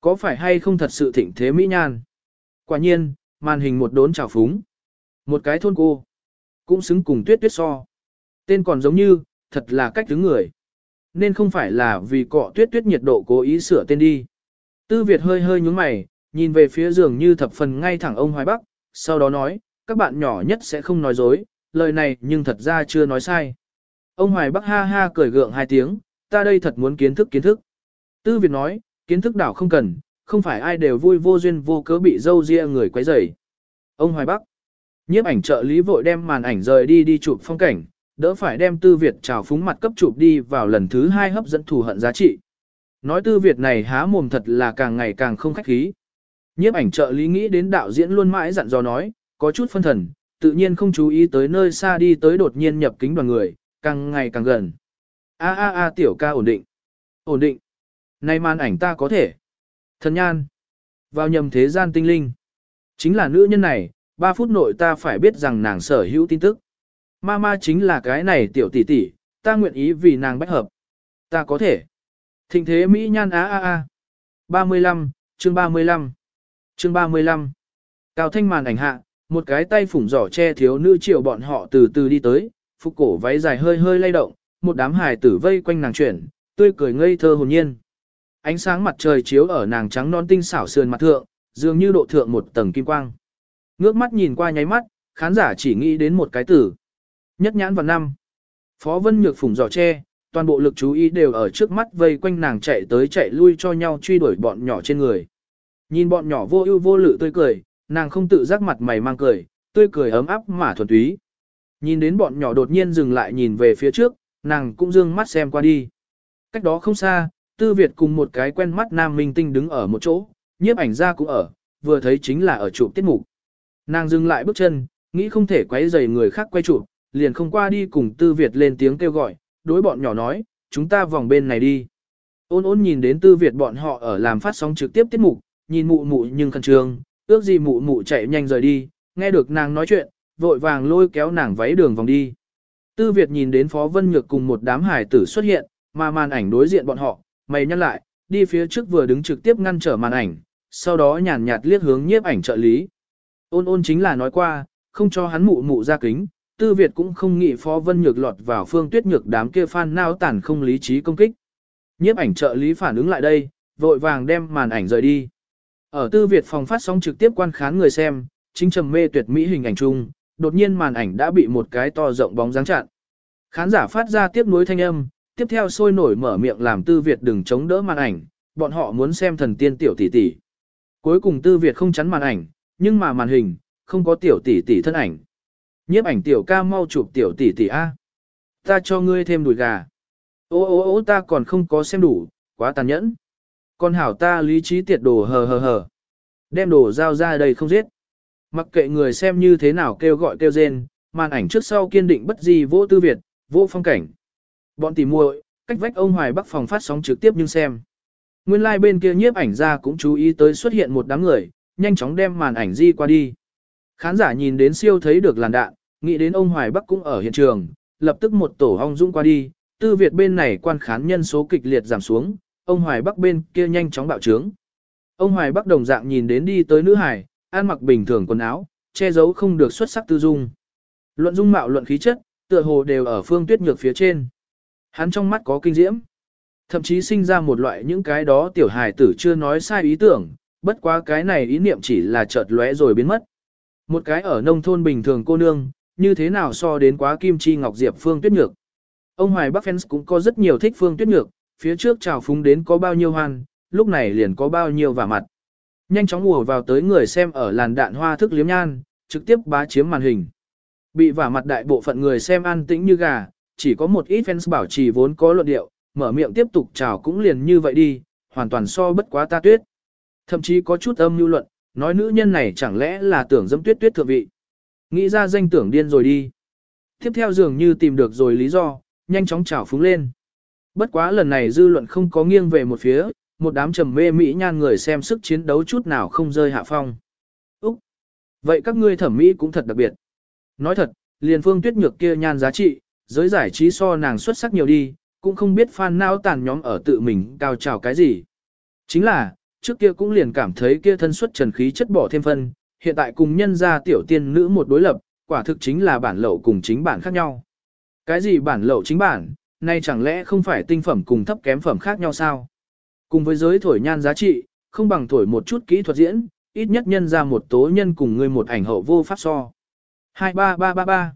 A: Có phải hay không thật sự thịnh thế mỹ nhan? Quả nhiên, màn hình một đốn trào phúng. Một cái thôn cô, cũng xứng cùng tuyết tuyết so. Tên còn giống như, thật là cách đứng người. Nên không phải là vì cọ tuyết tuyết nhiệt độ cố ý sửa tên đi. Tư Việt hơi hơi nhúng mày, nhìn về phía giường như thập phần ngay thẳng ông Hoài Bắc, sau đó nói, các bạn nhỏ nhất sẽ không nói dối, lời này nhưng thật ra chưa nói sai. Ông Hoài Bắc ha ha cười gượng hai tiếng, ta đây thật muốn kiến thức kiến thức. Tư Việt nói, kiến thức đảo không cần, không phải ai đều vui vô duyên vô cớ bị dâu ria người quấy rầy. Ông Hoài Bắc, nhiếp ảnh trợ lý vội đem màn ảnh rời đi đi chụp phong cảnh, đỡ phải đem Tư Việt trào phúng mặt cấp chụp đi vào lần thứ hai hấp dẫn thù hận giá trị. Nói Tư Việt này há mồm thật là càng ngày càng không khách khí. Nhiếp ảnh trợ lý nghĩ đến đạo diễn luôn mãi dặn dò nói, có chút phân thần, tự nhiên không chú ý tới nơi xa đi tới đột nhiên nhập kính đoàn người, càng ngày càng gần. A a a tiểu ca ổn định. Ổn định. nay màn ảnh ta có thể. Thần nhan. Vào nhầm thế gian tinh linh. Chính là nữ nhân này, 3 phút nội ta phải biết rằng nàng sở hữu tin tức. Mama chính là cái này tiểu tỷ tỷ, ta nguyện ý vì nàng bách hợp. Ta có thể. Thịnh thế Mỹ nhan á a a. 35, chương 35. Chương 35. Cao thanh màn ảnh hạ, một cái tay phủng giỏ che thiếu nữ triệu bọn họ từ từ đi tới, phục cổ váy dài hơi hơi lay động, một đám hài tử vây quanh nàng chuyển, tươi cười ngây thơ hồn nhiên. Ánh sáng mặt trời chiếu ở nàng trắng non tinh xảo sườn mặt thượng, dường như độ thượng một tầng kim quang. Ngước mắt nhìn qua nháy mắt, khán giả chỉ nghĩ đến một cái tử. Nhất nhãn vào năm. Phó Vân Nhược phủng giỏ che, toàn bộ lực chú ý đều ở trước mắt vây quanh nàng chạy tới chạy lui cho nhau truy đuổi bọn nhỏ trên người. Nhìn bọn nhỏ vô ưu vô lự tươi cười, nàng không tự giác mặt mày mang cười, tươi cười ấm áp mà thuần túy. Nhìn đến bọn nhỏ đột nhiên dừng lại nhìn về phía trước, nàng cũng dương mắt xem qua đi. Cách đó không xa, Tư Việt cùng một cái quen mắt nam minh tinh đứng ở một chỗ, nhiếp ảnh ra cũng ở, vừa thấy chính là ở chụp tiết mục. Nàng dừng lại bước chân, nghĩ không thể quấy rầy người khác quay chụp, liền không qua đi cùng Tư Việt lên tiếng kêu gọi, đối bọn nhỏ nói, chúng ta vòng bên này đi. Ôn ôn nhìn đến Tư Việt bọn họ ở làm phát sóng trực tiếp tiết mục, nhìn mụ mụ nhưng khẩn trương, ước gì mụ mụ chạy nhanh rời đi, nghe được nàng nói chuyện, vội vàng lôi kéo nàng váy đường vòng đi. Tư Việt nhìn đến Phó Vân Nhược cùng một đám hải tử xuất hiện, mà màn ảnh đối diện bọn họ, mày nhăn lại, đi phía trước vừa đứng trực tiếp ngăn trở màn ảnh, sau đó nhàn nhạt liếc hướng nhiếp ảnh trợ lý. Ôn ôn chính là nói qua, không cho hắn mụ mụ ra kính, Tư Việt cũng không nghĩ Phó Vân Nhược lọt vào phương tuyết nhược đám kia fan nao tản không lý trí công kích. Nhiếp ảnh trợ lý phản ứng lại đây, vội vàng đem màn ảnh rời đi. Ở Tư Việt phòng phát sóng trực tiếp quan khán người xem, chính trầm mê tuyệt mỹ hình ảnh chung, đột nhiên màn ảnh đã bị một cái to rộng bóng dáng chặn. Khán giả phát ra tiếp nối thanh âm, tiếp theo sôi nổi mở miệng làm Tư Việt đừng chống đỡ màn ảnh, bọn họ muốn xem thần tiên tiểu tỷ tỷ. Cuối cùng Tư Việt không chắn màn ảnh, nhưng mà màn hình, không có tiểu tỷ tỷ thân ảnh. Nhiếp ảnh tiểu ca mau chụp tiểu tỷ tỷ A. Ta cho ngươi thêm đùi gà. Ô ô ô ta còn không có xem đủ, quá tàn nhẫn. Con hảo ta lý trí tiệt đồ hờ hờ hờ. Đem đồ giao ra đây không giết. Mặc kệ người xem như thế nào kêu gọi kêu rên, màn ảnh trước sau kiên định bất di vô tư Việt, vô phong cảnh. Bọn tỉ muội, cách vách ông Hoài Bắc phòng phát sóng trực tiếp nhưng xem. Nguyên lai like bên kia nhiếp ảnh ra cũng chú ý tới xuất hiện một đám người, nhanh chóng đem màn ảnh di qua đi. Khán giả nhìn đến siêu thấy được làn đạn, nghĩ đến ông Hoài Bắc cũng ở hiện trường, lập tức một tổ hong dũng qua đi, tư Việt bên này quan khán nhân số kịch liệt giảm xuống, ông Hoài Bắc bên kia nhanh chóng bạo trướng. Ông Hoài Bắc đồng dạng nhìn đến đi tới nữ hải, ăn mặc bình thường quần áo, che giấu không được xuất sắc tư dung. Luận dung mạo luận khí chất, tựa hồ đều ở phương tuyết nhược phía trên. Hắn trong mắt có kinh diễm. Thậm chí sinh ra một loại những cái đó tiểu hài tử chưa nói sai ý tưởng, bất quá cái này ý niệm chỉ là chợt lóe rồi biến mất. Một cái ở nông thôn bình thường cô nương, như thế nào so đến quá kim chi ngọc diệp phương tuyết nhược. Ông Hoài Bắc fans cũng có rất nhiều thích Phương Tuyết Nhược, phía trước chào phúng đến có bao nhiêu hoan, lúc này liền có bao nhiêu vả mặt. Nhanh chóng ùa vào tới người xem ở làn đạn hoa thức liếm nhan, trực tiếp bá chiếm màn hình. Bị vả mặt đại bộ phận người xem an tĩnh như gà, chỉ có một ít fans bảo trì vốn có luận điệu, mở miệng tiếp tục chào cũng liền như vậy đi, hoàn toàn so bất quá ta tuyết. Thậm chí có chút âm lưu luận, nói nữ nhân này chẳng lẽ là tưởng dâm tuyết tuyết thượng vị. Nghĩ ra danh tưởng điên rồi đi. Tiếp theo dường như tìm được rồi lý do, nhanh chóng chào phúng lên. Bất quá lần này dư luận không có nghiêng về một phía, một đám trầm mê mỹ nhan người xem sức chiến đấu chút nào không rơi hạ phong. Úc! Vậy các ngươi thẩm mỹ cũng thật đặc biệt. Nói thật, liền phương tuyết nhược kia nhan giá trị, giới giải trí so nàng xuất sắc nhiều đi, cũng không biết fan não tàn nhóm ở tự mình cao trào cái gì. Chính là, trước kia cũng liền cảm thấy kia thân xuất trần khí chất bỏ thêm phân, hiện tại cùng nhân ra tiểu tiên nữ một đối lập, quả thực chính là bản lậu cùng chính bản khác nhau. Cái gì bản lậu chính bản, nay chẳng lẽ không phải tinh phẩm cùng thấp kém phẩm khác nhau sao? Cùng với giới thổi nhan giá trị, không bằng thổi một chút kỹ thuật diễn, ít nhất nhân ra một tố nhân cùng người một ảnh hậu vô pháp so. 23333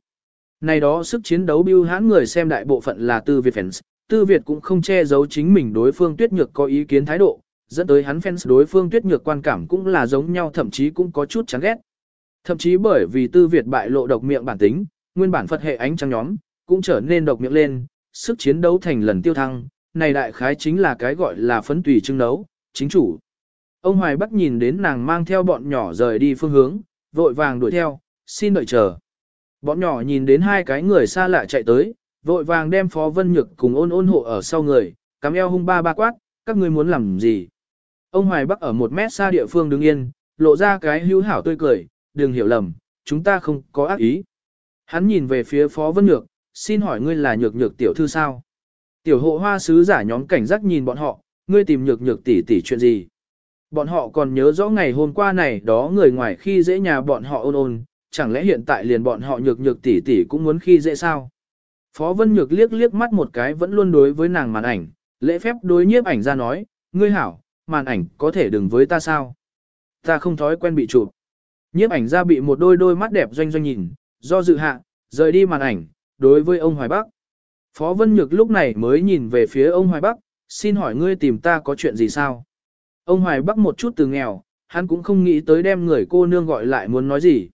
A: Này đó sức chiến đấu biêu hãn người xem đại bộ phận là tư Việt fans, tư Việt cũng không che giấu chính mình đối phương tuyết nhược có ý kiến thái độ, dẫn tới hắn fans đối phương tuyết nhược quan cảm cũng là giống nhau thậm chí cũng có chút chán ghét. Thậm chí bởi vì tư Việt bại lộ độc miệng bản tính, nguyên bản Phật hệ ánh trăng nhóm, cũng trở nên độc miệng lên, sức chiến đấu thành lần tiêu thăng, này đại khái chính là cái gọi là phấn tùy trưng đấu, chính chủ. Ông Hoài Bắc nhìn đến nàng mang theo bọn nhỏ rời đi phương hướng, vội vàng đuổi theo, xin đợi chờ. Bọn nhỏ nhìn đến hai cái người xa lạ chạy tới, vội vàng đem Phó Vân Nhược cùng ôn ôn hộ ở sau người, cắm eo hung ba ba quát, các ngươi muốn làm gì? Ông Hoài Bắc ở một mét xa địa phương đứng yên, lộ ra cái hữu hảo tươi cười, đừng hiểu lầm, chúng ta không có ác ý. Hắn nhìn về phía Phó Vân Nhược, xin hỏi ngươi là nhược nhược tiểu thư sao? Tiểu hộ hoa sứ giả nhóm cảnh giác nhìn bọn họ, ngươi tìm nhược nhược tỷ tỷ chuyện gì? Bọn họ còn nhớ rõ ngày hôm qua này đó người ngoài khi dễ nhà bọn họ ôn ôn, chẳng lẽ hiện tại liền bọn họ nhược nhược tỷ tỷ cũng muốn khi dễ sao? Phó Vân Nhược liếc liếc mắt một cái vẫn luôn đối với nàng màn ảnh, lễ phép đối nhiếp ảnh ra nói, ngươi hảo, màn ảnh có thể đừng với ta sao? Ta không thói quen bị chụp. Nhiếp ảnh ra bị một đôi đôi mắt đẹp doanh doanh nhìn, do dự hạ, rời đi màn ảnh, đối với ông Hoài Bắc. Phó Vân Nhược lúc này mới nhìn về phía ông Hoài Bắc, xin hỏi ngươi tìm ta có chuyện gì sao? Ông Hoài Bắc một chút từ nghèo, hắn cũng không nghĩ tới đem người cô nương gọi lại muốn nói gì.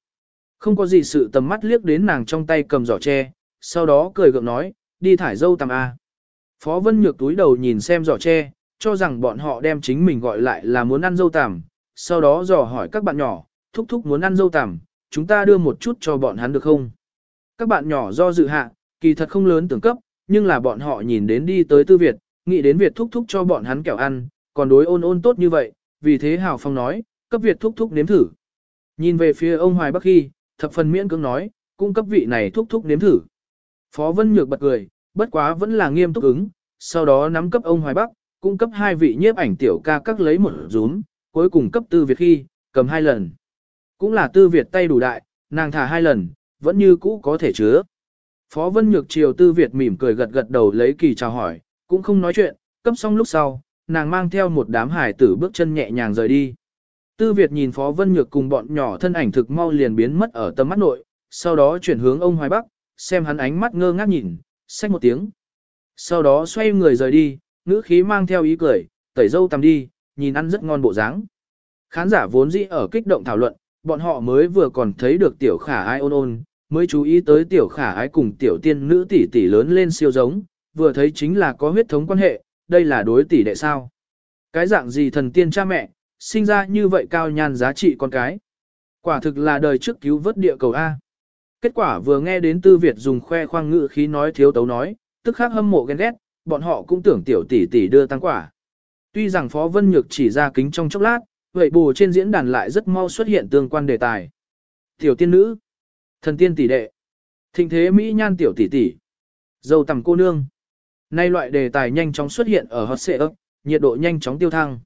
A: Không có gì sự tầm mắt liếc đến nàng trong tay cầm giỏ tre, sau đó cười gượng nói, đi thải dâu tầm A. Phó Vân Nhược túi đầu nhìn xem giỏ tre, cho rằng bọn họ đem chính mình gọi lại là muốn ăn dâu tằm, sau đó dò hỏi các bạn nhỏ, thúc thúc muốn ăn dâu tằm, chúng ta đưa một chút cho bọn hắn được không? Các bạn nhỏ do dự hạ, kỳ thật không lớn tưởng cấp, nhưng là bọn họ nhìn đến đi tới tư Việt, nghĩ đến Việt thúc thúc cho bọn hắn kẹo ăn, còn đối ôn ôn tốt như vậy, vì thế Hào Phong nói, cấp Việt thúc thúc nếm thử. Nhìn về phía ông Hoài Bắc khi, thập phần miễn cưỡng nói, cung cấp vị này thúc thúc nếm thử. Phó Vân Nhược bật cười, bất quá vẫn là nghiêm túc ứng, sau đó nắm cấp ông Hoài Bắc, cung cấp hai vị nhiếp ảnh tiểu ca các lấy một rúm, cuối cùng cấp tư Việt khi, cầm hai lần. Cũng là tư Việt tay đủ đại, nàng thả hai lần, vẫn như cũ có thể chứa. Phó Vân Nhược chiều tư Việt mỉm cười gật gật đầu lấy kỳ chào hỏi, cũng không nói chuyện, cấp xong lúc sau, nàng mang theo một đám hải tử bước chân nhẹ nhàng rời đi. Tư Việt nhìn Phó Vân Nhược cùng bọn nhỏ thân ảnh thực mau liền biến mất ở tầm mắt nội, sau đó chuyển hướng ông Hoài Bắc, xem hắn ánh mắt ngơ ngác nhìn, xách một tiếng. Sau đó xoay người rời đi, ngữ khí mang theo ý cười, tẩy dâu tầm đi, nhìn ăn rất ngon bộ dáng. Khán giả vốn dĩ ở kích động thảo luận, bọn họ mới vừa còn thấy được tiểu khả ai ôn ôn, mới chú ý tới tiểu khả ái cùng tiểu tiên nữ tỷ tỷ lớn lên siêu giống, vừa thấy chính là có huyết thống quan hệ, đây là đối tỷ đệ sao. Cái dạng gì thần tiên cha mẹ, sinh ra như vậy cao nhan giá trị con cái. Quả thực là đời trước cứu vớt địa cầu A. Kết quả vừa nghe đến Tư Việt dùng khoe khoang ngự khí nói thiếu tấu nói, tức khắc hâm mộ ghen ghét, bọn họ cũng tưởng tiểu tỷ tỷ đưa tăng quả. Tuy rằng Phó Vân Nhược chỉ ra kính trong chốc lát, vậy bù trên diễn đàn lại rất mau xuất hiện tương quan đề tài. Tiểu tiên nữ, thần tiên tỷ đệ, thịnh thế Mỹ nhan tiểu tỷ tỷ, dâu tầm cô nương. Nay loại đề tài nhanh chóng xuất hiện ở hot ấp, nhiệt độ nhanh chóng tiêu thăng.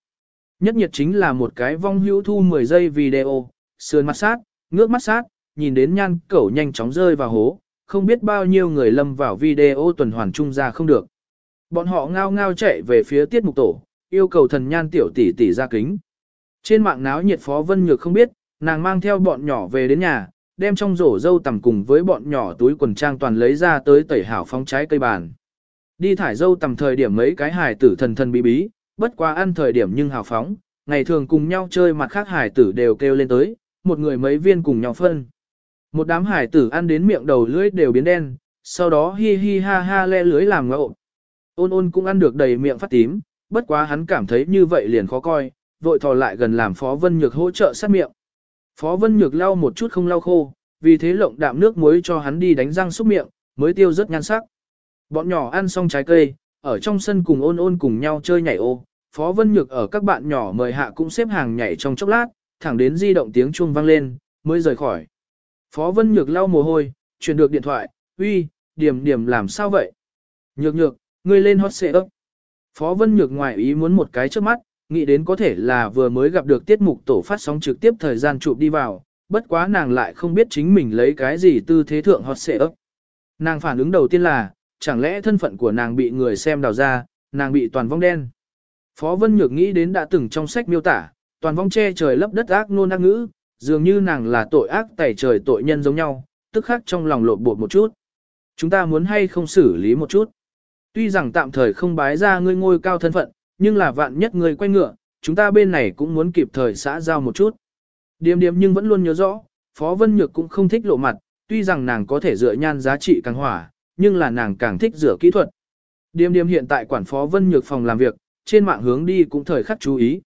A: Nhất nhiệt chính là một cái vong hữu thu 10 giây video, sườn mắt sát, ngước mắt sát, nhìn đến nhan cẩu nhanh chóng rơi vào hố, không biết bao nhiêu người lâm vào video tuần hoàn trung ra không được. Bọn họ ngao ngao chạy về phía tiết mục tổ, yêu cầu thần nhan tiểu tỷ tỷ ra kính. Trên mạng náo nhiệt phó vân nhược không biết, nàng mang theo bọn nhỏ về đến nhà, đem trong rổ dâu tầm cùng với bọn nhỏ túi quần trang toàn lấy ra tới tẩy hảo phóng trái cây bàn. Đi thải dâu tầm thời điểm mấy cái hài tử thần thần bí bí, bất quá ăn thời điểm nhưng hào phóng, ngày thường cùng nhau chơi mặt khác hài tử đều kêu lên tới, một người mấy viên cùng nhau phân. Một đám hài tử ăn đến miệng đầu lưỡi đều biến đen, sau đó hi hi ha ha le lưới làm ngộ. Ôn ôn cũng ăn được đầy miệng phát tím, bất quá hắn cảm thấy như vậy liền khó coi, vội thò lại gần làm Phó Vân Nhược hỗ trợ sát miệng. Phó Vân Nhược lau một chút không lau khô, vì thế lộng đạm nước muối cho hắn đi đánh răng xúc miệng, mới tiêu rất nhan sắc. Bọn nhỏ ăn xong trái cây, ở trong sân cùng ôn ôn cùng nhau chơi nhảy ô, Phó Vân Nhược ở các bạn nhỏ mời hạ cũng xếp hàng nhảy trong chốc lát, thẳng đến di động tiếng chuông vang lên, mới rời khỏi. Phó Vân Nhược lau mồ hôi, chuyển được điện thoại, uy, điểm điểm làm sao vậy? Nhược nhược, ngươi lên hot xệ ấp. Phó Vân Nhược ngoài ý muốn một cái trước mắt, nghĩ đến có thể là vừa mới gặp được tiết mục tổ phát sóng trực tiếp thời gian chụp đi vào, bất quá nàng lại không biết chính mình lấy cái gì tư thế thượng hot xệ ấp. Nàng phản ứng đầu tiên là, chẳng lẽ thân phận của nàng bị người xem đào ra, nàng bị toàn vong đen. Phó Vân Nhược nghĩ đến đã từng trong sách miêu tả, toàn vong che trời lấp đất ác nôn ác ngữ, dường như nàng là tội ác tẩy trời tội nhân giống nhau, tức khắc trong lòng lộn bột một chút. Chúng ta muốn hay không xử lý một chút. Tuy rằng tạm thời không bái ra ngươi ngôi cao thân phận, nhưng là vạn nhất ngươi quay ngựa, chúng ta bên này cũng muốn kịp thời xã giao một chút. Điềm điềm nhưng vẫn luôn nhớ rõ, Phó Vân Nhược cũng không thích lộ mặt, tuy rằng nàng có thể dựa nhan giá trị càng hỏa, nhưng là nàng càng thích rửa kỹ thuật. Điềm điềm hiện tại quản Phó Vân Nhược phòng làm việc, trên mạng hướng đi cũng thời khắc chú ý.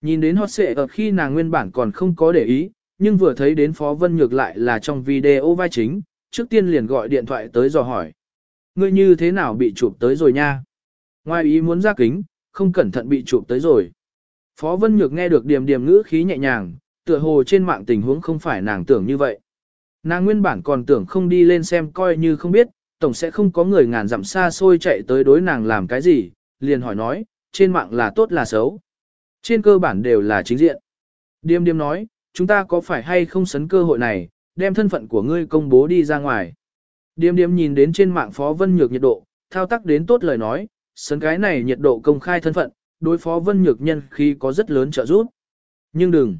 A: Nhìn đến hot xệ ở khi nàng nguyên bản còn không có để ý, nhưng vừa thấy đến Phó Vân Nhược lại là trong video vai chính, trước tiên liền gọi điện thoại tới dò hỏi. Ngươi như thế nào bị chụp tới rồi nha? Ngoài ý muốn ra kính, không cẩn thận bị chụp tới rồi. Phó Vân Nhược nghe được điềm điềm ngữ khí nhẹ nhàng, tựa hồ trên mạng tình huống không phải nàng tưởng như vậy. Nàng nguyên bản còn tưởng không đi lên xem coi như không biết, tổng sẽ không có người ngàn dặm xa xôi chạy tới đối nàng làm cái gì, liền hỏi nói, trên mạng là tốt là xấu. Trên cơ bản đều là chính diện. Điềm điềm nói, chúng ta có phải hay không sấn cơ hội này, đem thân phận của ngươi công bố đi ra ngoài. Điềm điềm nhìn đến trên mạng Phó Vân Nhược nhiệt độ, thao tác đến tốt lời nói, sấn cái này nhiệt độ công khai thân phận, đối Phó Vân Nhược nhân khi có rất lớn trợ giúp. Nhưng đừng.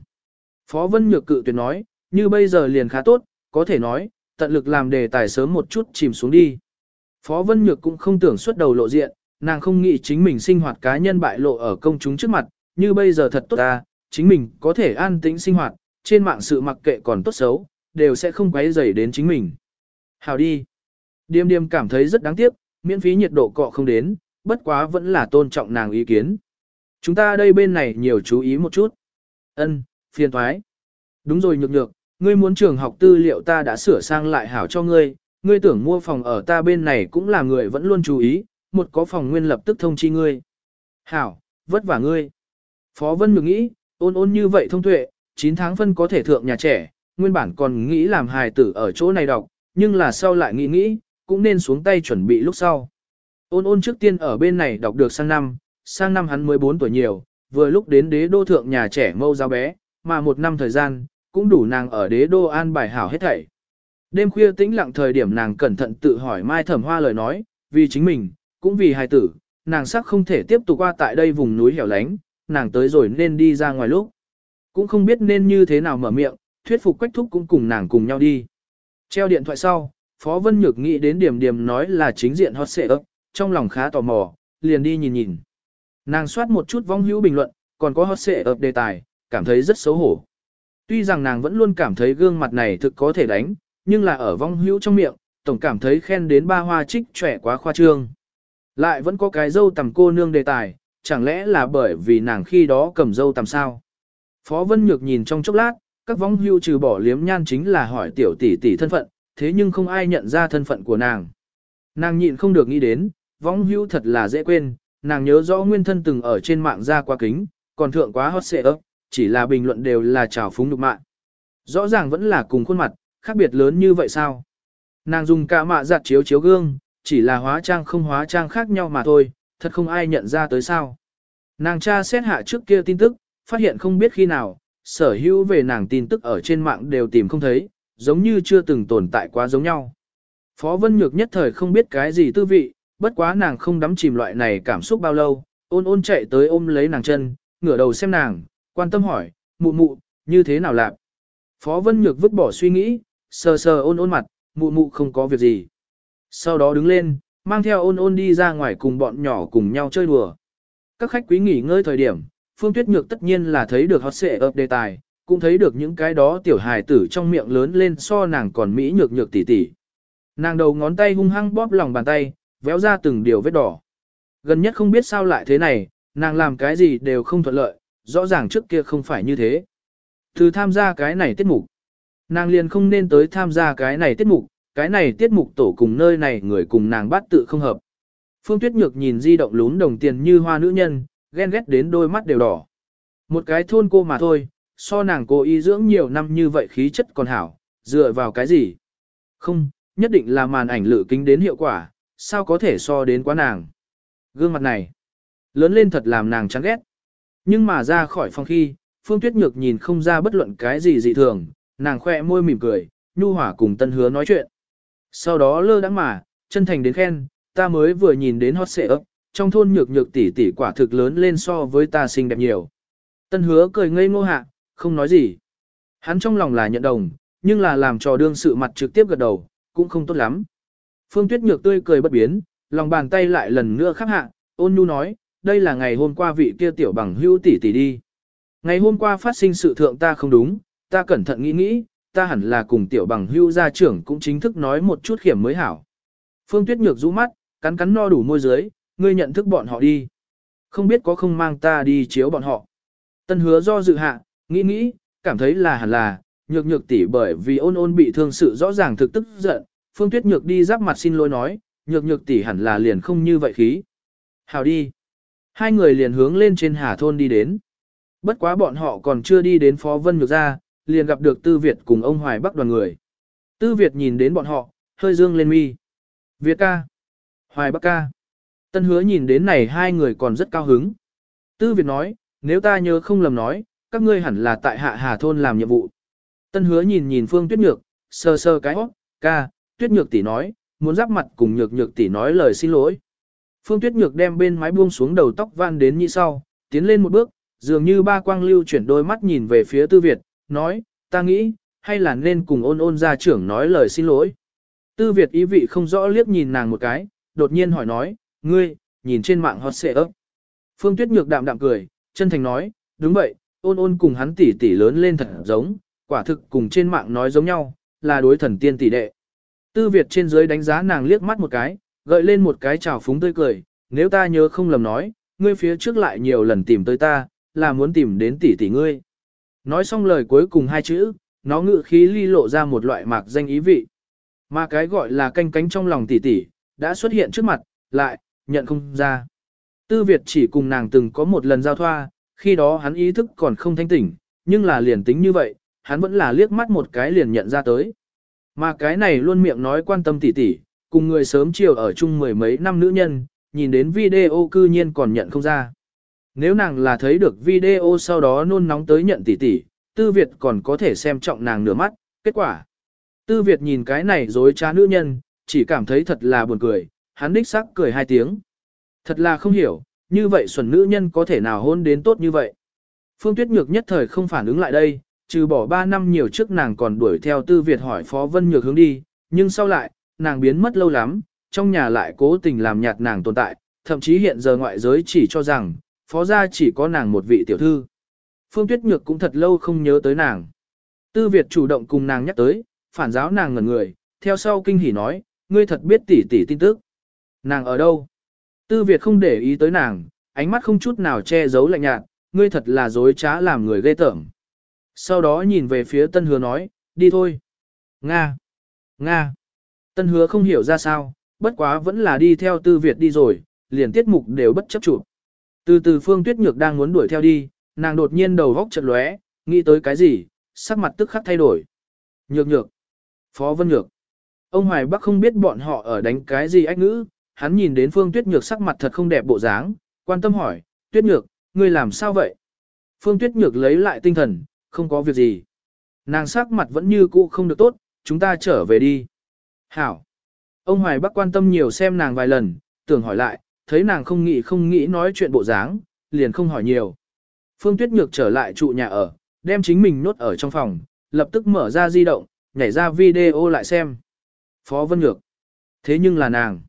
A: Phó Vân Nhược cự tuyệt nói, như bây giờ liền khá tốt, có thể nói, tận lực làm đề tài sớm một chút chìm xuống đi. Phó Vân Nhược cũng không tưởng xuất đầu lộ diện, nàng không nghĩ chính mình sinh hoạt cá nhân bại lộ ở công chúng trước mặt, như bây giờ thật tốt ta, chính mình có thể an tĩnh sinh hoạt, trên mạng sự mặc kệ còn tốt xấu, đều sẽ không quấy rầy đến chính mình. Hào đi. Điềm điềm cảm thấy rất đáng tiếc, miễn phí nhiệt độ cọ không đến, bất quá vẫn là tôn trọng nàng ý kiến. Chúng ta đây bên này nhiều chú ý một chút. Ân, phiền thoái. Đúng rồi nhược nhược, ngươi muốn trường học tư liệu ta đã sửa sang lại hảo cho ngươi, ngươi tưởng mua phòng ở ta bên này cũng là người vẫn luôn chú ý, một có phòng nguyên lập tức thông chi ngươi. Hảo, vất vả ngươi. Phó Vân nhược nghĩ, ôn ôn như vậy thông tuệ, 9 tháng phân có thể thượng nhà trẻ, nguyên bản còn nghĩ làm hài tử ở chỗ này đọc, nhưng là sau lại nghĩ nghĩ, cũng nên xuống tay chuẩn bị lúc sau. Ôn ôn trước tiên ở bên này đọc được sang năm, sang năm hắn 14 tuổi nhiều, vừa lúc đến đế đô thượng nhà trẻ mâu giáo bé, mà một năm thời gian, cũng đủ nàng ở đế đô an bài hảo hết thảy. Đêm khuya tĩnh lặng thời điểm nàng cẩn thận tự hỏi Mai Thẩm Hoa lời nói, vì chính mình, cũng vì hài tử, nàng sắc không thể tiếp tục qua tại đây vùng núi hẻo lánh, nàng tới rồi nên đi ra ngoài lúc. Cũng không biết nên như thế nào mở miệng, thuyết phục quách thúc cũng cùng nàng cùng nhau đi. Treo điện thoại sau, Phó Vân Nhược nghĩ đến điểm điểm nói là chính diện hot xệ ấp, trong lòng khá tò mò, liền đi nhìn nhìn. Nàng soát một chút vong hữu bình luận, còn có hot xệ ập đề tài, cảm thấy rất xấu hổ. Tuy rằng nàng vẫn luôn cảm thấy gương mặt này thực có thể đánh, nhưng là ở vong hữu trong miệng, tổng cảm thấy khen đến ba hoa trích trẻ quá khoa trương. Lại vẫn có cái dâu tầm cô nương đề tài, chẳng lẽ là bởi vì nàng khi đó cầm dâu tầm sao? Phó Vân Nhược nhìn trong chốc lát, các vong hưu trừ bỏ liếm nhan chính là hỏi tiểu tỷ tỷ thân phận, thế nhưng không ai nhận ra thân phận của nàng. Nàng nhịn không được nghĩ đến, vong hưu thật là dễ quên, nàng nhớ rõ nguyên thân từng ở trên mạng ra qua kính, còn thượng quá hot xệ ấp, chỉ là bình luận đều là trào phúng nhục mạng. Rõ ràng vẫn là cùng khuôn mặt, khác biệt lớn như vậy sao? Nàng dùng cả mạ giặt chiếu chiếu gương, chỉ là hóa trang không hóa trang khác nhau mà thôi, thật không ai nhận ra tới sao. Nàng tra xét hạ trước kia tin tức, phát hiện không biết khi nào, sở hữu về nàng tin tức ở trên mạng đều tìm không thấy, giống như chưa từng tồn tại quá giống nhau. Phó Vân Nhược nhất thời không biết cái gì tư vị, bất quá nàng không đắm chìm loại này cảm xúc bao lâu, ôn ôn chạy tới ôm lấy nàng chân, ngửa đầu xem nàng, quan tâm hỏi, mụ mụ, như thế nào lạc? Phó Vân Nhược vứt bỏ suy nghĩ, sờ sờ ôn ôn mặt, mụ mụ không có việc gì. Sau đó đứng lên, mang theo ôn ôn đi ra ngoài cùng bọn nhỏ cùng nhau chơi đùa. Các khách quý nghỉ ngơi thời điểm, Phương Tuyết Nhược tất nhiên là thấy được hot xệ ập đề tài, cũng thấy được những cái đó tiểu hài tử trong miệng lớn lên so nàng còn mỹ nhược nhược tỉ tỉ. Nàng đầu ngón tay hung hăng bóp lòng bàn tay, véo ra từng điều vết đỏ. Gần nhất không biết sao lại thế này, nàng làm cái gì đều không thuận lợi, rõ ràng trước kia không phải như thế. Từ tham gia cái này tiết mục, nàng liền không nên tới tham gia cái này tiết mục, cái này tiết mục tổ cùng nơi này người cùng nàng bắt tự không hợp. Phương Tuyết Nhược nhìn di động lún đồng tiền như hoa nữ nhân, ghen ghét đến đôi mắt đều đỏ. Một cái thôn cô mà thôi, so nàng cô y dưỡng nhiều năm như vậy khí chất còn hảo, dựa vào cái gì? Không, nhất định là màn ảnh lự kính đến hiệu quả, sao có thể so đến quá nàng? Gương mặt này, lớn lên thật làm nàng chán ghét. Nhưng mà ra khỏi phòng khi, Phương Tuyết Nhược nhìn không ra bất luận cái gì dị thường, nàng khoe môi mỉm cười, nhu hỏa cùng tân hứa nói chuyện. Sau đó lơ đắng mà, chân thành đến khen, ta mới vừa nhìn đến hot xệ ấp, trong thôn nhược nhược tỷ tỷ quả thực lớn lên so với ta xinh đẹp nhiều. Tân hứa cười ngây ngô hạ, không nói gì. Hắn trong lòng là nhận đồng, nhưng là làm trò đương sự mặt trực tiếp gật đầu, cũng không tốt lắm. Phương Tuyết Nhược tươi cười bất biến, lòng bàn tay lại lần nữa khắc hạ, ôn nhu nói, đây là ngày hôm qua vị kia tiểu bằng hưu tỷ tỷ đi. Ngày hôm qua phát sinh sự thượng ta không đúng, ta cẩn thận nghĩ nghĩ, ta hẳn là cùng tiểu bằng hưu gia trưởng cũng chính thức nói một chút khiểm mới hảo. Phương Tuyết Nhược rũ mắt, cắn cắn no đủ môi dưới, ngươi nhận thức bọn họ đi. Không biết có không mang ta đi chiếu bọn họ. Tân hứa do dự hạ, nghĩ nghĩ, cảm thấy là hẳn là, nhược nhược tỷ bởi vì ôn ôn bị thương sự rõ ràng thực tức giận, Phương Tuyết Nhược đi giáp mặt xin lỗi nói, nhược nhược tỷ hẳn là liền không như vậy khí. Hào đi. Hai người liền hướng lên trên Hà Thôn đi đến. Bất quá bọn họ còn chưa đi đến Phó Vân Nhược ra, liền gặp được Tư Việt cùng ông Hoài Bắc đoàn người. Tư Việt nhìn đến bọn họ, hơi dương lên mi. Việt ca. Hoài Bắc ca. Tân hứa nhìn đến này hai người còn rất cao hứng. Tư Việt nói, nếu ta nhớ không lầm nói, các ngươi hẳn là tại hạ Hà Thôn làm nhiệm vụ. Tân hứa nhìn nhìn Phương Tuyết Nhược, sơ sơ cái óc, ca, Tuyết Nhược tỷ nói, muốn giáp mặt cùng Nhược Nhược tỷ nói lời xin lỗi. Phương Tuyết Nhược đem bên mái buông xuống đầu tóc van đến như sau, tiến lên một bước, dường như ba quang lưu chuyển đôi mắt nhìn về phía Tư Việt, nói, ta nghĩ, hay là nên cùng ôn ôn gia trưởng nói lời xin lỗi. Tư Việt ý vị không rõ liếc nhìn nàng một cái, đột nhiên hỏi nói, ngươi, nhìn trên mạng hot xệ ấp. Phương Tuyết Nhược đạm đạm cười, chân thành nói, đúng vậy, ôn ôn cùng hắn tỷ tỷ lớn lên thật giống, quả thực cùng trên mạng nói giống nhau, là đối thần tiên tỷ đệ. Tư Việt trên dưới đánh giá nàng liếc mắt một cái, gợi lên một cái trào phúng tươi cười, nếu ta nhớ không lầm nói, ngươi phía trước lại nhiều lần tìm tới ta, là muốn tìm đến tỷ tỷ ngươi. Nói xong lời cuối cùng hai chữ, nó ngự khí ly lộ ra một loại mạc danh ý vị. Mà cái gọi là canh cánh trong lòng tỷ tỷ, đã xuất hiện trước mặt, lại, nhận không ra. Tư Việt chỉ cùng nàng từng có một lần giao thoa, khi đó hắn ý thức còn không thanh tỉnh, nhưng là liền tính như vậy, hắn vẫn là liếc mắt một cái liền nhận ra tới. Mà cái này luôn miệng nói quan tâm tỷ tỷ, cùng người sớm chiều ở chung mười mấy năm nữ nhân, nhìn đến video cư nhiên còn nhận không ra. Nếu nàng là thấy được video sau đó nôn nóng tới nhận tỷ tỷ, Tư Việt còn có thể xem trọng nàng nửa mắt, kết quả. Tư Việt nhìn cái này dối trá nữ nhân, chỉ cảm thấy thật là buồn cười, hắn đích sắc cười hai tiếng. Thật là không hiểu, như vậy xuẩn nữ nhân có thể nào hôn đến tốt như vậy. Phương Tuyết Nhược nhất thời không phản ứng lại đây, trừ bỏ 3 năm nhiều trước nàng còn đuổi theo Tư Việt hỏi Phó Vân Nhược hướng đi, nhưng sau lại, nàng biến mất lâu lắm, trong nhà lại cố tình làm nhạt nàng tồn tại, thậm chí hiện giờ ngoại giới chỉ cho rằng, Phó gia chỉ có nàng một vị tiểu thư. Phương Tuyết Nhược cũng thật lâu không nhớ tới nàng. Tư Việt chủ động cùng nàng nhắc tới, phản giáo nàng ngẩn người, theo sau kinh hỉ nói, ngươi thật biết tỉ tỉ tin tức. Nàng ở đâu? Tư Việt không để ý tới nàng, ánh mắt không chút nào che giấu lạnh nhạt, ngươi thật là dối trá làm người ghê tởm. Sau đó nhìn về phía tân hứa nói, đi thôi. Nga. Nga. Tân hứa không hiểu ra sao, bất quá vẫn là đi theo tư Việt đi rồi, liền tiết mục đều bất chấp chụp. Từ từ phương tuyết nhược đang muốn đuổi theo đi, nàng đột nhiên đầu góc chật lóe, nghĩ tới cái gì, sắc mặt tức khắc thay đổi. Nhược nhược. Phó Vân Nhược. Ông Hoài Bắc không biết bọn họ ở đánh cái gì ách ngữ, hắn nhìn đến Phương Tuyết Nhược sắc mặt thật không đẹp bộ dáng, quan tâm hỏi, Tuyết Nhược, ngươi làm sao vậy? Phương Tuyết Nhược lấy lại tinh thần, không có việc gì. Nàng sắc mặt vẫn như cũ không được tốt, chúng ta trở về đi. Hảo. Ông Hoài Bắc quan tâm nhiều xem nàng vài lần, tưởng hỏi lại, thấy nàng không nghĩ không nghĩ nói chuyện bộ dáng, liền không hỏi nhiều. Phương Tuyết Nhược trở lại trụ nhà ở, đem chính mình nốt ở trong phòng, lập tức mở ra di động, nhảy ra video lại xem. Phó Vân Nhược. Thế nhưng là nàng.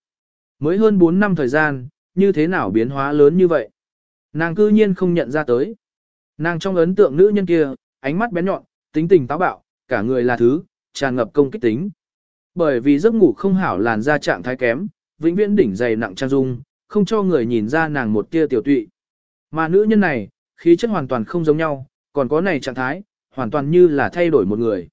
A: mới hơn 4 năm thời gian, như thế nào biến hóa lớn như vậy. Nàng cư nhiên không nhận ra tới. Nàng trong ấn tượng nữ nhân kia, ánh mắt bén nhọn, tính tình táo bạo, cả người là thứ, tràn ngập công kích tính. Bởi vì giấc ngủ không hảo làn da trạng thái kém, vĩnh viễn đỉnh dày nặng trang dung, không cho người nhìn ra nàng một tia tiểu tụy. Mà nữ nhân này, khí chất hoàn toàn không giống nhau, còn có này trạng thái, hoàn toàn như là thay đổi một người.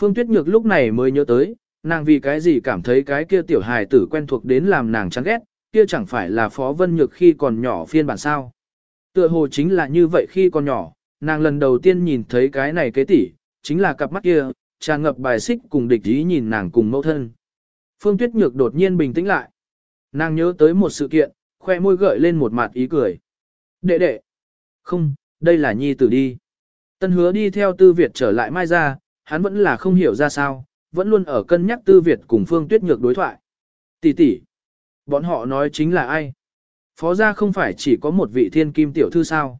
A: Phương Tuyết Nhược lúc này mới nhớ tới, nàng vì cái gì cảm thấy cái kia tiểu hài tử quen thuộc đến làm nàng chán ghét, kia chẳng phải là Phó Vân Nhược khi còn nhỏ phiên bản sao. Tựa hồ chính là như vậy khi còn nhỏ, nàng lần đầu tiên nhìn thấy cái này kế tỷ, chính là cặp mắt kia, tràn ngập bài xích cùng địch ý nhìn nàng cùng mẫu thân. Phương Tuyết Nhược đột nhiên bình tĩnh lại. Nàng nhớ tới một sự kiện, khoe môi gợi lên một mặt ý cười. Đệ đệ. Không, đây là nhi tử đi. Tân hứa đi theo tư Việt trở lại mai ra, hắn vẫn là không hiểu ra sao, vẫn luôn ở cân nhắc tư Việt cùng Phương Tuyết Nhược đối thoại. Tỷ tỷ, bọn họ nói chính là ai? Phó gia không phải chỉ có một vị thiên kim tiểu thư sao?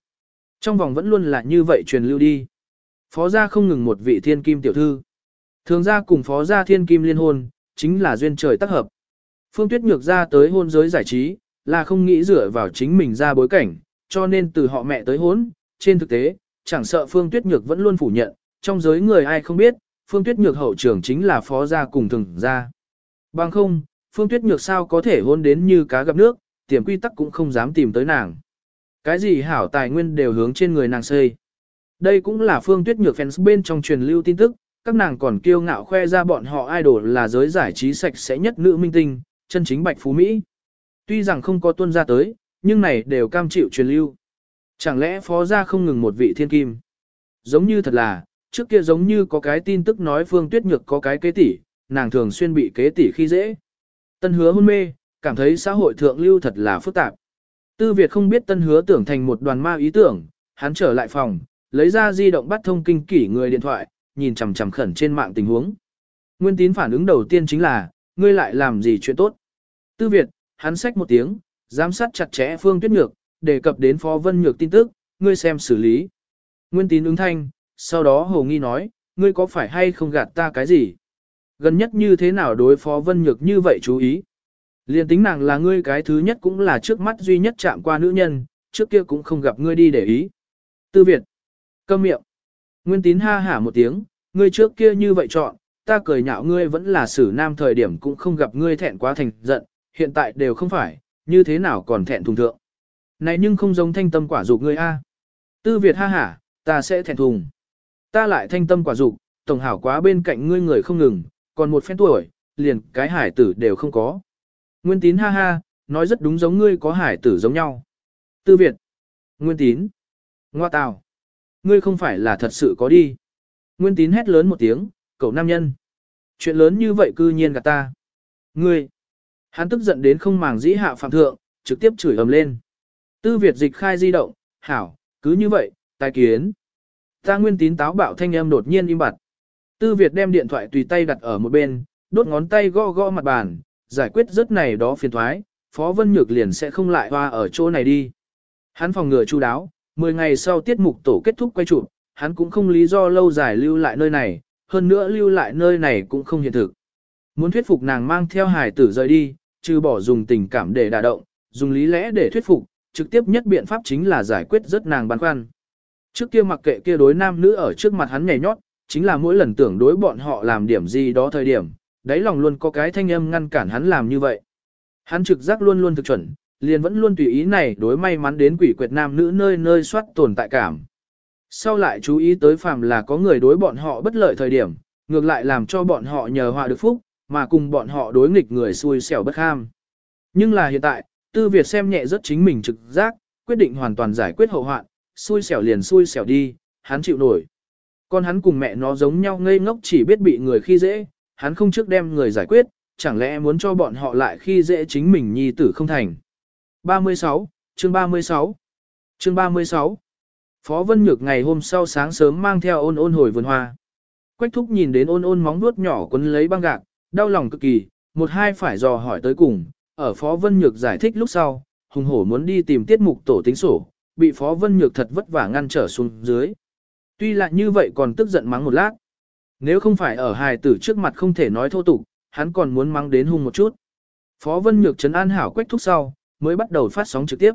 A: Trong vòng vẫn luôn là như vậy truyền lưu đi. Phó gia không ngừng một vị thiên kim tiểu thư. Thường gia cùng phó gia thiên kim liên hôn, chính là duyên trời tác hợp. Phương Tuyết Nhược ra tới hôn giới giải trí, là không nghĩ dựa vào chính mình ra bối cảnh, cho nên từ họ mẹ tới hôn, trên thực tế, chẳng sợ Phương Tuyết Nhược vẫn luôn phủ nhận, trong giới người ai không biết, Phương Tuyết Nhược hậu trưởng chính là phó gia cùng thường gia. Bằng không, Phương Tuyết Nhược sao có thể hôn đến như cá gặp nước, tiềm quy tắc cũng không dám tìm tới nàng. Cái gì hảo tài nguyên đều hướng trên người nàng xây. Đây cũng là Phương Tuyết Nhược fans bên trong truyền lưu tin tức, các nàng còn kiêu ngạo khoe ra bọn họ idol là giới giải trí sạch sẽ nhất nữ minh tinh, chân chính bạch phú Mỹ. Tuy rằng không có tuân ra tới, nhưng này đều cam chịu truyền lưu. Chẳng lẽ phó gia không ngừng một vị thiên kim? Giống như thật là, trước kia giống như có cái tin tức nói Phương Tuyết Nhược có cái kế tỷ, nàng thường xuyên bị kế tỷ khi dễ. Tân hứa hôn mê, cảm thấy xã hội thượng lưu thật là phức tạp. Tư Việt không biết tân hứa tưởng thành một đoàn ma ý tưởng, hắn trở lại phòng, lấy ra di động bắt thông kinh kỷ người điện thoại, nhìn chằm chằm khẩn trên mạng tình huống. Nguyên tín phản ứng đầu tiên chính là, ngươi lại làm gì chuyện tốt. Tư Việt, hắn xách một tiếng, giám sát chặt chẽ Phương Tuyết Nhược, đề cập đến Phó Vân Nhược tin tức, ngươi xem xử lý. Nguyên tín ứng thanh, sau đó Hồ Nghi nói, ngươi có phải hay không gạt ta cái gì? Gần nhất như thế nào đối Phó Vân Nhược như vậy chú ý? Liên tính nàng là ngươi cái thứ nhất cũng là trước mắt duy nhất chạm qua nữ nhân, trước kia cũng không gặp ngươi đi để ý. Tư Việt, câm miệng. Nguyên tín ha hả một tiếng, ngươi trước kia như vậy chọn, ta cười nhạo ngươi vẫn là xử nam thời điểm cũng không gặp ngươi thẹn quá thành giận, hiện tại đều không phải, như thế nào còn thẹn thùng thượng. Này nhưng không giống thanh tâm quả dục ngươi a. Tư Việt ha hả, ta sẽ thẹn thùng. Ta lại thanh tâm quả dục, tổng hảo quá bên cạnh ngươi người không ngừng, còn một phen tuổi, liền cái hải tử đều không có. Nguyên tín ha ha, nói rất đúng giống ngươi có hải tử giống nhau. Tư Việt. Nguyên tín. Ngoa tào. Ngươi không phải là thật sự có đi. Nguyên tín hét lớn một tiếng, cậu nam nhân. Chuyện lớn như vậy cư nhiên gạt ta. Ngươi. Hắn tức giận đến không màng dĩ hạ phạm thượng, trực tiếp chửi ầm lên. Tư Việt dịch khai di động, hảo, cứ như vậy, tài kiến. Ta nguyên tín táo bạo thanh âm đột nhiên im bặt. Tư Việt đem điện thoại tùy tay đặt ở một bên, đốt ngón tay gõ gõ mặt bàn, giải quyết rất này đó phiền thoái, Phó Vân Nhược liền sẽ không lại hoa ở chỗ này đi. Hắn phòng ngừa chu đáo, 10 ngày sau tiết mục tổ kết thúc quay chụp, hắn cũng không lý do lâu dài lưu lại nơi này, hơn nữa lưu lại nơi này cũng không hiện thực. Muốn thuyết phục nàng mang theo hài tử rời đi, trừ bỏ dùng tình cảm để đả động, dùng lý lẽ để thuyết phục, trực tiếp nhất biện pháp chính là giải quyết rất nàng băn khoăn. Trước kia mặc kệ kia đối nam nữ ở trước mặt hắn nhảy nhót, chính là mỗi lần tưởng đối bọn họ làm điểm gì đó thời điểm, đáy lòng luôn có cái thanh âm ngăn cản hắn làm như vậy. Hắn trực giác luôn luôn thực chuẩn, liền vẫn luôn tùy ý này đối may mắn đến quỷ quyệt nam nữ nơi nơi soát tồn tại cảm. Sau lại chú ý tới phàm là có người đối bọn họ bất lợi thời điểm, ngược lại làm cho bọn họ nhờ họa được phúc, mà cùng bọn họ đối nghịch người xui xẻo bất ham. Nhưng là hiện tại, Tư Việt xem nhẹ rất chính mình trực giác, quyết định hoàn toàn giải quyết hậu hoạn, xui xẻo liền xui xẻo đi, hắn chịu nổi. Con hắn cùng mẹ nó giống nhau ngây ngốc chỉ biết bị người khi dễ, hắn không trước đem người giải quyết, chẳng lẽ muốn cho bọn họ lại khi dễ chính mình nhi tử không thành. 36, chương 36 Chương 36 Phó Vân Nhược ngày hôm sau sáng sớm mang theo ôn ôn hồi vườn hoa. Quách thúc nhìn đến ôn ôn móng nuốt nhỏ quấn lấy băng gạc, đau lòng cực kỳ, một hai phải dò hỏi tới cùng, ở Phó Vân Nhược giải thích lúc sau, hùng hổ muốn đi tìm tiết mục tổ tính sổ, bị Phó Vân Nhược thật vất vả ngăn trở xuống dưới. Tuy là như vậy còn tức giận mắng một lát. Nếu không phải ở hài tử trước mặt không thể nói thô tục, hắn còn muốn mắng đến hung một chút. Phó Vân Nhược trấn an hảo quách thúc sau, mới bắt đầu phát sóng trực tiếp.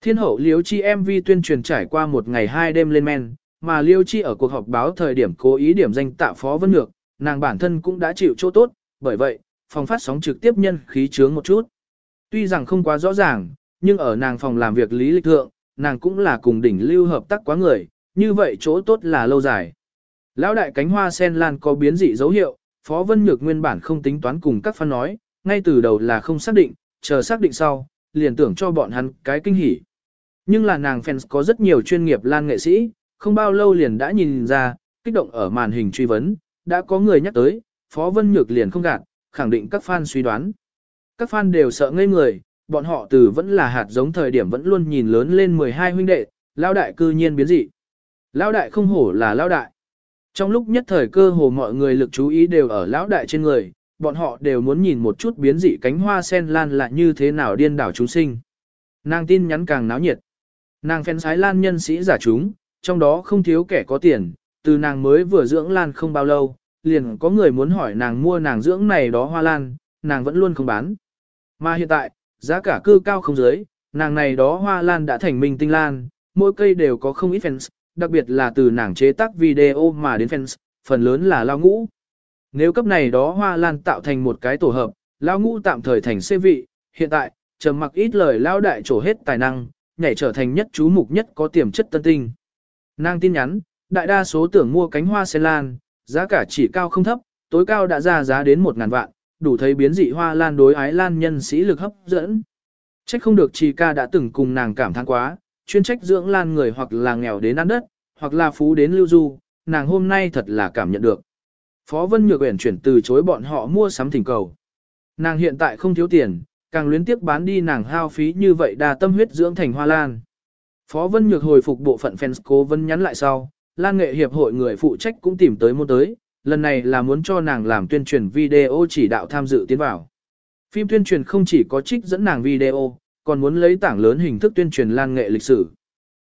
A: Thiên hậu Liêu Chi MV tuyên truyền trải qua một ngày hai đêm lên men, mà Liêu Chi ở cuộc họp báo thời điểm cố ý điểm danh tạ Phó Vân Nhược, nàng bản thân cũng đã chịu chỗ tốt, bởi vậy, phòng phát sóng trực tiếp nhân khí chướng một chút. Tuy rằng không quá rõ ràng, nhưng ở nàng phòng làm việc lý lịch thượng, nàng cũng là cùng đỉnh lưu hợp tác quá người, như vậy chỗ tốt là lâu dài. Lão đại cánh hoa sen lan có biến dị dấu hiệu, Phó Vân Nhược nguyên bản không tính toán cùng các fan nói, ngay từ đầu là không xác định, chờ xác định sau, liền tưởng cho bọn hắn cái kinh hỉ. Nhưng là nàng fans có rất nhiều chuyên nghiệp lan nghệ sĩ, không bao lâu liền đã nhìn ra, kích động ở màn hình truy vấn, đã có người nhắc tới, Phó Vân Nhược liền không gạt, khẳng định các fan suy đoán. Các fan đều sợ ngây người, bọn họ từ vẫn là hạt giống thời điểm vẫn luôn nhìn lớn lên 12 huynh đệ, lão đại cư nhiên biến dị. Lão đại không hổ là lão đại. Trong lúc nhất thời cơ hồ mọi người lực chú ý đều ở lão đại trên người, bọn họ đều muốn nhìn một chút biến dị cánh hoa sen lan là như thế nào điên đảo chúng sinh. Nàng tin nhắn càng náo nhiệt. Nàng phen sái lan nhân sĩ giả chúng, trong đó không thiếu kẻ có tiền, từ nàng mới vừa dưỡng lan không bao lâu, liền có người muốn hỏi nàng mua nàng dưỡng này đó hoa lan, nàng vẫn luôn không bán. Mà hiện tại, giá cả cư cao không dưới, nàng này đó hoa lan đã thành minh tinh lan, mỗi cây đều có không ít fans, đặc biệt là từ nàng chế tác video mà đến fans, phần lớn là lao ngũ. Nếu cấp này đó hoa lan tạo thành một cái tổ hợp, lao ngũ tạm thời thành xê vị, hiện tại, trầm mặc ít lời lao đại trổ hết tài năng, nhảy trở thành nhất chú mục nhất có tiềm chất tân tinh. Nàng tin nhắn, đại đa số tưởng mua cánh hoa sen lan, giá cả chỉ cao không thấp, tối cao đã ra giá đến 1.000 vạn, đủ thấy biến dị hoa lan đối ái lan nhân sĩ lực hấp dẫn. Chắc không được Trì ca đã từng cùng nàng cảm thán quá, chuyên trách dưỡng lan người hoặc là nghèo đến ăn đất, hoặc là phú đến lưu du, nàng hôm nay thật là cảm nhận được. Phó Vân Nhược Uyển chuyển từ chối bọn họ mua sắm thỉnh cầu. Nàng hiện tại không thiếu tiền, càng luyến tiếc bán đi nàng hao phí như vậy đa tâm huyết dưỡng thành hoa lan. Phó Vân Nhược hồi phục bộ phận fans cố vân nhắn lại sau, Lan nghệ hiệp hội người phụ trách cũng tìm tới môn tới, lần này là muốn cho nàng làm tuyên truyền video chỉ đạo tham dự tiến vào. Phim tuyên truyền không chỉ có trích dẫn nàng video, còn muốn lấy tảng lớn hình thức tuyên truyền lan nghệ lịch sử.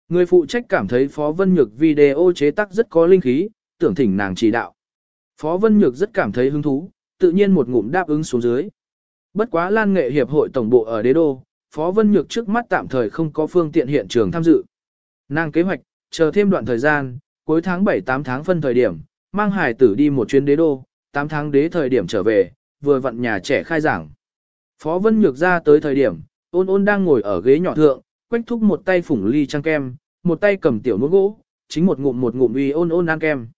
A: Người phụ trách cảm thấy Phó Vân Nhược video chế tác rất có linh khí, tưởng thỉnh nàng chỉ đạo. Phó Vân Nhược rất cảm thấy hứng thú, tự nhiên một ngụm đáp ứng xuống dưới. Bất quá Lan Nghệ Hiệp hội tổng bộ ở đế đô, Phó Vân Nhược trước mắt tạm thời không có phương tiện hiện trường tham dự. Nàng kế hoạch, chờ thêm đoạn thời gian, cuối tháng 7-8 tháng phân thời điểm, mang hải tử đi một chuyến đế đô, 8 tháng đế thời điểm trở về, vừa vặn nhà trẻ khai giảng. Phó Vân Nhược ra tới thời điểm, ôn ôn đang ngồi ở ghế nhỏ thượng, quách thúc một tay phủng ly trăng kem, một tay cầm tiểu muỗng gỗ, chính một ngụm một ngụm uy ôn ôn ăn kem.